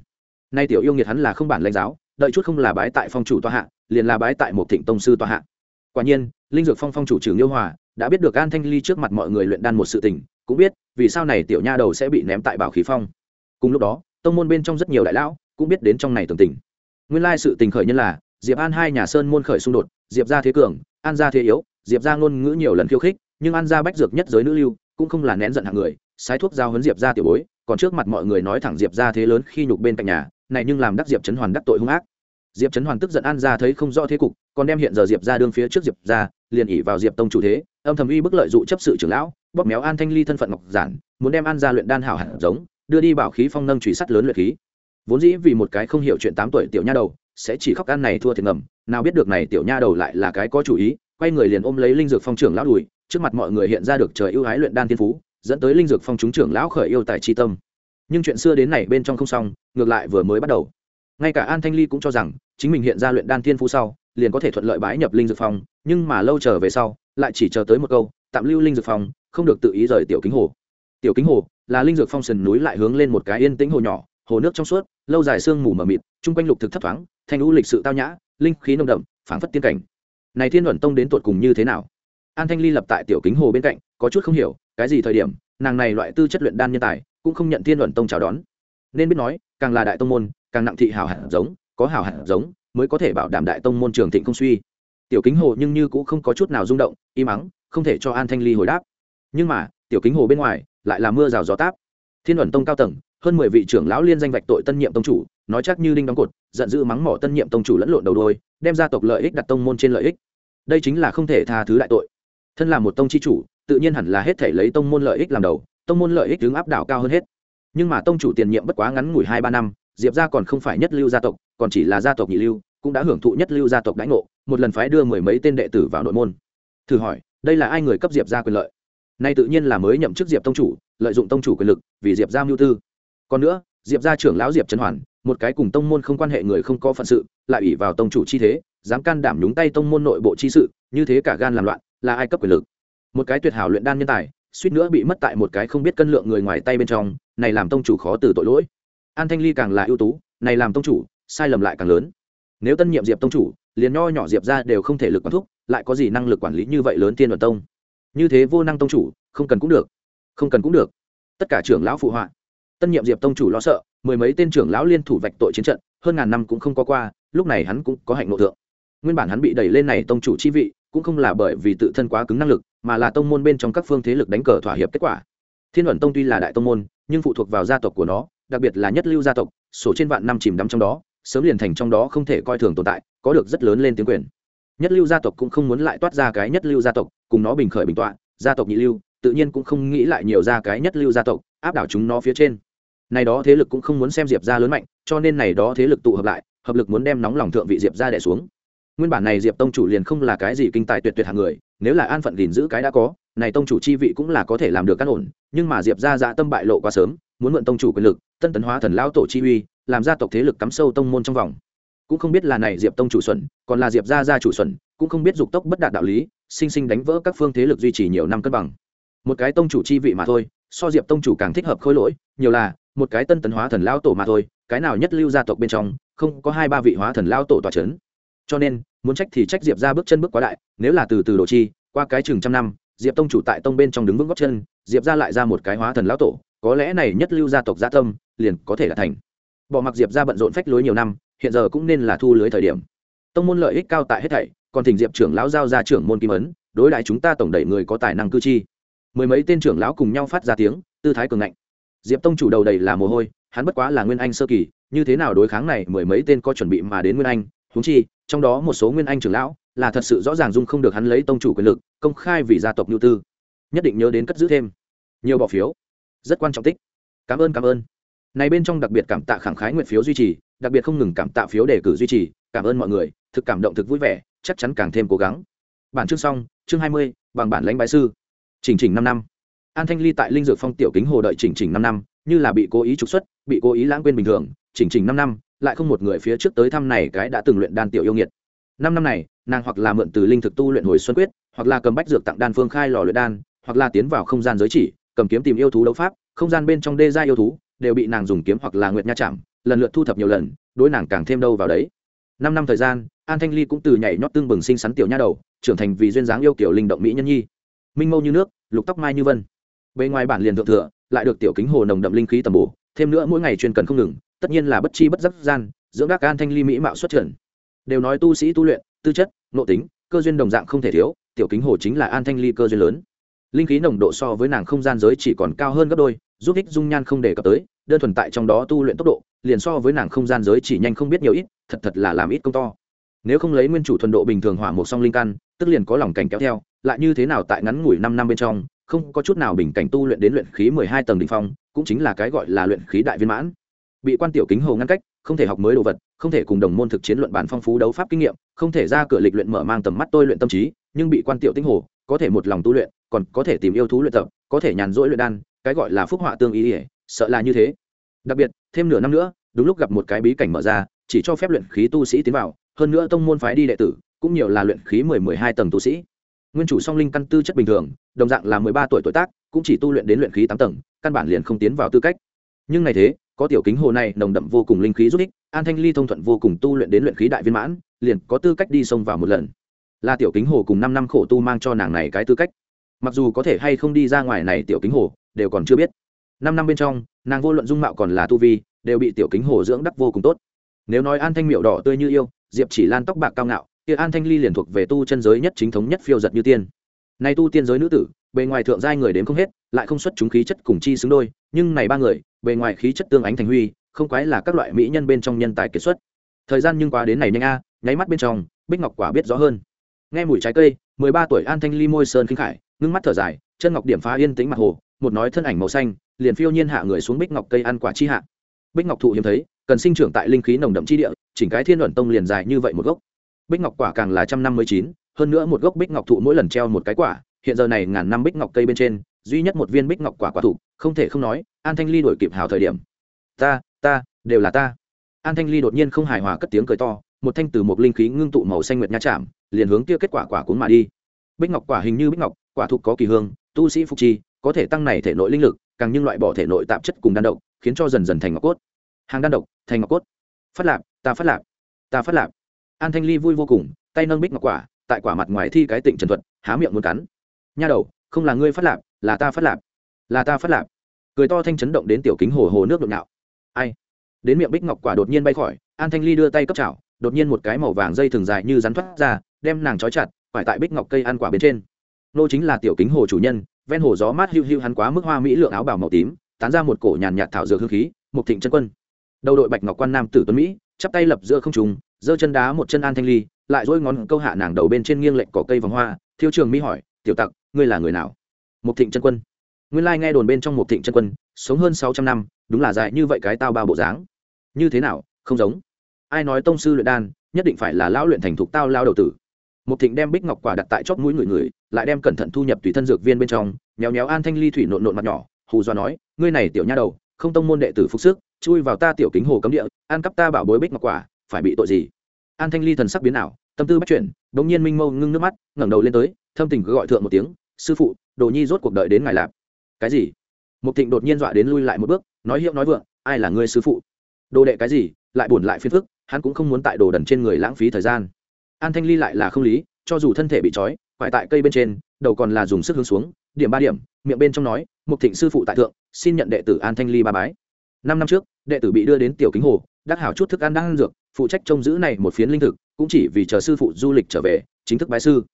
Nay tiểu yêu nghiệt hắn là không bản lãnh giáo, đợi chút không là bái tại phong chủ tòa hạ, liền là bái tại một thịnh tông sư tòa hạ. Quả nhiên, linh dược phong phong chủ trừ nghiêu hòa đã biết được an thanh ly trước mặt mọi người luyện đan một sự tình, cũng biết vì sao này tiểu nha đầu sẽ bị ném tại bảo khí phong. Cùng lúc đó, tông môn bên trong rất nhiều đại lão cũng biết đến trong này tường tình. Nguyên lai sự tình khởi nhân là, diệp an hai nhà sơn môn khởi xung đột, diệp ra thế cường, an ra thế yếu, diệp ra ngôn ngữ nhiều lần khiêu khích, nhưng an ra bách dược nhất giới nữ lưu cũng không là nén giận hạng người, sái thuốc giao hấn diệp ra tiểu bối, còn trước mặt mọi người nói thẳng diệp ra thế lớn khi nhục bên cạnh nhà, này nhưng làm đắc diệp trấn hoàn đắc tội hung ác. Diệp trấn hoàn tức giận an ra thấy không rõ thế cục còn đem hiện giờ diệp ra đương phía trước diệp ra, liền ỉ vào diệp tông chủ thế, âm thầm uy bức lợi dụ chấp sự trưởng lão, bóp méo an thanh ly thân phận ngọc giản, muốn đem an ra luyện đan hảo hạt giống, đưa đi bảo khí phong nâng trùy sắt lớn luyện khí. Vốn dĩ vì một cái không hiểu chuyện tám tuổi tiểu nha đầu, sẽ chỉ khóc ăn này thua thiệt ngầm, nào biết được này tiểu nha đầu lại là cái có chủ ý, quay người liền ôm lấy linh dược phong trưởng lão đùi, trước mặt mọi người hiện ra được trời ưu ái luyện đan thiên phú, dẫn tới linh dược phong chúng trưởng lão khởi yêu tài chi tâm. Nhưng chuyện xưa đến này bên trong không xong, ngược lại vừa mới bắt đầu. Ngay cả an thanh ly cũng cho rằng, chính mình hiện ra luyện đan thiên phú sau liền có thể thuận lợi bái nhập linh dược phong, nhưng mà lâu chờ về sau, lại chỉ chờ tới một câu, tạm lưu linh dược phong, không được tự ý rời tiểu kính hồ. Tiểu kính hồ là linh dược phong sườn núi lại hướng lên một cái yên tĩnh hồ nhỏ, hồ nước trong suốt, lâu dài sương mù mờ mịt, chung quanh lục thực thấp thoáng, thanh lũ lịch sự tao nhã, linh khí nồng đậm, phảng phất tiên cảnh. Này thiên luận tông đến tột cùng như thế nào? An thanh ly lập tại tiểu kính hồ bên cạnh, có chút không hiểu, cái gì thời điểm, nàng này loại tư chất luyện đan nhân tài, cũng không nhận thiên luận tông chào đón. Nên biết nói, càng là đại tông môn, càng nặng thị hảo hạt giống, có hảo hạt giống mới có thể bảo đảm đại tông môn trường thịnh không suy. Tiểu kính hồ nhưng như cũng không có chút nào rung động im ắng không thể cho an thanh ly hồi đáp. Nhưng mà, tiểu kính hồ bên ngoài, lại là mưa rào gió táp. Thiên ẩn tông cao tầng, hơn mười vị trưởng lão liên danh vạch tội tân nhiệm tông chủ, nói chắc như đinh đóng cột, giận dữ mắng mỏ tân nhiệm tông chủ lẫn lộn đầu đôi, đem gia tộc lợi ích đặt tông môn trên lợi ích. Đây chính là không thể tha thứ đại tội. Thân là một tông chi chủ, tự nhiên hẳn là hết thể lấy tông môn lợi ích làm đầu, tông môn lợi ích đứng áp đảo cao hơn hết. Nhưng mà tông chủ tiền nhiệm bất quá ngắn ngủi hai ba năm, diệp ra còn không phải nhất lưu gia tộc còn chỉ là gia tộc nhị lưu, cũng đã hưởng thụ nhất lưu gia tộc đãi ngộ, một lần phái đưa mười mấy tên đệ tử vào nội môn. Thử hỏi, đây là ai người cấp diệp ra quyền lợi? Nay tự nhiên là mới nhậm chức diệp tông chủ, lợi dụng tông chủ quyền lực, vì diệp ra mưu tư. Còn nữa, diệp gia trưởng lão diệp trần hoàn, một cái cùng tông môn không quan hệ người không có phận sự, lại ủy vào tông chủ chi thế, dám can đảm nhúng tay tông môn nội bộ chi sự, như thế cả gan làm loạn, là ai cấp quyền lực? Một cái tuyệt hảo luyện đan nhân tài, suýt nữa bị mất tại một cái không biết cân lượng người ngoài tay bên trong, này làm tông chủ khó từ tội lỗi. An thanh ly càng là ưu tú, này làm tông chủ sai lầm lại càng lớn. Nếu tân nhiệm diệp tông chủ, liền nho nhỏ diệp ra đều không thể lực quản thúc, lại có gì năng lực quản lý như vậy lớn tiên đoàn tông? Như thế vô năng tông chủ, không cần cũng được. Không cần cũng được. Tất cả trưởng lão phụ họa. Tân nhiệm diệp tông chủ lo sợ, mười mấy tên trưởng lão liên thủ vạch tội chiến trận, hơn ngàn năm cũng không có qua, lúc này hắn cũng có hạnh nội thượng. Nguyên bản hắn bị đẩy lên này tông chủ chi vị, cũng không là bởi vì tự thân quá cứng năng lực, mà là tông môn bên trong các phương thế lực đánh cờ thỏa hiệp kết quả. Thiên luận tông tuy là đại tông môn, nhưng phụ thuộc vào gia tộc của nó, đặc biệt là nhất lưu gia tộc sổ trên vạn năm chìm đắm trong đó sớm liền thành trong đó không thể coi thường tồn tại, có được rất lớn lên tiếng quyền. Nhất lưu gia tộc cũng không muốn lại toát ra cái nhất lưu gia tộc, cùng nó bình khởi bình tọa, gia tộc nhị lưu, tự nhiên cũng không nghĩ lại nhiều ra cái nhất lưu gia tộc, áp đảo chúng nó phía trên. Này đó thế lực cũng không muốn xem diệp ra lớn mạnh, cho nên này đó thế lực tụ hợp lại, hợp lực muốn đem nóng lòng thượng vị diệp ra đẻ xuống. Nguyên bản này diệp tông chủ liền không là cái gì kinh tài tuyệt tuyệt hàng người, nếu là an phận gìn giữ cái đã có, này tông chủ chi vị cũng là có thể làm được căn ổn, nhưng mà diệp ra dạ tâm bại lộ quá sớm, muốn mượn tông chủ quyền lực, tân tấn hóa thần lão tổ chi uy làm gia tộc thế lực cắm sâu tông môn trong vòng. Cũng không biết là này diệp tông chủ xuẩn, còn là diệp gia gia chủ xuẩn, cũng không biết dục tốc bất đạt đạo lý, sinh sinh đánh vỡ các phương thế lực duy trì nhiều năm cân bằng. Một cái tông chủ chi vị mà thôi, so diệp tông chủ càng thích hợp khôi lỗi, nhiều là một cái tân tấn hóa thần lao tổ mà thôi, cái nào nhất lưu gia tộc bên trong, không có hai ba vị hóa thần lao tổ tòa c h ấ n cho nên, muốn trách thì trách diệp ra bước chân bước quá đại, nếu là từ từ đồ chi, qua cái chừng trăm năm, diệp tông chủ tại tông bên trong đứng vững góc chân, diệp ra lại ra một cái hóa thần lao tổ, có lẽ này nhất lưu gia tộc gia tâm, liền có thể là thành bỏ mặc diệp ra bận rộn phách lối nhiều năm, hiện giờ cũng nên là thu lưới thời điểm. Tông môn lợi ích cao tại hết thảy, còn thỉnh diệp trưởng lão giao ra trưởng môn kim ấn, đối đại chúng ta tổng đẩy người có tài năng cư chi. Mười mấy tên trưởng lão cùng nhau phát ra tiếng, tư thái cường ngạnh. Diệp tông chủ đầu đầy là mồ hôi, hắn bất quá là nguyên anh sơ kỳ, như thế nào đối kháng này mười mấy tên có chuẩn bị mà đến nguyên anh húng chi, trong đó một số nguyên anh trưởng lão, là thật sự rõ ràng dung không được hắn lấy tông chủ quyền lực, công khai vì gia tộc nhu tư. Nhất định nhớ đến cất giữ thêm. Nhiều bỏ phiếu. Rất quan trọng tích. Cảm ơn cảm ơn này bên trong đặc biệt cảm tạ khẳng khái nguyện phiếu duy trì, đặc biệt không ngừng cảm tạ phiếu đề cử duy trì, cảm ơn mọi người, thực cảm động thực vui vẻ, chắc chắn càng thêm cố gắng. Bản chương xong, chương hai mươi, bằng bản lãnh bái sư. Chỉnh chỉnh năm năm. An thanh ly tại linh dược phong tiểu kính hồ đợi chỉnh chỉnh năm năm, như là bị cố ý trục xuất, bị cố ý lãng quên bình thường, chỉnh chỉnh năm năm, lại không một người phía trước tới thăm này cái đã từng luyện đan tiểu yêu nghiệt. Năm năm này, nàng hoặc là mượn từ linh thực tu luyện hồi xuân quyết, hoặc là cầm bách dược tặng đan phương khai lò luyện đan, hoặc là tiến vào không gian giới chỉ, cầm kiếm tìm yêu thú đấu pháp, không gian bên trong đê gia yêu thú đều bị nàng dùng kiếm hoặc là nguyệt nha chạm, lần lượt thu thập nhiều lần, đối nàng càng thêm đâu vào đấy. Năm năm thời gian, an thanh ly cũng từ nhảy nhót tương bừng sinh sắn tiểu nha đầu, trưởng thành vì duyên dáng yêu kiểu linh động mỹ nhân nhi. Minh mâu như nước, lục tóc mai như vân. Bề ngoài bản liền thượng thừa, lại được tiểu kính hồ nồng đậm linh khí tầm bổ, thêm nữa mỗi ngày truyền cần không ngừng, tất nhiên là bất chi bất giác gian, dưỡng các an thanh ly mỹ mạo xuất trần. Đều nói tu sĩ tu luyện, tư chất, nội tính, cơ duyên đồng dạng không thể thiếu, tiểu kính hồ chính là an thanh ly cơ duyên lớn linh khí nồng độ so với nàng không gian giới chỉ còn cao hơn gấp đôi, giúp ích dung nhan không đề cập tới, đơn thuần tại trong đó tu luyện tốc độ, liền so với nàng không gian giới chỉ nhanh không biết nhiều ít, thật thật là làm ít công to. Nếu không lấy nguyên chủ thuần độ bình thường hỏa một song linh căn, tức liền có lòng cảnh kéo theo, lại như thế nào tại ngắn ngủi năm năm bên trong, không có chút nào bình cảnh tu luyện đến luyện khí mười hai tầng đỉnh phong, cũng chính là cái gọi là luyện khí đại viên mãn. Bị quan tiểu kính hồ ngăn cách, không thể học mới đồ vật, không thể cùng đồng môn thực chiến luận bản phong phú đấu pháp kinh nghiệm, không thể ra cửa lịch luyện mở mang tầm mắt tôi luyện tâm trí, nhưng bị quan tiểu tinh hồ có thể một lòng tu luyện, còn có thể tìm yêu thú luyện tập, có thể nhàn rỗi luyện đan, cái gọi là phúc họa tương ý ỉa sợ là như thế. Đặc biệt, thêm nửa năm nữa, đúng lúc gặp một cái bí cảnh mở ra, chỉ cho phép luyện khí tu sĩ tiến vào, hơn nữa tông môn phái đi đệ tử, cũng nhiều là luyện khí mười mười hai tầng tu sĩ. Nguyên chủ song linh căn tư chất bình thường, đồng dạng là mười ba tuổi tuổi tác, cũng chỉ tu luyện đến luyện khí tám tầng, căn bản liền không tiến vào tư cách. Nhưng ngày thế, có tiểu kính hồ này nồng đậm vô cùng linh khí giúp ích, an thanh ly thông thuận vô cùng tu luyện đến luyện khí đại viên mãn, liền có tư cách đi xông vào một lần là tiểu kính hồ cùng năm năm khổ tu mang cho nàng này cái tư cách. Mặc dù có thể hay không đi ra ngoài này tiểu kính hồ, đều còn chưa biết. Năm năm bên trong, nàng vô luận dung mạo còn là tu vi, đều bị tiểu kính hồ dưỡng đắc vô cùng tốt. Nếu nói an thanh miệu đỏ tươi như yêu, diệp chỉ lan tóc bạc cao ngạo, kia an thanh ly liền thuộc về tu chân giới nhất chính thống nhất phiêu giật như tiên. Nay tu tiên giới nữ tử, bề ngoài thượng giai người đến không hết, lại không xuất chúng khí chất cùng chi xứng đôi, nhưng này ba người, bề ngoài khí chất tương ánh thành huy, không quái là các loại mỹ nhân bên trong nhân tài kiệt xuất. Thời gian nhưng qua đến này nhanh a, nháy mắt bên trong, bích ngọc quả biết rõ hơn nghe mùi trái cây, mười ba tuổi an thanh ly môi sơn khinh khải, ngưng mắt thở dài, chân ngọc điểm phá yên tĩnh mặt hồ, một nói thân ảnh màu xanh, liền phiêu nhiên hạ người xuống bích ngọc cây ăn quả chi hạ. Bích ngọc thụ hiếm thấy, cần sinh trưởng tại linh khí nồng đậm chi địa, chỉnh cái thiên luận tông liền dài như vậy một gốc. Bích ngọc quả càng là trăm năm mươi chín, hơn nữa một gốc bích ngọc thụ mỗi lần treo một cái quả, hiện giờ này ngàn năm bích ngọc cây bên trên, duy nhất một viên bích ngọc quả quả thụ, không thể không nói, an thanh ly đổi kịp hào thời điểm. Ta ta, đều là ta. An thanh ly đột nhiên không hài hòa cất tiếng cười to một thanh từ một linh khí ngưng tụ màu xanh nguyệt nha chạm, liền hướng kia kết quả quả cuốn mà đi. Bích ngọc quả hình như bích ngọc, quả thuộc có kỳ hương, tu sĩ phục trì có thể tăng này thể nội linh lực, càng nhưng loại bỏ thể nội tạp chất cùng đan độc, khiến cho dần dần thành ngọc cốt. Hàng đan độc, thành ngọc cốt. Phát lạp, ta phát lạp, ta phát lạp. An thanh ly vui vô cùng, tay nâng bích ngọc quả, tại quả mặt ngoài thi cái tịnh trần thuật, há miệng muốn cắn. Nha đầu, không là ngươi phát lạp, là ta phát lạp, là ta phát lạp. Cười to thanh chấn động đến tiểu kính hồ hồ nước nhộn nhạo ai? Đến miệng bích ngọc quả đột nhiên bay khỏi, an thanh ly đưa tay cấp chảo đột nhiên một cái màu vàng dây thường dài như rắn thoát ra, đem nàng trói chặt phải tại bích ngọc cây ăn quả bên trên. Nô chính là tiểu kính hồ chủ nhân, ven hồ gió mát hiu hiu hắn quá mức hoa mỹ lượng áo bào màu tím, tán ra một cổ nhàn nhạt thảo dược hương khí, một thịnh chân quân. Đầu đội bạch ngọc quan nam tử tuấn mỹ, chắp tay lập giữa không trùng giơ chân đá một chân an thanh ly, lại dỗi ngón câu hạ nàng đầu bên trên nghiêng lệnh cỏ cây vòng hoa, thiêu trường mỹ hỏi, tiểu tặc, ngươi là người nào? Một thịnh chân quân. Nguyên lai nghe đồn bên trong một thịnh chân quân, sống hơn sáu trăm năm, đúng là dài như vậy cái tao bao bộ dáng. Như thế nào, không giống ai nói tông sư luyện đan, nhất định phải là lão luyện thành thục tao lao đầu tử. Một thịnh đem bích ngọc quả đặt tại chóp mũi người người, lại đem cẩn thận thu nhập tùy thân dược viên bên trong, nhéo nhéo an thanh ly thủy nộn nộn mặt nhỏ, hù do nói, ngươi này tiểu nha đầu, không tông môn đệ tử phục sức, chui vào ta tiểu kính hồ cấm địa, ăn cắp ta bảo bối bích ngọc quả, phải bị tội gì? An thanh ly thần sắc biến ảo, tâm tư bắt chuyển, bỗng nhiên minh mâu ngưng nước mắt, ngẩng đầu lên tới, thâm tình cứ gọi thượng một tiếng, sư phụ, đồ nhi rốt cuộc đợi đến ngài lạp cái gì? Một thịnh đột nhiên dọa đến lui lại một bước, nói hiệu nói vượng, ai là ngươi sư phụ? Đồ đệ cái gì? Lại buồn lại phiền phức hắn cũng không muốn tại đồ đần trên người lãng phí thời gian. An thanh ly lại là không lý, cho dù thân thể bị trói phải tại cây bên trên, đầu còn là dùng sức hướng xuống, điểm ba điểm, miệng bên trong nói, mục thịnh sư phụ tại thượng, xin nhận đệ tử an thanh ly ba bái. Năm năm trước, đệ tử bị đưa đến tiểu kính hồ, đắc hảo chút thức ăn đang ăn dược, phụ trách trông giữ này một phiến linh thực, cũng chỉ vì chờ sư phụ du lịch trở về, chính thức bái sư.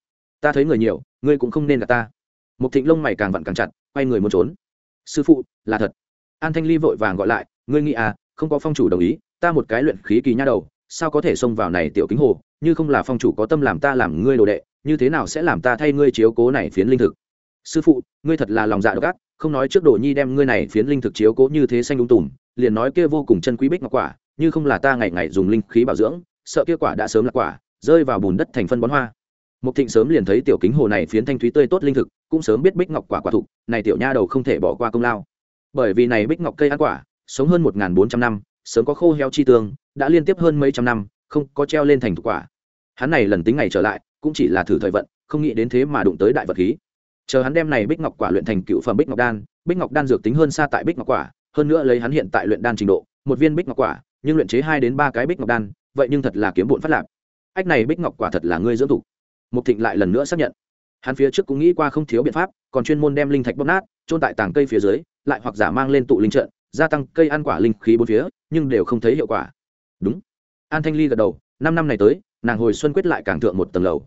Ta thấy người nhiều, ngươi cũng không nên gặp ta. Mục thịnh lông mày càng vặn càng chặt, quay người muốn trốn. Sư phụ, là thật. An thanh ly vội vàng gọi lại, ngươi nghĩ à không có phong chủ đồng ý ta một cái luyện khí kỳ nha đầu sao có thể xông vào này tiểu kính hồ như không là phong chủ có tâm làm ta làm ngươi đồ đệ như thế nào sẽ làm ta thay ngươi chiếu cố này phiến linh thực sư phụ ngươi thật là lòng dạ độc ác không nói trước đồ nhi đem ngươi này phiến linh thực chiếu cố như thế xanh đúng tùm liền nói kia vô cùng chân quý bích ngọc quả như không là ta ngày ngày dùng linh khí bảo dưỡng sợ kia quả đã sớm là quả rơi vào bùn đất thành phân bón hoa Mục Thịnh sớm liền thấy tiểu kính hồ này phiến thanh thúy tươi tốt linh thực, cũng sớm biết bích ngọc quả quả thụ, này tiểu nha đầu không thể bỏ qua công lao. Bởi vì này bích ngọc cây ăn quả, sống hơn một bốn trăm năm, sớm có khô heo chi tương, đã liên tiếp hơn mấy trăm năm, không có treo lên thành thực quả. Hắn này lần tính ngày trở lại, cũng chỉ là thử thời vận, không nghĩ đến thế mà đụng tới đại vật khí. Chờ hắn đem này bích ngọc quả luyện thành cựu phẩm bích ngọc đan, bích ngọc đan dược tính hơn xa tại bích ngọc quả, hơn nữa lấy hắn hiện tại luyện đan trình độ, một viên bích ngọc quả, nhưng luyện chế hai đến ba cái bích ngọc đan, vậy nhưng thật là kiếm bộn phát lạc. Ách này bích ngọc quả thật là ngươi dưỡng thủ. Mục Thịnh lại lần nữa xác nhận. Hắn phía trước cũng nghĩ qua không thiếu biện pháp, còn chuyên môn đem linh thạch bóp nát, trôn tại tảng cây phía dưới, lại hoặc giả mang lên tụ linh trận, gia tăng cây ăn quả linh khí bốn phía, nhưng đều không thấy hiệu quả. Đúng. An Thanh Ly gật đầu, năm năm này tới, nàng hồi xuân quyết lại càng thượng một tầng lầu.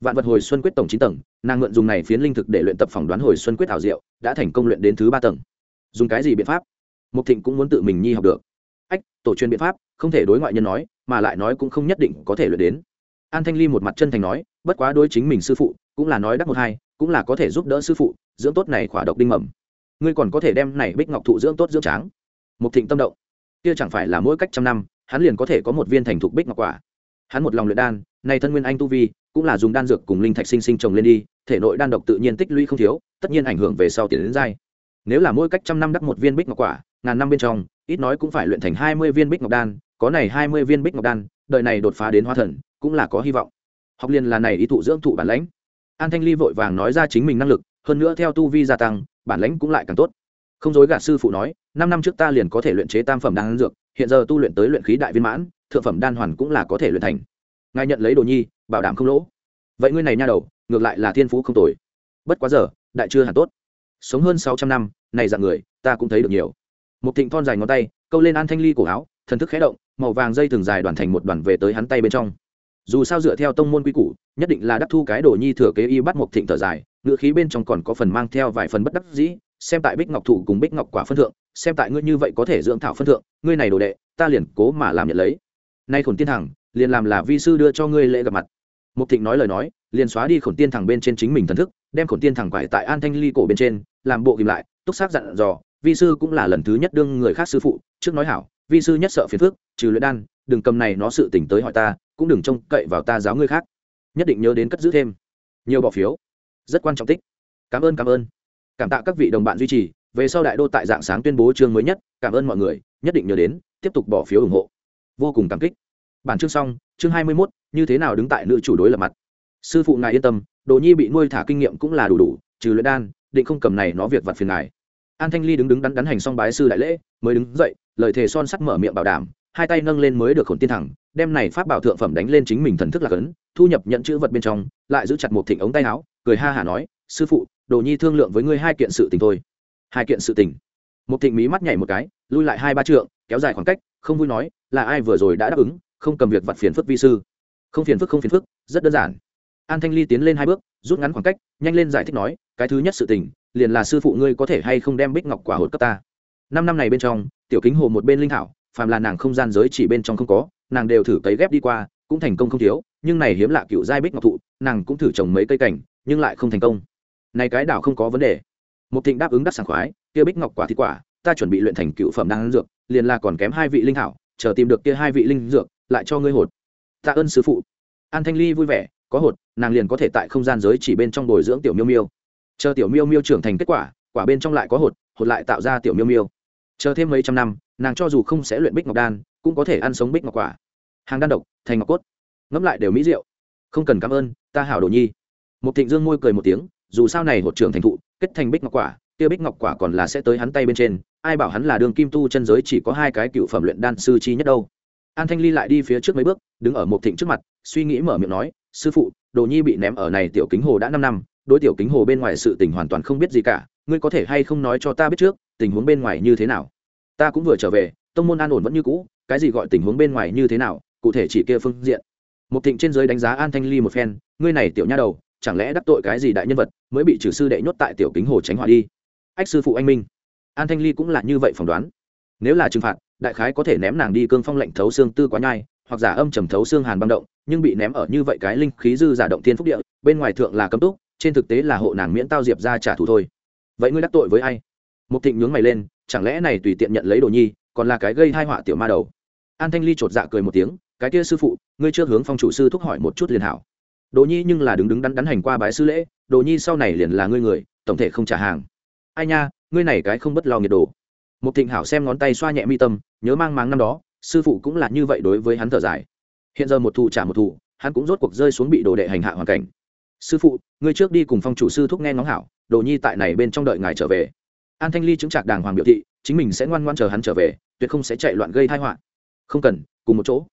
Vạn vật hồi xuân quyết tổng chín tầng, nàng mượn dùng này phiến linh thực để luyện tập phỏng đoán hồi xuân quyết ảo diệu, đã thành công luyện đến thứ ba tầng. Dùng cái gì biện pháp? Mục Thịnh cũng muốn tự mình nhi học được. Ách, tổ truyền biện pháp, không thể đối ngoại nhân nói, mà lại nói cũng không nhất định có thể luyện đến an thanh ly một mặt chân thành nói bất quá đối chính mình sư phụ cũng là nói đắc một hai cũng là có thể giúp đỡ sư phụ dưỡng tốt này khỏa độc đinh mầm ngươi còn có thể đem này bích ngọc thụ dưỡng tốt dưỡng tráng. Mục thịnh tâm động. Kia chẳng phải là mỗi cách trăm năm, hắn liền có thể có một viên thành thục bích ngọc quả. Hắn một lòng luyện đan, này thân nguyên anh tu vi, cũng là dùng đan dược cùng linh thạch sinh sinh trồng lên đi, thể nội đan độc tự nhiên tích lũy không thiếu, tất nhiên ảnh hưởng về sau tiền đến dai nếu là mỗi cách trăm năm đắc một viên bích ngọc quả, ngàn năm bên trong, ít nói cũng phải luyện thành hai mươi viên bích ngọc đan, có này hai mươi viên bích ngọc đan, đời này đột phá đến hoa thần, cũng là có hy vọng. Học liên là này ý thụ dưỡng thụ bản lãnh. An thanh ly vội vàng nói ra chính mình năng lực, hơn nữa theo tu vi gia tăng bản lãnh cũng lại càng tốt. Không dối gạt sư phụ nói, năm năm trước ta liền có thể luyện chế tam phẩm đan dược, hiện giờ tu luyện tới luyện khí đại viên mãn, thượng phẩm đan hoàn cũng là có thể luyện thành. Ngài nhận lấy đồ nhi, bảo đảm không lỗ. Vậy ngươi này nha đầu, ngược lại là thiên phú không tồi. Bất quá giờ, đại chưa hẳn tốt. Sống hơn sáu trăm năm, này dạng người, ta cũng thấy được nhiều. Một thịnh thon dài ngón tay, câu lên an thanh ly cổ áo, thần thức khẽ động, màu vàng dây thường dài đoàn thành một đoàn về tới hắn tay bên trong dù sao dựa theo tông môn quy củ, nhất định là đắc thu cái đồ nhi thừa kế y bắt một thịnh thở dài ngựa khí bên trong còn có phần mang theo vài phần bất đắc dĩ, xem tại bích ngọc thủ cùng bích ngọc quả phân thượng, xem tại ngươi như vậy có thể dưỡng thảo phân thượng, ngươi này đồ đệ, ta liền cố mà làm nhận lấy. Nay khổn tiên thẳng liền làm là vi sư đưa cho ngươi lễ gặp mặt. Một thịnh nói lời nói, liền xóa đi khổn tiên thẳng bên trên chính mình thần thức, đem khổn tiên thẳng quải tại an thanh ly cổ bên trên, làm bộ kìm lại, túc xác dặn dò, vi sư cũng là lần thứ nhất đương người khác sư phụ, trước nói hảo, vi sư nhất sợ phiền phức, trừ luyện đan, đừng cầm này nó sự tỉnh tới hỏi ta cũng đừng trông cậy vào ta giáo ngươi khác. Nhất định nhớ đến cất giữ thêm. Nhiều bỏ phiếu. Rất quan trọng tích. Cảm ơn cảm ơn. Cảm tạ các vị đồng bạn duy trì. Về sau đại đô tại dạng sáng tuyên bố chương mới nhất. Cảm ơn mọi người. Nhất định nhớ đến. Tiếp tục bỏ phiếu ủng hộ. Vô cùng cảm kích. Bản chương xong. Chương hai mươi 21, như thế nào đứng tại nữ chủ đối lập mặt? Sư phụ ngài yên tâm. Đồ nhi bị nuôi thả kinh nghiệm cũng là đủ đủ. Trừ luyện đan định không cầm này nó việc vặt phiền ngài. An thanh ly đứng đứng đắn đắn hành xong bái sư đại lễ mới đứng dậy lời thề son sắt mở miệng bảo đảm hai tay nâng lên mới được khổn tiên thẳng, đem này pháp bảo thượng phẩm đánh lên chính mình thần thức là ấn thu nhập nhận chữ vật bên trong, lại giữ chặt một thịnh ống tay áo, cười ha hả nói, sư phụ, đồ nhi thương lượng với ngươi hai kiện sự tình thôi. Hai kiện sự tình. Một thịnh mí mắt nhảy một cái, lui lại hai ba trượng, kéo dài khoảng cách, không vui nói, là ai vừa rồi đã đáp ứng, không cầm việc vặt phiền phức vi sư? Không phiền phức, không phiền phức, rất đơn giản. An thanh ly tiến lên hai bước, rút ngắn khoảng cách, nhanh lên giải thích nói, cái thứ nhất sự tình, liền là sư phụ ngươi có thể hay không đem bích ngọc quả hột cấp ta. Năm năm này bên trong, tiểu kính hồ một bên linh thảo phàm là nàng không gian giới chỉ bên trong không có nàng đều thử cấy ghép đi qua cũng thành công không thiếu nhưng này hiếm lạ cựu giai bích ngọc thụ nàng cũng thử trồng mấy cây cảnh nhưng lại không thành công. Này cái đảo không có vấn đề. Một thịnh đáp ứng đắc sảng khoái kia bích ngọc quả thì quả ta chuẩn bị luyện thành cựu phẩm đan dược liền là còn kém hai vị linh hảo, chờ tìm được kia hai vị linh dược lại cho ngươi hột. Tạ ơn sư phụ. An thanh ly vui vẻ có hột nàng liền có thể tại không gian giới chỉ bên trong bồi dưỡng tiểu miêu miêu. Chờ tiểu miêu miêu trưởng thành kết quả quả bên trong lại có hột hột lại tạo ra tiểu miêu miêu. Chờ thêm mấy trăm năm nàng cho dù không sẽ luyện bích ngọc đan, cũng có thể ăn sống bích ngọc quả. Hàng đan độc, thành ngọc cốt. Ngẫm lại đều mỹ rượu không cần cảm ơn, ta hảo đồ nhi. Một thịnh dương môi cười một tiếng, dù sao này hột trưởng thành thụ, kết thành bích ngọc quả, kia bích ngọc quả còn là sẽ tới hắn tay bên trên, ai bảo hắn là đường kim tu chân giới chỉ có hai cái cựu phẩm luyện đan sư chi nhất đâu. An thanh ly lại đi phía trước mấy bước, đứng ở một thịnh trước mặt, suy nghĩ mở miệng nói, sư phụ, đồ nhi bị ném ở này tiểu kính hồ đã năm năm, đối tiểu kính hồ bên ngoài sự tình hoàn toàn không biết gì cả, ngươi có thể hay không nói cho ta biết trước, tình huống bên ngoài như thế nào? Ta cũng vừa trở về, tông môn an ổn vẫn như cũ, cái gì gọi tình huống bên ngoài như thế nào, cụ thể chỉ kia phương diện. Một thịnh trên giới đánh giá an thanh ly một phen, ngươi này tiểu nha đầu, chẳng lẽ đắc tội cái gì đại nhân vật, mới bị trừ sư đệ nhốt tại tiểu kính hồ tránh hỏa đi? Ách sư phụ anh minh. An thanh ly cũng là như vậy phỏng đoán. Nếu là trừng phạt, đại khái có thể ném nàng đi cương phong lệnh thấu xương tư quá nhai, hoặc giả âm trầm thấu xương hàn băng động, nhưng bị ném ở như vậy cái linh khí dư giả động thiên phúc địa, bên ngoài thượng là cấm túc, trên thực tế là hộ nàng miễn tao diệp ra trả thù thôi. Vậy ngươi đắc tội với ai? Một thịnh nhướng mày lên chẳng lẽ này tùy tiện nhận lấy đồ nhi, còn là cái gây hai họa tiểu ma đầu? An thanh ly chột dạ cười một tiếng, cái kia sư phụ, ngươi chưa hướng phong chủ sư thúc hỏi một chút liền hảo. Đồ nhi nhưng là đứng đứng đắn đắn hành qua bái sư lễ, đồ nhi sau này liền là ngươi người, tổng thể không trả hàng. Ai nha, ngươi này cái không bất lo nhiệt đồ. Một thịnh hảo xem ngón tay xoa nhẹ mi tâm, nhớ mang máng năm đó, sư phụ cũng là như vậy đối với hắn thở dài. Hiện giờ một thụ trả một thụ hắn cũng rốt cuộc rơi xuống bị đồ đệ hành hạ hoàn cảnh. Sư phụ, ngươi trước đi cùng phong chủ sư thúc nghe ngóng hảo, đồ nhi tại này bên trong đợi ngài trở về an thanh ly chứng trạc đàng hoàng biểu thị chính mình sẽ ngoan ngoan chờ hắn trở về tuyệt không sẽ chạy loạn gây thai họa. Không cần cùng một chỗ.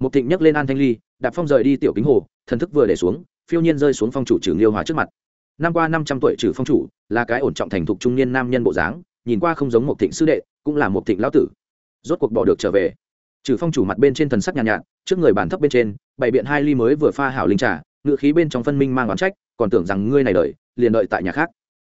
Một thịnh nhấc lên an thanh ly đạp phong rời đi tiểu kính hồ thần thức vừa để xuống phiêu nhiên rơi xuống phong chủ trừ liêu hòa trước mặt. Năm qua năm trăm tuổi trừ phong chủ là cái ổn trọng thành thục trung niên nam nhân bộ dáng nhìn qua không giống một thịnh sư đệ cũng là một thịnh lão tử. Rốt cuộc bỏ được trở về. Trừ phong chủ mặt bên trên thần sắc nhàn nhạt, nhạt trước người bàn thấp bên trên bày biện hai ly mới vừa pha hảo linh trà ngựa khí bên trong phân minh mang oán trách còn tưởng rằng ngươi này đợi liền đợi tại nhà khác.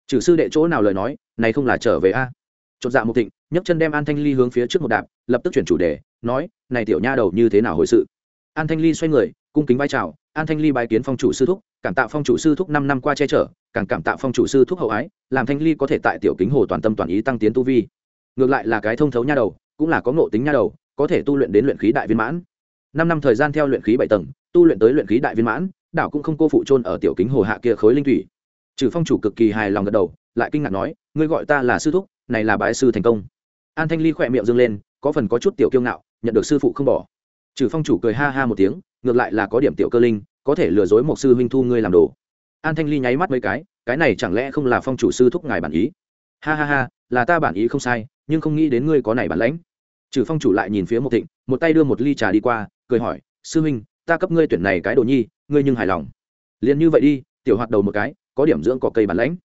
Trừ sư đệ chỗ nào lời nói này không là trở về a. Chột dạ một thịnh nhấc chân đem an thanh ly hướng phía trước một đạp, lập tức chuyển chủ đề, nói, này tiểu nha đầu như thế nào hồi sự? An thanh ly xoay người, cung kính vai trào an thanh ly bài kiến phong chủ sư thúc, cảm tạ phong chủ sư thúc năm năm qua che chở, càng cảm tạ phong chủ sư thúc hậu ái, làm thanh ly có thể tại tiểu kính hồ toàn tâm toàn ý tăng tiến tu vi. Ngược lại là cái thông thấu nha đầu, cũng là có ngộ tính nha đầu, có thể tu luyện đến luyện khí đại viên mãn. Năm năm thời gian theo luyện khí bảy tầng, tu luyện tới luyện khí đại viên mãn, đảo cũng không cô phụ trôn ở tiểu kính hồ hạ kia khối linh thủy trừ phong chủ cực kỳ hài lòng gật đầu, lại kinh ngạc nói, ngươi gọi ta là sư thúc, này là bãi sư thành công. An thanh ly khỏe miệng dâng lên, có phần có chút tiểu kiêu ngạo, nhận được sư phụ không bỏ. Trừ phong chủ cười ha ha một tiếng, ngược lại là có điểm tiểu cơ linh, có thể lừa dối một sư huynh thu ngươi làm đồ. An thanh ly nháy mắt mấy cái cái này chẳng lẽ không là phong chủ sư thúc ngài bản ý? Ha ha ha, là ta bản ý không sai, nhưng không nghĩ đến ngươi có này bản lãnh. Trừ phong chủ lại nhìn phía một thịnh, một tay đưa một ly trà đi qua, cười hỏi, sư huynh, ta cấp ngươi tuyển này cái đồ nhi, ngươi nhưng hài lòng? Liền như vậy đi, tiểu hoạt đầu một cái có điểm dưỡng có cây bản lãnh.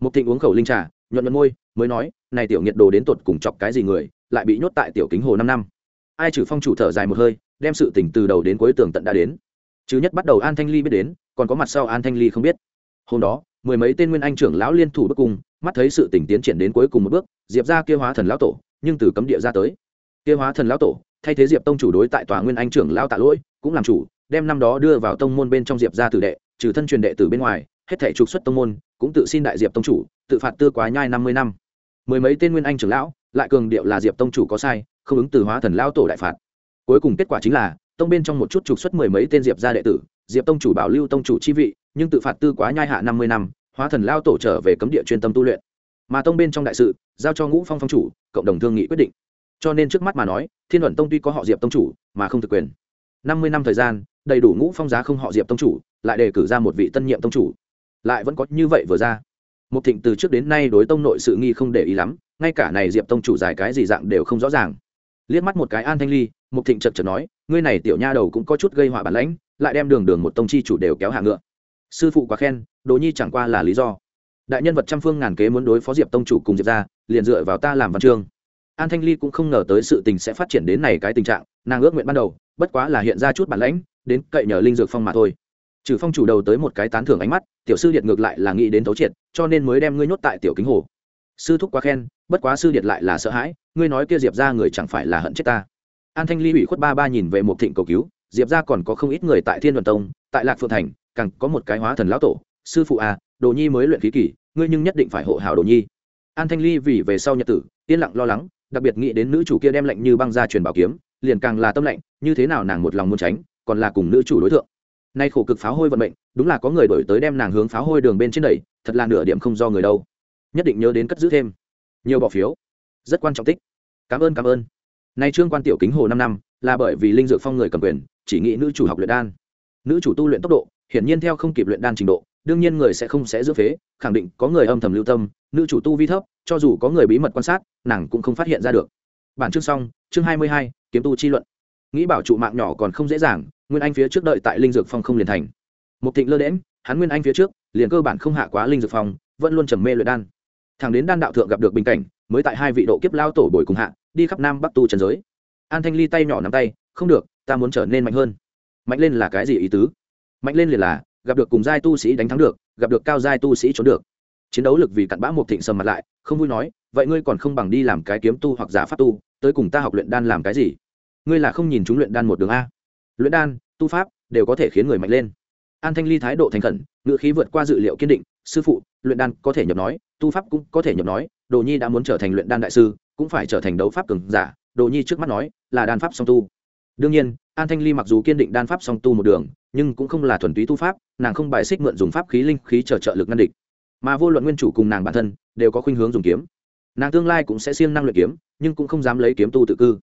Một thịnh uống khẩu linh trà, nhuận nhuận môi, mới nói, này tiểu nhiệt đồ đến tột cùng chọc cái gì người, lại bị nhốt tại tiểu kính hồ năm năm. Ai trừ phong chủ thở dài một hơi, đem sự tình từ đầu đến cuối tường tận đã đến. Chứ nhất bắt đầu an thanh ly biết đến, còn có mặt sau an thanh ly không biết. Hôm đó, mười mấy tên nguyên anh trưởng lão liên thủ bước cung, mắt thấy sự tình tiến triển đến cuối cùng một bước, diệp ra kia hóa thần lão tổ, nhưng từ cấm địa ra tới. Kia hóa thần lão tổ, thay thế diệp tông chủ đối tại tòa nguyên anh trưởng lão tạ lỗi, cũng làm chủ, đem năm đó đưa vào tông môn bên trong diệp ra tử đệ, trừ thân truyền đệ từ bên ngoài hết thể trục xuất tông môn, cũng tự xin đại diệp tông chủ, tự phạt tư quá nhai năm mươi năm. Mười mấy tên nguyên anh trưởng lão, lại cường điệu là diệp tông chủ có sai, không ứng từ hóa thần lão tổ đại phạt. Cuối cùng kết quả chính là, tông bên trong một chút trục xuất mười mấy tên diệp gia đệ tử, diệp tông chủ bảo lưu tông chủ chi vị, nhưng tự phạt tư quá nhai hạ năm mươi năm, hóa thần lao tổ trở về cấm địa chuyên tâm tu luyện. Mà tông bên trong đại sự, giao cho ngũ phong phong chủ, cộng đồng thương nghị quyết định. Cho nên trước mắt mà nói, thiên luận tông tuy có họ diệp tông chủ, mà không thực quyền. Năm mươi năm thời gian, đầy đủ ngũ phong giá không họ diệp tông chủ, lại đề cử ra một vị tân nhiệm tông chủ lại vẫn có như vậy vừa ra. Mục thịnh từ trước đến nay đối tông nội sự nghi không để ý lắm, ngay cả này diệp tông chủ dài cái gì dạng đều không rõ ràng. Liếc mắt một cái an thanh ly, mục thịnh chật chật nói, ngươi này tiểu nha đầu cũng có chút gây họa bản lãnh, lại đem đường đường một tông chi chủ đều kéo hạ ngựa. Sư phụ quá khen đồ nhi chẳng qua là lý do. Đại nhân vật trăm phương ngàn kế muốn đối phó diệp tông chủ cùng diệp ra liền dựa vào ta làm văn chương. An thanh ly cũng không ngờ tới sự tình sẽ phát triển đến này cái tình trạng, nàng ước nguyện ban đầu, bất quá là hiện ra chút bản lãnh, đến cậy nhờ linh dược phong mà thôi trừ phong chủ đầu tới một cái tán thưởng ánh mắt, tiểu sư điện ngược lại là nghĩ đến thấu triệt, cho nên mới đem ngươi nhốt tại tiểu kính hồ. Sư thúc quá khen, bất quá sư điện lại là sợ hãi, ngươi nói kia diệp ra người chẳng phải là hận chết ta. An thanh ly ủy khuất ba ba nhìn về một thịnh cầu cứu, diệp ra còn có không ít người tại thiên đoàn tông, tại lạc phượng thành, càng có một cái hóa thần lão tổ, sư phụ à đồ nhi mới luyện khí kỷ, ngươi nhưng nhất định phải hộ hảo đồ nhi. An thanh ly vì về sau nhật tử, yên lặng lo lắng, đặc biệt nghĩ đến nữ chủ kia đem lệnh như băng ra truyền bảo kiếm, liền càng là tâm lệnh, như thế nào nàng một lòng muốn tránh, còn là cùng nữ chủ đối tượng nay khổ cực pháo hôi vận mệnh, đúng là có người đổi tới đem nàng hướng pháo hôi đường bên trên đẩy, thật là nửa điểm không do người đâu. Nhất định nhớ đến cất giữ thêm nhiều bỏ phiếu. Rất quan trọng tích. Cảm ơn cảm ơn. Nay trương quan tiểu kính hồ năm năm, là bởi vì linh dược phong người cầm quyền, chỉ nghĩ nữ chủ học luyện đan. Nữ chủ tu luyện tốc độ, hiển nhiên theo không kịp luyện đan trình độ, đương nhiên người sẽ không sẽ giữ phế, khẳng định có người âm thầm lưu tâm, nữ chủ tu vi thấp, cho dù có người bí mật quan sát, nàng cũng không phát hiện ra được. Bản chương xong, chương hai mươi hai, kiếm tu chi luận. Nghĩ bảo trụ mạng nhỏ còn không dễ dàng nguyên anh phía trước đợi tại linh dược phong không liền thành. Một thịnh lơ đễm hắn nguyên anh phía trước, liền cơ bản không hạ quá linh dược phong, vẫn luôn trầm mê luyện đan. Thằng đến đan đạo thượng gặp được bình cảnh, mới tại hai vị độ kiếp lao tổ bồi cùng hạ, đi khắp nam bắc tu trần giới. An thanh ly tay nhỏ nắm tay, không được, ta muốn trở nên mạnh hơn. Mạnh lên là cái gì ý tứ? Mạnh lên liền là, gặp được cùng giai tu sĩ đánh thắng được, gặp được cao giai tu sĩ trốn được. Chiến đấu lực vì cặn bã một thịnh sầm mặt lại, không vui nói, vậy ngươi còn không bằng đi làm cái kiếm tu hoặc giả pháp tu, tới cùng ta học luyện đan làm cái gì? Ngươi là không nhìn chúng luyện đan một đường a luyện đan, tu pháp đều có thể khiến người mạnh lên. An thanh ly thái độ thành khẩn ngự khí vượt qua dự liệu kiên định, sư phụ, luyện đan có thể nhập nói, tu pháp cũng có thể nhập nói, đồ nhi đã muốn trở thành luyện đan đại sư, cũng phải trở thành đấu pháp cường giả. Đồ nhi trước mắt nói, là đan pháp song tu. Đương nhiên, an thanh ly mặc dù kiên định đan pháp song tu một đường, nhưng cũng không là thuần túy tu pháp, nàng không bài xích mượn dùng pháp khí linh khí chờ trợ lực ngăn địch. Mà vô luận nguyên chủ cùng nàng bản thân, đều có khuynh hướng dùng kiếm. Nàng tương lai cũng sẽ siêng năng luyện kiếm, nhưng cũng không dám lấy kiếm tu tự cư.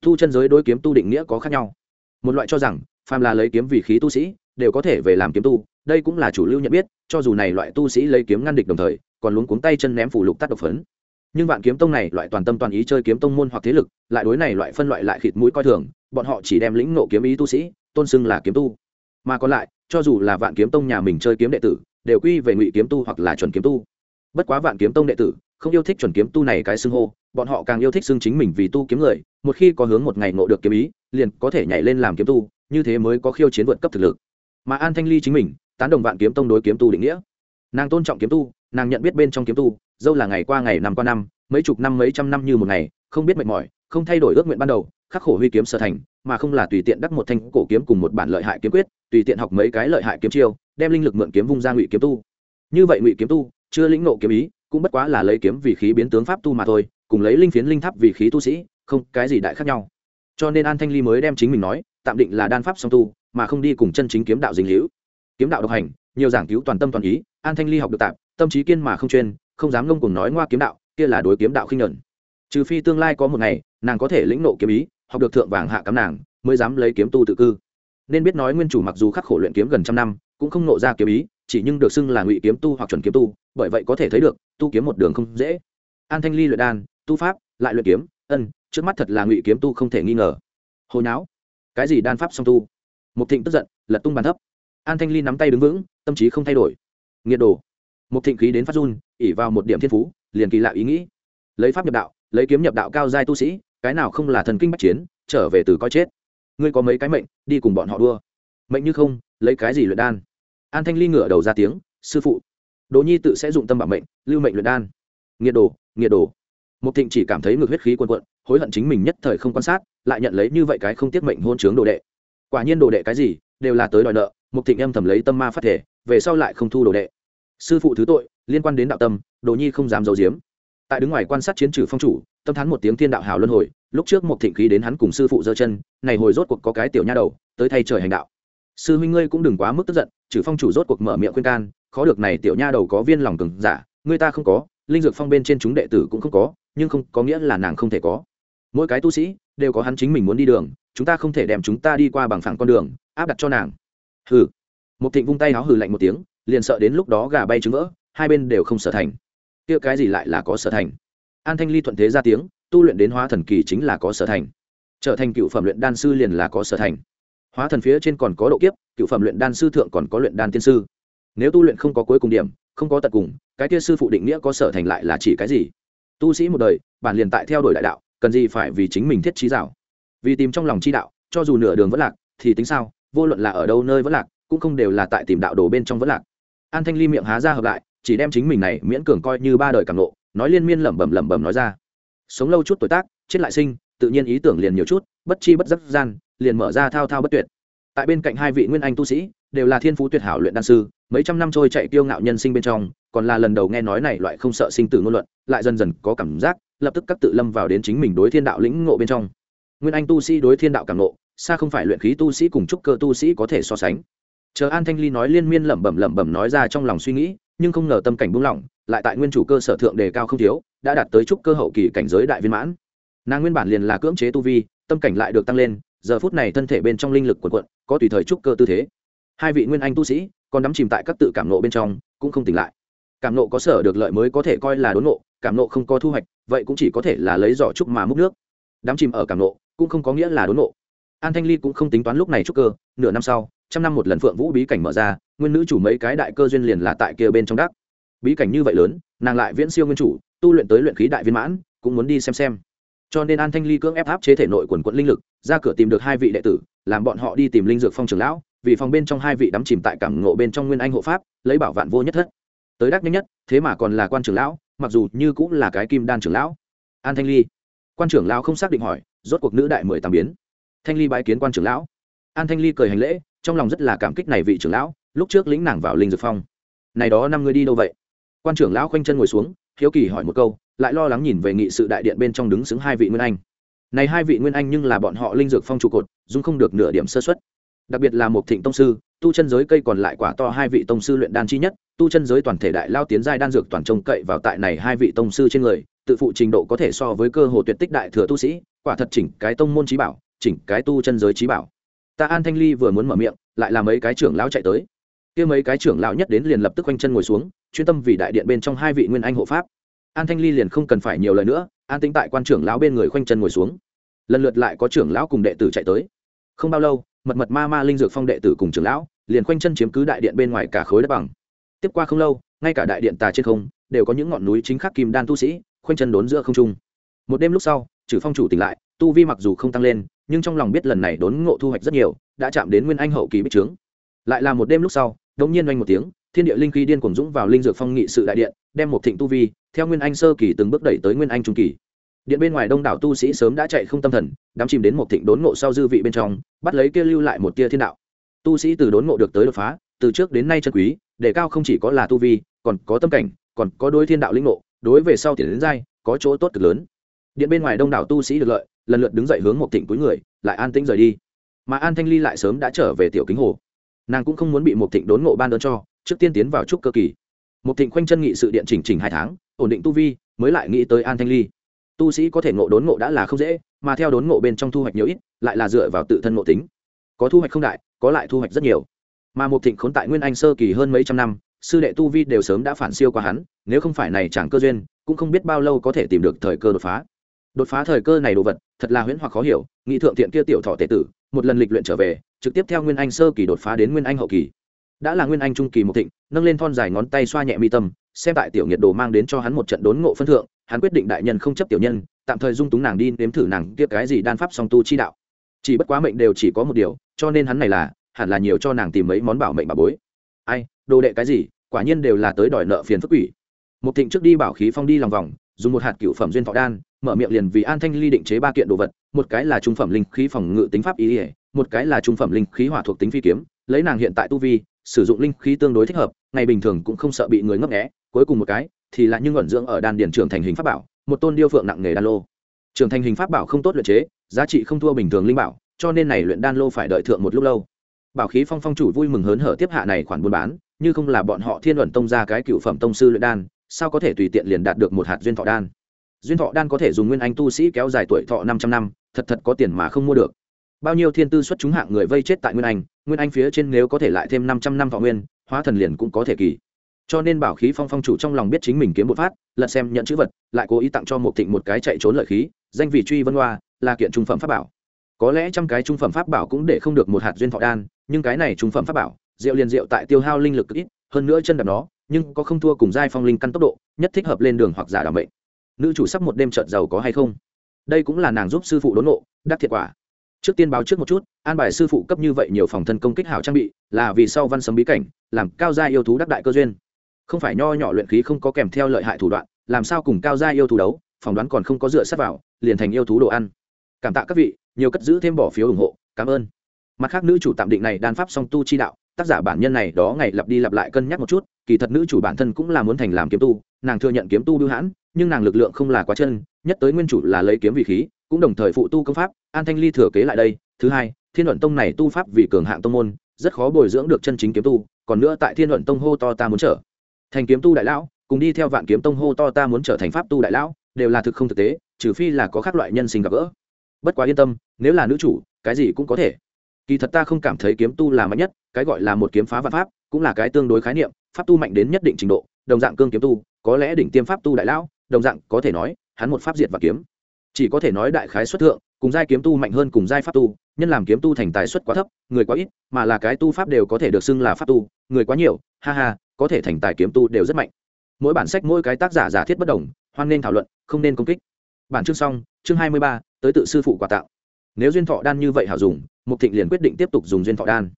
Tu chân giới đối kiếm tu định nghĩa có khác nhau một loại cho rằng, phàm là lấy kiếm vì khí tu sĩ, đều có thể về làm kiếm tu. Đây cũng là chủ lưu nhận biết, cho dù này loại tu sĩ lấy kiếm ngăn địch đồng thời, còn luống cuống tay chân ném phủ lục tắt độc phấn. Nhưng vạn kiếm tông này loại toàn tâm toàn ý chơi kiếm tông môn hoặc thế lực, lại đối này loại phân loại lại khịt mũi coi thường, bọn họ chỉ đem lĩnh nộ kiếm ý tu sĩ, tôn xưng là kiếm tu. Mà còn lại, cho dù là vạn kiếm tông nhà mình chơi kiếm đệ tử, đều quy về ngụy kiếm tu hoặc là chuẩn kiếm tu. Bất quá vạn kiếm tông đệ tử, không yêu thích chuẩn kiếm tu này cái xưng hô bọn họ càng yêu thích xưng chính mình vì tu kiếm người, một khi có hướng một ngày ngộ được kiếm ý, liền có thể nhảy lên làm kiếm tu, như thế mới có khiêu chiến vượt cấp thực lực. Mà an thanh ly chính mình, tán đồng vạn kiếm tông đối kiếm tu định nghĩa. Nàng tôn trọng kiếm tu, nàng nhận biết bên trong kiếm tu, dâu là ngày qua ngày, năm qua năm, mấy chục năm mấy trăm năm như một ngày, không biết mệt mỏi, không thay đổi ước nguyện ban đầu, khắc khổ huy kiếm sở thành, mà không là tùy tiện đắc một thanh cổ kiếm cùng một bản lợi hại kiếm quyết, tùy tiện học mấy cái lợi hại kiếm chiêu, đem linh lực mượn kiếm vung ra ngụy kiếm tu. Như vậy ngụy kiếm tu, chưa lĩnh nộ kiếm ý, cũng bất quá là lấy kiếm vì khí biến tướng pháp tu mà thôi cùng lấy linh phiến linh tháp vì khí tu sĩ, không, cái gì đại khác nhau. Cho nên an thanh ly mới đem chính mình nói, tạm định là đan pháp song tu, mà không đi cùng chân chính kiếm đạo dính hữu kiếm đạo độc hành, nhiều giảng cứu toàn tâm toàn ý, an thanh ly học được tạm, tâm trí kiên mà không chuyên, không dám ngông cùng nói ngoa kiếm đạo, kia là đối kiếm đạo khinh nhuận. Trừ phi tương lai có một ngày, nàng có thể lĩnh nộ kiếm ý, học được thượng vàng hạ cắm nàng, mới dám lấy kiếm tu tự cư. Nên biết nói nguyên chủ mặc dù khắc khổ luyện kiếm gần trăm năm, cũng không nộ ra kiếm ý, chỉ nhưng được xưng là ngụy kiếm tu hoặc chuẩn kiếm tu, bởi vậy có thể thấy được, tu kiếm một đường không dễ. An thanh ly luyện đan tu pháp, lại luyện kiếm, ân, trước mắt thật là ngụy kiếm tu không thể nghi ngờ. Hồi não cái gì đan pháp song tu? Mục thịnh tức giận, lật tung bàn thấp. An thanh ly nắm tay đứng vững, tâm trí không thay đổi. Nghiệt đồ. Mục thịnh khí đến phát run ỉ vào một điểm thiên phú, liền kỳ lạ ý nghĩ. Lấy pháp nhập đạo, lấy kiếm nhập đạo cao giai tu sĩ, cái nào không là thần kinh bắt chiến, trở về từ coi chết. Ngươi có mấy cái mệnh, đi cùng bọn họ đua. Mệnh như không, lấy cái gì luyện đan? An thanh ly ngửa đầu ra tiếng, sư phụ. Đỗ nhi tự sẽ dụng tâm bảo mệnh, lưu mệnh luyện đan. Nghiệt đồ nghiệt đồ mục thịnh chỉ cảm thấy ngược huyết khí cuồn cuộn, hối hận chính mình nhất thời không quan sát lại nhận lấy như vậy cái không tiết mệnh hôn trướng đồ đệ. Quả nhiên đồ đệ cái gì đều là tới đòi nợ mục thịnh em thầm lấy tâm ma phát thể về sau lại không thu đồ đệ. Sư phụ thứ tội liên quan đến đạo tâm đồ nhi không dám giấu giếm. Tại đứng ngoài quan sát chiến trừ phong chủ tâm thán một tiếng thiên đạo hào luân hồi lúc trước Mục thịnh khí đến hắn cùng sư phụ giơ chân này hồi rốt cuộc có cái tiểu nha đầu tới thay trời hành đạo. Sư huynh ngươi cũng đừng quá mức tức giận trừ phong chủ rốt cuộc mở miệng khuyên can khó được này tiểu nha đầu có viên lòng cứng, giả ngươi ta không có linh dược phong bên trên chúng đệ tử cũng không có nhưng không có nghĩa là nàng không thể có. Mỗi cái tu sĩ đều có hắn chính mình muốn đi đường, chúng ta không thể đem chúng ta đi qua bằng phẳng con đường, áp đặt cho nàng. Hừ. Một thịnh vung tay áo hừ lạnh một tiếng, liền sợ đến lúc đó gà bay trứng vỡ, hai bên đều không sở thành. Kia cái gì lại là có sở thành? An thanh ly thuận thế ra tiếng, tu luyện đến hóa thần kỳ chính là có sở thành. Trở thành cựu phẩm luyện đan sư liền là có sở thành. Hóa thần phía trên còn có độ kiếp, cựu phẩm luyện đan sư thượng còn có luyện đan tiên sư. Nếu tu luyện không có cuối cùng điểm, không có tận cùng, cái kia sư phụ định nghĩa có sở thành lại là chỉ cái gì? Tu sĩ một đời, bản liền tại theo đuổi đại đạo, cần gì phải vì chính mình thiết trí rào. Vì tìm trong lòng chi đạo, cho dù nửa đường vẫn lạc, thì tính sao, vô luận là ở đâu nơi vẫn lạc, cũng không đều là tại tìm đạo đồ bên trong vẫn lạc. An thanh ly miệng há ra hợp lại, chỉ đem chính mình này miễn cường coi như ba đời càng lộ nói liên miên lẩm bẩm lẩm bẩm nói ra. Sống lâu chút tuổi tác, chết lại sinh, tự nhiên ý tưởng liền nhiều chút, bất chi bất giấc gian, liền mở ra thao thao bất tuyệt. Tại bên cạnh hai vị nguyên anh tu sĩ đều là thiên phú tuyệt hảo luyện đan sư, mấy trăm năm trôi chạy tiêu ngạo nhân sinh bên trong, còn là lần đầu nghe nói này loại không sợ sinh tử ngôn luận, lại dần dần có cảm giác, lập tức các tự lâm vào đến chính mình đối thiên đạo lĩnh ngộ bên trong. Nguyên anh tu sĩ đối thiên đạo cảm ngộ, xa không phải luyện khí tu sĩ cùng trúc cơ tu sĩ có thể so sánh. Chờ an thanh ly nói liên miên lẩm bẩm lẩm bẩm nói ra trong lòng suy nghĩ, nhưng không ngờ tâm cảnh buông lỏng, lại tại nguyên chủ cơ sở thượng đề cao không thiếu, đã đạt tới trúc cơ hậu kỳ cảnh giới đại viên mãn. Nàng nguyên bản liền là cưỡng chế tu vi, tâm cảnh lại được tăng lên, giờ phút này thân thể bên trong linh lực quần quận có tùy thời trúc cơ tư thế hai vị nguyên anh tu sĩ, còn đắm chìm tại các tự cảm nộ bên trong, cũng không tỉnh lại. Cảm nộ có sở được lợi mới có thể coi là đốn nộ cảm nộ không có thu hoạch, vậy cũng chỉ có thể là lấy giỏ trúc mà múc nước. Đắm chìm ở cảm nộ, cũng không có nghĩa là đốn nộ an thanh ly cũng không tính toán lúc này trúc cơ, nửa năm sau, trăm năm một lần phượng vũ bí cảnh mở ra, nguyên nữ chủ mấy cái đại cơ duyên liền là tại kia bên trong đắc. Bí cảnh như vậy lớn, nàng lại viễn siêu nguyên chủ, tu luyện tới luyện khí đại viên mãn, cũng muốn đi xem xem. Cho nên an thanh ly cưỡng ép áp chế thể nội quần quận linh lực, ra cửa tìm được hai vị đệ tử, làm bọn họ đi tìm linh dược phong trường lão vì phòng bên trong hai vị đắm chìm tại cảm ngộ bên trong nguyên anh hộ pháp, lấy bảo vạn vô nhất thất. Tới đắc nhanh nhất, thế mà còn là quan trưởng lão, mặc dù như cũng là cái kim đan trưởng lão. An thanh ly. Quan trưởng lão không xác định hỏi, rốt cuộc nữ đại mười tám biến. Thanh ly bái kiến quan trưởng lão. An thanh ly cười hành lễ, trong lòng rất là cảm kích này vị trưởng lão, lúc trước lĩnh nàng vào linh dược phong. Này đó năm người đi đâu vậy? Quan trưởng lão khoanh chân ngồi xuống, hiếu kỳ hỏi một câu, lại lo lắng nhìn về nghị sự đại điện bên trong đứng xứng hai vị nguyên anh. Này hai vị nguyên anh nhưng là bọn họ linh dược phong trụ cột dung không được nửa điểm sơ xuất đặc biệt là một thịnh tông sư, tu chân giới cây còn lại quả to hai vị tông sư luyện đan chi nhất, tu chân giới toàn thể đại lao tiến giai đan dược toàn trông cậy vào tại này hai vị tông sư trên người, tự phụ trình độ có thể so với cơ hồ tuyệt tích đại thừa tu sĩ, quả thật chỉnh cái tông môn trí bảo, chỉnh cái tu chân giới trí bảo. Ta an thanh ly vừa muốn mở miệng, lại là mấy cái trưởng lão chạy tới. Kia mấy cái trưởng lão nhất đến liền lập tức quanh chân ngồi xuống, chuyên tâm vì đại điện bên trong hai vị nguyên anh hộ pháp. An thanh ly liền không cần phải nhiều lời nữa, an tính tại quan trưởng lão bên người khoanh chân ngồi xuống. Lần lượt lại có trưởng lão cùng đệ tử chạy tới không bao lâu, mật mật ma ma linh dược phong đệ tử cùng trưởng lão, liền khoanh chân chiếm cứ đại điện bên ngoài cả khối đất bằng. Tiếp qua không lâu, ngay cả đại điện tà trên không, đều có những ngọn núi chính khắc kim đan tu sĩ, khoanh chân đốn giữa không trung. Một đêm lúc sau, trừ phong chủ tỉnh lại, tu vi mặc dù không tăng lên, nhưng trong lòng biết lần này đốn ngộ thu hoạch rất nhiều, đã chạm đến nguyên anh hậu kỳ bích trướng. Lại là một đêm lúc sau, đống nhiên oanh một tiếng, thiên địa linh khí điên cuồng dũng vào linh dược phong nghị sự đại điện, đem một thịnh tu vi, theo nguyên anh sơ kỳ từng bước đẩy tới nguyên anh trung kỳ điện bên ngoài đông đảo tu sĩ sớm đã chạy không tâm thần, đắm chìm đến một thịnh đốn ngộ sau dư vị bên trong, bắt lấy kia lưu lại một tia thiên đạo. Tu sĩ từ đốn ngộ được tới đột phá, từ trước đến nay chân quý đề cao không chỉ có là tu vi, còn có tâm cảnh, còn có đối thiên đạo linh ngộ, đối về sau tiền đến giai có chỗ tốt cực lớn. Điện bên ngoài đông đảo tu sĩ được lợi, lần lượt đứng dậy hướng một thịnh cuối người, lại an tĩnh rời đi. Mà an thanh ly lại sớm đã trở về tiểu kính hồ. Nàng cũng không muốn bị một thịnh đốn ngộ ban đơn cho, trước tiên tiến vào trúc cơ kỳ. Một thịnh khoanh chân nghị sự điện chỉnh chỉnh hai tháng, ổn định tu vi, mới lại nghĩ tới an thanh ly tu sĩ có thể ngộ đốn ngộ đã là không dễ, mà theo đốn ngộ bên trong thu hoạch nhiều ít, lại là dựa vào tự thân ngộ tính. Có thu hoạch không đại, có lại thu hoạch rất nhiều. Mà một thịnh khốn tại nguyên anh sơ kỳ hơn mấy trăm năm, sư đệ tu vi đều sớm đã phản siêu qua hắn, nếu không phải này chẳng cơ duyên, cũng không biết bao lâu có thể tìm được thời cơ đột phá. Đột phá thời cơ này đồ vật, thật là huyễn hoặc khó hiểu nghị thượng thiện kia tiểu thọ tệ tử, một lần lịch luyện trở về, trực tiếp theo nguyên anh sơ kỳ đột phá đến nguyên anh hậu kỳ. Đã là nguyên anh trung kỳ một thịnh, nâng lên thon dài ngón tay xoa nhẹ mi tâm, xem tại tiểu nhiệt đồ mang đến cho hắn một trận đốn ngộ phân thượng hắn quyết định đại nhân không chấp tiểu nhân, tạm thời dung túng nàng đi nếm thử nàng kia cái gì đan pháp song tu chi đạo. Chỉ bất quá mệnh đều chỉ có một điều, cho nên hắn này là, hẳn là nhiều cho nàng tìm mấy món bảo mệnh bà bối. Ai, đồ đệ cái gì, quả nhiên đều là tới đòi nợ phiền phức quỷ. Một thịnh trước đi bảo khí phong đi lòng vòng, dùng một hạt cựu phẩm duyên thọ đan, mở miệng liền vì an thanh ly định chế ba kiện đồ vật, một cái là trung phẩm linh khí phòng ngự tính pháp ý ỉa một cái là trung phẩm linh khí hỏa thuộc tính phi kiếm, lấy nàng hiện tại tu vi, sử dụng linh khí tương đối thích hợp, ngày bình thường cũng không sợ bị người ngấp nghé, cuối cùng một cái thì là nhưng ẩn dưỡng ở đan điển trưởng thành hình pháp bảo, một tôn điêu phượng nặng nghề đan lô. Trưởng thành hình pháp bảo không tốt luyện chế, giá trị không thua bình thường linh bảo, cho nên này luyện đan lô phải đợi thượng một lúc lâu. Bảo khí phong phong chủ vui mừng hớn hở tiếp hạ này khoản buôn bán, như không là bọn họ thiên luận tông ra cái cựu phẩm tông sư luyện đan, sao có thể tùy tiện liền đạt được một hạt duyên thọ đan? Duyên thọ đan có thể dùng nguyên anh tu sĩ kéo dài tuổi thọ năm trăm năm, thật thật có tiền mà không mua được. Bao nhiêu thiên tư xuất chúng hạng người vây chết tại nguyên anh nguyên anh phía trên nếu có thể lại thêm năm trăm năm thọ nguyên, hóa thần liền cũng có thể kỳ cho nên bảo khí phong phong chủ trong lòng biết chính mình kiếm một phát, lật xem nhận chữ vật, lại cố ý tặng cho một thịnh một cái chạy trốn lợi khí, danh vị truy vân hoa, là kiện trung phẩm pháp bảo. Có lẽ trăm cái trung phẩm pháp bảo cũng để không được một hạt duyên thọ đan, nhưng cái này trung phẩm pháp bảo, rượu liền rượu tại tiêu hao linh lực ít, hơn nữa chân đạp nó, nhưng có không thua cùng giai phong linh căn tốc độ, nhất thích hợp lên đường hoặc giả đảm bệnh nữ chủ sắp một đêm trợt giàu có hay không? Đây cũng là nàng giúp sư phụ đốn nộ, đắc thiệt quả. Trước tiên báo trước một chút, an bài sư phụ cấp như vậy nhiều phòng thân công kích hảo trang bị, là vì sau văn sấm bí cảnh, làm cao gia yêu thú đắc đại cơ duyên không phải nho nhỏ luyện khí không có kèm theo lợi hại thủ đoạn, làm sao cùng cao gia yêu thú đấu, phỏng đoán còn không có dựa sát vào, liền thành yêu thú đồ ăn. Cảm tạ các vị, nhiều cất giữ thêm bỏ phiếu ủng hộ, cảm ơn. Mặt khác nữ chủ tạm định này đan pháp song tu chi đạo, tác giả bản nhân này đó ngày lặp đi lặp lại cân nhắc một chút, kỳ thật nữ chủ bản thân cũng là muốn thành làm kiếm tu, nàng thừa nhận kiếm tu bưu hãn, nhưng nàng lực lượng không là quá chân, nhất tới nguyên chủ là lấy kiếm vị khí, cũng đồng thời phụ tu công pháp, an thanh ly thừa kế lại đây. Thứ hai, thiên luận tông này tu pháp vì cường hạng tông môn, rất khó bồi dưỡng được chân chính kiếm tu, còn nữa tại thiên luận tông hô to ta muốn trở thành kiếm tu đại lão, cùng đi theo vạn kiếm tông hô to ta muốn trở thành pháp tu đại lão, đều là thực không thực tế, trừ phi là có các loại nhân sinh gặp gỡ. Bất quá yên tâm, nếu là nữ chủ, cái gì cũng có thể. Kỳ thật ta không cảm thấy kiếm tu là mạnh nhất, cái gọi là một kiếm phá vạn pháp, cũng là cái tương đối khái niệm, pháp tu mạnh đến nhất định trình độ, đồng dạng cương kiếm tu, có lẽ đỉnh tiêm pháp tu đại lão, đồng dạng có thể nói, hắn một pháp diệt và kiếm. Chỉ có thể nói đại khái xuất thượng, cùng giai kiếm tu mạnh hơn cùng giai pháp tu, nhân làm kiếm tu thành tài suất quá thấp, người quá ít, mà là cái tu pháp đều có thể được xưng là pháp tu, người quá nhiều, ha ha có thể thành tài kiếm tu đều rất mạnh. Mỗi bản sách mỗi cái tác giả giả thiết bất đồng, hoan nên thảo luận, không nên công kích. Bản chương xong, chương hai mươi ba, tới tự sư phụ quà tạo. Nếu duyên thọ đan như vậy hảo dùng, mục thịnh liền quyết định tiếp tục dùng duyên thọ đan.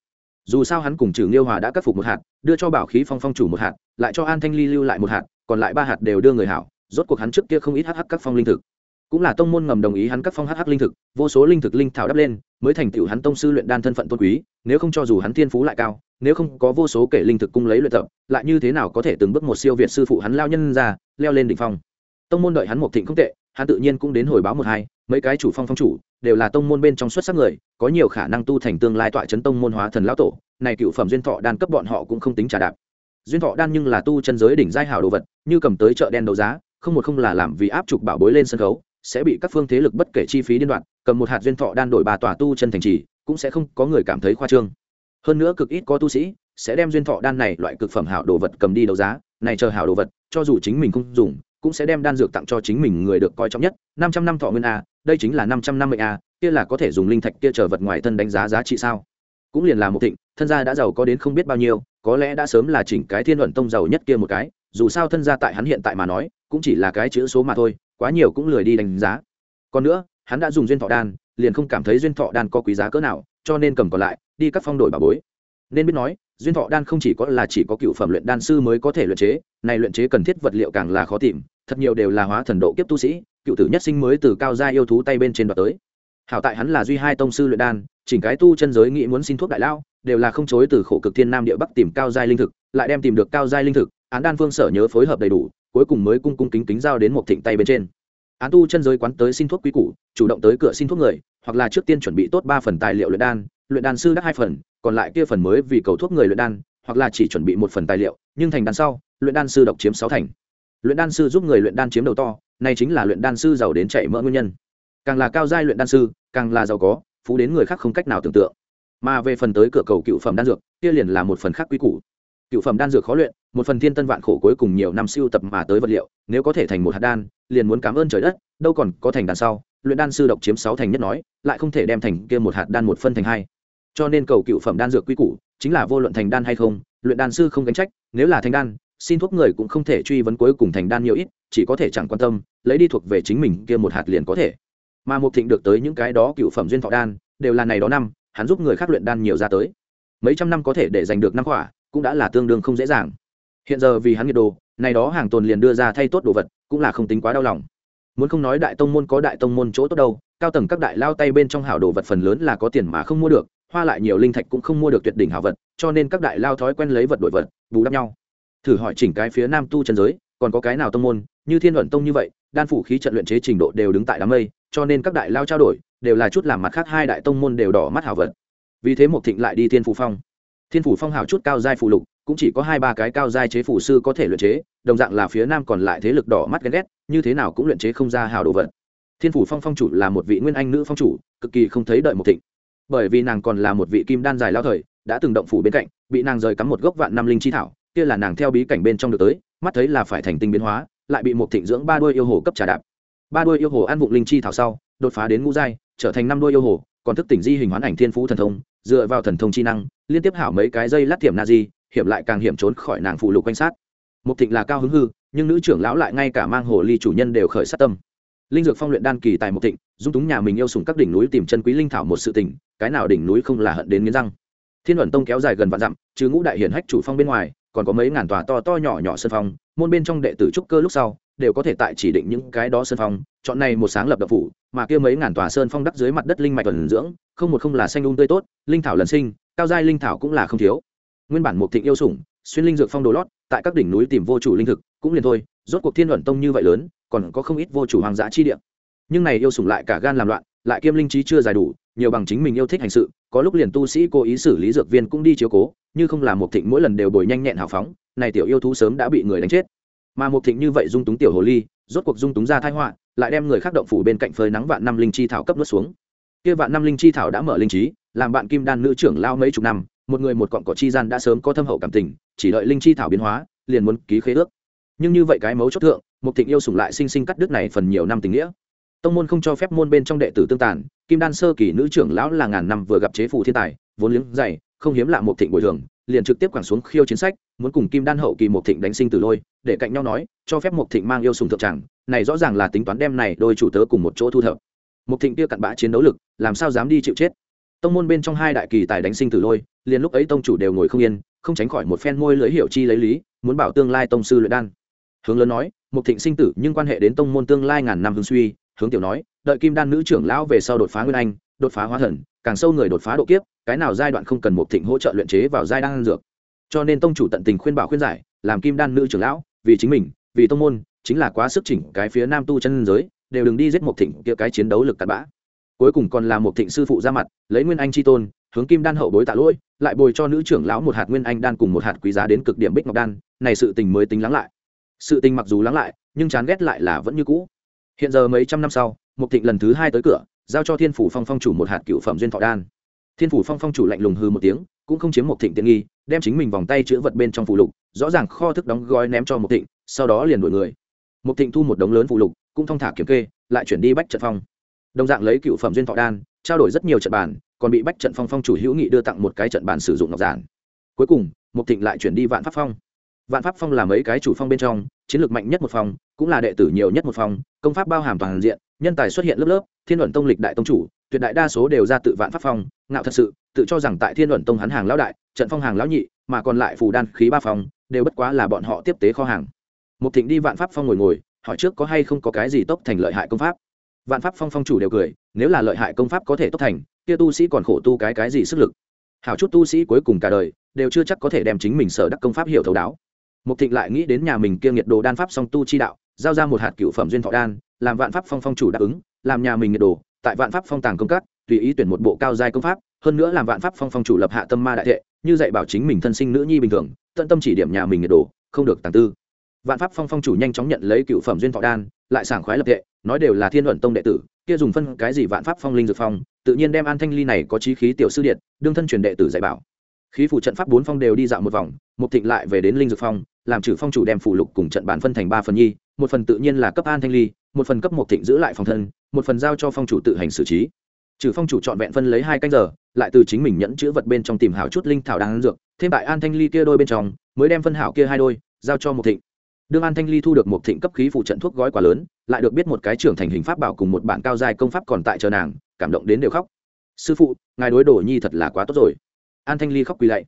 Dù sao hắn cùng trừ nghiêu hòa đã cắt phục một hạt, đưa cho bảo khí phong phong chủ một hạt, lại cho an thanh ly lưu lại một hạt, còn lại ba hạt đều đưa người hảo, rốt cuộc hắn trước kia không ít hh các phong linh thực. Cũng là tông môn ngầm đồng ý hắn các phong hh linh thực, vô số linh thực linh thảo đắp lên, mới thành tựu hắn tông sư luyện đan thân phận tôn quý, nếu không cho dù hắn thiên phú lại cao nếu không có vô số kể linh thực cung lấy luyện tập, lại như thế nào có thể từng bước một siêu việt sư phụ hắn lao nhân ra, leo lên đỉnh phong? Tông môn đợi hắn một thịnh không tệ, hắn tự nhiên cũng đến hồi báo một hai, mấy cái chủ phong phong chủ, đều là tông môn bên trong xuất sắc người, có nhiều khả năng tu thành tương lai tọa chấn tông môn hóa thần lão tổ, này cựu phẩm duyên thọ đan cấp bọn họ cũng không tính trả đạp. Duyên thọ đan nhưng là tu chân giới đỉnh giai hảo đồ vật, như cầm tới chợ đen đấu giá, không một không là làm vì áp trục bảo bối lên sân khấu, sẽ bị các phương thế lực bất kể chi phí điên đoạn, cầm một hạt duyên thọ đan đổi bà tòa tu chân thành trì, cũng sẽ không có người cảm thấy khoa trương hơn nữa cực ít có tu sĩ sẽ đem duyên thọ đan này loại cực phẩm hảo đồ vật cầm đi đấu giá, này chờ hảo đồ vật, cho dù chính mình không dùng, cũng sẽ đem đan dược tặng cho chính mình người được coi trọng nhất. Năm trăm năm thọ nguyên a, đây chính là năm trăm năm mươi a, kia là có thể dùng linh thạch kia chờ vật ngoài thân đánh giá giá trị sao? Cũng liền là một thịnh, thân gia đã giàu có đến không biết bao nhiêu, có lẽ đã sớm là chỉnh cái thiên luận tông giàu nhất kia một cái, dù sao thân gia tại hắn hiện tại mà nói, cũng chỉ là cái chữ số mà thôi, quá nhiều cũng lười đi đánh giá. Còn nữa, hắn đã dùng duyên thọ đan, liền không cảm thấy duyên thọ đan có quý giá cỡ nào, cho nên cầm còn lại đi các phong đổi bà bối. Nên biết nói, duyên thọ đan không chỉ có là chỉ có cựu phẩm luyện đan sư mới có thể luyện chế, này luyện chế cần thiết vật liệu càng là khó tìm, thật nhiều đều là hóa thần độ kiếp tu sĩ, cựu tử nhất sinh mới từ cao gia yêu thú tay bên trên đoạt tới. Hảo tại hắn là duy hai tông sư luyện đan, chỉnh cái tu chân giới nghĩ muốn xin thuốc đại lao, đều là không chối từ khổ cực thiên nam địa bắc tìm cao giai linh thực, lại đem tìm được cao giai linh thực, án đan phương sở nhớ phối hợp đầy đủ, cuối cùng mới cung cung kính kính giao đến một thịnh tay bên trên. Án tu chân giới quán tới xin thuốc quý củ, chủ động tới cửa xin thuốc người, hoặc là trước tiên chuẩn bị tốt ba phần tài liệu luyện đan luyện đan sư đắc hai phần, còn lại kia phần mới vì cầu thuốc người luyện đan, hoặc là chỉ chuẩn bị một phần tài liệu, nhưng thành đan sau, luyện đan sư độc chiếm sáu thành. Luyện đan sư giúp người luyện đan chiếm đầu to, này chính là luyện đan sư giàu đến chạy mỡ nguyên nhân. Càng là cao giai luyện đan sư, càng là giàu có, phú đến người khác không cách nào tưởng tượng. Mà về phần tới cửa cầu cựu phẩm đan dược, kia liền là một phần khác quy củ. Cựu phẩm đan dược khó luyện, một phần thiên tân vạn khổ cuối cùng nhiều năm siêu tập mà tới vật liệu, nếu có thể thành một hạt đan, liền muốn cảm ơn trời đất, đâu còn có thành đan sau, luyện đan sư độc chiếm sáu thành nhất nói, lại không thể đem thành kia một hạt đan một phân thành hai cho nên cầu cựu phẩm đan dược quý củ chính là vô luận thành đan hay không, luyện đan sư không gánh trách, nếu là thành đan, xin thuốc người cũng không thể truy vấn cuối cùng thành đan nhiều ít, chỉ có thể chẳng quan tâm, lấy đi thuộc về chính mình kia một hạt liền có thể. Mà mục thịnh được tới những cái đó cựu phẩm duyên thọ đan, đều là này đó năm, hắn giúp người khác luyện đan nhiều ra tới. Mấy trăm năm có thể để giành được năm quả, cũng đã là tương đương không dễ dàng. Hiện giờ vì hắn nhiệt đồ, này đó hàng tồn liền đưa ra thay tốt đồ vật, cũng là không tính quá đau lòng. Muốn không nói đại tông môn có đại tông môn chỗ tốt đâu cao tầng các đại lao tay bên trong hảo đồ vật phần lớn là có tiền mà không mua được, hoa lại nhiều linh thạch cũng không mua được tuyệt đỉnh hảo vật, cho nên các đại lao thói quen lấy vật đổi vật, bù đắp nhau. Thử hỏi chỉnh cái phía nam tu chân giới, còn có cái nào tông môn, như thiên luận tông như vậy, đan phủ khí trận luyện chế trình độ đều đứng tại đám mây, cho nên các đại lao trao đổi, đều là chút làm mặt khác hai đại tông môn đều đỏ mắt hảo vật. Vì thế một thịnh lại đi thiên phủ phong. Thiên phủ phong hảo chút cao giai phụ lục, cũng chỉ có hai ba cái cao giai chế phủ sư có thể luyện chế, đồng dạng là phía nam còn lại thế lực đỏ mắt ghen ghét, như thế nào cũng luyện chế không ra hào đồ vật thiên phủ phong phong chủ là một vị nguyên anh nữ phong chủ, cực kỳ không thấy đợi một thịnh. Bởi vì nàng còn là một vị kim đan dài lao thời, đã từng động phủ bên cạnh, bị nàng rời cắm một gốc vạn năm linh chi thảo, kia là nàng theo bí cảnh bên trong được tới, mắt thấy là phải thành tinh biến hóa, lại bị một thịnh dưỡng ba đuôi yêu hồ cấp trà đạp. Ba đuôi yêu hồ ăn vụng linh chi thảo sau, đột phá đến ngũ giai, trở thành năm đuôi yêu hồ, còn thức tỉnh di hình hoán ảnh thiên phú thần thông, dựa vào thần thông chi năng, liên tiếp hảo mấy cái dây lát thiểm na di hiểm lại càng hiểm trốn khỏi nàng phụ lục quanh sát. Một thịnh là cao hứng hư, nhưng nữ trưởng lão lại ngay cả mang hồ ly chủ nhân đều khởi sát tâm linh dược phong luyện đan kỳ tại một thịnh, dung túng nhà mình yêu sùng các đỉnh núi tìm chân quý linh thảo một sự tình, cái nào đỉnh núi không là hận đến nghiến răng. Thiên luận tông kéo dài gần vạn dặm chứ ngũ đại hiển hách chủ phong bên ngoài, còn có mấy ngàn tòa to to nhỏ nhỏ sân phong, môn bên trong đệ tử trúc cơ lúc sau, đều có thể tại chỉ định những cái đó sơn phong, chọn này một sáng lập đập phủ, mà kia mấy ngàn tòa sơn phong đắp dưới mặt đất linh mạch tuần dưỡng, không một không là xanh un tươi tốt, linh thảo lần sinh, cao giai linh thảo cũng là không thiếu. Nguyên bản một thịnh yêu sủng, xuyên linh dược phong đồ lót, tại các đỉnh núi tìm vô chủ linh thực, cũng liền thôi, rốt cuộc thiên luận tông như vậy lớn còn có không ít vô chủ hoàng dã chi địa. Nhưng này yêu sủng lại cả gan làm loạn, lại kiêm linh trí chưa dài đủ, nhiều bằng chính mình yêu thích hành sự, có lúc liền tu sĩ cố ý xử lý dược viên cũng đi chiếu cố, như không làm một thịnh mỗi lần đều bồi nhanh nhẹn hào phóng, này tiểu yêu thú sớm đã bị người đánh chết. Mà một thịnh như vậy dung túng tiểu hồ ly, rốt cuộc dung túng ra thái họa, lại đem người khác động phủ bên cạnh phơi nắng vạn năm linh chi thảo cấp nuốt xuống. Kia vạn năm linh chi thảo đã mở linh trí, làm bạn kim đan nữ trưởng lao mấy chục năm, một người một cọng cỏ chi gian đã sớm có thâm hậu cảm tình, chỉ đợi linh chi thảo biến hóa, liền muốn ký khế ước nhưng như vậy cái mấu chốt thượng một thịnh yêu sủng lại sinh sinh cắt đứt này phần nhiều năm tình nghĩa. Tông môn không cho phép môn bên trong đệ tử tương tàn, kim đan sơ kỳ nữ trưởng lão là ngàn năm vừa gặp chế phù thiên tài, vốn liếng dày, không hiếm lạ một thịnh bồi thường, liền trực tiếp quẳng xuống khiêu chiến sách, muốn cùng kim đan hậu kỳ một thịnh đánh sinh từ lôi, để cạnh nhau nói, cho phép một thịnh mang yêu sùng thượng tràng này rõ ràng là tính toán đem này đôi chủ tớ cùng một chỗ thu thập. Một thịnh kia cặn bã chiến đấu lực, làm sao dám đi chịu chết? Tông môn bên trong hai đại kỳ tài đánh sinh từ lôi, liền lúc ấy tông chủ đều ngồi không yên, không tránh khỏi một phen môi lưỡi hiểu chi lấy lý, muốn bảo tương lai tông sư luyện đan hướng lớn nói một thịnh sinh tử, nhưng quan hệ đến tông môn tương lai ngàn năm hương suy. Hướng tiểu nói, đợi kim đan nữ trưởng lão về sau đột phá nguyên anh, đột phá hóa thần, càng sâu người đột phá độ kiếp, cái nào giai đoạn không cần một thịnh hỗ trợ luyện chế vào giai đan dược. Cho nên tông chủ tận tình khuyên bảo khuyên giải, làm kim đan nữ trưởng lão, vì chính mình, vì tông môn, chính là quá sức chỉnh cái phía nam tu chân giới, đều đừng đi giết một thịnh kia cái chiến đấu lực cặn bã. Cuối cùng còn là một thịnh sư phụ ra mặt, lấy nguyên anh chi tôn, hướng kim đan hậu bối tạ lỗi, lại bồi cho nữ trưởng lão một hạt nguyên anh đan cùng một hạt quý giá đến cực điểm bích ngọc đan, này sự tình mới tính lắng lại sự tình mặc dù lắng lại, nhưng chán ghét lại là vẫn như cũ. Hiện giờ mấy trăm năm sau một thịnh lần thứ hai tới cửa, giao cho thiên phủ phong phong chủ một hạt cựu phẩm duyên thọ đan. Thiên phủ phong phong chủ lạnh lùng hư một tiếng, cũng không chiếm một thịnh tiện nghi, đem chính mình vòng tay chữ vật bên trong phụ lục, rõ ràng kho thức đóng gói ném cho một thịnh, sau đó liền đuổi người. Một thịnh thu một đống lớn phụ lục, cũng thong thả kiểm kê, lại chuyển đi bách trận phong. Đồng dạng lấy cựu phẩm duyên thọ đan, trao đổi rất nhiều trận bàn, còn bị bách trận phong phong chủ hữu nghị đưa tặng một cái trận bàn sử dụng ngọc giản. Cuối cùng một thịnh lại chuyển đi vạn pháp phong vạn pháp phong là mấy cái chủ phong bên trong, chiến lược mạnh nhất một phong, cũng là đệ tử nhiều nhất một phong, công pháp bao hàm toàn diện, nhân tài xuất hiện lớp lớp, thiên luận tông lịch đại tông chủ, tuyệt đại đa số đều ra tự vạn pháp phong, ngạo thật sự, tự cho rằng tại thiên luận tông hắn hàng lão đại, trận phong hàng lão nhị, mà còn lại phù đan khí ba phong, đều bất quá là bọn họ tiếp tế kho hàng. Một thịnh đi vạn pháp phong ngồi ngồi, hỏi trước có hay không có cái gì tốc thành lợi hại công pháp. Vạn pháp phong phong chủ đều cười, nếu là lợi hại công pháp có thể tốc thành, kia tu sĩ còn khổ tu cái cái gì sức lực. Hảo chút tu sĩ cuối cùng cả đời, đều chưa chắc có thể đem chính mình sở đắc công pháp hiểu thấu đáo. Mục thịnh lại nghĩ đến nhà mình kia nhiệt đồ đan pháp song tu chi đạo, giao ra một hạt cựu phẩm duyên thọ đan, làm vạn pháp phong phong chủ đáp ứng, làm nhà mình nhiệt đồ, tại vạn pháp phong tàng công các, tùy ý tuyển một bộ cao giai công pháp, hơn nữa làm vạn pháp phong phong chủ lập hạ tâm ma đại thệ, như dạy bảo chính mình thân sinh nữ nhi bình thường, tận tâm chỉ điểm nhà mình nhiệt đồ, không được tàng tư. Vạn pháp phong phong chủ nhanh chóng nhận lấy cựu phẩm duyên thọ đan, lại sảng khoái lập thệ, nói đều là thiên luận tông đệ tử, kia dùng phân cái gì vạn pháp phong linh dược phong, tự nhiên đem an thanh ly này có trí khí tiểu sư điện, đương thân truyền đệ tử dạy bảo khí phủ trận pháp bốn phong đều đi dạo một vòng, mục thịnh lại về đến linh dược phong, làm trừ phong chủ đem phủ lục cùng trận bản phân thành ba phần nhi, một phần tự nhiên là cấp an thanh ly, một phần cấp mục thịnh giữ lại phòng thân, một phần giao cho phong chủ tự hành xử trí. Trừ phong chủ chọn vẹn phân lấy hai canh giờ, lại từ chính mình nhẫn chữ vật bên trong tìm hảo chút linh thảo đang dược, thêm tại an thanh ly kia đôi bên trong, mới đem phân hảo kia hai đôi, giao cho mục thịnh. Đương an thanh ly thu được một thịnh cấp khí phụ trận thuốc gói quá lớn, lại được biết một cái trưởng thành hình pháp bảo cùng một bản cao dài công pháp còn tại chờ nàng, cảm động đến đều khóc. Sư phụ, ngài đối đồ nhi thật là quá tốt rồi an thanh ly khóc quỳ lạy.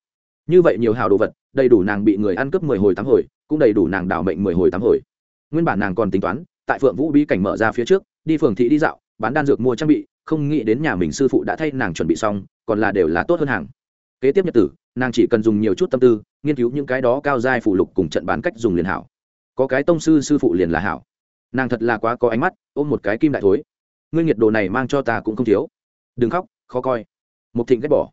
Như vậy nhiều hào đồ vật, đầy đủ nàng bị người ăn cướp mười hồi tám hồi, cũng đầy đủ nàng đảo mệnh mười hồi tám hồi. Nguyên bản nàng còn tính toán, tại phượng vũ bí cảnh mở ra phía trước, đi phường thị đi dạo, bán đan dược mua trang bị, không nghĩ đến nhà mình sư phụ đã thay nàng chuẩn bị xong, còn là đều là tốt hơn hàng. Kế tiếp nhật tử, nàng chỉ cần dùng nhiều chút tâm tư, nghiên cứu những cái đó cao giai phụ lục cùng trận bán cách dùng liền hảo. Có cái tông sư sư phụ liền là hảo. Nàng thật là quá có ánh mắt, ôm một cái kim đại thối. Ngươi nhiệt đồ này mang cho ta cũng không thiếu. Đừng khóc, khó coi. Một thịnh ghét bỏ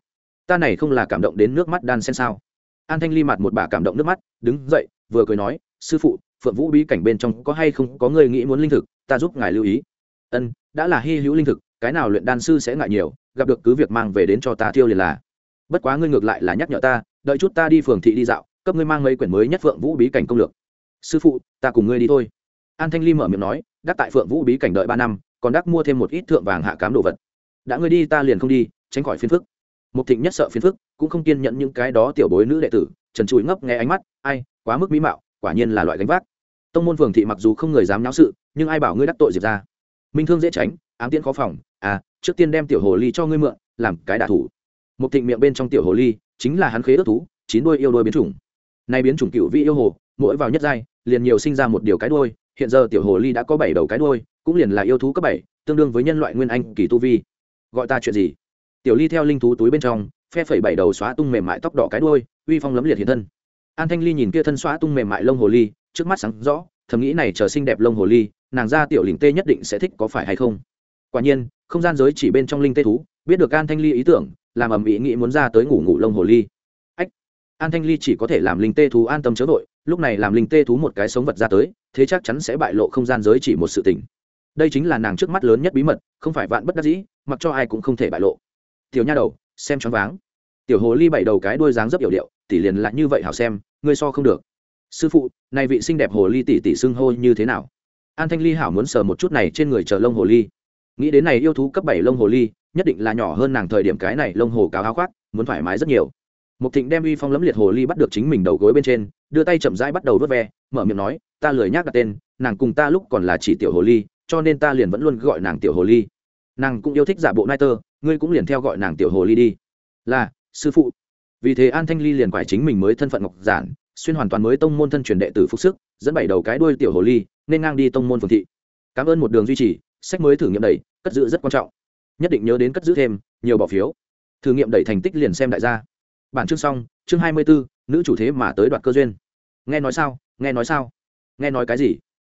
ta này không là cảm động đến nước mắt đan sen sao? An thanh ly mặt một bà cảm động nước mắt, đứng dậy, vừa cười nói, sư phụ, phượng vũ bí cảnh bên trong có hay không có người nghĩ muốn linh thực, ta giúp ngài lưu ý. Ân, đã là hy hữu linh thực, cái nào luyện đan sư sẽ ngại nhiều, gặp được cứ việc mang về đến cho ta thiêu liền là. Bất quá ngươi ngược lại là nhắc nhở ta, đợi chút ta đi phường thị đi dạo, cấp ngươi mang mấy quyển mới nhất phượng vũ bí cảnh công lược. Sư phụ, ta cùng ngươi đi thôi. An thanh ly mở miệng nói, đắc tại phượng vũ bí cảnh đợi ba năm, còn đắc mua thêm một ít thượng vàng hạ cám đồ vật. Đã ngươi đi ta liền không đi, tránh khỏi phiền phức một thịnh nhất sợ phiền phức, cũng không kiên nhận những cái đó tiểu bối nữ đệ tử, trần trụi ngấp nghe ánh mắt, ai, quá mức mỹ mạo, quả nhiên là loại gánh vác. Tông môn phường thị mặc dù không người dám náo sự, nhưng ai bảo ngươi đắc tội diệp ra minh thương dễ tránh, ám tiễn khó phòng à trước tiên đem tiểu hồ ly cho ngươi mượn, làm cái đả thủ. Một thịnh miệng bên trong tiểu hồ ly, chính là hắn khế ước thú, chín đuôi yêu đuôi biến chủng. Nay biến chủng cựu vị yêu hồ, mỗi vào nhất giai, liền nhiều sinh ra một điều cái đuôi, hiện giờ tiểu hồ ly đã có bảy đầu cái đuôi, cũng liền là yêu thú cấp bảy, tương đương với nhân loại nguyên anh kỳ tu vi. Gọi ta chuyện gì? Tiểu ly theo linh thú túi bên trong, phe phẩy bảy đầu xóa tung mềm mại tóc đỏ cái đuôi, uy phong lấm liệt hiện thân. An thanh ly nhìn kia thân xóa tung mềm mại lông hồ ly, trước mắt sáng rõ, thầm nghĩ này chờ xinh đẹp lông hồ ly, nàng ra tiểu lình tê nhất định sẽ thích có phải hay không. Quả nhiên, không gian giới chỉ bên trong linh tê thú, biết được an thanh ly ý tưởng, làm ầm ĩ nghĩ muốn ra tới ngủ ngủ lông hồ ly. Ách! An thanh ly chỉ có thể làm linh tê thú an tâm chớ vội, lúc này làm linh tê thú một cái sống vật ra tới, thế chắc chắn sẽ bại lộ không gian giới chỉ một sự tình. Đây chính là nàng trước mắt lớn nhất bí mật, không phải vạn bất đắc dĩ, mặc cho ai cũng không thể bại lộ tiểu nha đầu xem choáng váng. Tiểu hồ ly bảy đầu cái đuôi dáng rất hiểu điệu tỷ liền lại như vậy hảo xem ngươi so không được. Sư phụ này vị xinh đẹp hồ ly tỷ tỷ xưng hô như thế nào? An thanh ly hảo muốn sờ một chút này trên người chờ lông hồ ly. Nghĩ đến này yêu thú cấp bảy lông hồ ly nhất định là nhỏ hơn nàng thời điểm cái này lông hồ cáo áo khoác muốn thoải mái rất nhiều. Mục Thịnh đem uy phong lấm liệt hồ ly bắt được chính mình đầu gối bên trên, đưa tay chậm rãi bắt đầu vớt ve, mở miệng nói, "Ta lười nhắc đặt tên, nàng cùng ta lúc còn là chỉ tiểu hồ ly, cho nên ta liền vẫn luôn gọi nàng tiểu hồ ly. Nàng cũng yêu thích giả bộ nai tơ, ngươi cũng liền theo gọi nàng tiểu hồ ly đi." "Là, sư phụ." Vì thế An Thanh Ly liền quải chính mình mới thân phận ngọc giản, xuyên hoàn toàn mới tông môn thân truyền đệ tử phục sức, dẫn bảy đầu cái đuôi tiểu hồ ly, nên ngang đi tông môn phường thị. Cảm ơn một đường duy trì, sách mới thử nghiệm đẩy, cất giữ rất quan trọng. Nhất định nhớ đến cất giữ thêm, nhiều bỏ phiếu. Thử nghiệm đẩy thành tích liền xem đại gia bản chương xong chương hai mươi bốn nữ chủ thế mà tới đoạt cơ duyên nghe nói sao nghe nói sao nghe nói cái gì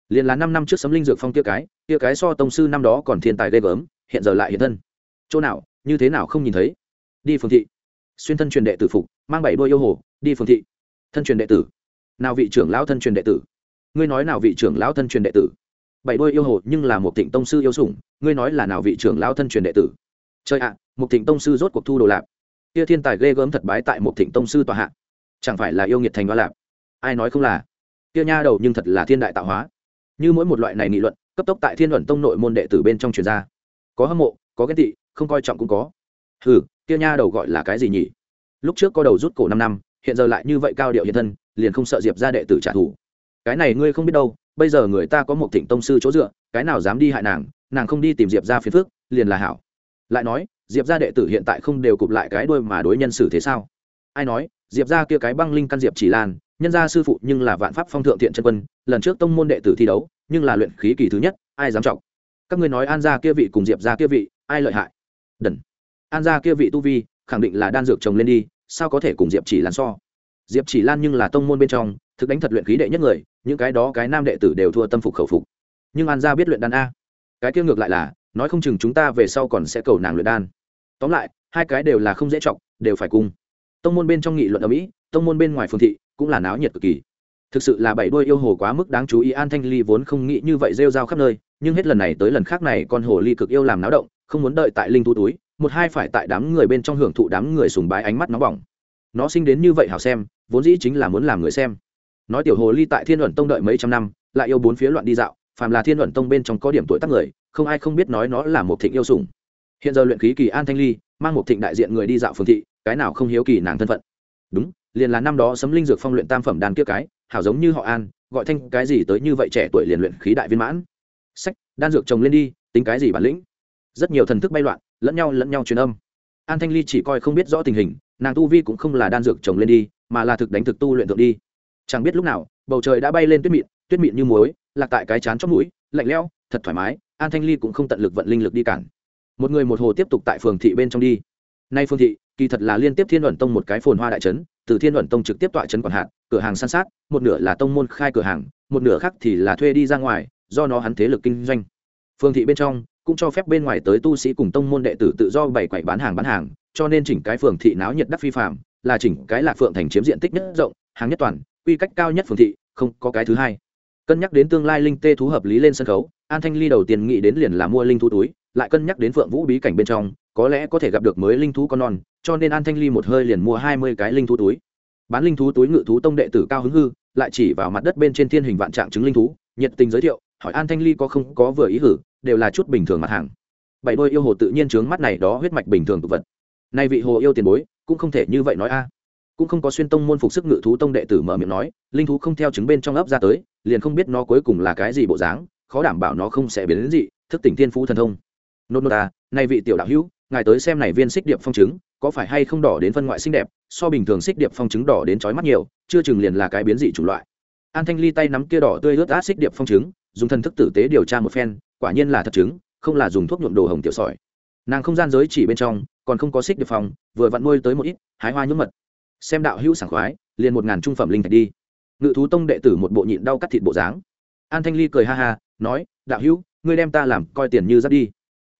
liền là năm năm trước sấm linh dược phong kia cái kia cái so tông sư năm đó còn thiên tài ghê gớm hiện giờ lại hiện thân chỗ nào, như thế nào không nhìn thấy? Đi phường thị. Xuyên thân truyền đệ tử phục, mang bảy đôi yêu hồ, đi phường thị. Thân truyền đệ tử. Nào vị trưởng lão thân truyền đệ tử? Ngươi nói nào vị trưởng lão thân truyền đệ tử? Bảy đôi yêu hồ nhưng là một thịnh tông sư yêu sủng, ngươi nói là nào vị trưởng lão thân truyền đệ tử? Chơi ạ à, một thịnh tông sư rốt cuộc thu đồ lạp. Kia thiên tài ghê gớm thật bái tại một thịnh tông sư tòa hạ. Chẳng phải là yêu nghiệt thành hoa lạp? Ai nói không là? Kia nha đầu nhưng thật là thiên đại tạo hóa. Như mỗi một loại này nghị luận, cấp tốc tại thiên luận tông nội môn đệ tử bên trong truyền ra. Có hâm mộ, có ghét tị không coi trọng cũng có. Ừ kia nha đầu gọi là cái gì nhỉ? Lúc trước có đầu rút cổ năm năm, hiện giờ lại như vậy cao điệu hiện thân, liền không sợ diệp ra đệ tử trả thù. Cái này ngươi không biết đâu, bây giờ người ta có một thịnh tông sư chỗ dựa, cái nào dám đi hại nàng nàng không đi tìm diệp ra phiền phước liền là hảo. Lại nói, diệp ra đệ tử hiện tại không đều cụp lại cái đuôi mà đối nhân xử thế sao? Ai nói, diệp ra kia cái băng linh căn diệp chỉ lan, nhân gia sư phụ nhưng là vạn pháp phong thượng thiện chân quân, lần trước tông môn đệ tử thi đấu, nhưng là luyện khí kỳ thứ nhất, ai dám trọng? Các ngươi nói an gia kia vị cùng diệp gia kia vị, ai lợi hại? Đần. An gia kia vị tu vi, khẳng định là đan dược trồng lên đi, sao có thể cùng diệp chỉ lan so? Diệp chỉ lan nhưng là tông môn bên trong, thực đánh thật luyện khí đệ nhất người, những cái đó cái nam đệ tử đều thua tâm phục khẩu phục. Nhưng an gia biết luyện đan a. Cái kia ngược lại là, nói không chừng chúng ta về sau còn sẽ cầu nàng luyện đan. Tóm lại, hai cái đều là không dễ chọc, đều phải cung tông môn bên trong nghị luận ở mỹ, tông môn bên ngoài phương thị, cũng là náo nhiệt cực kỳ. Thực sự là bảy đuôi yêu hồ quá mức đáng chú ý, an thanh ly vốn không nghĩ như vậy rêu rao khắp nơi, nhưng hết lần này tới lần khác này con hồ ly cực yêu làm náo động không muốn đợi tại linh thú túi, một hai phải tại đám người bên trong hưởng thụ đám người sùng bái ánh mắt nóng bỏng. Nó sinh đến như vậy hảo xem, vốn dĩ chính là muốn làm người xem. Nói tiểu hồ ly tại thiên luận tông đợi mấy trăm năm, lại yêu bốn phía loạn đi dạo, phàm là thiên luận tông bên trong có điểm tuổi tác người, không ai không biết nói nó là một thịnh yêu sủng. Hiện giờ luyện khí kỳ an thanh ly, mang một thịnh đại diện người đi dạo phương thị, cái nào không hiếu kỳ nàng thân phận. Đúng, liền là năm đó sấm linh dược phong luyện tam phẩm đàn kia cái, hảo giống như họ an, gọi thanh cái gì tới như vậy trẻ tuổi liền luyện khí đại viên mãn. Sách, đan dược trồng lên đi, tính cái gì bản lĩnh? Rất nhiều thần thức bay loạn, lẫn nhau lẫn nhau truyền âm. An thanh ly chỉ coi không biết rõ tình hình, nàng tu vi cũng không là đan dược trồng lên đi, mà là thực đánh thực tu luyện thượng đi. Chẳng biết lúc nào, bầu trời đã bay lên tuyết mịn tuyết mịn như muối, lạc tại cái chán chót mũi, lạnh lẽo, thật thoải mái, an thanh ly cũng không tận lực vận linh lực đi cản. Một người một hồ tiếp tục tại phường thị bên trong đi. Nay phương thị, kỳ thật là liên tiếp thiên luận tông một cái phồn hoa đại trấn, từ thiên luận tông trực tiếp tọa trấn quản hạt, cửa hàng san sát, một nửa là tông môn khai cửa hàng, một nửa khác thì là thuê đi ra ngoài, do nó hắn thế lực kinh doanh. Phương thị bên trong cũng cho phép bên ngoài tới tu sĩ cùng tông môn đệ tử tự do bày quậy bán hàng bán hàng, cho nên chỉnh cái phường thị náo nhiệt đắc phi phạm là chỉnh cái lạc phượng thành chiếm diện tích nhất rộng, hàng nhất toàn, quy cách cao nhất phường thị, không có cái thứ hai. Cân nhắc đến tương lai linh tê thú hợp lý lên sân khấu, an thanh ly đầu tiên nghĩ đến liền là mua linh thú túi, lại cân nhắc đến phượng vũ bí cảnh bên trong, có lẽ có thể gặp được mới linh thú con non, cho nên an thanh ly một hơi liền mua hai mươi cái linh thú túi. Bán linh thú túi ngự thú tông đệ tử cao hứng hư, lại chỉ vào mặt đất bên trên thiên hình vạn trạng chứng linh thú, nhiệt tình giới thiệu, hỏi an thanh ly có không có vừa ý hử đều là chút bình thường mặt hàng. Bảy đôi yêu hồ tự nhiên trướng mắt này đó huyết mạch bình thường tục vật. Nay vị hồ yêu tiền bối, cũng không thể như vậy nói a. Cũng không có xuyên tông môn phục sức ngự thú tông đệ tử mở miệng nói, linh thú không theo chứng bên trong ấp ra tới, liền không biết nó cuối cùng là cái gì bộ dáng, khó đảm bảo nó không sẽ biến đến gì thức tỉnh thiên phú thần thông. Nốt nốt à nay vị tiểu đạo hữu, ngài tới xem này viên xích điệp phong trứng, có phải hay không đỏ đến phân ngoại xinh đẹp, so bình thường xích điệp phong trứng đỏ đến chói mắt nhiều, chưa chừng liền là cái biến dị chủng loại. An thanh ly tay nắm kia đỏ tươi ướt át xích điệp phong trứng, dùng thân thức tử tế điều tra một phen quả nhiên là thật chứng, không là dùng thuốc nhuộm đồ hồng tiểu sỏi. Nàng không gian giới chỉ bên trong còn không có xích được phong vừa vặn nuôi tới một ít hái hoa nhúng mật. Xem đạo hữu sảng khoái liền một ngàn trung phẩm linh thạch đi. Ngự thú tông đệ tử một bộ nhịn đau cắt thịt bộ dáng. An thanh ly cười ha ha nói đạo hữu ngươi đem ta làm coi tiền như dắt đi.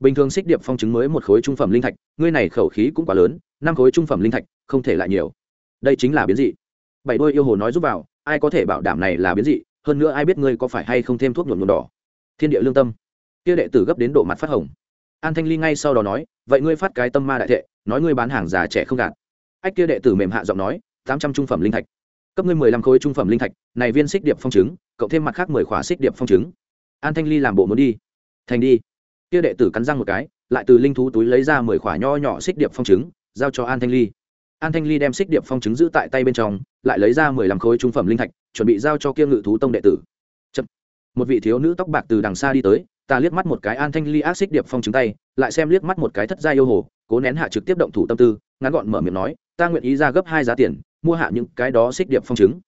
Bình thường xích điệp phong chứng mới một khối trung phẩm linh thạch ngươi này khẩu khí cũng quá lớn năm khối trung phẩm linh thạch không thể lại nhiều. Đây chính là biến dị. Bảy đôi yêu hồ nói giúp vào ai có thể bảo đảm này là biến dị hơn nữa ai biết ngươi có phải hay không thêm thuốc nhuộm nhuộm đỏ. Thiên địa lương tâm kia đệ tử gấp đến độ mặt phát hồng. An thanh ly ngay sau đó nói, vậy ngươi phát cái tâm ma đại thệ, nói ngươi bán hàng già trẻ không gạt. Ách kia đệ tử mềm hạ giọng nói, tám trăm trung phẩm linh thạch. Cấp ngươi mười lăm khối trung phẩm linh thạch, này viên xích điệp phong chứng cộng thêm mặt khác mười khóa xích điệp phong chứng an thanh ly làm bộ muốn đi. Thành đi. Kia đệ tử cắn răng một cái, lại từ linh thú túi lấy ra mười khỏa nho nhỏ xích điệp phong trứng, giao cho an thanh ly. An thanh ly đem xích điệp phong trứng giữ tại tay bên trong, lại lấy ra mười lăm khối trung phẩm linh thạch, chuẩn bị giao cho kia ngự thú tông đệ tử. Chậm. một vị thiếu nữ tóc bạc từ đằng xa đi tới ta liếc mắt một cái an thanh ly ác xích điệp phong trứng tay, lại xem liếc mắt một cái thất gia yêu hồ, cố nén hạ trực tiếp động thủ tâm tư, ngắn gọn mở miệng nói, ta nguyện ý ra gấp hai giá tiền, mua hạ những cái đó xích điệp phong trứng.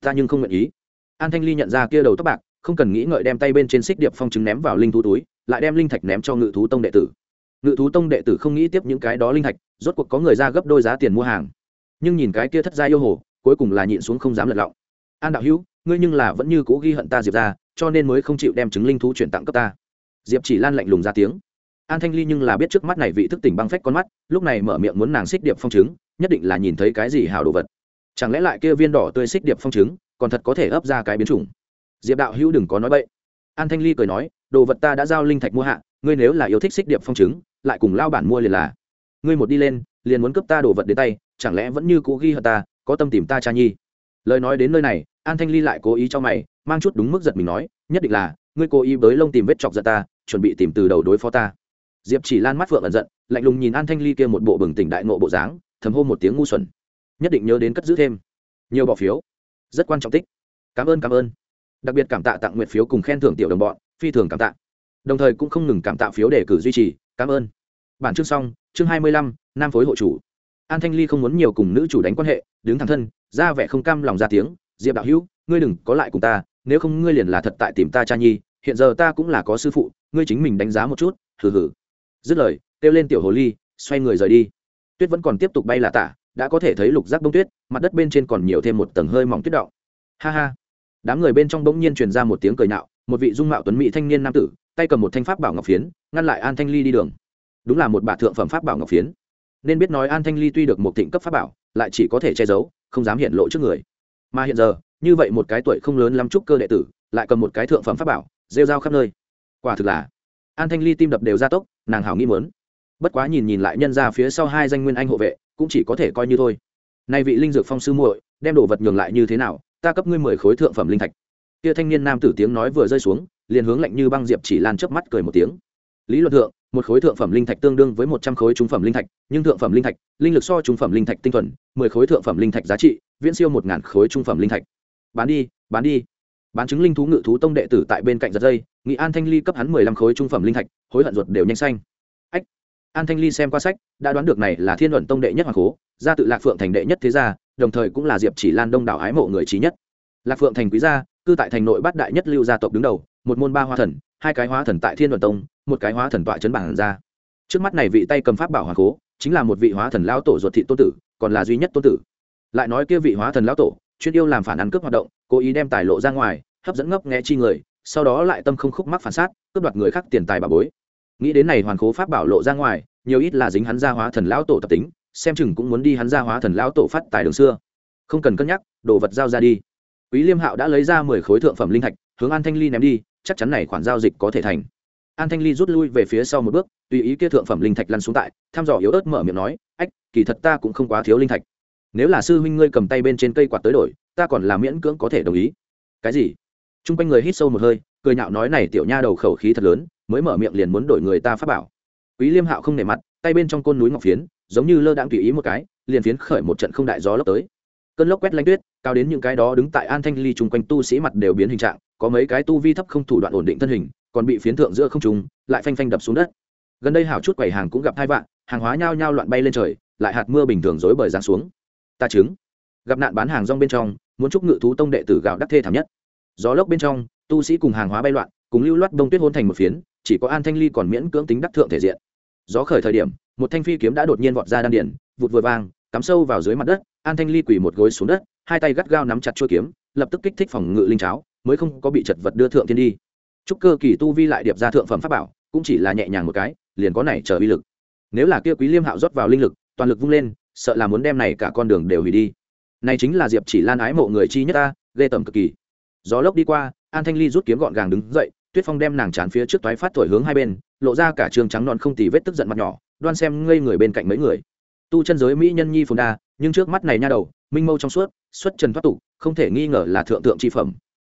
Ta nhưng không nguyện ý. An thanh ly nhận ra kia đầu tóc bạc, không cần nghĩ ngợi đem tay bên trên xích điệp phong trứng ném vào linh thú túi, lại đem linh thạch ném cho ngự thú tông đệ tử. Ngự thú tông đệ tử không nghĩ tiếp những cái đó linh thạch, rốt cuộc có người ra gấp đôi giá tiền mua hàng. Nhưng nhìn cái kia thất gia yêu hồ, cuối cùng là nhịn xuống không dám lật lọng. An đạo hữu, ngươi nhưng là vẫn như cố ghi hận ta diệp ra cho nên mới không chịu đem chứng linh thú chuyển tặng cấp ta diệp chỉ lan lạnh lùng ra tiếng. An thanh ly nhưng là biết trước mắt này vị thức tỉnh băng phách con mắt, lúc này mở miệng muốn nàng xích điệp phong trứng, nhất định là nhìn thấy cái gì hào đồ vật. Chẳng lẽ lại kia viên đỏ tươi xích điệp phong trứng, còn thật có thể ấp ra cái biến chủng? Diệp đạo hữu đừng có nói bậy. An thanh ly cười nói, đồ vật ta đã giao linh thạch mua hạ, ngươi nếu là yêu thích xích điệp phong trứng, lại cùng lao bản mua liền là. Ngươi một đi lên, liền muốn cướp ta đồ vật đến tay, chẳng lẽ vẫn như cũ ghi hận ta, có tâm tìm ta cha nhi? Lời nói đến nơi này, an thanh ly lại cố ý cho mày, mang chút đúng mức giật mình nói, nhất định là, ngươi cố ý bới lông tìm vết chọc giận ta chuẩn bị tìm từ đầu đối phó ta. Diệp chỉ lan mắt phượng ẩn giận, lạnh lùng nhìn an thanh ly kia một bộ bừng tỉnh đại nộ bộ dáng, thầm hô một tiếng ngu xuẩn. Nhất định nhớ đến cất giữ thêm. Nhiều bỏ phiếu. Rất quan trọng tích. Cảm ơn cảm ơn. Đặc biệt cảm tạ tặng nguyện phiếu cùng khen thưởng tiểu đồng bọn, phi thường cảm tạ. Đồng thời cũng không ngừng cảm tạ phiếu để cử duy trì, cảm ơn. Bản chương xong, chương hai mươi lăm, nam phối hộ chủ. An thanh ly không muốn nhiều cùng nữ chủ đánh quan hệ, đứng thẳng thân, ra vẻ không cam lòng ra tiếng, diệp đạo hữu, ngươi đừng có lại cùng ta, nếu không ngươi liền là thật tại tìm ta cha nhi, hiện giờ ta cũng là có sư phụ ngươi chính mình đánh giá một chút, hừ hừ. Dứt lời, kêu lên tiểu hồ ly, xoay người rời đi. Tuyết vẫn còn tiếp tục bay là tả, đã có thể thấy lục giác bông tuyết, mặt đất bên trên còn nhiều thêm một tầng hơi mỏng tuyết động ha ha. Đám người bên trong bỗng nhiên truyền ra một tiếng cười nạo một vị dung mạo tuấn mỹ thanh niên nam tử, tay cầm một thanh pháp bảo ngọc phiến, ngăn lại an thanh ly đi đường. Đúng là một bà thượng phẩm pháp bảo ngọc phiến. Nên biết nói an thanh ly tuy được một thịnh cấp pháp bảo, lại chỉ có thể che giấu, không dám hiện lộ trước người. Mà hiện giờ, như vậy một cái tuổi không lớn lắm trúc cơ đệ tử, lại cầm một cái thượng phẩm pháp bảo, rêu rao khắp nơi quả thực là, an thanh ly tim đập đều ra tốc, nàng hảo nghĩ mớn bất quá nhìn nhìn lại nhân ra phía sau hai danh nguyên anh hộ vệ, cũng chỉ có thể coi như thôi. Nay vị linh dược phong sư muội, đem đồ vật nhường lại như thế nào, ta cấp ngươi mười khối thượng phẩm linh thạch. Kia thanh niên nam tử tiếng nói vừa rơi xuống, liền hướng lạnh như băng diệp chỉ lan chớp mắt cười một tiếng. Lý luận thượng, một khối thượng phẩm linh thạch tương đương với một trăm khối trung phẩm linh thạch, nhưng thượng phẩm linh thạch, linh lực so trung phẩm linh thạch tinh thuần, mười khối thượng phẩm linh thạch giá trị, viễn siêu một ngàn khối trung phẩm linh thạch. Bán đi bán đi. Bán chứng linh thú ngự thú tông đệ tử tại bên cạnh giật dây nghị an thanh ly cấp hắn mười lăm khối trung phẩm linh thạch, hối hận ruột đều nhanh xanh. Ách, an thanh ly xem qua sách, đã đoán được này là thiên luận tông đệ nhất hoàng cố gia tự lạc phượng thành đệ nhất thế gia, đồng thời cũng là diệp chỉ lan đông đảo ái mộ người trí nhất. Lạc phượng thành quý gia, cư tại thành nội bát đại nhất lưu gia tộc đứng đầu, một môn ba hoa thần, hai cái hóa thần tại thiên luận tông, một cái hóa thần tọa chấn bản ra trước mắt này vị tay cầm pháp bảo hoàng cố chính là một vị hóa thần lão tổ ruột thị tôn tử, còn là duy nhất tôn tử. Lại nói kia vị hóa thần lão tổ, chuyên yêu làm phản ăn cướp hoạt động, cố ý đem tài lộ ra ngoài, hấp dẫn ngốc nghe chi người sau đó lại tâm không khúc mắc phản sát cướp đoạt người khác tiền tài bà bối. Nghĩ đến này hoàn cố pháp bảo lộ ra ngoài, nhiều ít là dính hắn ra hóa thần lão tổ tập tính, xem chừng cũng muốn đi hắn ra hóa thần lão tổ phát tài đường xưa. Không cần cân nhắc, đồ vật giao ra đi. Quý liêm hạo đã lấy ra mười khối thượng phẩm linh thạch, hướng an thanh ly ném đi, chắc chắn này khoản giao dịch có thể thành. An thanh ly rút lui về phía sau một bước, tùy ý kia thượng phẩm linh thạch lăn xuống tại, thăm dò yếu ớt mở miệng nói, ách, kỳ thật ta cũng không quá thiếu linh thạch. Nếu là sư huynh ngươi cầm tay bên trên cây quạt tới đổi, ta còn là miễn cưỡng có thể đồng ý. Cái gì? T r u n g quanh người hít sâu một hơi, cười nhạo nói này tiểu nha đầu khẩu khí thật lớn, mới mở miệng liền muốn đổi người ta phát bảo. Quý liêm hạo không nể mặt, tay bên trong côn núi ngọc phiến, giống như lơ đãng tùy ý một cái, liền phiến khởi một trận không đại gió lốc tới. Cơn lốc quét lanh tuyết, cao đến những cái đó đứng tại an thanh ly chung quanh tu sĩ mặt đều biến hình trạng, có mấy cái tu vi thấp không thủ đoạn ổn định thân hình, còn bị phiến thượng giữa không trùng lại phanh phanh đập xuống đất. Gần đây hảo chút quầy hàng cũng gặp hai vạn hàng hóa nhao nhao loạn bay lên trời, lại hạt mưa bình thường dối bời giáng xuống. Ta chứng. Gặp nạn bán hàng rong bên trong, muốn chúc ngự thú tông đệ tử gạo đắc thê thảm nhất gió lốc bên trong, tu sĩ cùng hàng hóa bay loạn, cùng lưu loát đông tuyết hôn thành một phiến, chỉ có an thanh ly còn miễn cưỡng tính đắc thượng thể diện. Gió khởi thời điểm, một thanh phi kiếm đã đột nhiên vọt ra đan điển vụt vừa vang, cắm sâu vào dưới mặt đất, an thanh ly quỳ một gối xuống đất, hai tay gắt gao nắm chặt chuôi kiếm, lập tức kích thích phòng ngự linh cháo, mới không có bị chật vật đưa thượng thiên đi. Chúc cơ kỳ tu vi lại điệp ra thượng phẩm pháp bảo, cũng chỉ là nhẹ nhàng một cái, liền có này trở uy lực. Nếu là kia quý liêm hạo rót vào linh lực, toàn lực vung lên, sợ là muốn đem này cả con đường đều hủy đi. Này chính là diệp chỉ lan ái mộ người chi nhất ta, ghê tầm cực kỳ gió lốc đi qua, an thanh ly rút kiếm gọn gàng đứng dậy, tuyết phong đem nàng chán phía trước toái phát thổi hướng hai bên, lộ ra cả trường trắng non không tì vết tức giận mặt nhỏ, đoan xem ngây người bên cạnh mấy người. Tu chân giới mỹ nhân nhi phồn đa, nhưng trước mắt này nha đầu, minh mâu trong suốt, xuất trần thoát tục, không thể nghi ngờ là thượng tượng tri phẩm.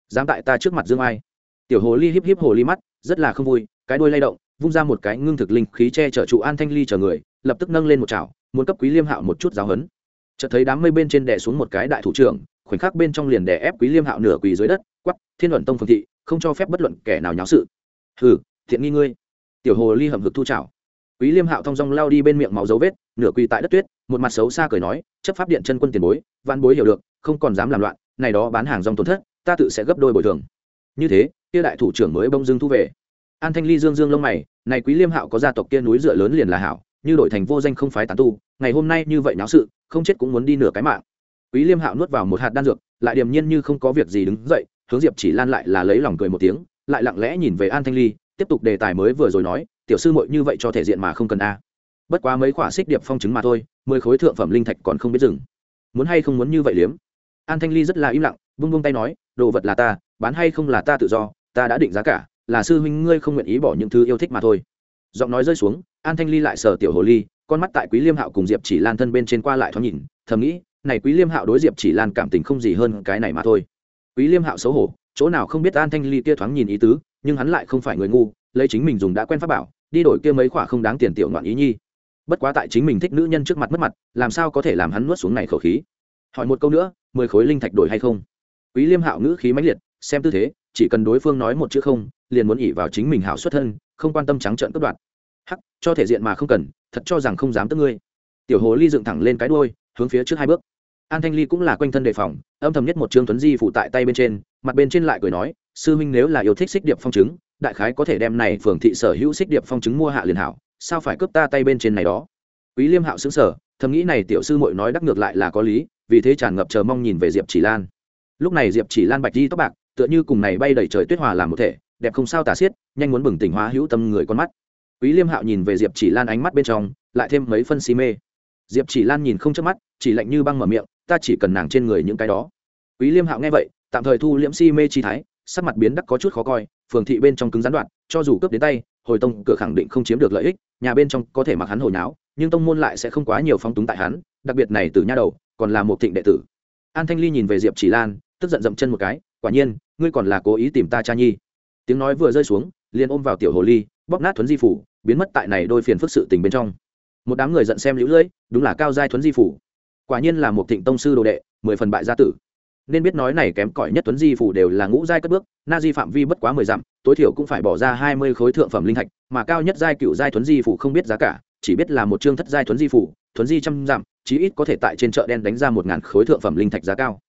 Dám tại ta trước mặt dương ai? Tiểu hồ ly híp híp hồ ly mắt, rất là không vui, cái đuôi lay động, vung ra một cái ngưng thực linh khí che chở trụ an thanh ly chờ người, lập tức nâng lên một chảo, muốn cấp quý liêm hạo một chút giáo hấn chợt thấy đám mây bên trên đè xuống một cái đại thủ trưởng khoảnh khắc bên trong liền đè ép quý liêm hạo nửa quỳ dưới đất quắp thiên luận tông phương thị, không cho phép bất luận kẻ nào nháo sự. Hừ, thiện nghi ngươi. Tiểu hồ ly hầm hực thu trào quý liêm hạo thong dong lao đi bên miệng máu dấu vết, nửa quỳ tại đất tuyết, một mặt xấu xa cười nói, chấp pháp điện chân quân tiền bối văn bối hiểu được, không còn dám làm loạn, này đó bán hàng rong tổn thất, ta tự sẽ gấp đôi bồi thường. Như thế, kia đại thủ trưởng mới bông dương thu về. An thanh ly dương dương lông mày, này quý liêm hạo có gia tộc kia núi dựa lớn liền là hảo, như đổi thành vô danh không phái tán tu, ngày hôm nay như vậy náo sự, không chết cũng muốn đi nửa cái mạng quý liêm hạo nuốt vào một hạt đan dược, lại điềm nhiên như không có việc gì đứng dậy, hướng diệp chỉ lan lại là lấy lòng cười một tiếng, lại lặng lẽ nhìn về an thanh ly, tiếp tục đề tài mới vừa rồi nói, tiểu sư muội như vậy cho thể diện mà không cần a. Bất quá mấy khỏa xích điệp phong chứng mà thôi, mười khối thượng phẩm linh thạch còn không biết dừng. Muốn hay không muốn như vậy liếm? An thanh ly rất là im lặng, vung vung tay nói, đồ vật là ta, bán hay không là ta tự do, ta đã định giá cả, là sư huynh ngươi không nguyện ý bỏ những thứ yêu thích mà thôi. Giọng nói rơi xuống, an thanh ly lại sờ tiểu hồ ly, con mắt tại quý liêm hạo cùng diệp chỉ lan thân bên trên qua lại thoáng nhìn, thầm nghĩ này quý liêm hạo đối diệp chỉ lan cảm tình không gì hơn cái này mà thôi. Quý liêm hạo xấu hổ, chỗ nào không biết an thanh ly kia thoáng nhìn ý tứ, nhưng hắn lại không phải người ngu, lấy chính mình dùng đã quen pháp bảo, đi đổi kia mấy khoả không đáng tiền tiểu ngoạn ý nhi. Bất quá tại chính mình thích nữ nhân trước mặt mất mặt, làm sao có thể làm hắn nuốt xuống này khẩu khí? Hỏi một câu nữa, mười khối linh thạch đổi hay không? Quý liêm hạo ngữ khí mãnh liệt, xem tư thế, chỉ cần đối phương nói một chữ không, liền muốn ỉ vào chính mình hảo xuất thân, không quan tâm trắng trợn cướp đoạt. Hắc, cho thể diện mà không cần, thật cho rằng không dám tức ngươi. Tiểu hồ ly dựng thẳng lên cái đuôi, hướng phía trước hai bước an thanh ly cũng là quanh thân đề phòng, âm thầm nhất một trương tuấn di phụ tại tay bên trên, mặt bên trên lại cười nói, sư minh nếu là yêu thích xích điệp phong chứng đại khái có thể đem này phường thị sở hữu xích điệp phong chứng mua hạ liền hảo, sao phải cướp ta tay bên trên này đó? Quý liêm hạo xứng sở thầm nghĩ này tiểu sư mội nói đắc ngược lại là có lý, vì thế tràn ngập chờ mong nhìn về diệp chỉ lan. Lúc này diệp chỉ lan bạch di tóc bạc, tựa như cùng này bay đầy trời tuyết hòa làm một thể, đẹp không sao tả xiết, nhanh muốn bừng tỉnh hóa hữu tâm người con mắt. Quý liêm hạo nhìn về diệp chỉ lan ánh mắt bên trong, lại thêm mấy phân si mê. Diệp chỉ lan nhìn không chớp mắt, chỉ lạnh như băng mở miệng ta chỉ cần nàng trên người những cái đó. Quý liêm hạo nghe vậy, tạm thời thu liễm si mê chi thái, sắc mặt biến đắc có chút khó coi, phường thị bên trong cứng gián đoạn, cho dù cướp đến tay, hồi tông cửa khẳng định không chiếm được lợi ích, nhà bên trong có thể mặc hắn hồi náo, nhưng tông môn lại sẽ không quá nhiều phong túng tại hắn, đặc biệt này từ nha đầu, còn là một thịnh đệ tử. An thanh ly nhìn về diệp chỉ lan, tức giận dậm chân một cái, quả nhiên, ngươi còn là cố ý tìm ta cha nhi. Tiếng nói vừa rơi xuống, liền ôm vào tiểu hồ ly, bóp nát thuấn di phủ, biến mất tại này đôi phiền phức sự tình bên trong. Một đám người giận xem lũ lưỡi, đúng là cao giai thuấn di phủ quả nhiên là một thịnh tông sư đồ đệ, mười phần bại gia tử. Nên biết nói này kém cỏi nhất tuấn di phủ đều là ngũ giai cất bước, na di phạm vi bất quá mười dặm, tối thiểu cũng phải bỏ ra hai mươi khối thượng phẩm linh thạch, mà cao nhất giai cựu giai tuấn di phủ không biết giá cả, chỉ biết là một chương thất giai tuấn di phủ, tuấn di trăm dặm, chí ít có thể tại trên chợ đen đánh ra một ngàn khối thượng phẩm linh thạch giá cao.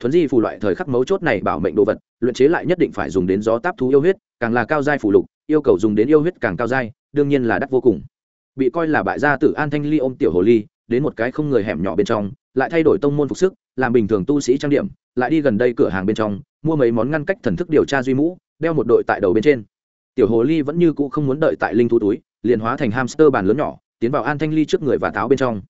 Thuấn di phù loại thời khắc mấu chốt này bảo mệnh đồ vật, luyện chế lại nhất định phải dùng đến gió táp thú yêu huyết, càng là cao giai phù lục, yêu cầu dùng đến yêu huyết càng cao giai, đương nhiên là đắt vô cùng. Bị coi là bại gia tử an thanh ly ôm tiểu hồ ly đến một cái không người hẻm nhỏ bên trong, lại thay đổi tông môn phục sức, làm bình thường tu sĩ trang điểm, lại đi gần đây cửa hàng bên trong, mua mấy món ngăn cách thần thức điều tra duy mũ, đeo một đội tại đầu bên trên. Tiểu hồ ly vẫn như cũ không muốn đợi tại linh thú túi, liền hóa thành hamster bàn lớn nhỏ, tiến vào an thanh ly trước người và tháo bên trong.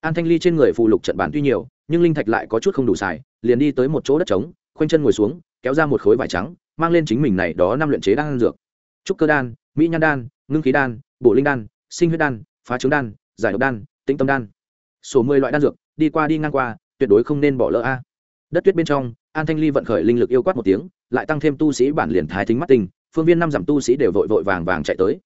An thanh ly trên người phù lục trận bản tuy nhiều, nhưng linh thạch lại có chút không đủ xài, liền đi tới một chỗ đất trống, khoanh chân ngồi xuống, kéo ra một khối vải trắng, mang lên chính mình này đó năm luyện chế đan dược. Trúc cơ đan, mỹ nhan đan, ngưng khí đan bộ linh đan, sinh huyết đan, phá trứng đan, giải độc đan, tĩnh tâm đan số mười loại đan dược đi qua đi ngang qua tuyệt đối không nên bỏ lỡ a. Đất tuyết bên trong an thanh ly vận khởi linh lực yêu quát một tiếng lại tăng thêm tu sĩ bản liền thái thính mắt tình, phương viên năm dặm tu sĩ đều vội vội vàng vàng chạy tới.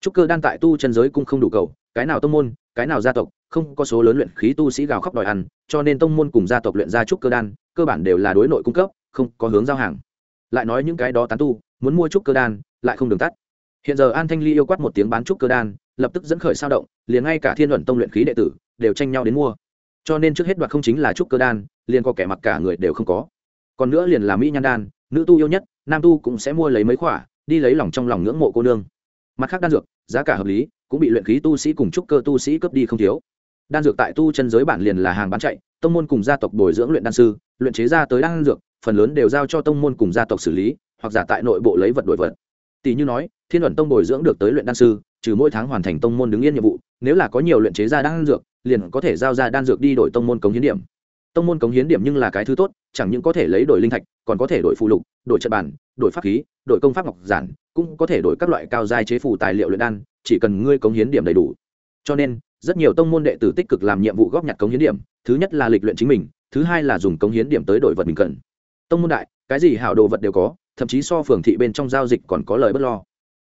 Trúc cơ đan tại tu chân giới cũng không đủ cầu cái nào tông môn cái nào gia tộc không có số lớn luyện khí tu sĩ gào khóc đòi ăn cho nên tông môn cùng gia tộc luyện ra trúc cơ đan cơ bản đều là đối nội cung cấp không có hướng giao hàng. Lại nói những cái đó tán tu muốn mua trúc cơ đan lại không đường tắt. Hiện giờ an thanh ly yêu quát một tiếng bán trúc cơ đan lập tức dẫn khởi sao động liền ngay cả thiên luận tông luyện khí đệ tử đều tranh nhau đến mua. Cho nên trước hết đoạt không chính là trúc cơ đan, liền có kẻ mặc cả người đều không có. Còn nữa liền là mỹ nhan đan, nữ tu yêu nhất, nam tu cũng sẽ mua lấy mấy khỏa, đi lấy lòng trong lòng ngưỡng mộ cô nương. Mặt khác đan dược, giá cả hợp lý, cũng bị luyện khí tu sĩ cùng trúc cơ tu sĩ cướp đi không thiếu. Đan dược tại tu chân giới bản liền là hàng bán chạy, tông môn cùng gia tộc bồi dưỡng luyện đan sư, luyện chế ra tới đan dược, phần lớn đều giao cho tông môn cùng gia tộc xử lý, hoặc giả tại nội bộ lấy vật đổi vật. Tỷ như nói, thiên luận tông bồi dưỡng được tới luyện đan sư, trừ mỗi tháng hoàn thành tông môn đứng yên nhiệm vụ, nếu là có nhiều luyện chế ra đan dược liền có thể giao ra đan dược đi đổi tông môn cống hiến điểm. Tông môn cống hiến điểm nhưng là cái thứ tốt, chẳng những có thể lấy đổi linh thạch, còn có thể đổi phụ lục, đổi trận bản, đổi pháp khí, đổi công pháp ngọc giản, cũng có thể đổi các loại cao giai chế phù tài liệu luyện đan, chỉ cần ngươi cống hiến điểm đầy đủ. Cho nên, rất nhiều tông môn đệ tử tích cực làm nhiệm vụ góp nhặt cống hiến điểm, thứ nhất là lịch luyện chính mình, thứ hai là dùng cống hiến điểm tới đổi vật mình cần. Tông môn đại, cái gì hảo đồ vật đều có, thậm chí so phường thị bên trong giao dịch còn có lời bất lo.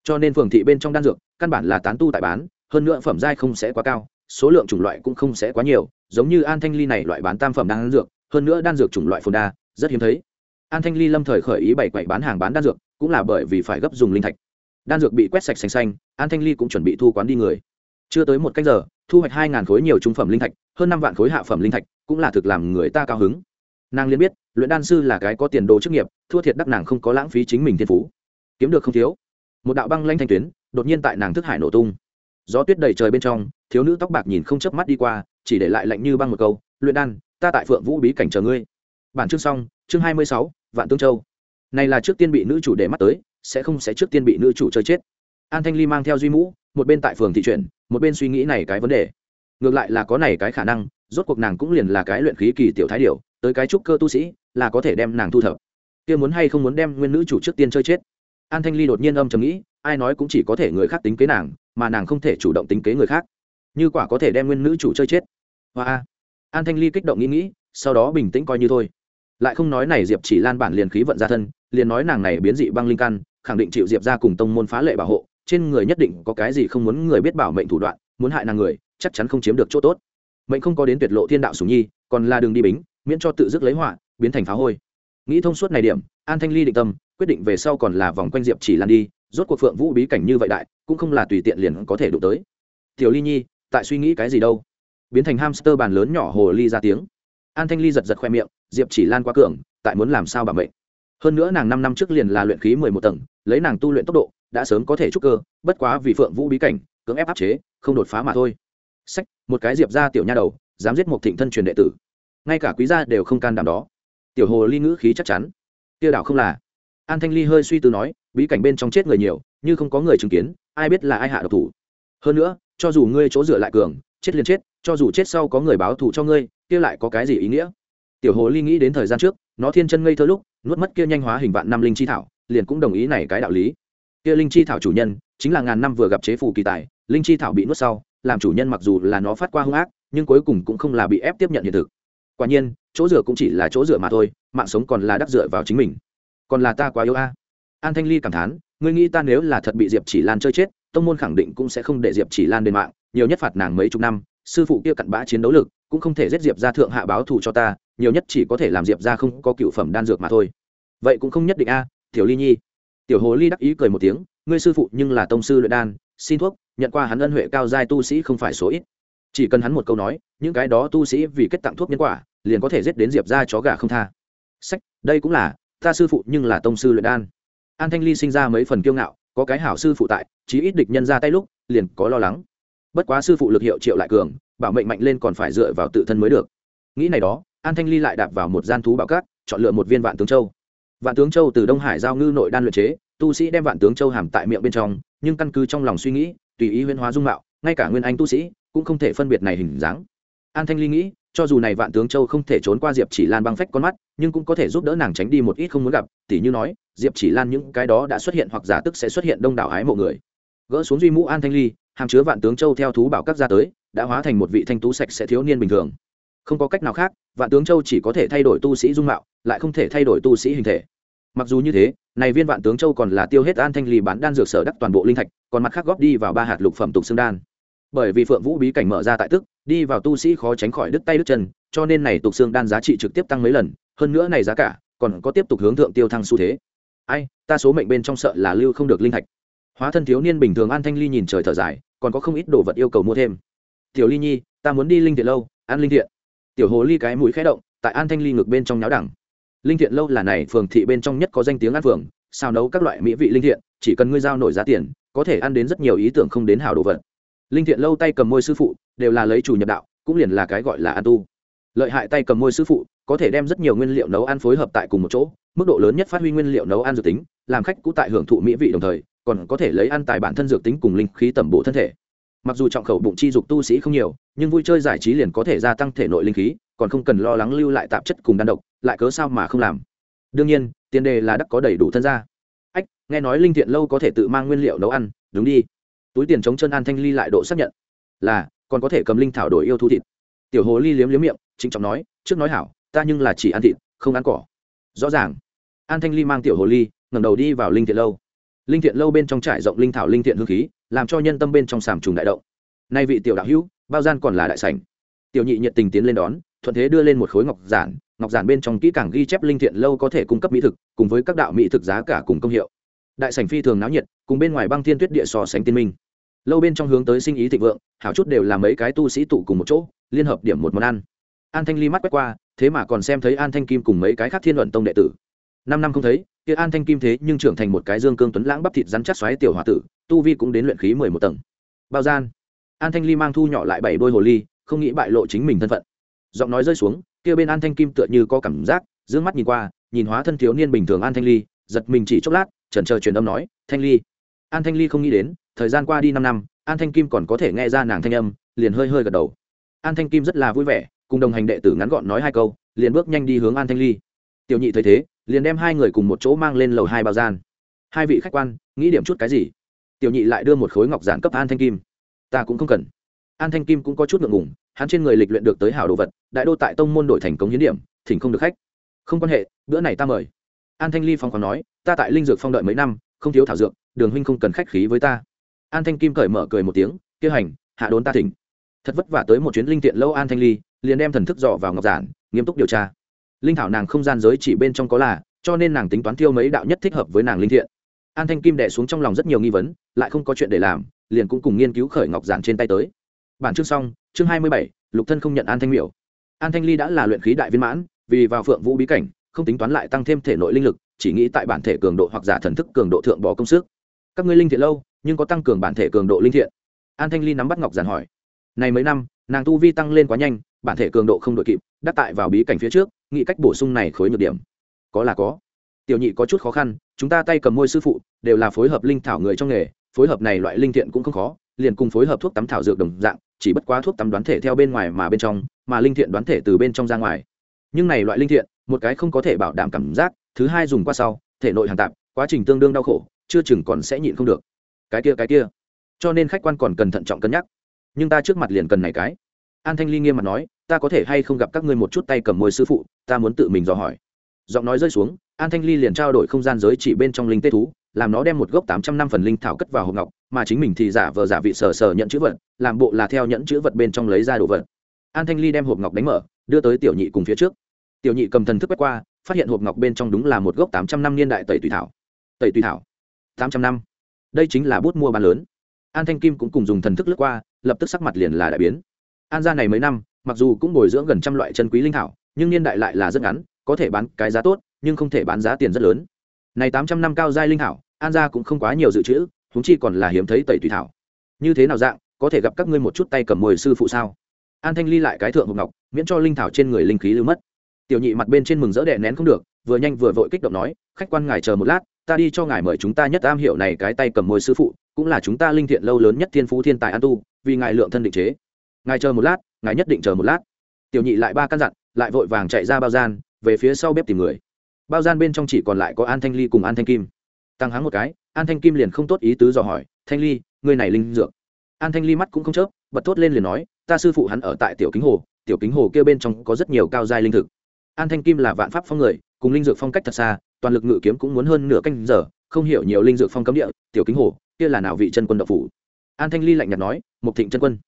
Cho nên phường thị bên trong đan dược, căn bản là tán tu tại bán, hơn nữa phẩm giai không sẽ quá cao số lượng chủng loại cũng không sẽ quá nhiều, giống như an thanh ly này loại bán tam phẩm đan dược, hơn nữa đan dược chủng loại phồn đa, rất hiếm thấy. An thanh ly lâm thời khởi ý bày quậy bán hàng bán đan dược, cũng là bởi vì phải gấp dùng linh thạch. Đan dược bị quét sạch xanh xanh, an thanh ly cũng chuẩn bị thu quán đi người. Chưa tới một cách giờ, thu hoạch hai ngàn khối nhiều trung phẩm linh thạch, hơn năm vạn khối hạ phẩm linh thạch, cũng là thực làm người ta cao hứng. Nàng liên biết, luyện đan sư là cái có tiền đồ chức nghiệp, thua thiệt đắc nàng không có lãng phí chính mình thiên phú. Kiếm được không thiếu. Một đạo băng lanh thanh tuyến, đột nhiên tại nàng thức hải nổ tung. Gió tuyết đầy trời bên trong thiếu nữ tóc bạc nhìn không chớp mắt đi qua, chỉ để lại lạnh như băng một câu, luyện đan, ta tại phượng vũ bí cảnh chờ ngươi. Bản chương xong, chương hai mươi sáu, vạn tương châu. Này là trước tiên bị nữ chủ để mắt tới, sẽ không sẽ trước tiên bị nữ chủ chơi chết. An thanh ly mang theo duy mũ, một bên tại phường thị chuyển một bên suy nghĩ này cái vấn đề. Ngược lại là có này cái khả năng, rốt cuộc nàng cũng liền là cái luyện khí kỳ tiểu thái điểu, tới cái trúc cơ tu sĩ, là có thể đem nàng thu thập. Kia muốn hay không muốn đem nguyên nữ chủ trước tiên chơi chết? An thanh ly đột nhiên âm chầm nghĩ, ai nói cũng chỉ có thể người khác tính kế nàng, mà nàng không thể chủ động tính kế người khác như quả có thể đem nguyên nữ chủ chơi chết. Hoa an thanh ly kích động nghĩ nghĩ, sau đó bình tĩnh coi như thôi. Lại không nói này diệp chỉ lan bản liền khí vận ra thân, liền nói nàng này biến dị băng linh căn, khẳng định chịu diệp ra cùng tông môn phá lệ bảo hộ, trên người nhất định có cái gì không muốn người biết bảo mệnh thủ đoạn, muốn hại nàng người, chắc chắn không chiếm được chỗ tốt. Mệnh không có đến tuyệt lộ thiên đạo sùng nhi, còn là đường đi bính, miễn cho tự dứt lấy họa, biến thành phá hôi. Nghĩ thông suốt này điểm, an thanh ly định tâm, quyết định về sau còn là vòng quanh diệp chỉ lan đi, rốt cuộc phượng vũ bí cảnh như vậy đại, cũng không là tùy tiện liền có thể đụng tới. Tiểu ly nhi tại suy nghĩ cái gì đâu. Biến thành hamster bàn lớn nhỏ hồ ly ra tiếng. An thanh ly giật giật khoe miệng, diệp chỉ lan quá cường, tại muốn làm sao bảo mệnh. Hơn nữa nàng năm năm trước liền là luyện khí mười một tầng, lấy nàng tu luyện tốc độ, đã sớm có thể trúc cơ, bất quá vì phượng vũ bí cảnh, cưỡng ép áp chế, không đột phá mà thôi. Sách, một cái diệp ra tiểu nha đầu, dám giết một thịnh thân truyền đệ tử. Ngay cả quý gia đều không can đảm đó. Tiểu hồ ly ngữ khí chắc chắn. Tiêu đảo không là. An thanh ly hơi suy tư nói, bí cảnh bên trong chết người nhiều, như không có người chứng kiến, ai biết là ai hạ độc thủ. Hơn nữa cho dù ngươi chỗ dựa lại cường, chết liền chết, cho dù chết sau có người báo thù cho ngươi, kia lại có cái gì ý nghĩa? Tiểu hồ ly nghĩ đến thời gian trước, nó thiên chân ngây thơ lúc, nuốt mất kia nhanh hóa hình vạn năm linh chi thảo, liền cũng đồng ý này cái đạo lý. Kia linh chi thảo chủ nhân, chính là ngàn năm vừa gặp chế phù kỳ tài, linh chi thảo bị nuốt sau, làm chủ nhân mặc dù là nó phát qua hung ác, nhưng cuối cùng cũng không là bị ép tiếp nhận hiện thực. Quả nhiên, chỗ dựa cũng chỉ là chỗ dựa mà thôi, mạng sống còn là đắc dựa vào chính mình. Còn là ta quá yêu a. An thanh ly cảm thán, ngươi nghĩ ta nếu là thật bị diệp chỉ lan chơi chết tông môn khẳng định cũng sẽ không để diệp chỉ lan lên mạng, nhiều nhất phạt nàng mấy chục năm, sư phụ kia cặn bã chiến đấu lực, cũng không thể giết diệp ra thượng hạ báo thù cho ta, nhiều nhất chỉ có thể làm diệp ra không có cựu phẩm đan dược mà thôi. Vậy cũng không nhất định a, tiểu ly nhi. Tiểu hồ ly đắc ý cười một tiếng, ngươi sư phụ nhưng là tông sư luyện đan, xin thuốc, nhận qua hắn ân huệ cao giai tu sĩ không phải số ít. Chỉ cần hắn một câu nói, những cái đó tu sĩ vì kết tặng thuốc nhân quả, liền có thể giết đến diệp ra chó gà không tha. Sách, đây cũng là, ta sư phụ nhưng là tông sư luyện đan. An thanh ly sinh ra mấy phần kiêu ngạo có cái hảo sư phụ tại, chí ít địch nhân ra tay lúc, liền có lo lắng. Bất quá sư phụ lực hiệu triệu lại cường, bảo mệnh mạnh lên còn phải dựa vào tự thân mới được. Nghĩ này đó, an thanh ly lại đạp vào một gian thú bảo cát, chọn lựa một viên vạn tướng châu. Vạn tướng châu từ đông hải giao ngư nội đan luyện chế, tu sĩ đem vạn tướng châu hàm tại miệng bên trong, nhưng căn cứ trong lòng suy nghĩ, tùy ý huyễn hóa dung mạo, ngay cả nguyên anh tu sĩ cũng không thể phân biệt này hình dáng. An thanh ly nghĩ, cho dù này vạn tướng châu không thể trốn qua diệp chỉ lan băng phách con mắt, nhưng cũng có thể giúp đỡ nàng tránh đi một ít không muốn gặp, tỉ như nói diệp chỉ lan những cái đó đã xuất hiện hoặc giả tức sẽ xuất hiện đông đảo ái mộ người. Gỡ xuống duy mũ an thanh ly, hàm chứa vạn tướng châu theo thú bảo các ra tới, đã hóa thành một vị thanh tú sạch sẽ thiếu niên bình thường. Không có cách nào khác, vạn tướng châu chỉ có thể thay đổi tu sĩ dung mạo, lại không thể thay đổi tu sĩ hình thể. Mặc dù như thế, này viên vạn tướng châu còn là tiêu hết an thanh ly bán đan dược sở đắc toàn bộ linh thạch, còn mặt khác góp đi vào ba hạt lục phẩm tục xương đan. Bởi vì phượng vũ bí cảnh mở ra tại tức, đi vào tu sĩ khó tránh khỏi đứt tay đứt chân, cho nên này tục xương đan giá trị trực tiếp tăng mấy lần, hơn nữa này giá cả còn có tiếp tục hướng thượng tiêu thăng xu thế ai, ta số mệnh bên trong sợ là lưu không được linh thạch. Hóa thân thiếu niên bình thường an thanh ly nhìn trời thở dài, còn có không ít đồ vật yêu cầu mua thêm. Tiểu ly nhi, ta muốn đi linh thiện lâu an linh thiện. Tiểu hồ ly cái mũi khẽ động, tại an thanh ly ngược bên trong nháo đẳng. Linh thiện lâu là này phường thị bên trong nhất có danh tiếng ăn phường sao nấu các loại mỹ vị linh thiện, chỉ cần ngươi giao nổi giá tiền, có thể ăn đến rất nhiều ý tưởng không đến hảo đồ vật. Linh thiện lâu tay cầm môi sư phụ, đều là lấy chủ nhập đạo, cũng liền là cái gọi là ăn tu. Lợi hại tay cầm môi sư phụ, có thể đem rất nhiều nguyên liệu nấu ăn phối hợp tại cùng một chỗ mức độ lớn nhất phát huy nguyên liệu nấu ăn dược tính, làm khách cũ tại hưởng thụ mỹ vị đồng thời, còn có thể lấy ăn tài bản thân dược tính cùng linh khí tẩm bổ thân thể. Mặc dù trọng khẩu bụng chi dục tu sĩ không nhiều, nhưng vui chơi giải trí liền có thể gia tăng thể nội linh khí, còn không cần lo lắng lưu lại tạp chất cùng đan độc, lại cớ sao mà không làm. Đương nhiên, tiền đề là đắc có đầy đủ thân gia. Ách, nghe nói linh thiện lâu có thể tự mang nguyên liệu nấu ăn, đúng đi. Túi tiền chống chân an thanh ly lại độ xác nhận. Là, còn có thể cầm linh thảo đổi yêu thu thịt. Tiểu hồ ly liếm liếm miệng chính trọng nói, trước nói hảo, ta nhưng là chỉ ăn thịt, không ăn cỏ. Rõ ràng an thanh ly mang tiểu hồ ly, ngẩng đầu đi vào linh thiện lâu. Linh thiện lâu bên trong trải rộng linh thảo linh thiện hương khí, làm cho nhân tâm bên trong sàm trùng đại động. Nay vị tiểu đạo hữu, bao gian còn là đại sảnh. Tiểu nhị nhiệt tình tiến lên đón, thuận thế đưa lên một khối ngọc giản ngọc giản bên trong kỹ càng ghi chép linh thiện lâu có thể cung cấp mỹ thực, cùng với các đạo mỹ thực giá cả cùng công hiệu. Đại sảnh phi thường náo nhiệt, cùng bên ngoài băng thiên tuyết địa so sánh tiên minh. Lâu bên trong hướng tới sinh ý thịnh vượng, hảo chút đều là mấy cái tu sĩ tụ cùng một chỗ, liên hợp điểm một món ăn. An thanh ly mắt quét qua, thế mà còn xem thấy an thanh kim cùng mấy cái khác thiên luận tông đệ tử năm năm không thấy, kia an thanh kim thế nhưng trưởng thành một cái dương cương tuấn lãng bắp thịt rắn chắc xoáy tiểu h tử, tu vi cũng đến luyện khí mười một tầng. Bao gian, an thanh ly mang thu nhỏ lại bảy đôi hồ ly, không nghĩ bại lộ chính mình thân phận. Giọng nói rơi xuống, kia bên an thanh kim tựa như có cảm giác d ư ơ n g mắt nhìn qua, nhìn hóa thân thiếu niên bình thường an thanh ly, giật mình chỉ chốc lát, chần chờ truyền âm nói, thanh ly. An thanh ly không nghĩ đến, thời gian qua đi năm năm, an thanh kim còn có thể nghe ra nàng thanh âm, liền hơi hơi gật đầu. An thanh kim rất là vui vẻ, cùng đồng hành đệ tử ngắn gọn nói hai câu, liền bước nhanh đi hướng an thanh ly tiểu nhị thấy thế, liền đem hai người cùng một chỗ mang lên lầu hai bao gian. Hai vị khách quan, nghĩ điểm chút cái gì? Tiểu nhị lại đưa một khối ngọc giản cấp an thanh kim. Ta cũng không cần. An thanh kim cũng có chút ngượng ngùng, hắn trên người lịch luyện được tới hảo đồ vật, đại đô tại tông môn đổi thành công hiến điểm, thỉnh không được khách. Không quan hệ, bữa này ta mời. An thanh ly phong còn nói, ta tại linh dược phong đợi mấy năm, không thiếu thảo dược, đường huynh không cần khách khí với ta. An thanh kim cởi mở cười một tiếng kia hành, hạ đốn ta thỉnh. Thật vất vả tới một chuyến linh tiện lâu an thanh ly, liền đem thần thức dò vào ngọc giản, nghiêm túc điều tra linh thảo nàng không gian giới chỉ bên trong có là, cho nên nàng tính toán thiêu mấy đạo nhất thích hợp với nàng linh thiện. An thanh kim đẻ xuống trong lòng rất nhiều nghi vấn, lại không có chuyện để làm, liền cũng cùng nghiên cứu khởi ngọc giản trên tay tới. Bản chương xong, chương hai mươi bảy, lục thân không nhận an thanh miểu. An thanh ly đã là luyện khí đại viên mãn, vì vào phượng vũ bí cảnh, không tính toán lại tăng thêm thể nội linh lực, chỉ nghĩ tại bản thể cường độ hoặc giả thần thức cường độ thượng bỏ công sức. Các ngươi linh thiện lâu, nhưng có tăng cường bản thể cường độ linh thiện? An thanh ly nắm bắt ngọc giản hỏi. Này mấy năm, nàng tu vi tăng lên quá nhanh, bản thể cường độ không đội kịp đắc tại vào bí cảnh phía trước nghĩ cách bổ sung này khối nhược điểm. Có là có. Tiểu nhị có chút khó khăn, chúng ta tay cầm môi sư phụ, đều là phối hợp linh thảo người trong nghề, phối hợp này loại linh thiện cũng không khó, liền cùng phối hợp thuốc tắm thảo dược đồng dạng, chỉ bất quá thuốc tắm đoán thể theo bên ngoài mà bên trong, mà linh thiện đoán thể từ bên trong ra ngoài. Nhưng này loại linh thiện, một cái không có thể bảo đảm cảm giác, thứ hai dùng qua sau, thể nội hàng tạp, quá trình tương đương đau khổ, chưa chừng còn sẽ nhịn không được. Cái kia cái kia. Cho nên khách quan còn cần thận trọng cân nhắc. Nhưng ta trước mặt liền cần này cái. An thanh ly nghiêm mặt nói ta có thể hay không gặp các ngươi một chút tay cầm môi sư phụ, ta muốn tự mình dò hỏi. Giọng nói rơi xuống, an thanh ly liền trao đổi không gian giới chỉ bên trong linh tê thú, làm nó đem một gốc tám trăm năm phần linh thảo cất vào hộp ngọc, mà chính mình thì giả vờ giả vị sờ sờ nhận chữ vật, làm bộ là theo nhẫn chữ vật bên trong lấy ra đồ vật. An thanh ly đem hộp ngọc đánh mở, đưa tới tiểu nhị cùng phía trước. Tiểu nhị cầm thần thức quét qua, phát hiện hộp ngọc bên trong đúng là một gốc tám trăm năm niên đại tẩy tùy thảo. Tẩy tùy thảo? Tám trăm năm. Đây chính là bút mua bán lớn. An thanh kim cũng cùng dùng thần thức lướt qua, lập tức sắc mặt liền là đại biến. An gia này mấy năm mặc dù cũng bồi dưỡng gần trăm loại chân quý linh thảo, nhưng niên đại lại là rất ngắn, có thể bán cái giá tốt, nhưng không thể bán giá tiền rất lớn. Này tám trăm năm cao giai linh thảo, an gia cũng không quá nhiều dự trữ, huống chi còn là hiếm thấy tẩy tùy thảo. Như thế nào dạng, có thể gặp các ngươi một chút tay cầm mồi sư phụ sao? An thanh ly lại cái thượng hộp ngọc, miễn cho linh thảo trên người linh khí lưu mất. Tiểu nhị mặt bên trên mừng rỡ đè nén không được, vừa nhanh vừa vội kích động nói, khách quan ngài chờ một lát, ta đi cho ngài mời chúng ta nhất am hiểu này cái tay cầm mồi sư phụ, cũng là chúng ta linh thiện lâu lớn nhất thiên phú thiên tài an tu, vì ngài lượng thân định chế. Ngài chờ một lát ngài nhất định chờ một lát. Tiểu nhị lại ba căn dặn, lại vội vàng chạy ra bao gian, về phía sau bếp tìm người. Bao gian bên trong chỉ còn lại có an thanh ly cùng an thanh kim. Tăng hắng một cái, an thanh kim liền không tốt ý tứ dò hỏi, thanh ly người này linh dược. An thanh ly mắt cũng không chớp, bật thốt lên liền nói, ta sư phụ hắn ở tại tiểu kính hồ, tiểu kính hồ kia bên trong có rất nhiều cao giai linh thực. An thanh kim là vạn pháp phong người, cùng linh dược phong cách thật xa, toàn lực ngự kiếm cũng muốn hơn nửa canh giờ, không hiểu nhiều linh dược phong cấm địa, tiểu kính hồ, kia là nào vị chân quân độc phủ? An thanh ly lạnh nhạt nói một thịnh chân quân.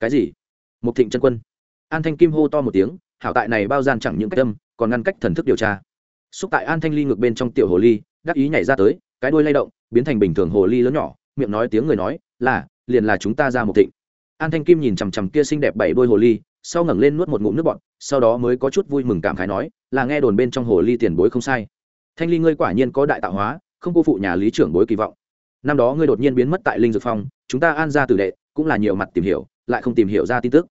Cái gì? Một thịnh chân quân. An thanh kim hô to một tiếng, hảo tại này bao gian chẳng những cách tâm còn ngăn cách thần thức điều tra. Xúc tại an thanh ly ngược bên trong tiểu hồ ly, đắc ý nhảy ra tới, cái đuôi lay động, biến thành bình thường hồ ly lớn nhỏ, miệng nói tiếng người nói, là, liền là chúng ta ra một thịnh. An thanh kim nhìn chằm chằm kia xinh đẹp bảy đôi hồ ly, sau ngẩng lên nuốt một ngụm nước bọt, sau đó mới có chút vui mừng cảm khái nói, là nghe đồn bên trong hồ ly tiền bối không sai. Thanh ly ngươi quả nhiên có đại tạo hóa, không cô phụ nhà lý trưởng bối kỳ vọng. Năm đó ngươi đột nhiên biến mất tại linh dược phong, chúng ta an ra tử đệ cũng là nhiều mặt tìm hiểu lại không tìm hiểu ra tin tức.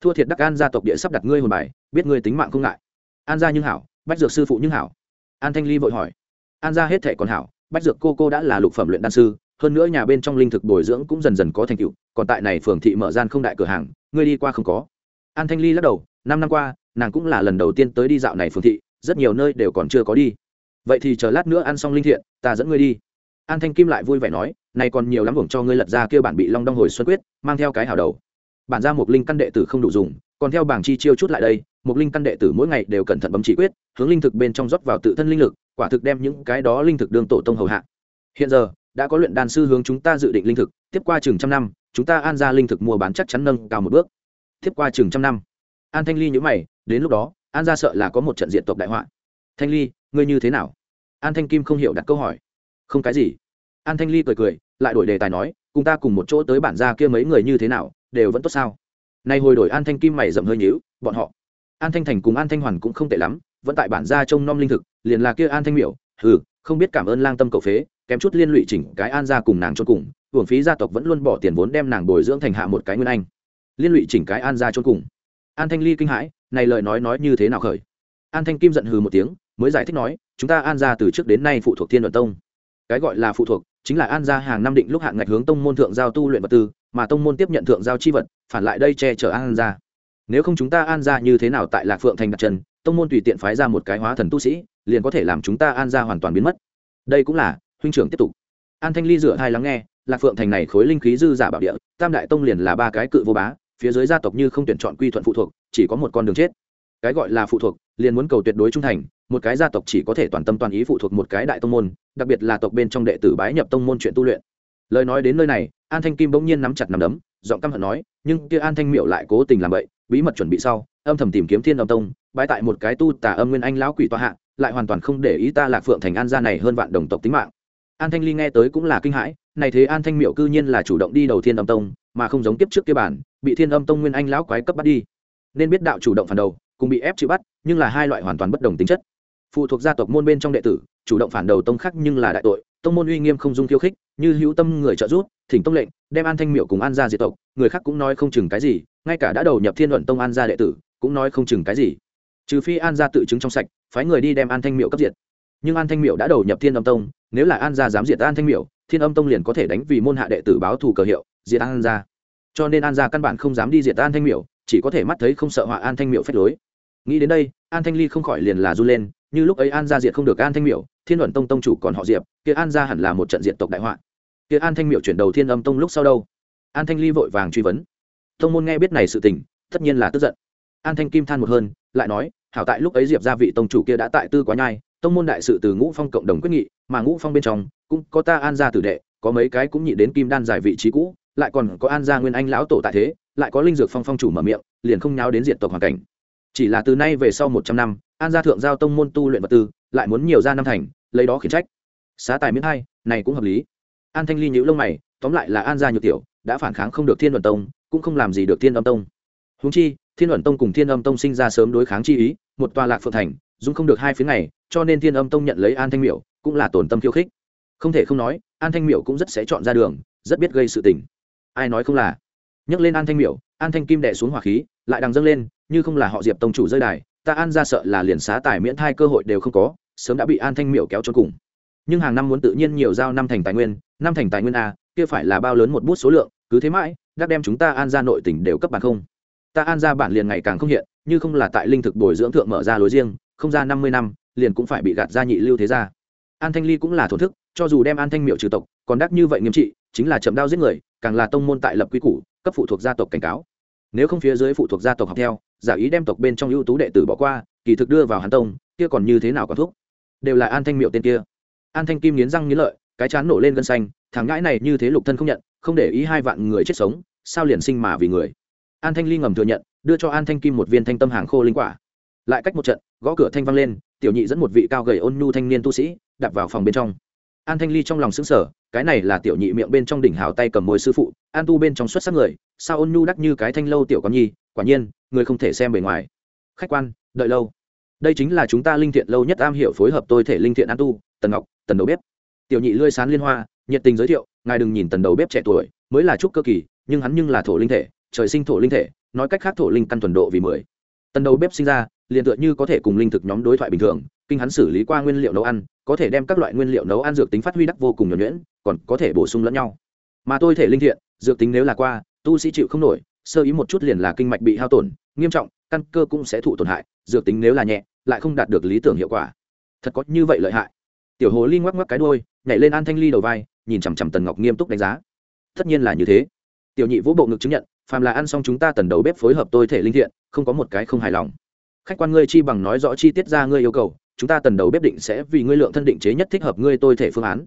Thua thiệt đắc an gia tộc địa sắp đặt ngươi hồn bài, biết ngươi tính mạng không ngại. An gia nhưng hảo, bách dược sư phụ nhưng hảo. An thanh ly vội hỏi. An gia hết thể còn hảo, bách dược cô cô đã là lục phẩm luyện đan sư, hơn nữa nhà bên trong linh thực bồi dưỡng cũng dần dần có thành tựu, còn tại này phường thị mở gian không đại cửa hàng, ngươi đi qua không có. An thanh ly lắc đầu, năm năm qua, nàng cũng là lần đầu tiên tới đi dạo này phường thị, rất nhiều nơi đều còn chưa có đi. Vậy thì chờ lát nữa ăn xong linh thiện, ta dẫn ngươi đi. An thanh kim lại vui vẻ nói, này còn nhiều lắm hưởng cho ngươi lật ra kêu bản bị long đong hồi xuân quyết, mang theo cái hào đầu bản ra một linh căn đệ tử không đủ dùng, còn theo bảng chi chiêu chút lại đây, một linh căn đệ tử mỗi ngày đều cẩn thận bấm chỉ quyết, hướng linh thực bên trong rót vào tự thân linh lực, quả thực đem những cái đó linh thực đương tổ tông hầu hạ. Hiện giờ, đã có luyện đan sư hướng chúng ta dự định linh thực, tiếp qua chừng trăm năm, chúng ta an ra linh thực mua bán chắc chắn nâng cao một bước. Tiếp qua chừng trăm năm, an thanh ly nhữ mày, đến lúc đó, an ra sợ là có một trận diện tộc đại họa. Thanh ly, ngươi như thế nào? An thanh kim không hiểu đặt câu hỏi. Không cái gì. An thanh ly cười cười, lại đổi đề tài nói, cùng ta cùng một chỗ tới bản gia kia mấy người như thế nào đều vẫn tốt sao? Nay hồi đổi an thanh kim mày rậm hơi nhíu, bọn họ. An thanh thành cùng an thanh hoàn cũng không tệ lắm, vẫn tại bản gia trông nom linh thực, liền là kia an thanh miểu, hừ, không biết cảm ơn lang tâm cầu phế, kém chút liên lụy chỉnh cái an gia cùng nàng cho cùng, hưởng phí gia tộc vẫn luôn bỏ tiền vốn đem nàng bồi dưỡng thành hạ một cái nguyên anh. Liên lụy chỉnh cái an gia cho cùng. An thanh ly kinh hãi, này lời nói nói như thế nào khởi? An thanh kim giận hừ một tiếng, mới giải thích nói, chúng ta an gia từ trước đến nay phụ thuộc thiên luận tông. Cái gọi là phụ thuộc, chính là an gia hàng năm định lúc hạn ngạch hướng tông môn thượng giao tu luyện vật tư mà tông môn tiếp nhận thượng giao chi vật, phản lại đây che chở an gia. Nếu không chúng ta an gia như thế nào tại lạc phượng thành đặt chân, tông môn tùy tiện phái ra một cái hóa thần tu sĩ, liền có thể làm chúng ta an gia hoàn toàn biến mất. Đây cũng là, huynh trưởng tiếp tục. An thanh ly rửa hai lắng nghe, lạc phượng thành này khối linh khí dư giả bảo địa, tam đại tông liền là ba cái cự vô bá, phía dưới gia tộc như không tuyển chọn quy thuận phụ thuộc, chỉ có một con đường chết. Cái gọi là phụ thuộc, liền muốn cầu tuyệt đối trung thành, một cái gia tộc chỉ có thể toàn tâm toàn ý phụ thuộc một cái đại tông môn, đặc biệt là tộc bên trong đệ tử bái nhập tông môn chuyện tu luyện lời nói đến nơi này, an thanh kim bỗng nhiên nắm chặt nắm đấm, giọng căm hận nói, nhưng kia an thanh miệu lại cố tình làm vậy, bí mật chuẩn bị sau, âm thầm tìm kiếm thiên âm tông bái tại một cái tu tà âm nguyên anh lão quỷ tòa hạ, lại hoàn toàn không để ý ta lạc phượng thành an gia này hơn vạn đồng tộc tính mạng. An thanh ly nghe tới cũng là kinh hãi, này thế an thanh miệu cư nhiên là chủ động đi đầu thiên âm tông, mà không giống tiếp trước kia bản, bị thiên âm tông nguyên anh lão quái cấp bắt đi. Nên biết đạo chủ động phản đầu, cùng bị ép chịu bắt, nhưng là hai loại hoàn toàn bất đồng tính chất. Phụ thuộc gia tộc môn bên trong đệ tử, chủ động phản đầu tông khác nhưng là đại tội tông môn uy nghiêm không dung khiêu khích, như hữu tâm người trợ giúp, thỉnh tông lệnh, đem an thanh miệu cùng an gia diệt tộc, người khác cũng nói không chừng cái gì, ngay cả đã đầu nhập thiên luận tông an gia đệ tử, cũng nói không chừng cái gì. Trừ phi an gia tự chứng trong sạch, phái người đi đem an thanh miệu cấp diệt. Nhưng an thanh miệu đã đầu nhập thiên âm tông, nếu là an gia dám diệt an thanh miệu, thiên âm tông liền có thể đánh vì môn hạ đệ tử báo thù cờ hiệu, diệt an gia. Cho nên an gia căn bản không dám đi diệt an thanh miệu, chỉ có thể mắt thấy không sợ họa an thanh miệu phép lối. Nghĩ đến đây, an thanh ly không khỏi liền là run lên như lúc ấy an gia diệt không được an thanh miểu, thiên luận tông tông chủ còn họ diệp kia an gia hẳn là một trận diện tộc đại họa. Kia an thanh miểu chuyển đầu thiên âm tông lúc sau đâu? An thanh ly vội vàng truy vấn. Tông môn nghe biết này sự tình tất nhiên là tức giận. An thanh kim than một hơn lại nói hảo tại lúc ấy diệp gia vị tông chủ kia đã tại tư quá nhai tông môn đại sự từ ngũ phong cộng đồng quyết nghị mà ngũ phong bên trong cũng có ta an gia tử đệ có mấy cái cũng nhị đến kim đan giải vị trí cũ lại còn có an gia nguyên anh lão tổ tại thế lại có linh dược phong phong chủ mở miệng liền không nháo đến diện tộc hoàn cảnh chỉ là từ nay về sau một trăm năm, an gia thượng giao tông môn tu luyện vật tư lại muốn nhiều ra năm thành, lấy đó khiển trách. Xá tài miễn hai, này cũng hợp lý. An thanh ly nhữ lông mày, tóm lại là an gia nhược tiểu, đã phản kháng không được thiên luận tông, cũng không làm gì được thiên âm tông. Húng chi, thiên luận tông cùng thiên âm tông sinh ra sớm đối kháng chi ý, một tòa lạc phượng thành, dung không được hai phía này, cho nên thiên âm tông nhận lấy an thanh miểu, cũng là tổn tâm khiêu khích. Không thể không nói, an thanh miểu cũng rất sẽ chọn ra đường, rất biết gây sự tình. Ai nói không là? Nhấc lên an thanh miểu, an thanh kim đệ xuống hỏa khí, lại đằng dâng lên, như không là họ diệp tông chủ rơi đài, ta an ra sợ là liền xá tài miễn thai cơ hội đều không có, sớm đã bị an thanh miểu kéo cho cùng. Nhưng hàng năm muốn tự nhiên nhiều giao năm thành tài nguyên, năm thành tài nguyên a, kia phải là bao lớn một bút số lượng, cứ thế mãi, đắc đem chúng ta an ra nội tỉnh đều cấp bản không. Ta an ra bản liền ngày càng không hiện, như không là tại linh thực bồi dưỡng thượng mở ra lối riêng, không ra năm mươi năm, liền cũng phải bị gạt ra nhị lưu thế gia. An thanh ly cũng là thổ thức, cho dù đem an thanh miệu trừ tộc, còn đắc như vậy nghiêm trị, chính là chậm đao giết người càng là tông môn tại lập quy củ, cấp phụ thuộc gia tộc cảnh cáo. Nếu không phía dưới phụ thuộc gia tộc học theo, giả ý đem tộc bên trong ưu tú đệ tử bỏ qua, kỳ thực đưa vào hàn tông, kia còn như thế nào còn thuốc đều là an thanh miệu tên kia. An thanh kim nghiến răng nghiến lợi, cái chán nổ lên gân xanh, thằng ngãi này như thế lục thân không nhận, không để ý hai vạn người chết sống, sao liền sinh mà vì người? An thanh ly ngầm thừa nhận, đưa cho an thanh kim một viên thanh tâm hàng khô linh quả. Lại cách một trận, gõ cửa thanh văng lên, tiểu nhị dẫn một vị cao gầy ôn nhu thanh niên tu sĩ đặt vào phòng bên trong. An thanh ly trong lòng xứng sở cái này là tiểu nhị miệng bên trong đỉnh hào tay cầm môi sư phụ, an tu bên trong xuất sắc người, sao ôn nhu đắc như cái thanh lâu tiểu con nhi, quả nhiên, người không thể xem bề ngoài. Khách quan, đợi lâu. Đây chính là chúng ta linh thiện lâu nhất am hiểu phối hợp tôi thể linh thiện an tu, tần ngọc, tần đầu bếp. Tiểu nhị lươi sán liên hoa, nhiệt tình giới thiệu, ngài đừng nhìn tần đầu bếp trẻ tuổi, mới là trúc cơ kỳ, nhưng hắn nhưng là thổ linh thể, trời sinh thổ linh thể, nói cách khác thổ linh căn thuần độ vì mười. Tần đầu bếp sinh ra, liền tựa như có thể cùng linh thực nhóm đối thoại bình thường kinh hắn xử lý qua nguyên liệu nấu ăn, có thể đem các loại nguyên liệu nấu ăn dược tính phát huy đắc vô cùng nhuẩn nhuyễn, còn có thể bổ sung lẫn nhau. Mà tôi thể linh thiện, dược tính nếu là qua, tu sĩ chịu không nổi, sơ ý một chút liền là kinh mạch bị hao tổn, nghiêm trọng, căn cơ cũng sẽ thụ tổn hại, dược tính nếu là nhẹ, lại không đạt được lý tưởng hiệu quả. Thật có như vậy lợi hại. Tiểu hồ ly ngoắc ngoắc cái đôi nhảy lên an thanh ly đầu vai, nhìn chằm chằm tần ngọc nghiêm túc đánh giá. Tất nhiên là như thế. Tiểu nhị vũ bộ ngực chứng nhận, phàm là ăn xong chúng ta tần đầu bếp phối hợp tôi thể linh thiện, không có một cái không hài lòng khách quan ngươi chi bằng nói rõ chi tiết ra ngươi yêu cầu, chúng ta tần đầu bếp định sẽ vì ngươi lượng thân định chế nhất thích hợp ngươi tôi thể phương án.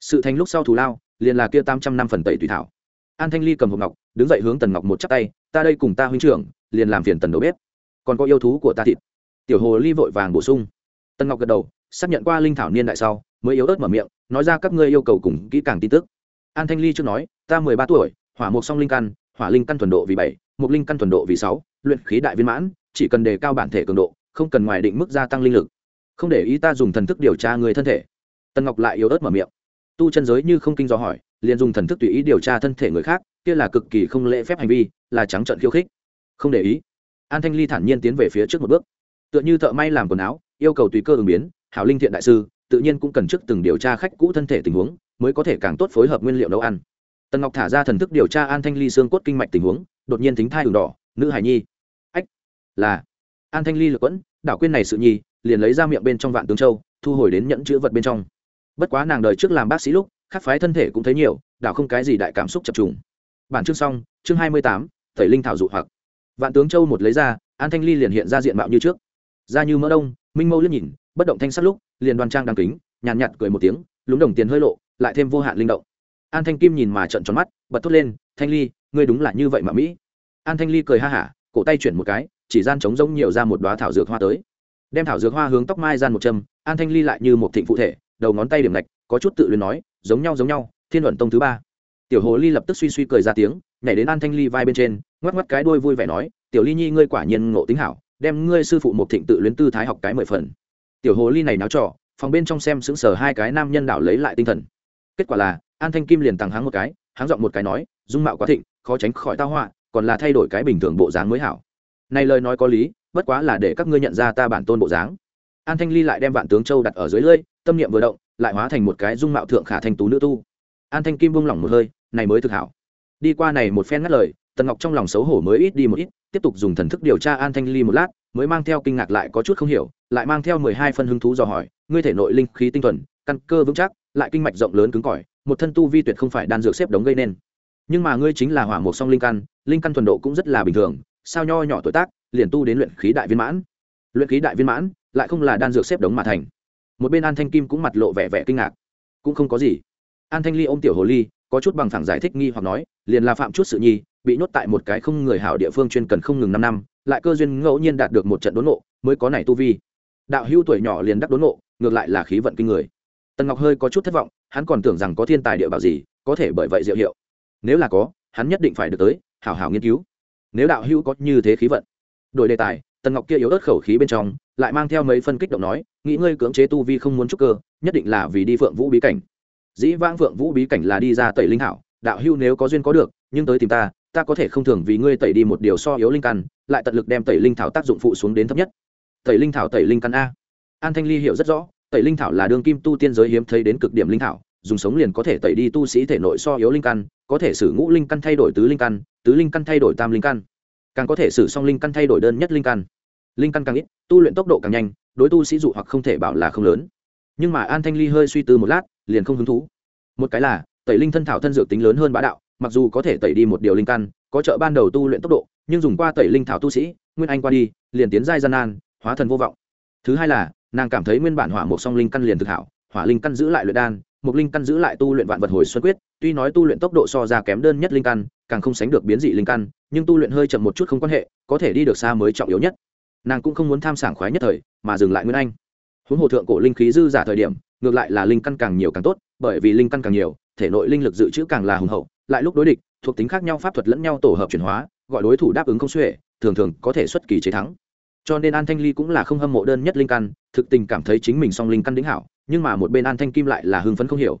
Sự thành lúc sau thù lao, liền là kia tam trăm năm phần tẩy tùy thảo. An thanh ly cầm hộp ngọc, đứng dậy hướng tần ngọc một chắc tay, ta đây cùng ta huynh trưởng, liền làm phiền tần đầu bếp. Còn có yêu thú của ta thịt. Tiểu hồ ly vội vàng bổ sung. Tần ngọc gật đầu, xác nhận qua linh thảo niên đại sau, mới yếu ớt mở miệng, nói ra các ngươi yêu cầu cùng kỹ càng tin tức. An thanh ly trước nói, ta mười ba tuổi, hỏa mục song linh căn, hỏa linh căn thuần độ vì bảy, mục linh căn thuần độ vì sáu, luyện khí đại viên mãn chỉ cần đề cao bản thể cường độ, không cần ngoài định mức gia tăng linh lực. Không để ý ta dùng thần thức điều tra người thân thể. Tân ngọc lại yếu ớt mở miệng. Tu chân giới như không kinh do hỏi, liền dùng thần thức tùy ý điều tra thân thể người khác, kia là cực kỳ không lễ phép hành vi, là trắng trợn khiêu khích. Không để ý. An thanh ly thản nhiên tiến về phía trước một bước. Tựa như thợ may làm quần áo, yêu cầu tùy cơ ứng biến, hảo linh thiện đại sư, tự nhiên cũng cần trước từng điều tra khách cũ thân thể tình huống, mới có thể càng tốt phối hợp nguyên liệu nấu ăn. Tần ngọc thả ra thần thức điều tra an thanh ly xương cốt kinh mạch tình huống, đột nhiên thính thai đường đỏ, nữ hải nhi là an thanh ly lực quẫn, đảo quên này sự nhi liền lấy ra miệng bên trong vạn tướng châu, thu hồi đến nhẫn chữ vật bên trong. Bất quá nàng đời trước làm bác sĩ lúc khắc phái thân thể cũng thấy nhiều, đảo không cái gì đại cảm xúc chập trùng. Bản chương xong, chương hai mươi tám, thầy linh thảo dụ hoặc. Vạn tướng châu một lấy ra, an thanh ly liền hiện ra diện mạo như trước. Da như mỡ đông, minh mâu liếc nhìn, bất động thanh sắt lúc, liền đoan trang đăng kính, nhàn nhạt cười một tiếng, lúng đồng tiền hơi lộ, lại thêm vô hạn linh động. An thanh kim nhìn mà trận tròn mắt, bật thốt lên, thanh ly, ngươi đúng là như vậy mà mỹ. An thanh ly cười ha hả, cổ tay chuyển một cái chỉ gian trống rỗng nhiều ra một đoá thảo dược hoa tới. Đem thảo dược hoa hướng tóc mai gian một châm an thanh ly lại như một thịnh phụ thể đầu ngón tay điểm lạch, có chút tự luyến nói giống nhau giống nhau thiên luận tông thứ ba. Tiểu hồ ly lập tức suy suy cười ra tiếng nhảy đến an thanh ly vai bên trên ngoắc ngoắc cái đuôi vui vẻ nói tiểu ly nhi ngươi quả nhiên ngộ tính hảo đem ngươi sư phụ một thịnh tự luyến tư thái học cái mười phần. Tiểu hồ ly này náo trò phòng bên trong xem sững sờ hai cái nam nhân đảo lấy lại tinh thần. Kết quả là an thanh kim liền tăng háng một cái háng giọng một cái nói dung mạo quá thịnh khó tránh khỏi tao họa còn là thay đổi cái bình thường bộ dáng mới hảo này lời nói có lý, bất quá là để các ngươi nhận ra ta bản tôn bộ dáng. An thanh ly lại đem vạn tướng châu đặt ở dưới lưỡi tâm niệm vừa động, lại hóa thành một cái dung mạo thượng khả thanh tú nữ tu. An thanh kim buông lỏng một hơi, này mới thực hảo. Đi qua này một phen ngắt lời, tần ngọc trong lòng xấu hổ mới ít đi một ít, tiếp tục dùng thần thức điều tra an thanh ly một lát, mới mang theo kinh ngạc lại có chút không hiểu, lại mang theo mười hai phân hứng thú dò hỏi, ngươi thể nội linh khí tinh thuần, căn cơ vững chắc, lại kinh mạch rộng lớn cứng cỏi, một thân tu vi tuyệt không phải đan dược xếp đống gây nên. Nhưng mà ngươi chính là hỏa một song linh căn linh căn thuần độ cũng rất là bình thường sao nho nhỏ tuổi tác, liền tu đến luyện khí đại viên mãn. Luyện khí đại viên mãn, lại không là đan dược xếp đống mà thành. Một bên an thanh kim cũng mặt lộ vẻ vẻ kinh ngạc. Cũng không có gì. An thanh ly ôm tiểu hồ ly, có chút bằng phẳng giải thích nghi hoặc nói, liền là phạm chút sự nhi, bị nhốt tại một cái không người hảo địa phương chuyên cần không ngừng năm năm, lại cơ duyên ngẫu nhiên đạt được một trận đốn nộ mới có này tu vi. Đạo hưu tuổi nhỏ liền đắc đốn nộ ngược lại là khí vận kinh người. Tần ngọc hơi có chút thất vọng, hắn còn tưởng rằng có thiên tài địa bảo gì, có thể bởi vậy diệu hiệu. Nếu là có, hắn nhất định phải được tới, hảo hảo nghiên cứu nếu đạo hưu có như thế khí vận. Đổi đề tài, tần ngọc kia yếu ớt khẩu khí bên trong, lại mang theo mấy phân kích động nói, nghĩ ngươi cưỡng chế tu vi không muốn trúc cơ, nhất định là vì đi phượng vũ bí cảnh. Dĩ vãng phượng vũ bí cảnh là đi ra tẩy linh hảo, đạo hưu nếu có duyên có được, nhưng tới tìm ta ta có thể không thường vì ngươi tẩy đi một điều so yếu linh căn, lại tận lực đem tẩy linh thảo tác dụng phụ xuống đến thấp nhất. Tẩy linh thảo tẩy linh căn a. An thanh ly hiểu rất rõ, tẩy linh thảo là đương kim tu tiên giới hiếm thấy đến cực điểm linh thảo dùng sống liền có thể tẩy đi tu sĩ thể nội so yếu linh căn, có thể sử ngũ linh căn thay đổi tứ linh căn, tứ linh căn thay đổi tam linh căn. Càng có thể sử song linh căn thay đổi đơn nhất linh căn. Linh căn càng ít, tu luyện tốc độ càng nhanh, đối tu sĩ dụ hoặc không thể bảo là không lớn. Nhưng mà an thanh ly hơi suy tư một lát, liền không hứng thú. Một cái là, tẩy linh thân thảo thân dược tính lớn hơn bá đạo, mặc dù có thể tẩy đi một điều linh căn, có trợ ban đầu tu luyện tốc độ, nhưng dùng qua tẩy linh thảo tu sĩ, nguyên anh qua đi, liền tiến giai gian nan, hóa thần vô vọng. Thứ hai là, nàng cảm thấy nguyên bản hỏa một song linh căn liền thực hảo, hỏa linh căn giữ lại luyện đan Mục linh căn giữ lại tu luyện vạn vật hồi xuân quyết, tuy nói tu luyện tốc độ so ra kém đơn nhất linh căn, càng không sánh được biến dị linh căn, nhưng tu luyện hơi chậm một chút không quan hệ, có thể đi được xa mới trọng yếu nhất. Nàng cũng không muốn tham sảng khoái nhất thời, mà dừng lại nguyên anh. Huống hồ thượng cổ linh khí dư giả thời điểm, ngược lại là linh căn càng nhiều càng tốt, bởi vì linh căn càng nhiều, thể nội linh lực dự trữ càng là hùng hậu, lại lúc đối địch, thuộc tính khác nhau pháp thuật lẫn nhau tổ hợp chuyển hóa, gọi đối thủ đáp ứng không xuể, thường thường có thể xuất kỳ chế thắng. Cho nên an thanh ly cũng là không hâm mộ đơn nhất linh căn, thực tình cảm thấy chính mình song linh căn đính hảo nhưng mà một bên an thanh kim lại là hưng phấn không hiểu.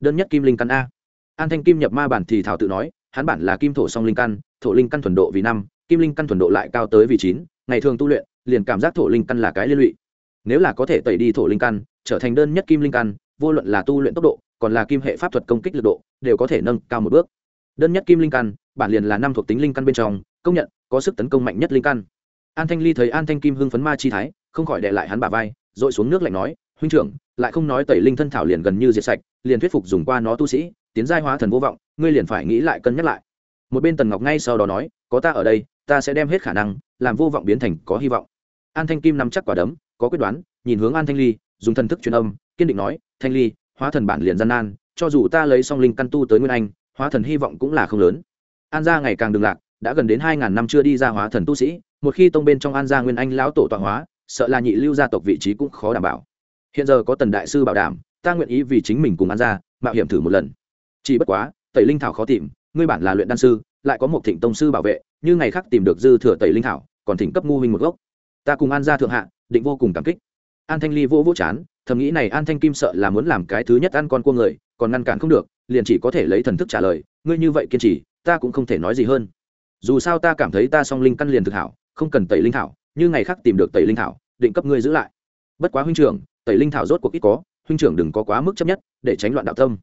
Đơn nhất kim linh căn a. An thanh kim nhập ma bản thì thảo tự nói, hắn bản là kim thổ song linh căn, thổ linh căn thuần độ vì năm, kim linh căn thuần độ lại cao tới vì chín, ngày thường tu luyện, liền cảm giác thổ linh căn là cái liên lụy. Nếu là có thể tẩy đi thổ linh căn, trở thành đơn nhất kim linh căn, vô luận là tu luyện tốc độ, còn là kim hệ pháp thuật công kích lực độ, đều có thể nâng cao một bước. Đơn nhất kim linh căn, bản liền là năm thuộc tính linh căn bên trong, công nhận, có sức tấn công mạnh nhất linh căn. An thanh ly thấy an thanh kim hưng phấn ma chi thái, không khỏi đệ lại hắn bà vai r ộ i xuống nước lạnh nói huynh trưởng, lại không nói tẩy linh thân thảo liền gần như diệt sạch, liền thuyết phục dùng qua nó tu sĩ, tiến giai hóa thần vô vọng, ngươi liền phải nghĩ lại cân nhắc lại. Một bên tần ngọc ngay sau đó nói, có ta ở đây, ta sẽ đem hết khả năng, làm vô vọng biến thành có hy vọng. An thanh kim nắm chắc quả đấm, có quyết đoán, nhìn hướng an thanh ly, dùng thần thức truyền âm, kiên định nói, thanh ly, hóa thần bản liền gian nan, cho dù ta lấy song linh căn tu tới nguyên anh, hóa thần hy vọng cũng là không lớn. An gia ngày càng đường lạc, đã gần đến hai ngàn năm chưa đi ra hóa thần tu sĩ, một khi tông bên trong an gia nguyên anh lão tổ tọa hóa, sợ là nhị lưu gia tộc vị trí cũng khó đảm bảo hiện giờ có tần đại sư bảo đảm, ta nguyện ý vì chính mình cùng an gia mạo hiểm thử một lần. Chỉ bất quá, tẩy linh thảo khó tìm, ngươi bản là luyện đan sư, lại có một thịnh tông sư bảo vệ, như ngày khác tìm được dư thừa tẩy linh thảo, còn thỉnh cấp ngu huynh một gốc. Ta cùng an gia thượng hạ, định vô cùng cảm kích. An thanh ly vỗ vỗ chán, thầm nghĩ này an thanh kim sợ là muốn làm cái thứ nhất ăn con cua người, còn ngăn cản không được, liền chỉ có thể lấy thần thức trả lời, ngươi như vậy kiên trì, ta cũng không thể nói gì hơn. Dù sao ta cảm thấy ta song linh căn liền thực hảo, không cần tẩy linh thảo, như ngày khác tìm được tẩy linh thảo, định cấp ngươi giữ lại. Bất quá huynh trưởng tẩy linh thảo rốt cuộc ít có, huynh trưởng đừng có quá mức chấp nhất, để tránh loạn đạo tâm.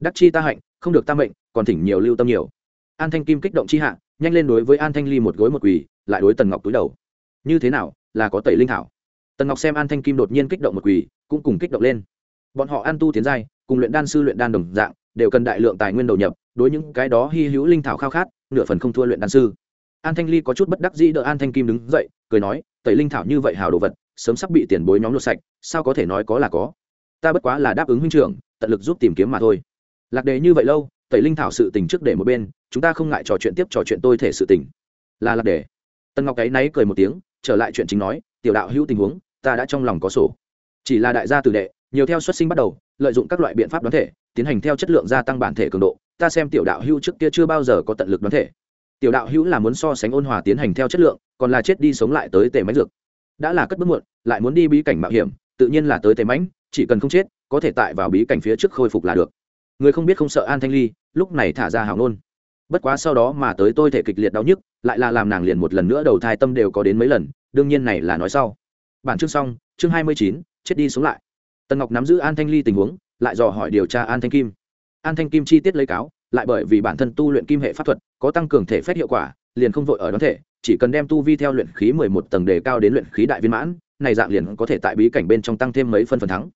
Đắc chi ta hạnh, không được ta mệnh, còn thỉnh nhiều lưu tâm nhiều. An thanh kim kích động chi hạ, nhanh lên đối với an thanh ly một gối một quỳ, lại đối tần ngọc túi đầu. Như thế nào, là có tẩy linh thảo? Tần ngọc xem an thanh kim đột nhiên kích động một quỳ, cũng cùng kích động lên. Bọn họ an tu tiến giai, cùng luyện đan sư luyện đan đồng dạng, đều cần đại lượng tài nguyên đầu nhập, đối những cái đó hy hữu linh thảo khao khát, nửa phần không thua luyện đan sư. An thanh ly có chút bất đắc dĩ đỡ an thanh kim đứng dậy, cười nói, tẩy linh thảo như vậy hào đồ vật sớm sắp bị tiền bối nhóm lột sạch, sao có thể nói có là có? Ta bất quá là đáp ứng huynh trưởng, tận lực giúp tìm kiếm mà thôi. Lạc đề như vậy lâu, tẩy linh thảo sự tình trước để một bên, chúng ta không ngại trò chuyện tiếp trò chuyện tôi thể sự tình. Là lạc đề. Tân ngọc ấy náy cười một tiếng, trở lại chuyện chính nói, tiểu đạo hữu tình huống, ta đã trong lòng có sổ. Chỉ là đại gia tử đệ, nhiều theo xuất sinh bắt đầu, lợi dụng các loại biện pháp đoán thể, tiến hành theo chất lượng gia tăng bản thể cường độ, ta xem tiểu đạo hữu trước kia chưa bao giờ có tận lực đoán thể. Tiểu đạo hữu là muốn so sánh ôn hòa tiến hành theo chất lượng, còn là chết đi sống lại tới tề máy dược đã là cất bước muộn, lại muốn đi bí cảnh mạo hiểm, tự nhiên là tới tề mánh chỉ cần không chết, có thể tại vào bí cảnh phía trước khôi phục là được. Người không biết không sợ an thanh ly, lúc này thả ra hào nôn bất quá sau đó mà tới tôi thể kịch liệt đau nhức, lại là làm nàng liền một lần nữa đầu thai tâm đều có đến mấy lần, đương nhiên này là nói sau. Bản chương xong, chương hai mươi chín, chết đi sống lại. Tần ngọc nắm giữ an thanh ly tình huống, lại dò hỏi điều tra an thanh kim. An thanh kim chi tiết lấy cáo, lại bởi vì bản thân tu luyện kim hệ pháp thuật, có tăng cường thể phép hiệu quả, liền không vội ở đó thể chỉ cần đem tu vi theo luyện khí mười một tầng đề cao đến luyện khí đại viên mãn, này dạng liền có thể tại bí cảnh bên trong tăng thêm mấy phân phần thắng.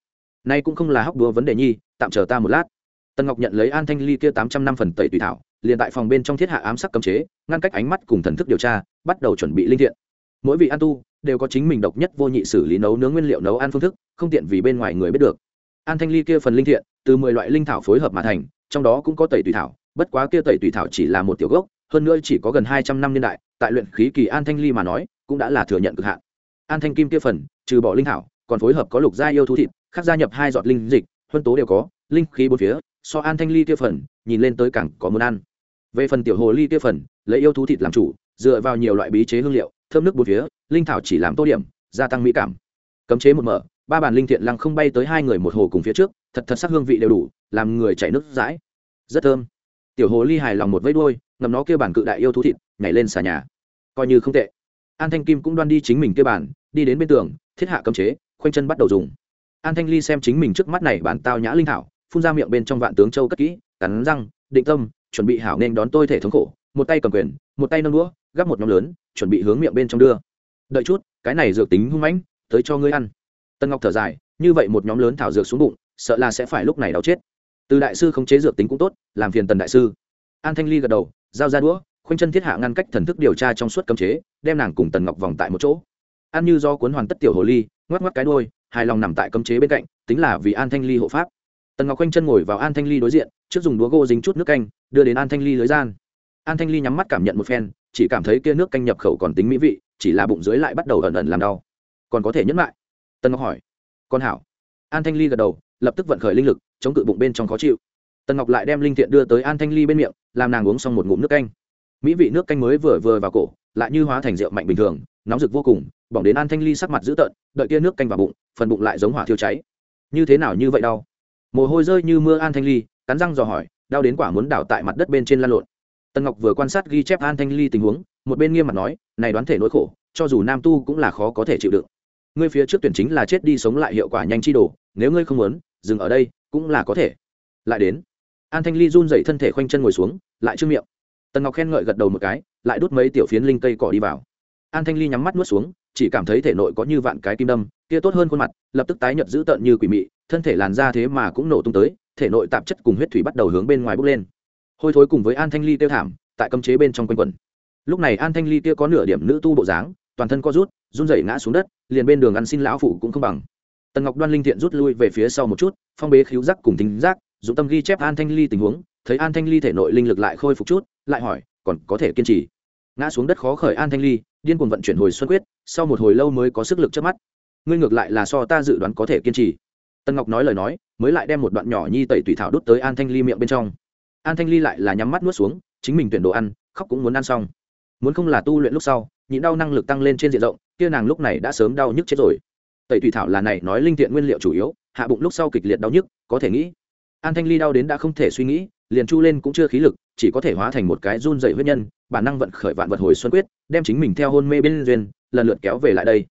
Nay cũng không là hóc đúa vấn đề nhi, tạm chờ ta một lát. Tần ngọc nhận lấy an thanh ly kia tám trăm năm phần tẩy tùy thảo, liền tại phòng bên trong thiết hạ ám sắc cấm chế, ngăn cách ánh mắt cùng thần thức điều tra, bắt đầu chuẩn bị linh thiện. Mỗi vị an tu đều có chính mình độc nhất vô nhị xử lý nấu nướng nguyên liệu nấu ăn phương thức, không tiện vì bên ngoài người biết được. An thanh ly kia phần linh thiện, từ mười loại linh thảo phối hợp mà thành, trong đó cũng có tẩy tùy thảo, bất quá kia tẩy tùy thảo chỉ là một tiểu gốc hơn nữa chỉ có gần hai trăm năm niên đại, tại luyện khí kỳ an thanh ly mà nói, cũng đã là thừa nhận cực hạn. An thanh kim kia phần, trừ bỏ linh thảo, còn phối hợp có lục gia yêu thú thịt, khác gia nhập hai giọt linh dịch, huân tố đều có, linh khí bốn phía, so an thanh ly kia phần, nhìn lên tới càng có muốn ăn. Về phần tiểu hồ ly kia phần, lấy yêu thú thịt làm chủ, dựa vào nhiều loại bí chế hương liệu, thơm nước bốn phía, linh thảo chỉ làm tô điểm, gia tăng mỹ cảm. Cấm chế một mở, ba bàn linh thiện lăng không bay tới hai người một hồ cùng phía trước, thật thật sắc hương vị đều đủ, làm người chảy nước dãi. Rất thơm. Tiểu hồ ly hài lòng một vẫy đuôi ngầm nó kia bản cự đại yêu thú thịt, nhảy lên xà nhà. Coi như không tệ. An thanh kim cũng đoan đi chính mình kia bản, đi đến bên tường, thiết hạ cấm chế, khoanh chân bắt đầu dùng. An thanh ly xem chính mình trước mắt này bản tao nhã linh thảo, phun ra miệng bên trong vạn tướng châu cất kỹ, cắn răng, định tâm, chuẩn bị hảo nên đón tôi thể thống khổ. Một tay cầm quyền, một tay nâng đũa, gắp một nhóm lớn, chuẩn bị hướng miệng bên trong đưa. Đợi chút, cái này dược tính hung mãnh, tới cho ngươi ăn. Tân ngọc thở dài, như vậy một nhóm lớn thảo dược xuống bụng, sợ là sẽ phải lúc này đau chết. Từ đại sư không chế dược tính cũng tốt, làm phiền tần đại sư. An thanh ly gật đầu giao ra đũa, khoanh chân thiết hạ ngăn cách thần thức điều tra trong suốt cấm chế, đem nàng cùng tần ngọc vòng tại một chỗ. Ăn như do cuốn hoàn tất tiểu hồ ly, ngoắc ngoắc cái đôi hài lòng nằm tại cấm chế bên cạnh, tính là vì an thanh ly hộ pháp. Tần ngọc khoanh chân ngồi vào an thanh ly đối diện, trước dùng đũa gô dính chút nước canh, đưa đến an thanh ly lưới gian. An thanh ly nhắm mắt cảm nhận một phen, chỉ cảm thấy kia nước canh nhập khẩu còn tính mỹ vị, chỉ là bụng dưới lại bắt đầu ẩn ẩn làm đau. Còn có thể nhẫn lại? Tần ngọc hỏi. Con hảo. An thanh ly gật đầu, lập tức vận khởi linh lực, chống cự bụng bên trong khó chịu. Tần ngọc lại đem linh thiện đưa tới an thanh ly bên miệng làm nàng uống xong một ngụm nước canh. Mỹ vị nước canh mới vừa vừa vào cổ, lại như hóa thành rượu mạnh bình thường, nóng rực vô cùng, bỏng đến an thanh ly sắc mặt dữ tợn, đợi kia nước canh vào bụng, phần bụng lại giống hỏa thiêu cháy. Như thế nào như vậy đau? Mồ hôi rơi như mưa an thanh ly, cắn răng dò hỏi, đau đến quả muốn đảo tại mặt đất bên trên lan lộn. Tần ngọc vừa quan sát ghi chép an thanh ly tình huống, một bên nghiêm mặt nói, này đoán thể nỗi khổ, cho dù nam tu cũng là khó có thể chịu đựng. Ngươi phía trước tuyển chính là chết đi sống lại hiệu quả nhanh chi đồ, nếu ngươi không muốn, dừng ở đây cũng là có thể. Lại đến an thanh ly run dậy thân thể khoanh chân ngồi xuống, lại trước miệng. Tần ngọc khen ngợi gật đầu một cái, lại đút mấy tiểu phiến linh cây cỏ đi vào. An thanh ly nhắm mắt nuốt xuống, chỉ cảm thấy thể nội có như vạn cái kim đâm, kia tốt hơn khuôn mặt, lập tức tái nhợt dữ tợn như quỷ mị, thân thể làn ra thế mà cũng nổ tung tới, thể nội tạp chất cùng huyết thủy bắt đầu hướng bên ngoài bốc lên. Hôi thối cùng với an thanh ly tiêu thảm, tại cấm chế bên trong quanh quần lúc này an thanh ly kia có nửa điểm nữ tu bộ dáng, toàn thân co rút, run rẩy ngã xuống đất, liền bên đường ăn xin lão phụ cũng không bằng. Tần ngọc đoan linh thiện rút lui về phía sau một chút, phong bế khíu giác cùng tính giác dụng tâm ghi chép an thanh ly tình huống, thấy an thanh ly thể nội linh lực lại khôi phục chút, lại hỏi, còn có thể kiên trì? Ngã xuống đất khó khởi an thanh ly, điên cuồng vận chuyển hồi xuân quyết, sau một hồi lâu mới có sức lực trước mắt. Ngươi ngược lại là so ta dự đoán có thể kiên trì. Tân ngọc nói lời nói, mới lại đem một đoạn nhỏ nhi tẩy tủy thảo đốt tới an thanh ly miệng bên trong. An thanh ly lại là nhắm mắt nuốt xuống, chính mình tuyển đồ ăn, khóc cũng muốn ăn xong. Muốn không là tu luyện lúc sau, nhịn đau năng lực tăng lên trên diện rộng, kia nàng lúc này đã sớm đau nhức chết rồi. Tẩy tủy thảo là này nói linh thiện nguyên liệu chủ yếu, hạ bụng lúc sau kịch liệt đau nhức, có thể nghĩ an thanh ly đau đến đã không thể suy nghĩ, liền chu lên cũng chưa khí lực, chỉ có thể hóa thành một cái run dày huyết nhân, bản năng vận khởi vạn vật hồi xuân quyết, đem chính mình theo hôn mê bên duyên, lần lượt kéo về lại đây.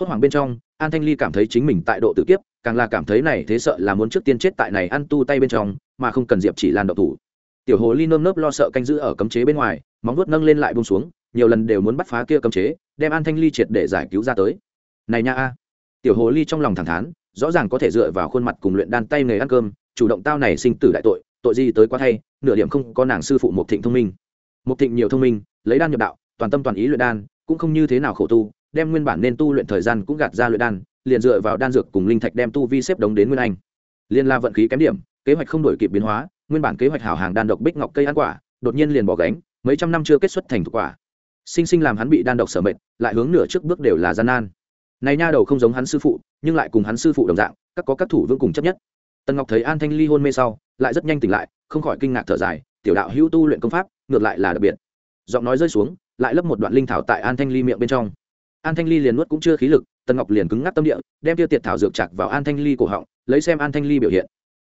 Hốt hoảng bên trong, an thanh ly cảm thấy chính mình tại độ tự kiếp, càng là cảm thấy này thế sợ là muốn trước tiên chết tại này ăn tu tay bên trong, mà không cần diệp chỉ lan độc thủ. Tiểu hồ ly nơm nớp lo sợ canh giữ ở cấm chế bên ngoài, móng vuốt nâng lên lại bông xuống, nhiều lần đều muốn bắt phá kia cấm chế, đem an thanh ly triệt để giải cứu ra tới. Này nha a. Tiểu hồ ly trong lòng thẳng thắn, rõ ràng có thể dựa vào khuôn mặt cùng luyện đan tay nghề ăn cơm chủ động tao này sinh tử đại tội tội gì tới quá thay, nửa điểm không có nàng sư phụ một thịnh thông minh. Một thịnh nhiều thông minh, lấy đan nhập đạo, toàn tâm toàn ý luyện đan, cũng không như thế nào khổ tu, đem nguyên bản nên tu luyện thời gian cũng gạt ra luyện đan, liền dựa vào đan dược cùng linh thạch đem tu vi xếp đống đến nguyên anh. Liên la vận khí kém điểm, kế hoạch không đổi kịp biến hóa, nguyên bản kế hoạch hảo hàng đan độc bích ngọc cây ăn quả, đột nhiên liền bỏ gánh, mấy trăm năm chưa kết xuất thành thủ quả. Sinh sinh làm hắn bị đan độc sở mệnh, lại hướng nửa trước bước đều là gian nan. Này nha đầu không giống hắn sư phụ, nhưng lại cùng hắn sư phụ đồng dạng, các có các thủ vương cùng chấp nhất tần ngọc thấy an thanh ly hôn mê sau, lại rất nhanh tỉnh lại, không khỏi kinh ngạc thở dài, tiểu đạo hữu tu luyện công pháp, ngược lại là đặc biệt. Giọng nói rơi xuống, lại lấp một đoạn linh thảo tại an thanh ly miệng bên trong. An thanh ly liền nuốt cũng chưa khí lực, tần ngọc liền cứng ngắc tâm địa, đem tiêu tiệt thảo dược chặt vào an thanh ly cổ họng, lấy xem an thanh ly biểu hiện.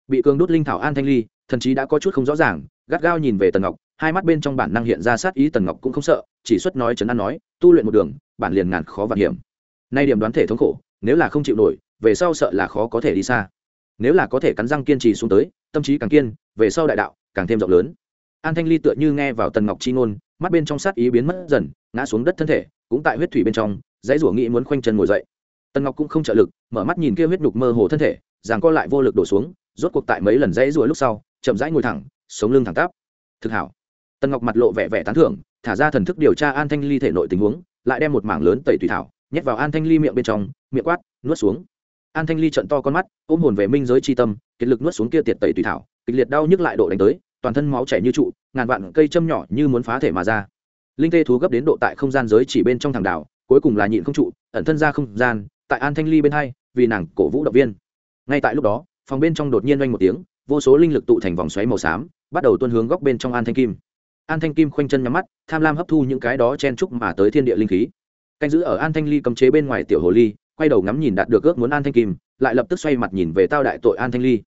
Bị cường đốt linh thảo an thanh ly, thần chí đã có chút không rõ ràng, gắt gao nhìn về tần ngọc, hai mắt bên trong bản năng hiện ra sát ý tần ngọc cũng không sợ, chỉ xuất nói chấn an nói, tu luyện một đường, bản liền ngàn khó vạn hiểm. Nay điểm đoán thể thống khổ, nếu là không chịu nổi, về sau sợ là khó có thể đi xa nếu là có thể cắn răng kiên trì xuống tới, tâm trí càng kiên, về sau đại đạo càng thêm rộng lớn. An thanh ly tựa như nghe vào tần ngọc chi ngôn, mắt bên trong sát ý biến mất dần, ngã xuống đất thân thể, cũng tại huyết thủy bên trong, dãy rủa nghĩ muốn khoanh chân ngồi dậy. Tần ngọc cũng không trợ lực, mở mắt nhìn kia huyết nhục mơ hồ thân thể, giằng co lại vô lực đổ xuống, rốt cuộc tại mấy lần dãy rủa lúc sau, chậm rãi ngồi thẳng, sống lưng thẳng tắp. Thực hảo. Tần ngọc mặt lộ vẻ vẻ tán thưởng, thả ra thần thức điều tra an thanh ly thể nội tình huống, lại đem một mảng lớn tẩy thủy thảo, nhét vào an thanh ly miệng bên trong, miệng quát, nuốt xuống an thanh ly trận to con mắt, ôm hồn về minh giới c h i tâm, kiệt lực nuốt xuống kia tiệt tẩy tùy thảo, kịch liệt đau nhức lại độ đánh tới, toàn thân máu chảy như trụ, ngàn vạn cây châm nhỏ như muốn phá thể mà ra. Linh tê thú gấp đến độ tại không gian giới chỉ bên trong thằng đảo, cuối cùng là nhịn không trụ, ẩn thân ra không gian, tại an thanh ly bên hai, vì nàng cổ vũ động viên. Ngay tại lúc đó, phòng bên trong đột nhiên oanh một tiếng, vô số linh lực tụ thành vòng xoáy màu xám, bắt đầu tuân hướng góc bên trong an thanh kim. An thanh kim khoanh chân nhắm mắt, tham lam hấp thu những cái đó chen trúc mà tới thiên địa linh khí. Canh giữ ở an thanh ly cấm chế bên ngoài tiểu hồ ly quay đầu ngắm nhìn đạt được ước muốn an thanh kim, lại lập tức xoay mặt nhìn về tao đại tội an thanh ly.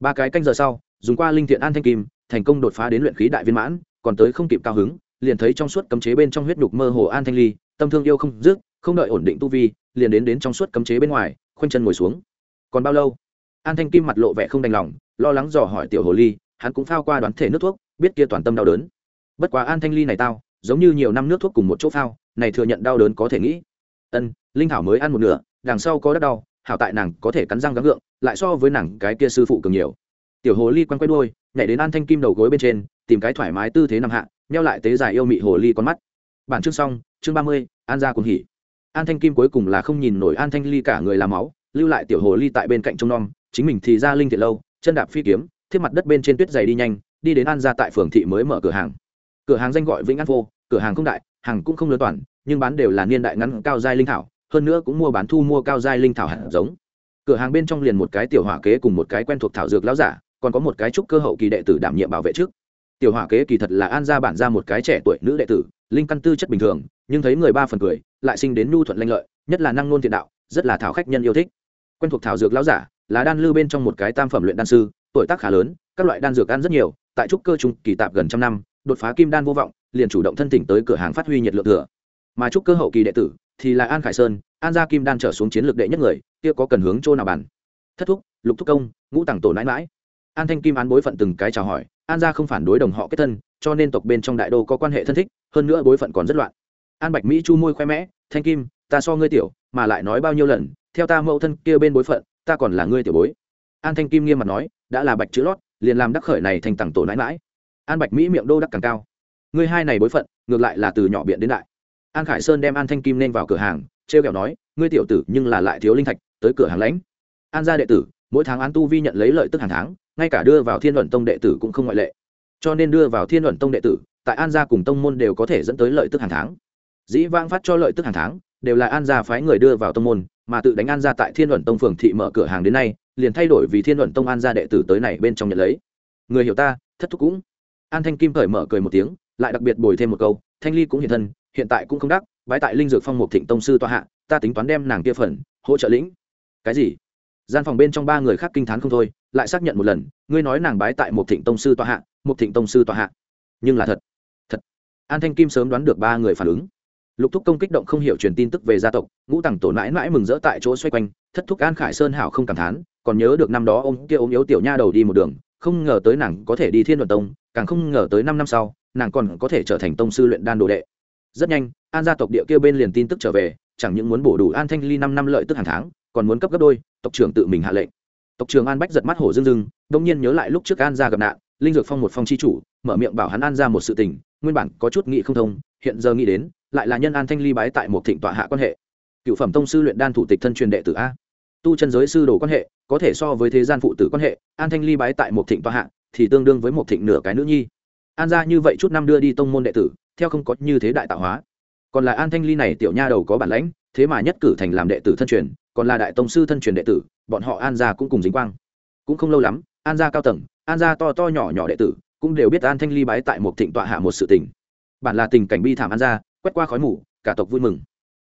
Ba cái canh giờ sau, dùng qua linh thiện an thanh kim, thành công đột phá đến luyện khí đại viên mãn, còn tới không kịp cao hứng, liền thấy trong suốt cấm chế bên trong huyết nhục mơ hồ an thanh ly, tâm thương yêu không dứt, không đợi ổn định tu vi, liền đến đến trong suốt cấm chế bên ngoài, khoanh chân ngồi xuống. Còn bao lâu? An thanh kim mặt lộ vẻ không đành lòng, lo lắng dò hỏi tiểu hồ ly, hắn cũng phao qua đoán thể nước thuốc, biết kia toàn tâm đau đớn. Bất quá an thanh ly này tao, giống như nhiều năm nước thuốc cùng một chỗ phao, này thừa nhận đau đớn có thể nghĩ. Ân, linh thảo mới ăn một nửa đằng sau có đất đau, hảo tại nàng có thể cắn răng gắng gượng, lại so với nàng cái kia sư phụ cường nhiều. Tiểu hồ ly quăng quay đuôi, nhảy đến an thanh kim đầu gối bên trên, tìm cái thoải mái tư thế nằm hạ neo lại tế dài yêu mị hồ ly con mắt. Bản chương xong, chương ba mươi, an gia cùng hỉ. An thanh kim cuối cùng là không nhìn nổi an thanh ly cả người làm máu, lưu lại tiểu hồ ly tại bên cạnh trông nom, chính mình thì ra linh thiện lâu, chân đạp phi kiếm, thiết mặt đất bên trên tuyết dày đi nhanh, đi đến an gia tại phường thị mới mở cửa hàng. Cửa hàng danh gọi vĩnh an vô cửa hàng không đại, hàng cũng không lớn toàn, nhưng bán đều là niên đại ngắn, cao giai linh thảo hơn nữa cũng mua bán thu mua cao giai linh thảo hạt giống. Cửa hàng bên trong liền một cái tiểu hỏa kế cùng một cái quen thuộc thảo dược lão giả, còn có một cái trúc cơ hậu kỳ đệ tử đảm nhiệm bảo vệ trước. Tiểu hỏa kế kỳ thật là an gia bản ra một cái trẻ tuổi nữ đệ tử, linh căn tư chất bình thường, nhưng thấy người ba phần cười, lại sinh đến nhu thuận lanh lợi, nhất là năng nôn thiện đạo, rất là thảo khách nhân yêu thích. Quen thuộc thảo dược lão giả, là đan lư bên trong một cái tam phẩm luyện đan sư, tuổi tác khá lớn, các loại đan dược ăn rất nhiều, tại trúc cơ trung kỳ tạp gần trăm năm, đột phá kim đan vô vọng, liền chủ động thân tỉnh tới cửa hàng phát huy nhiệt lượng thừa. Mà trúc cơ hậu kỳ đệ tử thì là an khải sơn, an gia kim đan trở xuống chiến lược đệ nhất người, kia có cần hướng chỗ nào bàn? Thất thúc, lục thúc công, ngũ tàng tổ nãi mãi. An thanh kim án bối phận từng cái chào hỏi, an gia không phản đối đồng họ kết thân, cho nên tộc bên trong đại đô có quan hệ thân thích, hơn nữa bối phận còn rất loạn. An bạch mỹ chu môi khoe mẽ, thanh kim, ta so ngươi tiểu, mà lại nói bao nhiêu lần, theo ta mẫu thân kia bên bối phận, ta còn là ngươi tiểu bối. An thanh kim nghiêm mặt nói, đã là bạch chữ lót, liền làm đắc khởi này thành tặng tổ nãi mãi. An bạch mỹ miệng đô đắc càng cao, ngươi hai này bối phận, ngược lại là từ nhỏ biện đến đại an khải sơn đem an thanh kim nên vào cửa hàng t r e o kẹo nói, ngươi tiểu tử, nhưng là lại thiếu linh thạch, tới cửa hàng lãnh. An gia đệ tử, mỗi tháng an tu vi nhận lấy lợi tức hàng tháng, ngay cả đưa vào thiên luận tông đệ tử cũng không ngoại lệ. Cho nên đưa vào thiên luận tông đệ tử, tại an gia cùng tông môn đều có thể dẫn tới lợi tức hàng tháng. Dĩ vãng phát cho lợi tức hàng tháng, đều là an gia phái người đưa vào tông môn, mà tự đánh an gia tại thiên luận tông phường thị mở cửa hàng đến nay, liền thay đổi vì thiên luận tông an gia đệ tử tới này bên trong nhận lấy. Người hiểu ta, thất thúc cũng. An thanh kim cởi mở cười một tiếng, lại đặc biệt bồi thêm một câu, thanh ly cũng hiện thân hiện tại cũng không đắc, bái tại linh dược phong một thịnh tông sư tọa hạ, ta tính toán đem nàng kia phần, hỗ trợ lĩnh. Cái gì? Gian phòng bên trong ba người khác kinh t h á n không thôi, lại xác nhận một lần, ngươi nói nàng bái tại một thịnh tông sư tọa hạ một thịnh tông sư tọa hạ. Nhưng là thật thật. An thanh kim sớm đoán được ba người phản ứng. Lục thúc công kích động không hiểu truyền tin tức về gia tộc, ngũ tằng tổ mãi mãi mừng rỡ tại chỗ xoay quanh, thất thúc an khải sơn hảo không cảm thán, còn nhớ được năm đó ông kia ốm yếu tiểu nha đầu đi một đường, không ngờ tới nàng có thể đi thiên luận tông, càng không ngờ tới năm năm sau, nàng còn có thể trở thành tông sư luyện đan đồ đệ rất nhanh, an gia tộc địa kia bên liền tin tức trở về, chẳng những muốn bổ đủ an thanh ly năm năm lợi tức hàng tháng, còn muốn cấp gấp đôi, tộc trưởng tự mình hạ lệnh. Tộc trưởng an bách giật mắt hổ dưng dưng đông nhiên nhớ lại lúc trước an gia gặp nạn, linh dược phong một phong chi chủ, mở miệng bảo hắn an ra một sự tình, nguyên bản có chút nghị không thông, hiện giờ nghĩ đến, lại là nhân an thanh ly bái tại một thịnh tọa hạ quan hệ. Cựu phẩm tông sư luyện đan thủ tịch thân truyền đệ tử a. Tu chân giới sư đồ quan hệ, có thể so với thế gian phụ tử quan hệ, an thanh ly bái tại một thịnh tọa hạ, thì tương đương với một thịnh nửa cái nữ nhi. An ra như vậy chút năm đưa đi tông môn đệ tử theo không có như thế đại tạo hóa. Còn là an thanh ly này tiểu nha đầu có bản lãnh, thế mà nhất cử thành làm đệ tử thân truyền, còn là đại tông sư thân truyền đệ tử, bọn họ an gia cũng cùng dính quang. Cũng không lâu lắm, an gia cao tầng, an gia to to nhỏ nhỏ đệ tử, cũng đều biết an thanh ly bái tại một thịnh tọa hạ một sự tình. Bản là tình cảnh bi thảm an gia, quét qua khói mù, cả tộc vui mừng.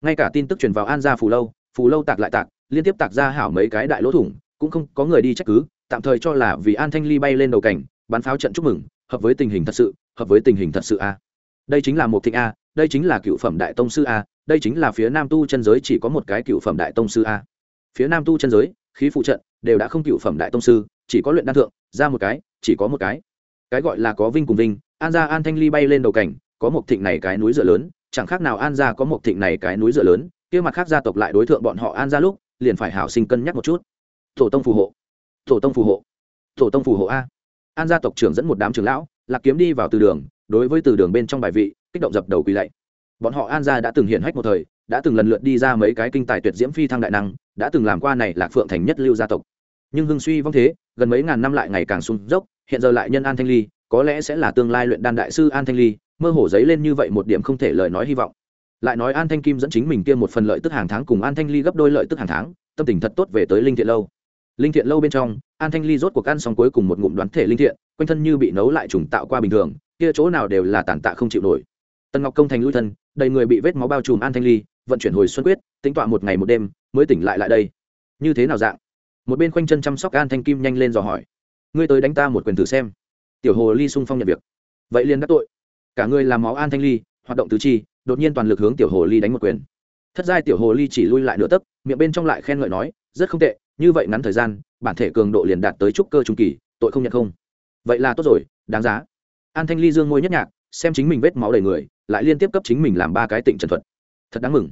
Ngay cả tin tức truyền vào an gia phù lâu phù lâu tạc lại tạc, liên tiếp tạc ra hảo mấy cái đại lỗ thủng, cũng không có người đi trách cứ, tạm thời cho là vì an thanh ly bay lên đầu cảnh bắn pháo trận chúc mừng, hợp với tình hình thật sự, hợp với tình hình thật sự a đây chính là một thịnh a, đây chính là cựu phẩm đại tông sư a, đây chính là phía nam tu chân giới chỉ có một cái cựu phẩm đại tông sư a. Phía nam tu chân giới, khí phụ trận, đều đã không cựu phẩm đại tông sư, chỉ có luyện đan thượng, ra một cái, chỉ có một cái. Cái gọi là có vinh cùng vinh, an gia an thanh ly bay lên đầu cảnh, có một thịnh này cái núi dựa lớn, chẳng khác nào an gia có một thịnh này cái núi dựa lớn, kia mặt khác gia tộc lại đối tượng bọn họ an gia lúc, liền phải hảo sinh cân nhắc một chút. Tổ tông phù hộ. Tổ tông phù hộ. Tổ tông phù hộ a. An gia tộc trưởng dẫn một đám trưởng lão, lạc kiếm đi vào từ đường đối với từ đường bên trong bài vị, kích động dập đầu quỳ lạy. Bọn họ an gia đã từng hiện hách một thời, đã từng lần lượt đi ra mấy cái kinh tài tuyệt diễm phi thăng đại năng, đã từng làm qua này lạc phượng thành nhất lưu gia tộc. Nhưng hưng suy vong thế, gần mấy ngàn năm lại ngày càng sung dốc, hiện giờ lại nhân an thanh ly, có lẽ sẽ là tương lai luyện đan đại sư an thanh ly, mơ hồ giấy lên như vậy một điểm không thể lời nói hy vọng. Lại nói an thanh kim dẫn chính mình kia một phần lợi tức hàng tháng cùng an thanh ly gấp đôi lợi tức hàng tháng, tâm tình thật tốt về tới linh thiện lâu. Linh thiện lâu bên trong, an thanh ly rốt cuộc ăn xong cuối cùng một ngụm đoán thể linh thiện, quanh thân như bị nấu lại trùng tạo qua bình thường kia chỗ nào đều là tàn tạ không chịu nổi. Tần ngọc công thành lui thân, đầy người bị vết máu bao trùm an thanh ly, vận chuyển hồi xuân quyết, tính tọa một ngày một đêm, mới tỉnh lại lại đây. Như thế nào dạng? Một bên khoanh chân chăm sóc an thanh kim nhanh lên dò hỏi. Ngươi tới đánh ta một quyền thử xem. Tiểu hồ ly sung phong nhận việc. Vậy liền đắc tội. Cả ngươi làm máu an thanh ly, hoạt động tứ chi, đột nhiên toàn lực hướng tiểu hồ ly đánh một quyền. Thất giai tiểu hồ ly chỉ lui lại nửa tấc, miệng bên trong lại khen ngợi nói, rất không tệ, như vậy ngắn thời gian, bản thể cường độ liền đạt tới trúc cơ trung kỳ, tội không nhận không. Vậy là tốt rồi, đáng giá an thanh ly dương ngôi nhất nhạc, xem chính mình vết máu đầy người, lại liên tiếp cấp chính mình làm ba cái tịnh trần thuật. Thật đáng mừng.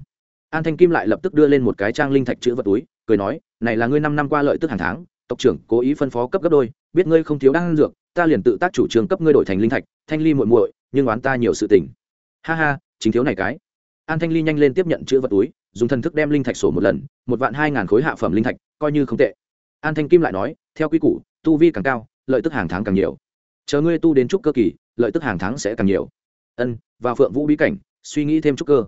An thanh kim lại lập tức đưa lên một cái trang linh thạch chữ vật túi, cười nói, này là ngươi năm năm qua lợi tức hàng tháng, tộc trưởng cố ý phân phó cấp gấp đôi, biết ngươi không thiếu đan dược, ta liền tự tác chủ trương cấp ngươi đổi thành linh thạch, thanh ly muội muội, nhưng oán ta nhiều sự tình. Ha ha, chính thiếu này cái. An thanh ly nhanh lên tiếp nhận chữ vật túi, dùng thần thức đem linh thạch sổ một lần, một vạn hai ngàn khối hạ phẩm linh thạch, coi như không tệ. An thanh kim lại nói, theo quy củ, tu vi càng cao, lợi tức hàng tháng càng nhiều chờ ngươi tu đến trúc cơ kỳ, lợi tức hàng tháng sẽ càng nhiều. Ân và phượng vũ bí cảnh, suy nghĩ thêm trúc cơ.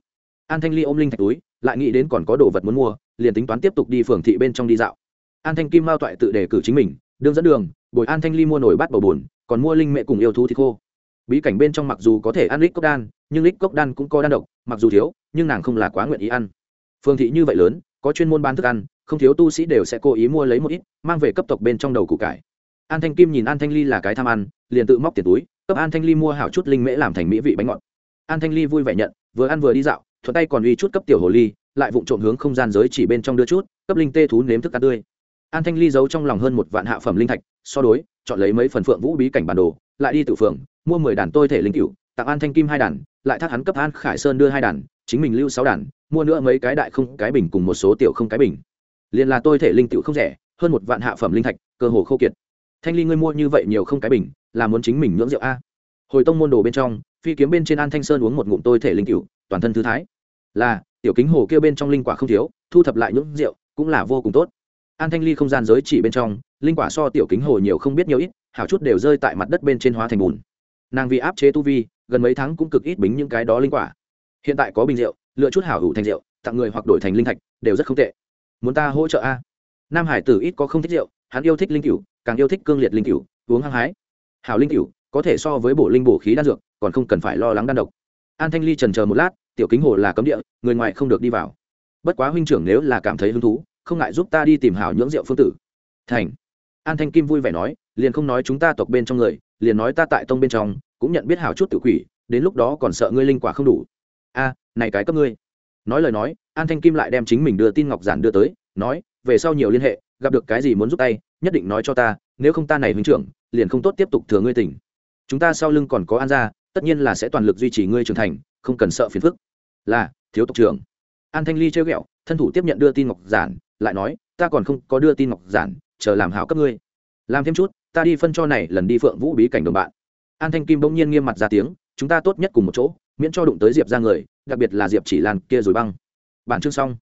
An thanh ly ôm linh thạch túi, lại nghĩ đến còn có đồ vật muốn mua, liền tính toán tiếp tục đi phường thị bên trong đi dạo. An thanh kim mao toại tự đề cử chính mình, đương dẫn đường, bồi an thanh ly mua nổi bát bầu bùn còn mua linh mẹ cùng yêu thú thì khô. Bí cảnh bên trong mặc dù có thể ăn lít cốc đan, nhưng lít cốc đan cũng có đan độc, mặc dù thiếu, nhưng nàng không là quá nguyện ý ăn. Phương thị như vậy lớn, có chuyên môn bán thức ăn, không thiếu tu sĩ đều sẽ cố ý mua lấy một ít, mang về cấp tộc bên trong đầu củ cải an thanh kim nhìn an thanh ly là cái tham ăn, liền tự móc tiền túi, cấp an thanh ly mua hảo chút linh mễ làm thành mỹ vị bánh ngọt. An thanh ly vui vẻ nhận, vừa ăn vừa đi dạo, thuận tay còn uy chút cấp tiểu hồ ly, lại vụng trộm hướng không gian giới chỉ bên trong đưa chút, cấp linh tê thú nếm thức ăn tươi. An thanh ly giấu trong lòng hơn một vạn hạ phẩm linh thạch, so đối, chọn lấy mấy phần phượng vũ bí cảnh bản đồ, lại đi tự phường, mua mười đàn tôi thể linh cựu tặng an thanh kim hai đàn, lại thác hắn cấp an khải sơn đưa hai đàn, chính mình lưu sáu đàn, mua nữa mấy cái đại không, cái bình cùng một số tiểu không, cái bình. Liền là tôi thể linh cựu không rẻ, hơn một vạn hạ phẩm linh thạch, cơ hồ khô kiệt thanh ly ngươi mua như vậy nhiều không cái bình, là muốn chính mình nhưỡng rượu a. Hồi tông môn đồ bên trong, phi kiếm bên trên an thanh sơn uống một ngụm tôi thể linh cựu toàn thân thư thái. Là, tiểu kính hồ kia bên trong linh quả không thiếu, thu thập lại nhưỡng rượu, cũng là vô cùng tốt. An thanh ly không gian giới chỉ bên trong, linh quả so tiểu kính hồ nhiều không biết nhiều ít, hảo chút đều rơi tại mặt đất bên trên hóa thành bùn. Nàng vì áp chế tu vi, gần mấy tháng cũng cực ít bính những cái đó linh quả. Hiện tại có bình rượu, lựa chút hảo hữu thành rượu, tặng người hoặc đổi thành linh thạch, đều rất không tệ. Muốn ta hỗ trợ a? Nam hải tử ít có không thích rượu, hắn yêu thích linh cửu càng yêu thích cương liệt linh cửu, uống hăng hái. Hảo linh cửu, có thể so với bổ linh bổ khí đan dược, còn không cần phải lo lắng đan độc. An thanh ly trần chờ một lát, tiểu kính hồ là cấm địa, người ngoài không được đi vào. Bất quá huynh trưởng nếu là cảm thấy hứng thú, không ngại giúp ta đi tìm hảo nhưỡng rượu phương tử. Thành. An thanh kim vui vẻ nói, liền không nói chúng ta tộc bên trong người, liền nói ta tại tông bên trong, cũng nhận biết hảo chút tự quỷ, đến lúc đó còn sợ ngươi linh quả không đủ. A, này cái cấp ngươi. Nói lời nói, an thanh kim lại đem chính mình đưa tin ngọc giản đưa tới, nói, về sau nhiều liên hệ gặp được cái gì muốn giúp tay, nhất định nói cho ta, nếu không ta này huynh trưởng, liền không tốt tiếp tục thừa ngươi tỉnh. Chúng ta sau lưng còn có an gia, tất nhiên là sẽ toàn lực duy trì ngươi trưởng thành, không cần sợ phiền phức. Là, thiếu tộc trưởng. An thanh ly chơi ghẹo, thân thủ tiếp nhận đưa tin ngọc giản, lại nói, ta còn không có đưa tin ngọc giản, chờ làm hảo cấp ngươi. Làm thêm chút, ta đi phân cho này lần đi phượng vũ bí cảnh đồng bạn. An thanh kim bỗng nhiên nghiêm mặt ra tiếng, chúng ta tốt nhất cùng một chỗ, miễn cho đụng tới diệp ra người, đặc biệt là diệp chỉ lan kia rồi băng. Bản chương xong.